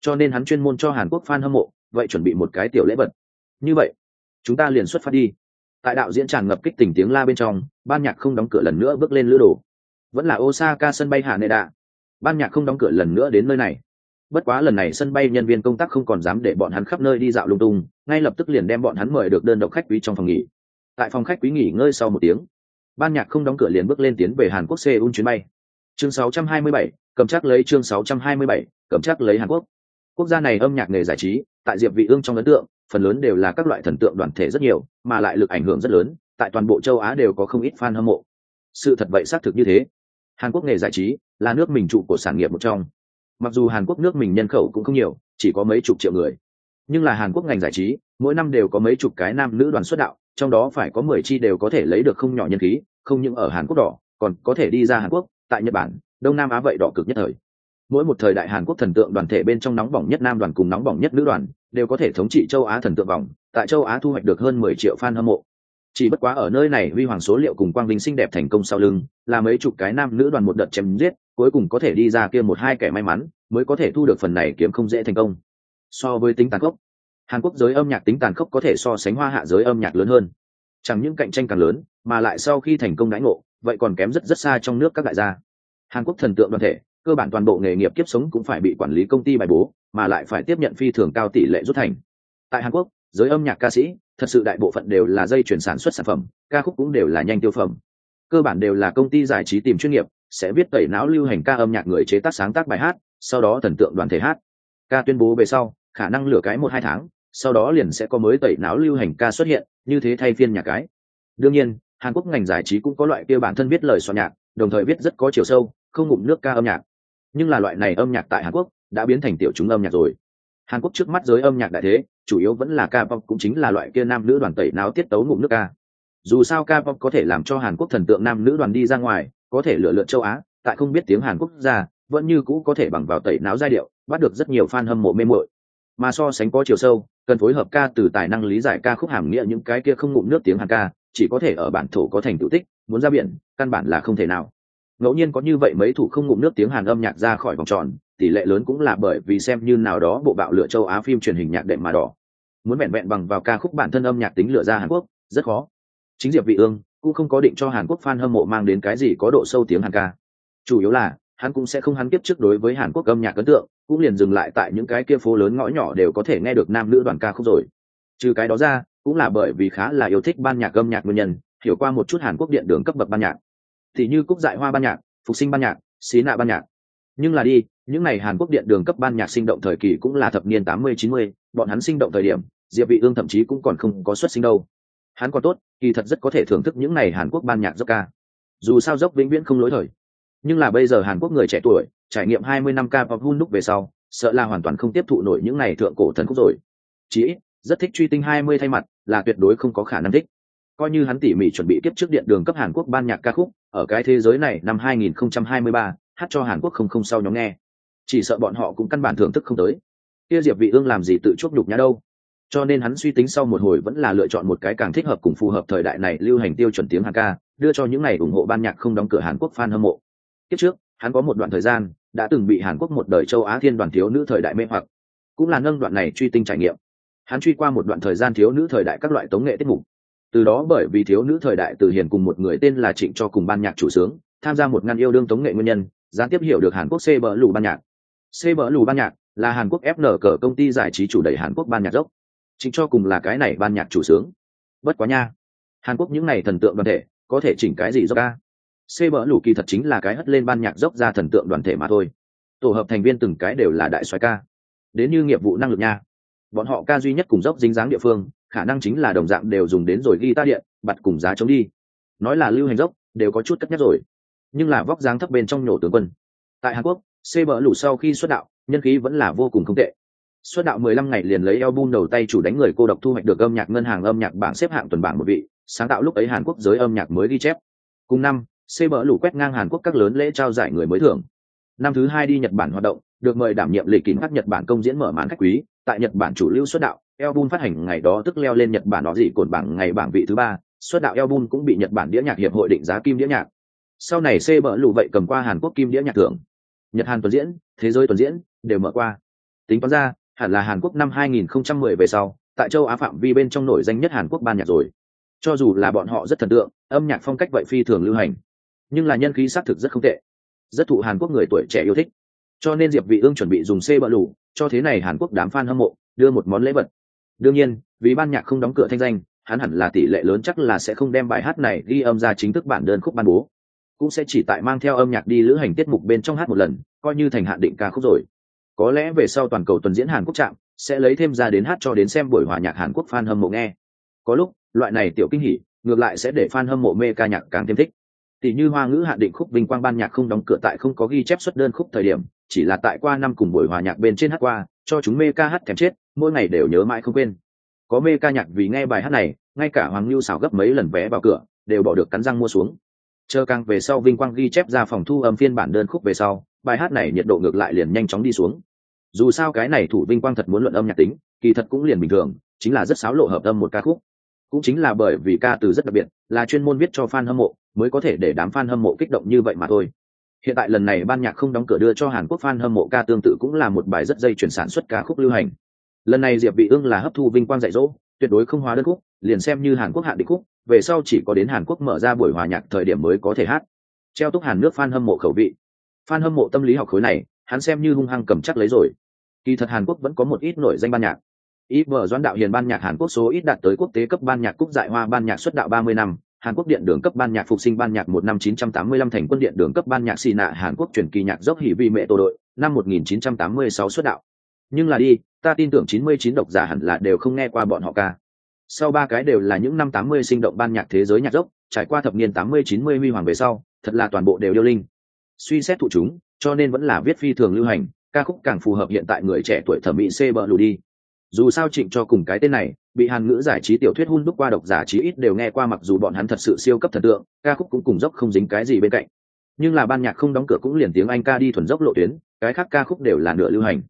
Cho nên hắn chuyên môn cho hàn quốc fan hâm mộ, vậy chuẩn bị một cái tiểu lễ vật. Như vậy, chúng ta liền xuất phát đi. Tại đạo diễn tràn ngập kích tình tiếng la bên trong, ban nhạc không đóng cửa lần nữa bước lên lữ đồ. Vẫn là osaka sân bay hà nệ đạ. Ban nhạc không đóng cửa lần nữa đến nơi này bất quá lần này sân bay nhân viên công tác không còn dám để bọn hắn khắp nơi đi dạo lung tung ngay lập tức liền đem bọn hắn mời được đơn độc khách quý trong phòng nghỉ. Tại phòng khách quý nghỉ ngơi sau một tiếng ban nhạc không đóng cửa liền bước lên tiến về hàn quốc seoul chuyến bay. Chương 627, cầm chắc lấy chương 627, cầm chắc lấy hàn quốc. Quốc gia này âm nhạc nghề giải trí tại diệp vị ương trong ấn tượng phần lớn đều là các loại thần tượng đoàn thể rất nhiều mà lại lực ảnh hưởng rất lớn tại toàn bộ châu á đều có không ít fan hâm mộ. Sự thật vậy xác thực như thế. Hàn quốc nghề giải trí là nước mình trụ của sản nghiệp một trong mặc dù hàn quốc nước mình nhân khẩu cũng không nhiều, chỉ có mấy chục triệu người. Nhưng là hàn quốc ngành giải trí, mỗi năm đều có mấy chục cái nam nữ đoàn xuất đạo, trong đó phải có mười chi đều có thể lấy được không nhỏ nhân khí, không những ở hàn quốc đỏ, còn có thể đi ra hàn quốc, tại nhật bản, đông nam á vậy đỏ cực nhất thời. Mỗi một thời đại hàn quốc thần tượng đoàn thể bên trong nóng bỏng nhất nam đoàn cùng nóng bỏng nhất nữ đoàn, đều có thể thống trị châu á thần tượng vòng, tại châu á thu hoạch được hơn mười triệu fan hâm mộ. Chỉ bất quá ở nơi này huy hoàng số liệu cùng quang vinh xinh đẹp thành công sau lưng, là mấy chục cái nam nữ đoàn một đợt chém giết cuối cùng có thể đi ra kia một hai kẻ may mắn, mới có thể thu được phần này kiếm không dễ thành công. So với tính tàn khốc, hàn quốc giới âm nhạc tính tàn khốc có thể so sánh hoa hạ giới âm nhạc lớn hơn. Chẳng những cạnh tranh càng lớn, mà lại sau khi thành công đãi ngộ, vậy còn kém rất rất xa trong nước các đại gia. Hàn quốc thần tượng đoàn thể, cơ bản toàn bộ nghề nghiệp kiếp sống cũng phải bị quản lý công ty bài bố, mà lại phải tiếp nhận phi thường cao tỷ lệ rút thành. Tại hàn quốc, giới âm nhạc ca sĩ, thật sự đại bộ phận đều là dây chuyển sản xuất sản phẩm, ca khúc cũng đều là nhanh tiêu phẩm. Cơ bản đều là công ty giải trí tìm chuyên nghiệp sẽ viết tẩy não lưu hành ca âm nhạc người chế tác sáng tác bài hát sau đó thần tượng đoàn thể hát. Ca tuyên bố về sau khả năng lửa cái một hai tháng sau đó liền sẽ có mới tẩy não lưu hành ca xuất hiện như thế thay phiên nhạc cái. Đương nhiên hàn quốc ngành giải trí cũng có loại kia bản thân viết lời soạn nhạc đồng thời viết rất có chiều sâu không ngụm nước ca âm nhạc. Nhưng là loại này âm nhạc tại hàn quốc đã biến thành tiểu chúng âm nhạc rồi. Hàn quốc trước mắt giới âm nhạc đại thế chủ yếu vẫn là ca pop cũng chính là loại kia nam nữ đoàn tẩy não tiết tấu ngụm nước ca. Dù sao ca pop có thể làm cho Hàn Quốc thần tượng nam nữ đoàn đi ra ngoài, có thể lựa lượn châu Á, tại không biết tiếng Hàn Quốc ra, vẫn như cũ có thể bằng vào tẩy não giai điệu, bắt được rất nhiều fan hâm mộ mê muội. Mà so sánh có chiều sâu, cần phối hợp ca từ tài năng lý giải ca khúc hàm nghĩa những cái kia không ngụm nước tiếng Hàn ca, chỉ có thể ở bản thổ có thành tựu tích, muốn ra biển, căn bản là không thể nào. Ngẫu nhiên có như vậy mấy thủ không ngụm nước tiếng Hàn âm nhạc ra khỏi vòng tròn, tỷ lệ lớn cũng là bởi vì xem như nào đó bộ bạo lựa châu Á phim truyền hình nhạc đệm mà đỏ. Muốn vẹn vẹn bằng vào ca khúc bản thân âm nhạc tính lựa ra Hàn Quốc, rất khó chính diệp vị ương cũng không có định cho hàn quốc fan hâm mộ mang đến cái gì có độ sâu tiếng hàn ca. Chủ yếu là, hắn cũng sẽ không hắn tiếp trước đối với hàn quốc âm nhạc ấn tượng, cũng liền dừng lại tại những cái kia phố lớn ngõ nhỏ đều có thể nghe được nam nữ đoàn ca khúc rồi. Trừ cái đó ra, cũng là bởi vì khá là yêu thích ban nhạc âm nhạc nguyên nhân, hiểu qua một chút hàn quốc điện đường cấp bậc ban nhạc. Thì như cúc dại hoa ban nhạc, phục sinh ban nhạc, xí nạ ban nhạc. Nhưng là đi, những n à y hàn quốc điện đường cấp ban nhạc sinh động thời kỳ cũng là thập niên tám mươi, chín mươi, bọn hắn sinh động thời điểm, diệp vị ương thậm chí cũng còn không có xuất sinh đâu hắn còn tốt kỳ thật rất có thể thưởng thức những n à y hàn quốc ban nhạc dốc ca. Dù sao dốc vĩnh viễn không lỗi thời. Nhưng là bây giờ hàn quốc người trẻ tuổi trải nghiệm hai mươi năm ca pop hun lúc về sau sợ là hoàn toàn không tiếp thụ nổi những n à y thượng cổ thần khúc rồi. Chí ít rất thích truy tinh hai mươi thay mặt là tuyệt đối không có khả năng thích. Coi như hắn tỉ mỉ chuẩn bị tiếp trước điện đường cấp hàn quốc ban nhạc ca khúc ở cái thế giới này năm 2023, hát cho hàn quốc không không sau nhóm nghe. Chỉ sợ bọn họ cũng căn bản thưởng thức không tới. Kia diệp vị ương làm gì tự chuốc nhục nhã đâu? Cho nên hắn suy tính sau một hồi vẫn là lựa chọn một cái càng thích hợp cùng phù hợp thời đại này lưu hành tiêu chuẩn tiếng hàn ca, đưa cho những ngày ủng hộ ban nhạc không đóng cửa hàn quốc fan hâm mộ. Tiếp trước, hắn có một đoạn thời gian đã từng bị hàn quốc một đời châu á thiên đoàn thiếu nữ thời đại mê hoặc, cũng là nâng đoạn này truy tinh trải nghiệm. Hắn truy qua một đoạn thời gian thiếu nữ thời đại các loại tống nghệ tiết mục. Từ đó bởi vì thiếu nữ thời đại từ hiền cùng một người tên là trịnh cho cùng ban nhạc chủ sướng, tham gia một ngăn yêu đương tống nghệ nguyên nhân, gián tiếp hiểu được hàn quốc c bờ lù ban nhạc. C bờ lù ban nhạc là hàn quốc fn cờ công ty giải trí chủ đẩy hàn quốc ban nhạc dốc chính cho cùng là cái này ban nhạc chủ sướng. Bất quá nha, hàn quốc những n à y thần tượng đoàn thể, có thể chỉnh cái gì dốc ca? C bỡ lù kỳ thật chính là cái hất lên ban nhạc dốc ra thần tượng đoàn thể mà thôi. Tổ hợp thành viên từng cái đều là đại soái ca. Đến như nghiệp vụ năng lực nha, bọn họ ca duy nhất cùng dốc dính dáng địa phương, khả năng chính là đồng dạng đều dùng đến rồi ghi ta điện bặt cùng giá chống đi. Nói là lưu hành dốc, đều có chút cất nhất rồi. Nhưng là vóc dáng thấp bên trong nhổ tướng quân. Tại hàn quốc c bỡ lù sau khi xuất đạo, nhân khí vẫn là vô cùng không tệ xuất đạo 15 ngày liền lấy album đầu tay chủ đánh người cô độc thu hoạch được âm nhạc ngân hàng âm nhạc bảng xếp hạng tuần bảng một vị, sáng tạo lúc ấy Hàn Quốc giới âm nhạc mới ghi chép. Cùng năm, C bỡ lũ quét ngang Hàn Quốc các lớn lễ trao giải người mới thưởng. Năm thứ hai đi Nhật Bản hoạt động, được mời đảm nhiệm lễ kín các Nhật Bản công diễn mở màn khách quý, tại Nhật Bản chủ lưu xuất đạo, album phát hành ngày đó tức leo lên Nhật Bản đó gì cột bảng ngày bảng vị thứ ba, xuất đạo album cũng bị Nhật Bản đĩa nhạc hiệp hội định giá kim đĩa nhạc. Sau này C bỡ lũ vậy cầm qua Hàn Quốc kim đĩa nhạc thưởng. Nhật Hàn tuần diễn, thế giới tuần diễn đều mở qua. Tính toán ra, hẳn là Hàn Quốc năm 2010 về sau, tại châu Á phạm vi bên trong nổi danh nhất Hàn Quốc ban nhạc rồi. Cho dù là bọn họ rất thần tượng, âm nhạc phong cách vậy phi thường lưu hành, nhưng là nhân khí xác thực rất không tệ, rất thụ Hàn Quốc người tuổi trẻ yêu thích. Cho nên Diệp Vị Ương chuẩn bị dùng C bợ lù, cho thế này Hàn Quốc đám fan hâm mộ, đưa một món lễ vật. Đương nhiên, vì ban nhạc không đóng cửa thanh danh, hắn hẳn là tỷ lệ lớn chắc là sẽ không đem bài hát này ghi âm ra chính thức bản đơn khúc ban bố, cũng sẽ chỉ tại mang theo âm nhạc đi lữ hành tiết mục bên trong hát một lần, coi như thành hạn định ca khúc rồi có lẽ về sau toàn cầu tuần diễn hàn quốc trạm sẽ lấy thêm ra đến hát cho đến xem buổi hòa nhạc hàn quốc fan hâm mộ nghe. Có lúc, loại này tiểu kinh hỉ, ngược lại sẽ để fan hâm mộ mê ca nhạc càng thêm thích. Tỷ như hoa ngữ hạn định khúc vinh quang ban nhạc không đóng cửa tại không có ghi chép xuất đơn khúc thời điểm, chỉ là tại qua năm cùng buổi hòa nhạc bên trên hát qua, cho chúng mê ca hát thèm chết, mỗi ngày đều nhớ mãi không quên. Có mê ca nhạc vì nghe bài hát này, ngay cả hoàng lưu xào gấp mấy lần vé vào cửa, đều bỏ được cắn răng mua xuống. Chờ càng về sau vinh quang ghi chép ra phòng thu âm phiên bản đơn khúc về sau bài hát này nhiệt độ ngược lại liền nhanh chóng đi xuống. Dù sao cái này thủ vinh quang thật muốn luận âm nhạc tính, kỳ thật cũng liền bình thường, chính là rất xáo lộ hợp âm một ca khúc. Cũng chính là bởi vì ca từ rất đặc biệt, là chuyên môn viết cho fan hâm mộ, mới có thể để đám fan hâm mộ kích động như vậy mà thôi. Hiện tại lần này ban nhạc không đóng cửa đưa cho hàn quốc fan hâm mộ ca tương tự cũng là một bài rất dây chuyển sản xuất ca khúc lưu hành. Lần này diệp vị ương là hấp thu vinh quang dạy dỗ, tuyệt đối không hóa đơn khúc, liền xem như hàn quốc hạn định khúc, về sau chỉ có đến hàn quốc mở ra buổi hòa nhạc thời điểm mới có thể hát. Treo túc hàn nước fan hâm mộ khẩu vị fan hâm mộ tâm lý học khối này, hắn xem như hung hăng cầm chắc lấy rồi. Kỳ thật hàn quốc vẫn có một ít nổi danh ban nhạc. Ít vở doãn đạo hiền ban nhạc hàn quốc số ít đạt tới quốc tế cấp ban nhạc cúc dại hoa ban nhạc xuất đạo ba mươi năm, hàn quốc điện đường cấp ban nhạc phục sinh ban nhạc một năm chín trăm tám mươi lăm thành quân điện đường cấp ban nhạc xì nạ hàn quốc truyền kỳ nhạc dốc hỉ vị mẹ tổ đội, năm một nghìn chín trăm tám mươi sáu xuất đạo. Nhưng là đi, ta tin tưởng chín mươi chín độc giả hẳn là đều không nghe qua bọn họ ca. Sau ba cái đều là những năm tám mươi sinh động ban nhạc thế giới nhạc dốc, trải qua thập niên tám mươi chín mươi huy hoàng về sau, thật là toàn bộ đều yêu linh suy xét thụ chúng cho nên vẫn là viết phi thường lưu hành ca khúc càng phù hợp hiện tại người trẻ tuổi thẩm mỹ c bờ lù đi. Dù sao trịnh cho cùng cái tên này bị hàn ngữ giải trí tiểu thuyết hun đúc qua độc giả chí ít đều nghe qua mặc dù bọn hắn thật sự siêu cấp thần tượng ca khúc cũng cùng dốc không dính cái gì bên cạnh. Nhưng là ban nhạc không đóng cửa cũng liền tiếng anh ca đi thuần dốc lộ tuyến cái khác ca khúc đều là nửa lưu hành.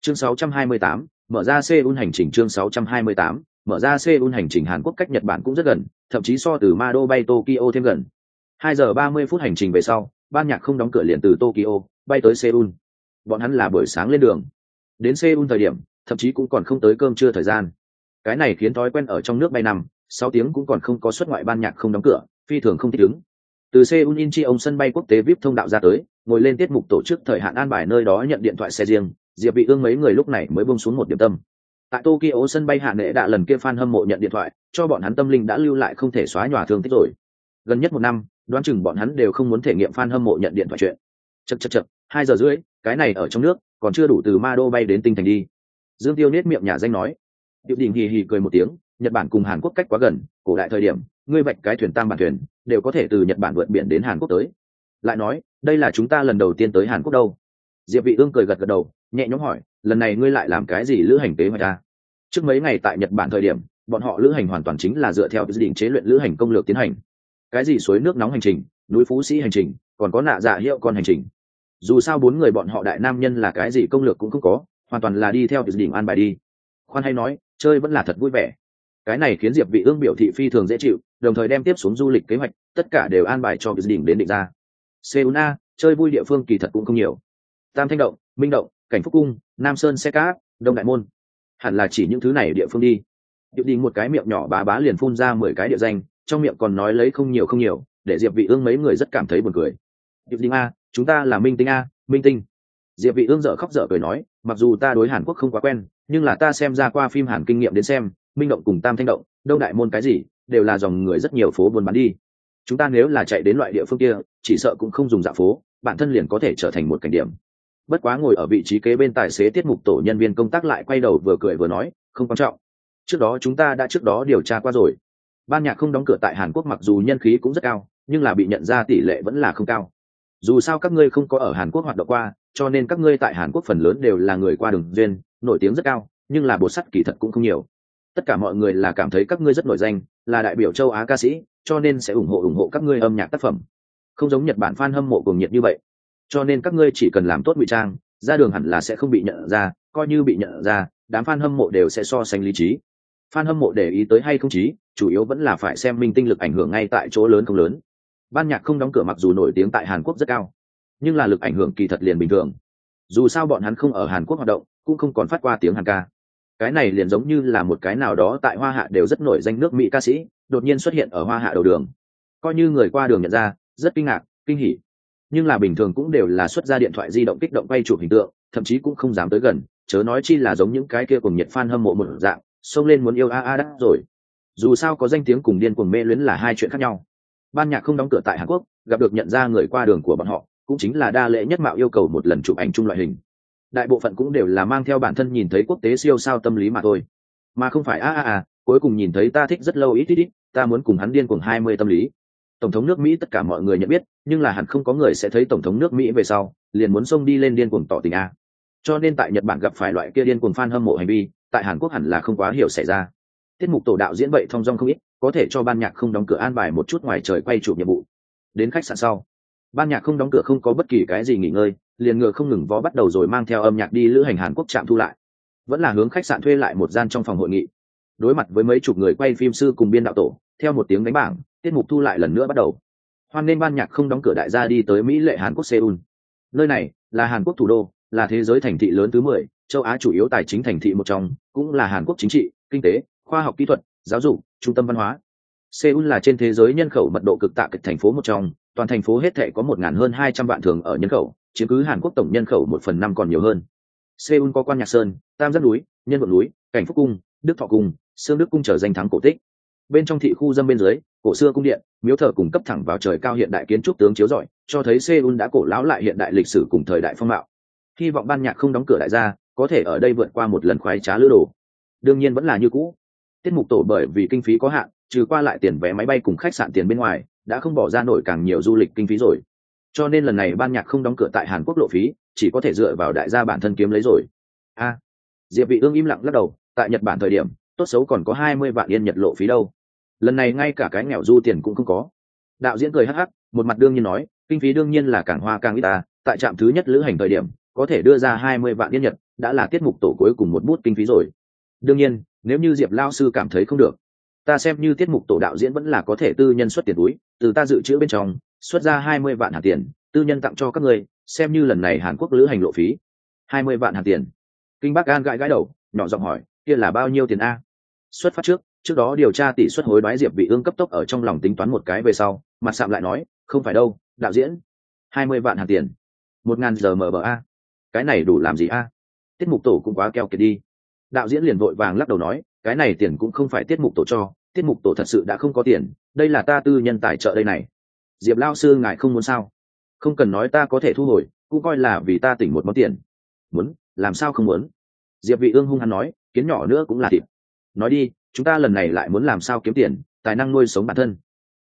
Chương 628, mở ra Seoul hành trình chương 628, mở ra Seoul hành trình Hàn Quốc cách Nhật Bản cũng rất gần, thậm chí so từ Mado bay Tokyo thêm gần. 2 giờ 30 phút hành trình về sau, ban nhạc không đóng cửa liền từ Tokyo bay tới Seoul. Bọn hắn là buổi sáng lên đường. Đến Seoul thời điểm, thậm chí cũng còn không tới cơm trưa thời gian. Cái này khiến thói quen ở trong nước bay nằm, sáu tiếng cũng còn không có xuất ngoại ban nhạc không đóng cửa, phi thường không thích ứng. Từ Seoul Incheon sân bay quốc tế VIP thông đạo ra tới, ngồi lên tiết mục tổ chức thời hạn an bài nơi đó nhận điện thoại xe riêng, Diệp Vị Ương mấy người lúc này mới buông xuống một điểm tâm tại tokyo sân bay hạ nệ đã lần kia fan hâm mộ nhận điện thoại cho bọn hắn tâm linh đã lưu lại không thể xóa nhòa thương tích rồi gần nhất một năm đoán chừng bọn hắn đều không muốn thể nghiệm fan hâm mộ nhận điện thoại chuyện. Chật chật chật hai giờ rưỡi, cái này ở trong nước, còn chưa đủ từ ma đô bay đến tinh thành đi. Dương tiêu nết miệng nhà danh nói. Điệu đình hì hì cười một tiếng, nhật bản cùng hàn quốc cách quá gần, cổ đại thời điểm, ngươi vạch cái thuyền tam bản thuyền, đều có thể từ nhật bản vượt biển đến hàn quốc tới. Lại nói, đây là chúng ta lần đầu tiên tới hàn quốc đâu. Diệp vị ương cười gật gật đầu, nhẹ nhõm hỏi, lần này ngươi lại làm cái gì lữ hành kế hoạch ta trước mấy ngày tại nhật bản thời điểm, bọn họ lữ hành hoàn toàn chính là dựa theo dự định chế luyện lữ hành công lược tiến hành cái gì suối nước nóng hành trình núi phú sĩ hành trình còn có nạ dạ hiệu con hành trình. Dù sao bốn người bọn họ đại nam nhân là cái gì công lược cũng không có hoàn toàn là đi theo dự định an bài đi. Khoan hay nói chơi vẫn là thật vui vẻ. Cái này khiến diệp vị ương biểu thị phi thường dễ chịu đồng thời đem tiếp xuống du lịch kế hoạch tất cả đều an bài cho dự định đến định ra. Seoul A, chơi vui địa phương kỳ thật cũng không nhiều. Tam thanh động minh động cảnh phúc cung nam sơn xe cá đông đại môn. Hẳn là chỉ những thứ này địa phương đi. Điệu đình một cái miệng nhỏ bá bá liền phun ra mười cái địa danh trong miệng còn nói lấy không nhiều không nhiều, để diệp vị ương mấy người rất cảm thấy buồn cười. Diệp tinh a, chúng ta là minh tinh a, minh tinh. Diệp vị ương dở khóc dở cười nói, mặc dù ta đối hàn quốc không quá quen, nhưng là ta xem ra qua phim hàn kinh nghiệm đến xem, minh động cùng tam thanh động, đông đại môn cái gì, đều là dòng người rất nhiều phố buôn bán đi. Chúng ta nếu là chạy đến loại địa phương kia, chỉ sợ cũng không dùng dạ phố, bản thân liền có thể trở thành một cảnh điểm. Bất quá ngồi ở vị trí kế bên tài xế tiết mục tổ nhân viên công tác lại quay đầu vừa cười vừa nói, không quan trọng. Trước đó chúng ta đã trước đó điều tra qua rồi ban nhạc không đóng cửa tại hàn quốc mặc dù nhân khí cũng rất cao, nhưng là bị nhận ra tỷ lệ vẫn là không cao. Dù sao các ngươi không có ở hàn quốc hoạt động qua, cho nên các ngươi tại hàn quốc phần lớn đều là người qua đường duyên, nổi tiếng rất cao, nhưng là bột sắt kỳ thật cũng không nhiều. Tất cả mọi người là cảm thấy các ngươi rất nổi danh, là đại biểu châu á ca sĩ, cho nên sẽ ủng hộ ủng hộ các ngươi âm nhạc tác phẩm. Không giống nhật bản f a n hâm mộ cuồng nhiệt như vậy. Cho nên các ngươi chỉ cần làm tốt ngụy trang, ra đường hẳn là sẽ không bị nhận ra, coi như bị nhận ra, đám fan hâm mộ đều sẽ so sánh lý trí. Fan hâm mộ để ý tới hay không trí chủ yếu vẫn là phải xem minh tinh lực ảnh hưởng ngay tại chỗ lớn không lớn. Ban nhạc không đóng cửa mặc dù nổi tiếng tại hàn quốc rất cao, nhưng là lực ảnh hưởng kỳ thật liền bình thường. Dù sao bọn hắn không ở hàn quốc hoạt động, cũng không còn phát qua tiếng hàn ca. Cái này liền giống như là một cái nào đó tại hoa hạ đều rất nổi danh nước mỹ ca sĩ, đột nhiên xuất hiện ở hoa hạ đầu đường. Coi như người qua đường nhận ra, rất kinh ngạc, kinh hỉ. Nhưng là bình thường cũng đều là xuất ra điện thoại di động kích động quay chụp hình tượng, thậm chí cũng không dám tới gần, chớ nói chi là giống những cái kia cùng nhiệt fan hâm mộ một dạng, xông lên muốn yêu a a đắt rồi dù sao có danh tiếng cùng điên cuồng mê luyến là hai chuyện khác nhau. Ban nhạc không đóng cửa tại hàn quốc, gặp được nhận ra người qua đường của bọn họ, cũng chính là đa lễ nhất mạo yêu cầu một lần chụp ảnh chung loại hình. Đại bộ phận cũng đều là mang theo bản thân nhìn thấy quốc tế siêu sao tâm lý mà thôi. Mà không phải, a a a, cuối cùng nhìn thấy ta thích rất lâu ít ít ít, ta muốn cùng hắn điên cuồng hai mươi tâm lý. Tổng thống nước mỹ tất cả mọi người nhận biết, nhưng là hẳn không có người sẽ thấy tổng thống nước mỹ về sau, liền muốn xông đi lên điên cuồng tỏ tình a. Cho nên tại nhật bản gặp phải loại kia điên cuồng fan hâm mộ hành vi, tại hàn quốc hẳn là không quá hiểu xảy ra tiết mục tổ đạo diễn vậy thong dong không ít, có thể cho ban nhạc không đóng cửa an bài một chút ngoài trời quay chụp nhiệm vụ. Đến khách sạn sau, ban nhạc không đóng cửa không có bất kỳ cái gì nghỉ ngơi, liền ngựa không ngừng vó bắt đầu rồi mang theo âm nhạc đi lữ hành hàn quốc trạm thu lại. Vẫn là hướng khách sạn thuê lại một gian trong phòng hội nghị. Đối mặt với mấy chục người quay phim sư cùng biên đạo tổ, theo một tiếng đánh bảng, tiết mục thu lại lần nữa bắt đầu. Hoan nên ban nhạc không đóng cửa đại gia đi tới mỹ lệ hàn quốc seoul. Nơi này là hàn quốc thủ đô, là thế giới thành thị lớn thứ mười, châu á chủ yếu tài chính thành thị một trong, cũng là hàn quốc chính trị, kinh tế khoa học kỹ thuật, giáo dục, trung tâm văn hóa. Seoul là trên thế giới nhân khẩu mật độ cực tạ kịch thành phố một trong, toàn thành phố hết thể có một ngàn hơn hai trăm vạn thường ở nhân khẩu, chiếm cứ hàn quốc tổng nhân khẩu một phần năm còn nhiều hơn. Seoul có quan nhạc sơn, tam giác núi, nhân vận núi, cảnh phúc cung, đức thọ cung, sương đức cung trở danh thắng cổ tích. Bên trong thị khu dâm bên dưới, cổ xưa cung điện, miếu thờ cùng cấp thẳng vào trời cao hiện đại kiến trúc tướng chiếu rọi, cho thấy seoul đã cổ lão lại hiện đại lịch sử cùng thời đại phong mạo hy vọng ban nhạc không đóng cửa đại gia có thể ở đây vượt qua một lần khoái trá lữ đồ. Đương nhiên vẫn là như cũ tiết mục tổ bởi vì kinh phí có hạn, trừ qua lại tiền vé máy bay cùng khách sạn tiền bên ngoài, đã không bỏ ra nổi càng nhiều du lịch kinh phí rồi. Cho nên lần này ban nhạc không đóng cửa tại hàn quốc lộ phí, chỉ có thể dựa vào đại gia bản thân kiếm lấy rồi. A. Diệp vị ương im lặng lắc đầu, tại nhật bản thời điểm, tốt xấu còn có hai mươi vạn yên nhật lộ phí đâu. Lần này ngay cả cái nghèo du tiền cũng không có. Đạo diễn cười hắc hắc, một mặt đương nhiên nói, kinh phí đương nhiên là càng hoa càng ít ta, tại trạm thứ nhất lữ hành thời điểm, có thể đưa ra hai mươi vạn yên nhật, đã là tiết mục tổ cuối cùng một bút kinh phí rồi. Đương nhiên nếu như diệp lao sư cảm thấy không được, ta xem như tiết mục tổ đạo diễn vẫn là có thể tư nhân xuất tiền túi, từ ta dự trữ bên trong, xuất ra hai mươi vạn hạt tiền, tư nhân tặng cho các người, xem như lần này hàn quốc lữ hành lộ phí. hai mươi vạn hạt tiền. Kinh bắc an gãi gãi đầu, nhỏ giọng hỏi, kia là bao nhiêu tiền a? Xuất phát trước trước đó điều tra tỷ suất hối đoái diệp vị ương cấp tốc ở trong lòng tính toán một cái về sau, mặt sạm lại nói, không phải đâu, đạo diễn, hai mươi vạn hạt tiền. một ngàn giờ mở bờ a. Cái này đủ làm gì a? Tiết mục tổ cũng quá keo kiệt đi đạo diễn liền vội vàng lắc đầu nói cái này tiền cũng không phải tiết mục tổ cho tiết mục tổ thật sự đã không có tiền đây là ta tư nhân tài trợ đây này. Diệp lao sư ngài không muốn sao? Không cần nói ta có thể thu hồi cũng coi là vì ta tỉnh một món tiền. Muốn làm sao không muốn? Diệp vị ương hung hăng nói kiến nhỏ nữa cũng là thịt. Nói đi chúng ta lần này lại muốn làm sao kiếm tiền tài năng nuôi sống bản thân.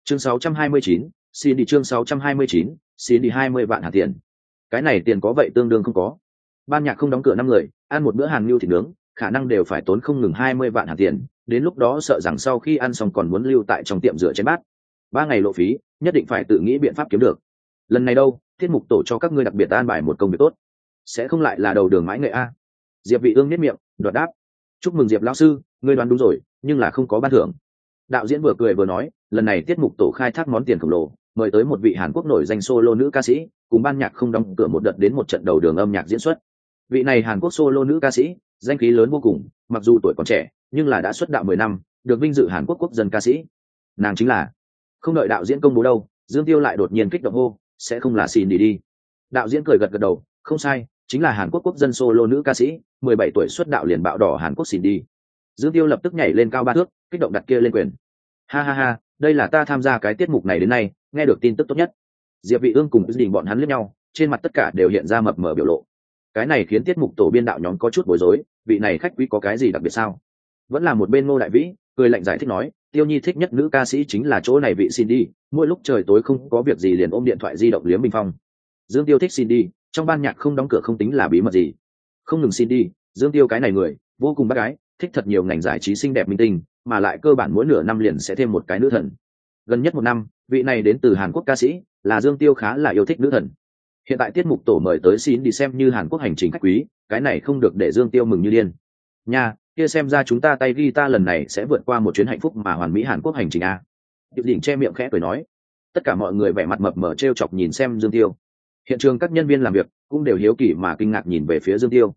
Chương 629, xin đi chương 629, xin đi 20 vạn hạt tiền. Cái này tiền có vậy tương đương không có. Ban nhạc không đóng cửa năm người ăn một bữa hàng lưu thịt nướng khả năng đều phải tốn không ngừng 20 vạn hạt tiền, đến lúc đó sợ rằng sau khi ăn xong còn muốn lưu tại trong tiệm rửa chén bát. Ba ngày lộ phí, nhất định phải tự nghĩ biện pháp kiếm được. Lần này đâu, tiết mục tổ cho các ngươi đặc biệt an bài một công việc tốt. Sẽ không lại là đầu đường mãi nghệ a. Diệp vị ương nhất miệng, đoạt đáp. Chúc mừng diệp lão sư, ngươi đoán đúng rồi, nhưng là không có ban thưởng. Đạo diễn vừa cười vừa nói, lần này tiết mục tổ khai thác món tiền khổng lồ, mời tới một vị hàn quốc nổi danh solo nữ ca sĩ, cùng ban nhạc không đóng cửa một đợt đến một trận đầu đường âm nhạc diễn xuất vị này hàn quốc solo nữ ca sĩ, danh khí lớn vô cùng, mặc dù tuổi còn trẻ, nhưng là đã xuất đạo mười năm, được vinh dự hàn quốc quốc dân ca sĩ. Nàng chính là, không đợi đạo diễn công bố đâu, dương tiêu lại đột nhiên kích động hô, sẽ không là xin đi đi. Đạo diễn cười gật gật đầu, không sai, chính là hàn quốc quốc dân solo nữ ca sĩ, mười bảy tuổi xuất đạo liền bạo đỏ hàn quốc xin đi dương tiêu lập tức nhảy lên cao ba thước, kích động đặt kia lên quyền. Ha ha ha, đây là ta tham gia cái tiết mục này đến nay, nghe được tin tức tốt nhất. Diệp vị ương cùng đình bọn hắn lướt nhau, trên mặt tất cả đều hiện ra mập mờ biểu lộ cái này khiến tiết mục tổ biên đạo nhóm có chút bối rối, vị này khách quý có cái gì đặc biệt sao? Vẫn là một bên ngô đại vĩ, cười lạnh giải thích nói, tiêu nhi thích nhất nữ ca sĩ chính là chỗ này vị xin đi mỗi lúc trời tối không có việc gì liền ôm điện thoại di động liếm bình phong. Dương tiêu thích xin đi trong ban nhạc không đóng cửa không tính là bí mật gì. Không ngừng xin đi dương tiêu cái này người, vô cùng bác gái thích thật nhiều ngành giải trí xinh đẹp minh tinh, mà lại cơ bản mỗi nửa năm liền sẽ thêm một cái nữ thần. Gần nhất một năm, vị này đến từ hàn quốc ca sĩ là dương tiêu khá là yêu thích nữ thần hiện tại tiết mục tổ mời tới xin đi xem như hàn quốc hành trình khách quý, cái này không được để dương tiêu mừng như điên. Nha, kia xem ra chúng ta tay ghi ta lần này sẽ vượt qua một chuyến hạnh phúc mà hoàn mỹ hàn quốc hành trình a. Điệp đỉnh che miệng khẽ cười nói. Tất cả mọi người vẻ mặt mập mờ t r e o chọc nhìn xem dương tiêu. Hiện trường các nhân viên làm việc cũng đều hiếu kỳ mà kinh ngạc nhìn về phía dương tiêu.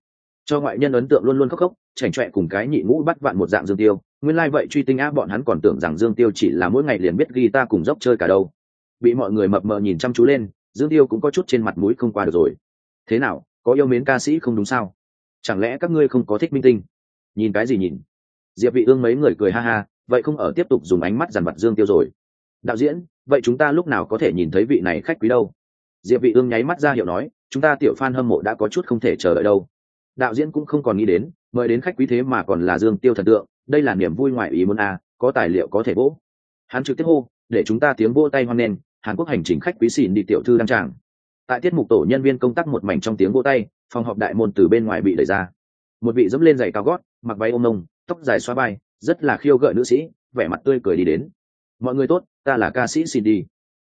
Cho ngoại nhân ấn tượng luôn luôn khóc khóc, chảnh chọe cùng cái nhị ngũ bắt vạn một dạng dương tiêu. Nguyên lai、like、vậy truy tinh á bọn hắn còn tưởng rằng dương tiêu chỉ là mỗi ngày liền biết ghi ta cùng dốc chơi cả đâu. Bị mọi người mập mờ nhìn chăm chú lên dương tiêu cũng có chút trên mặt mũi không qua được rồi. Thế nào có yêu mến ca sĩ không đúng sao? Chẳng lẽ các ngươi không có thích minh tinh? Nhìn cái gì nhìn? Diệp vị ương mấy người cười ha ha vậy không ở tiếp tục dùng ánh mắt dằn vặt dương tiêu rồi. Đạo diễn vậy chúng ta lúc nào có thể nhìn thấy vị này khách quý đâu? Diệp vị ương nháy mắt ra hiệu nói chúng ta tiểu fan hâm mộ đã có chút không thể chờ đợi đâu. Đạo diễn cũng không còn nghĩ đến mời đến khách quý thế mà còn là dương tiêu thần tượng đây là niềm vui ngoại ý muốn a à, có tài liệu có thể vỗ hắn trực tiếp hô để chúng ta tiếng vỗ tay hoan nghênh hàn quốc hành trình khách quý xỉn đi tiểu thư đăng tràng. Tại tiết mục tổ nhân viên công tác một mảnh trong tiếng vỗ tay, phòng họp đại môn từ bên ngoài bị đẩy ra. Một vị dẫm lên giày cao gót, mặc váy ôm nông, tóc dài xoa vai, rất là khiêu gợi nữ sĩ, vẻ mặt tươi cười đi đến. Mọi người tốt, ta là ca sĩ xin đi.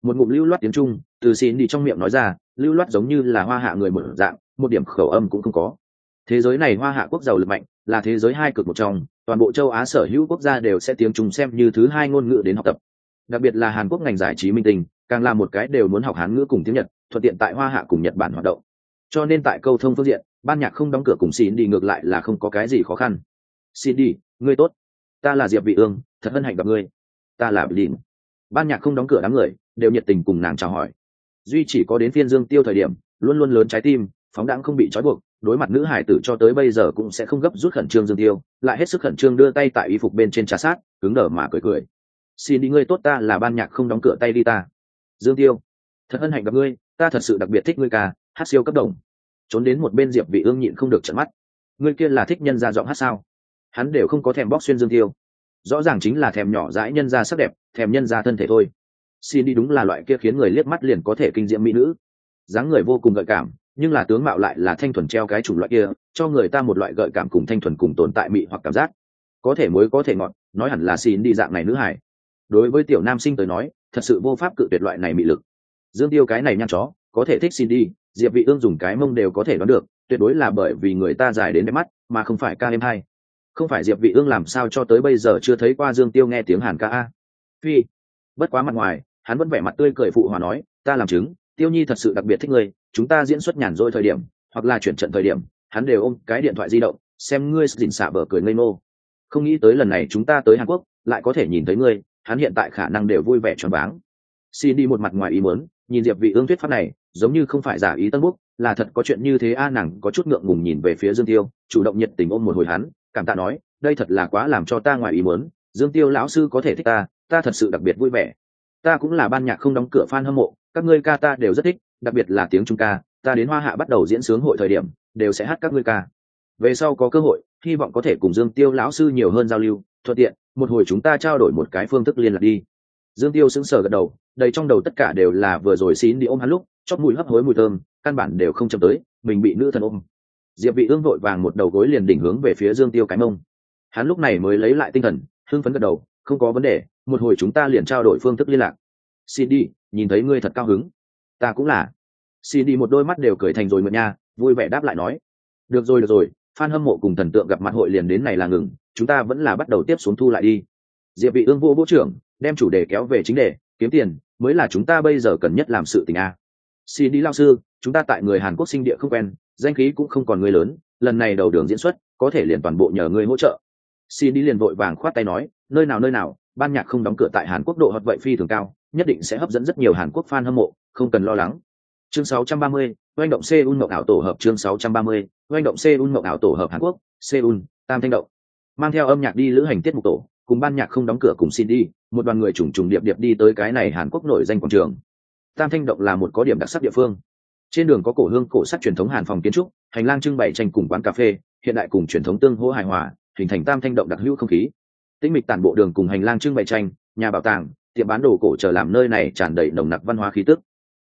Một ngụm lưu loát tiếng trung, từ xin đi trong miệng nói ra, lưu loát giống như là hoa hạ người một dạng, một điểm khẩu âm cũng không có. Thế giới này hoa hạ quốc giàu lực mạnh, là thế giới hai cực một trong, toàn bộ châu á sở hữu quốc gia đều sẽ tiếng trung xem như thứ hai ngôn ngữ đến học tập. Đặc biệt là hàn quốc ngành giải trí minh tình càng là một cái đều muốn học hán ngữ cùng tiếng nhật, thuận tiện tại hoa hạ cùng nhật bản hoạt động. Cho nên tại câu thông phương diện, ban nhạc không đóng cửa cùng xin đi ngược lại là không có cái gì khó khăn. Xin đi ngươi tốt. Ta là diệp vị ương, thật hân hạnh gặp ngươi. Ta là bình ban nhạc không đóng cửa đám người, đều nhiệt tình cùng nàng chào hỏi. Duy chỉ có đến phiên dương tiêu thời điểm, luôn luôn lớn trái tim, phóng đãng không bị trói buộc, đối mặt nữ hải tử cho tới bây giờ cũng sẽ không gấp rút khẩn trương dương tiêu, lại hết sức khẩn trương đưa tay tại y phục bên trên trà sát, cứng đờ mà cười cười. Xin đi ngươi tốt, ta là ban nhạc không đóng cửa tay đi ta dương tiêu, thật hân hạnh gặp ngươi, ta thật sự đặc biệt thích ngươi ca, hát siêu cấp đồng. Trốn đến một bên diệp vị ương nhịn không được trợn mắt. Ngươi kia là thích nhân gia giọng hát sao? Hắn đều không có thèm bóc xuyên dương tiêu. Rõ ràng chính là thèm nhỏ dãi nhân gia sắc đẹp, thèm nhân gia thân thể thôi. Xin đi đúng là loại kia khiến người liếc mắt liền có thể kinh diễm mỹ nữ. Dáng người vô cùng gợi cảm, nhưng là tướng mạo lại là thanh thuần treo cái chủng loại kia, cho người ta một loại gợi cảm cùng thanh thuần cùng tồn tại mị hoặc cảm giác. Có thể muối có thể ngọt, nói hẳn là xin đi dạng này nữ hải đối với tiểu nam sinh tới nói thật sự vô pháp cự tuyệt loại này mị lực. Dương tiêu cái này nhăn chó, có thể thích xin đi, diệp vị ương dùng cái mông đều có thể đoán được, tuyệt đối là bởi vì người ta dài đến đẹp mắt, mà không phải ca em hay. Không phải diệp vị ương làm sao cho tới bây giờ chưa thấy qua dương tiêu nghe tiếng hàn ca a. Phi, bất quá mặt ngoài, hắn vẫn vẻ mặt tươi cười phụ hòa nói, ta làm chứng, tiêu nhi thật sự đặc biệt thích ngươi, chúng ta diễn xuất nhàn rỗi thời điểm, hoặc là chuyển trận thời điểm, hắn đều ôm cái điện thoại di động, xem ngươi dình xạ bờ cười ngây ngô. Không nghĩ tới lần này chúng ta tới hàn quốc, lại có thể nhìn thấy ngươi hắn hiện tại khả năng đều vui vẻ tròn váng. Xin đi một mặt ngoài ý muốn, nhìn diệp vị ương thuyết pháp này, giống như không phải giả ý tân búc là thật có chuyện như thế a, nàng có chút ngượng ngùng nhìn về phía dương tiêu, chủ động nhiệt tình ôm một hồi hắn, cảm tạ nói, đây thật là quá làm cho ta ngoài ý muốn, dương tiêu lão sư có thể thích ta ta thật sự đặc biệt vui vẻ. Ta cũng là ban nhạc không đóng cửa fan hâm mộ, các ngươi ca ta đều rất thích, đặc biệt là tiếng trung ca, ta đến hoa hạ bắt đầu diễn sướng hội thời điểm, đều sẽ hát các ngươi ca. Về sau có cơ hội, hy vọng có thể cùng dương tiêu lão sư nhiều hơn giao lưu, thuận tiện một hồi chúng ta trao đổi một cái phương thức liên lạc đi. Dương tiêu sững sờ gật đầu, đầy trong đầu tất cả đều là vừa rồi xín đi ôm hắn lúc chót mùi hấp hối mùi thơm, căn bản đều không chậm tới, mình bị nữ thần ôm. Diệp vị ương vội vàng một đầu gối liền đỉnh hướng về phía dương tiêu cái mông. Hắn lúc này mới lấy lại tinh thần, hưng phấn gật đầu, không có vấn đề, một hồi chúng ta liền trao đổi phương thức liên lạc. Xin đi, nhìn thấy ngươi thật cao hứng. Ta cũng là. Xin đi một đôi mắt đều cười thành rồi mượn nha, vui vẻ đáp lại nói. Được rồi được rồi fan hâm mộ cùng thần tượng gặp mặt hội liền đến này là ngừng chúng ta vẫn là bắt đầu tiếp xuống thu lại đi. Diệp vị ương vô bộ trưởng đem chủ đề kéo về chính đề kiếm tiền mới là chúng ta bây giờ cần nhất làm sự tình a. Xin đi lao sư chúng ta tại người hàn quốc sinh địa không quen danh khí cũng không còn người lớn lần này đầu đường diễn xuất có thể liền toàn bộ nhờ ngươi hỗ trợ. Xin đi liền vội vàng khoát tay nói nơi nào nơi nào ban nhạc không đóng cửa tại hàn quốc độ hoạt vậy phi thường cao nhất định sẽ hấp dẫn rất nhiều hàn quốc fan hâm mộ không cần lo lắng. Chương 630, doanh động Seoul Ngọc ảo tổ hợp chương 630, doanh động Seoul mộng ảo tổ hợp Hàn Quốc, Seoul, Tam Thanh động. Mang theo âm nhạc đi lữ hành tiết mục tổ, cùng ban nhạc không đóng cửa cùng xin đi, một đoàn người trùng trùng điệp điệp đi tới cái này Hàn Quốc nổi danh quảng trường. Tam Thanh động là một có điểm đặc sắc địa phương. Trên đường có cổ hương cổ sắc truyền thống Hàn phòng kiến trúc, hành lang trưng bày tranh cùng quán cà phê, hiện đại cùng truyền thống tương hỗ hài hòa, hình thành Tam Thanh động đặc hữu không khí. Tĩnh mịch tản bộ đường cùng hành lang trưng bày tranh, nhà bảo tàng, tiệm bán đồ cổ chờ làm nơi này tràn đầy nồng nặc văn hóa khí tức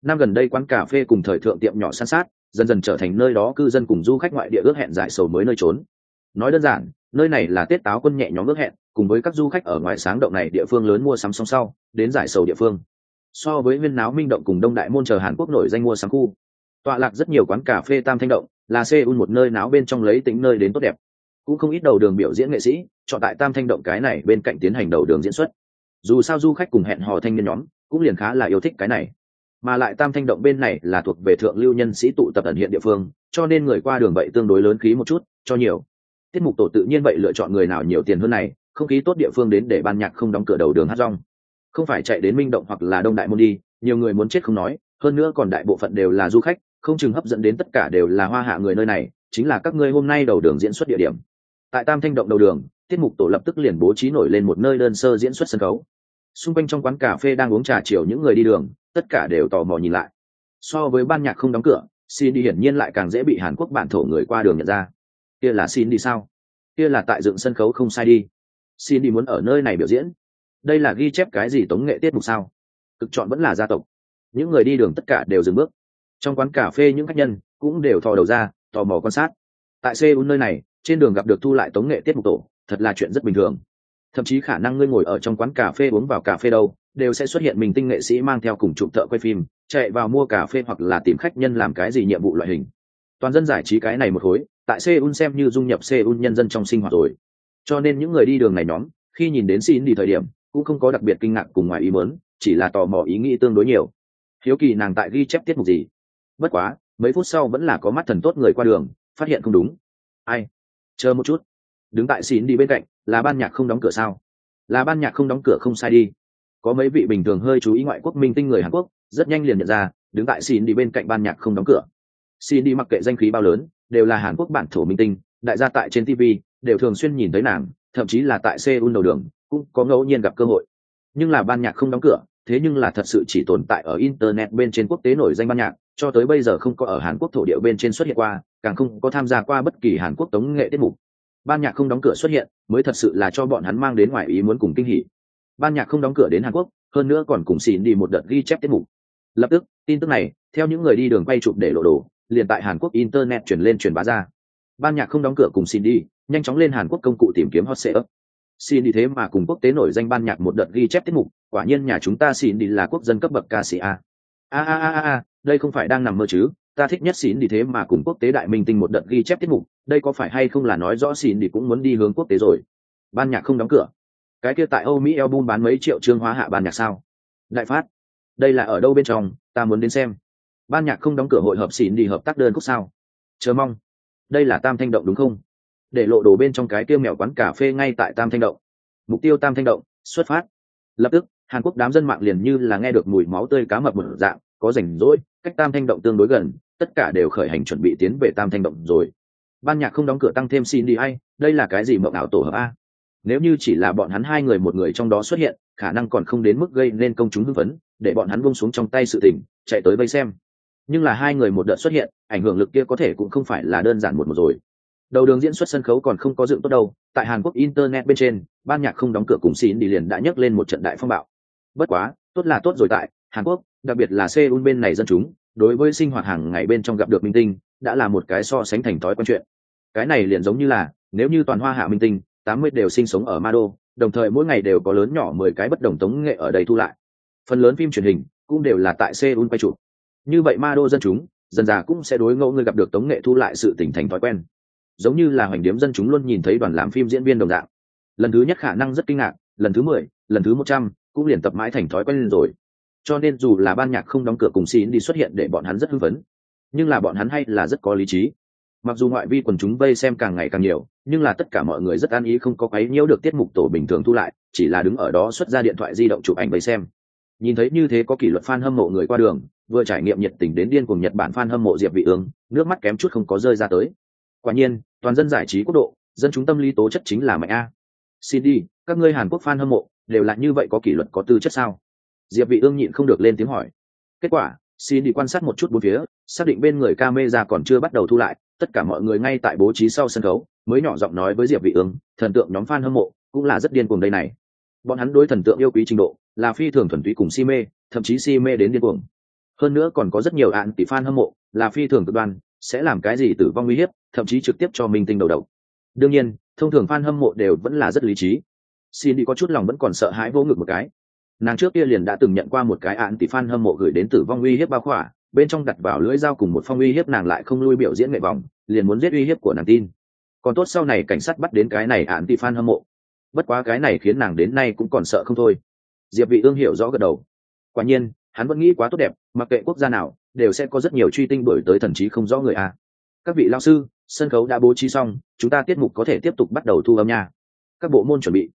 năm gần đây quán cà phê cùng thời thượng tiệm nhỏ san sát dần dần trở thành nơi đó cư dân cùng du khách ngoại địa ước hẹn giải sầu mới nơi trốn. Nói đơn giản, nơi này là tết táo quân nhẹ nhóm ước hẹn, cùng với các du khách ở ngoài sáng động này địa phương lớn mua sắm song sau, đến giải sầu địa phương. So với viên náo minh động cùng đông đại môn chờ hàn quốc nổi danh mua sắm khu, tọa lạc rất nhiều quán cà phê tam thanh động, là seoul một nơi náo bên trong lấy tính nơi đến tốt đẹp. Cũng không ít đầu đường biểu diễn nghệ sĩ, chọn tại tam thanh động cái này bên cạnh tiến hành đầu đường diễn xuất. Dù sao du khách cùng hẹn hò thanh niên nhóm, cũng liền khá là yêu thích cái này mà lại tam thanh động bên này là thuộc về thượng lưu nhân sĩ tụ tập ẩn hiện địa phương, cho nên người qua đường vậy tương đối lớn khí một chút, cho nhiều. Tiết mục tổ tự nhiên vậy lựa chọn người nào nhiều tiền hơn này, không khí tốt địa phương đến để ban nhạc không đóng cửa đầu đường hát rong. Không phải chạy đến minh động hoặc là đông đại môn đi, nhiều người muốn chết không nói, hơn nữa còn đại bộ phận đều là du khách, không chừng hấp dẫn đến tất cả đều là hoa hạ người nơi này, chính là các ngươi hôm nay đầu đường diễn xuất địa điểm. Tại tam thanh động đầu đường, tiết mục tổ lập tức liền bố trí nổi lên một nơi đơn sơ diễn xuất sân khấu. Xung quanh trong quán cà phê đang uống trà chiều những người đi đường tất cả đều tò mò nhìn lại. So với ban nhạc không đóng cửa xin đi hiển nhiên lại càng dễ bị hàn quốc bản thổ người qua đường nhận ra. Kia là xin đi sao? Kia là tại dựng sân khấu không sai đi. Xin đi muốn ở nơi này biểu diễn. Đây là ghi chép cái gì tống nghệ tiết mục sao? Cực chọn vẫn là gia tộc. Những người đi đường tất cả đều dừng bước. Trong quán cà phê những khách nhân cũng đều thò đầu ra, tò mò quan sát. Tại seoul nơi này, trên đường gặp được thu lại tống nghệ tiết mục tổ, thật là chuyện rất bình thường. Thậm chí khả năng ngươi ngồi ở trong quán cà phê uống vào cà phê đâu đều sẽ xuất hiện mình tinh nghệ sĩ mang theo cùng chụp thợ quay phim, chạy vào mua cà phê hoặc là tìm khách nhân làm cái gì nhiệm vụ loại hình. Toàn dân giải trí cái này một khối, tại seoul xem như dung nhập seoul nhân dân trong sinh hoạt rồi. Cho nên những người đi đường này nhóm, khi nhìn đến xin đi thời điểm, cũng không có đặc biệt kinh ngạc cùng ngoài ý mớn chỉ là tò mò ý nghĩ tương đối nhiều. Hiếu kỳ nàng tại ghi chép tiết mục gì? Bất quá, mấy phút sau vẫn là có mắt thần tốt người qua đường, phát hiện không đúng. Ai? Chờ một chút. Đứng tại xin đi bên cạnh, là ban nhạc không đóng cửa sao? Là ban nhạc không đóng cửa không sai đi có mấy vị bình thường hơi chú ý ngoại quốc minh tinh người hàn quốc, rất nhanh liền nhận ra, đứng tại xin đi bên cạnh ban nhạc không đóng cửa. Xin đi mặc kệ danh khí bao lớn, đều là hàn quốc bản thổ minh tinh, đại gia tại trên tv đều thường xuyên nhìn thấy nàng, thậm chí là tại seoul đầu đường cũng có ngẫu nhiên gặp cơ hội. Nhưng là ban nhạc không đóng cửa, thế nhưng là thật sự chỉ tồn tại ở internet bên trên quốc tế nổi danh ban nhạc, cho tới bây giờ không có ở hàn quốc thổ địa bên trên xuất hiện qua, càng không có tham gia qua bất kỳ hàn quốc tống nghệ tiết mục. Ban nhạc không đóng cửa xuất hiện, mới thật sự là cho bọn hắn mang đến ngoài ý muốn cùng kinh hỉ ban nhạc không đóng cửa đến hàn quốc, hơn nữa còn cùng xỉn đi một đợt ghi chép tiết mục. Lập tức, tin tức này, theo những người đi đường quay chụp để lộ đồ, liền tại hàn quốc internet chuyển lên truyền bá ra. Ban nhạc không đóng cửa cùng xin đi, nhanh chóng lên hàn quốc công cụ tìm kiếm hot sale xin đi thế mà cùng quốc tế nổi danh ban nhạc một đợt ghi chép tiết mục, quả nhiên nhà chúng ta xin đi là quốc dân cấp bậc ca sĩ a. A a a a đây không phải đang nằm mơ chứ? Ta thích nhất xin đi thế mà cùng quốc tế đại minh tinh một đợt ghi chép tiết mục, đây có phải hay không là nói rõ xin đi cũng muốn đi hướng quốc tế rồi? Ban nhạc không đóng cửa cái kia tại âu mỹ album bán mấy triệu chương hóa hạ ban nhạc sao? Đại phát. Đây là ở đâu bên trong? Ta muốn đến xem. Ban nhạc không đóng cửa hội hợp xỉn đi hợp tác đơn khúc sao? Chờ mong. Đây là tam thanh động đúng không? Để lộ đồ bên trong cái kia mèo quán cà phê ngay tại tam thanh động. Mục tiêu tam thanh động, xuất phát. Lập tức, hàn quốc đám dân mạng liền như là nghe được mùi máu tươi cá mập một dạng, có rảnh rỗi, cách tam thanh động tương đối gần, tất cả đều khởi hành chuẩn bị tiến về tam thanh động rồi. Ban nhạc không đóng cửa tăng thêm xin đi hay đây là cái gì mộng ảo tổ hợp a? Nếu như chỉ là bọn hắn hai người một người trong đó xuất hiện, khả năng còn không đến mức gây nên công chúng hưng phấn, để bọn hắn bông xuống trong tay sự tình, chạy tới vây xem. Nhưng là hai người một đợt xuất hiện, ảnh hưởng lực kia có thể cũng không phải là đơn giản một một rồi. Đầu đường diễn xuất sân khấu còn không có dựng tốt đâu, tại hàn quốc internet bên trên, ban nhạc không đóng cửa cùng xin đi liền đã nhấc lên một trận đại phong bạo. Bất quá, tốt là tốt rồi tại hàn quốc, đặc biệt là seoul bên này dân chúng, đối với sinh hoạt hàng ngày bên trong gặp được minh tinh, đã là một cái so sánh thành thói quen chuyện. Cái này liền giống như là, nếu như toàn hoa hạ minh tinh tám mươi đều sinh sống ở ma đô đồng thời mỗi ngày đều có lớn nhỏ mười cái bất đồng tống nghệ ở đây thu lại. Phần lớn phim truyền hình cũng đều là tại seoul quay chụp. Như vậy ma đô dân chúng dân già cũng sẽ đối ngẫu người gặp được tống nghệ thu lại sự tỉnh thành thói quen. Giống như là hoành điếm dân chúng luôn nhìn thấy đoàn làm phim diễn viên đồng dạng. Lần thứ nhất khả năng rất kinh ngạc, lần thứ mười, lần thứ một trăm cũng liền tập mãi thành thói quen rồi. Cho nên dù là ban nhạc không đóng cửa cùng xin đi xuất hiện để bọn hắn rất hưng phấn, nhưng là bọn hắn hay là rất có lý trí. Mặc dù ngoại vi quần chúng vây xem càng ngày càng nhiều nhưng là tất cả mọi người rất an ý không có quấy nhiễu được tiết mục tổ bình thường thu lại, chỉ là đứng ở đó xuất ra điện thoại di động chụp ảnh bày xem. Nhìn thấy như thế có kỷ luật fan hâm mộ người qua đường, vừa trải nghiệm nhiệt tình đến điên cùng nhật bản fan hâm mộ diệp vị ương, nước mắt kém chút không có rơi ra tới. Quả nhiên, toàn dân giải trí quốc độ, dân chúng tâm lý tố chất chính là mạnh a. Xin đi các ngươi hàn quốc fan hâm mộ, đều là như vậy có kỷ luật có tư chất sao? Diệp vị ương nhịn không được lên tiếng hỏi. Kết quả xin đi quan sát một chút bốn phía, xác định bên người camera còn chưa bắt đầu thu lại, tất cả mọi người ngay tại bố trí sau sân khấu mới nhỏ giọng nói với diệp vị ương, thần tượng nhóm fan hâm mộ, cũng là rất điên cuồng đây này. Bọn hắn đối thần tượng yêu quý trình độ, là phi thường thuần túy cùng si mê, thậm chí si mê đến điên cuồng. Hơn nữa còn có rất nhiều ạn tỷ fan hâm mộ, là phi thường cực đoan, sẽ làm cái gì tử vong nguy hiểm thậm chí trực tiếp cho minh tinh đầu đầu đương nhiên, thông thường fan hâm mộ đều vẫn là rất lý trí. Xin đi có chút lòng vẫn còn sợ hãi vô ngực một cái. Nàng trước kia liền đã từng nhận qua một cái ạn tỷ fan hâm mộ gửi đến tử vong uy hiếp bao khỏa, bên trong đặt vào lưỡi dao cùng một phong uy hiếp nàng lại không lui biểu diễn nghệ vòng, liền muốn giết uy hiếp của nàng tin còn tốt sau này cảnh sát bắt đến cái này ạn tỷ fan hâm mộ. Bất quá cái này khiến nàng đến nay cũng còn sợ không thôi. Diệp vị ương hiểu rõ gật đầu. Quả nhiên, hắn vẫn nghĩ quá tốt đẹp, mặc kệ quốc gia nào, đều sẽ có rất nhiều truy tinh đổi tới thần trí không rõ người a. Các vị lao sư, sân khấu đã bố trí xong, chúng ta tiết mục có thể tiếp tục bắt đầu thu âm nha. Các bộ môn chuẩn bị.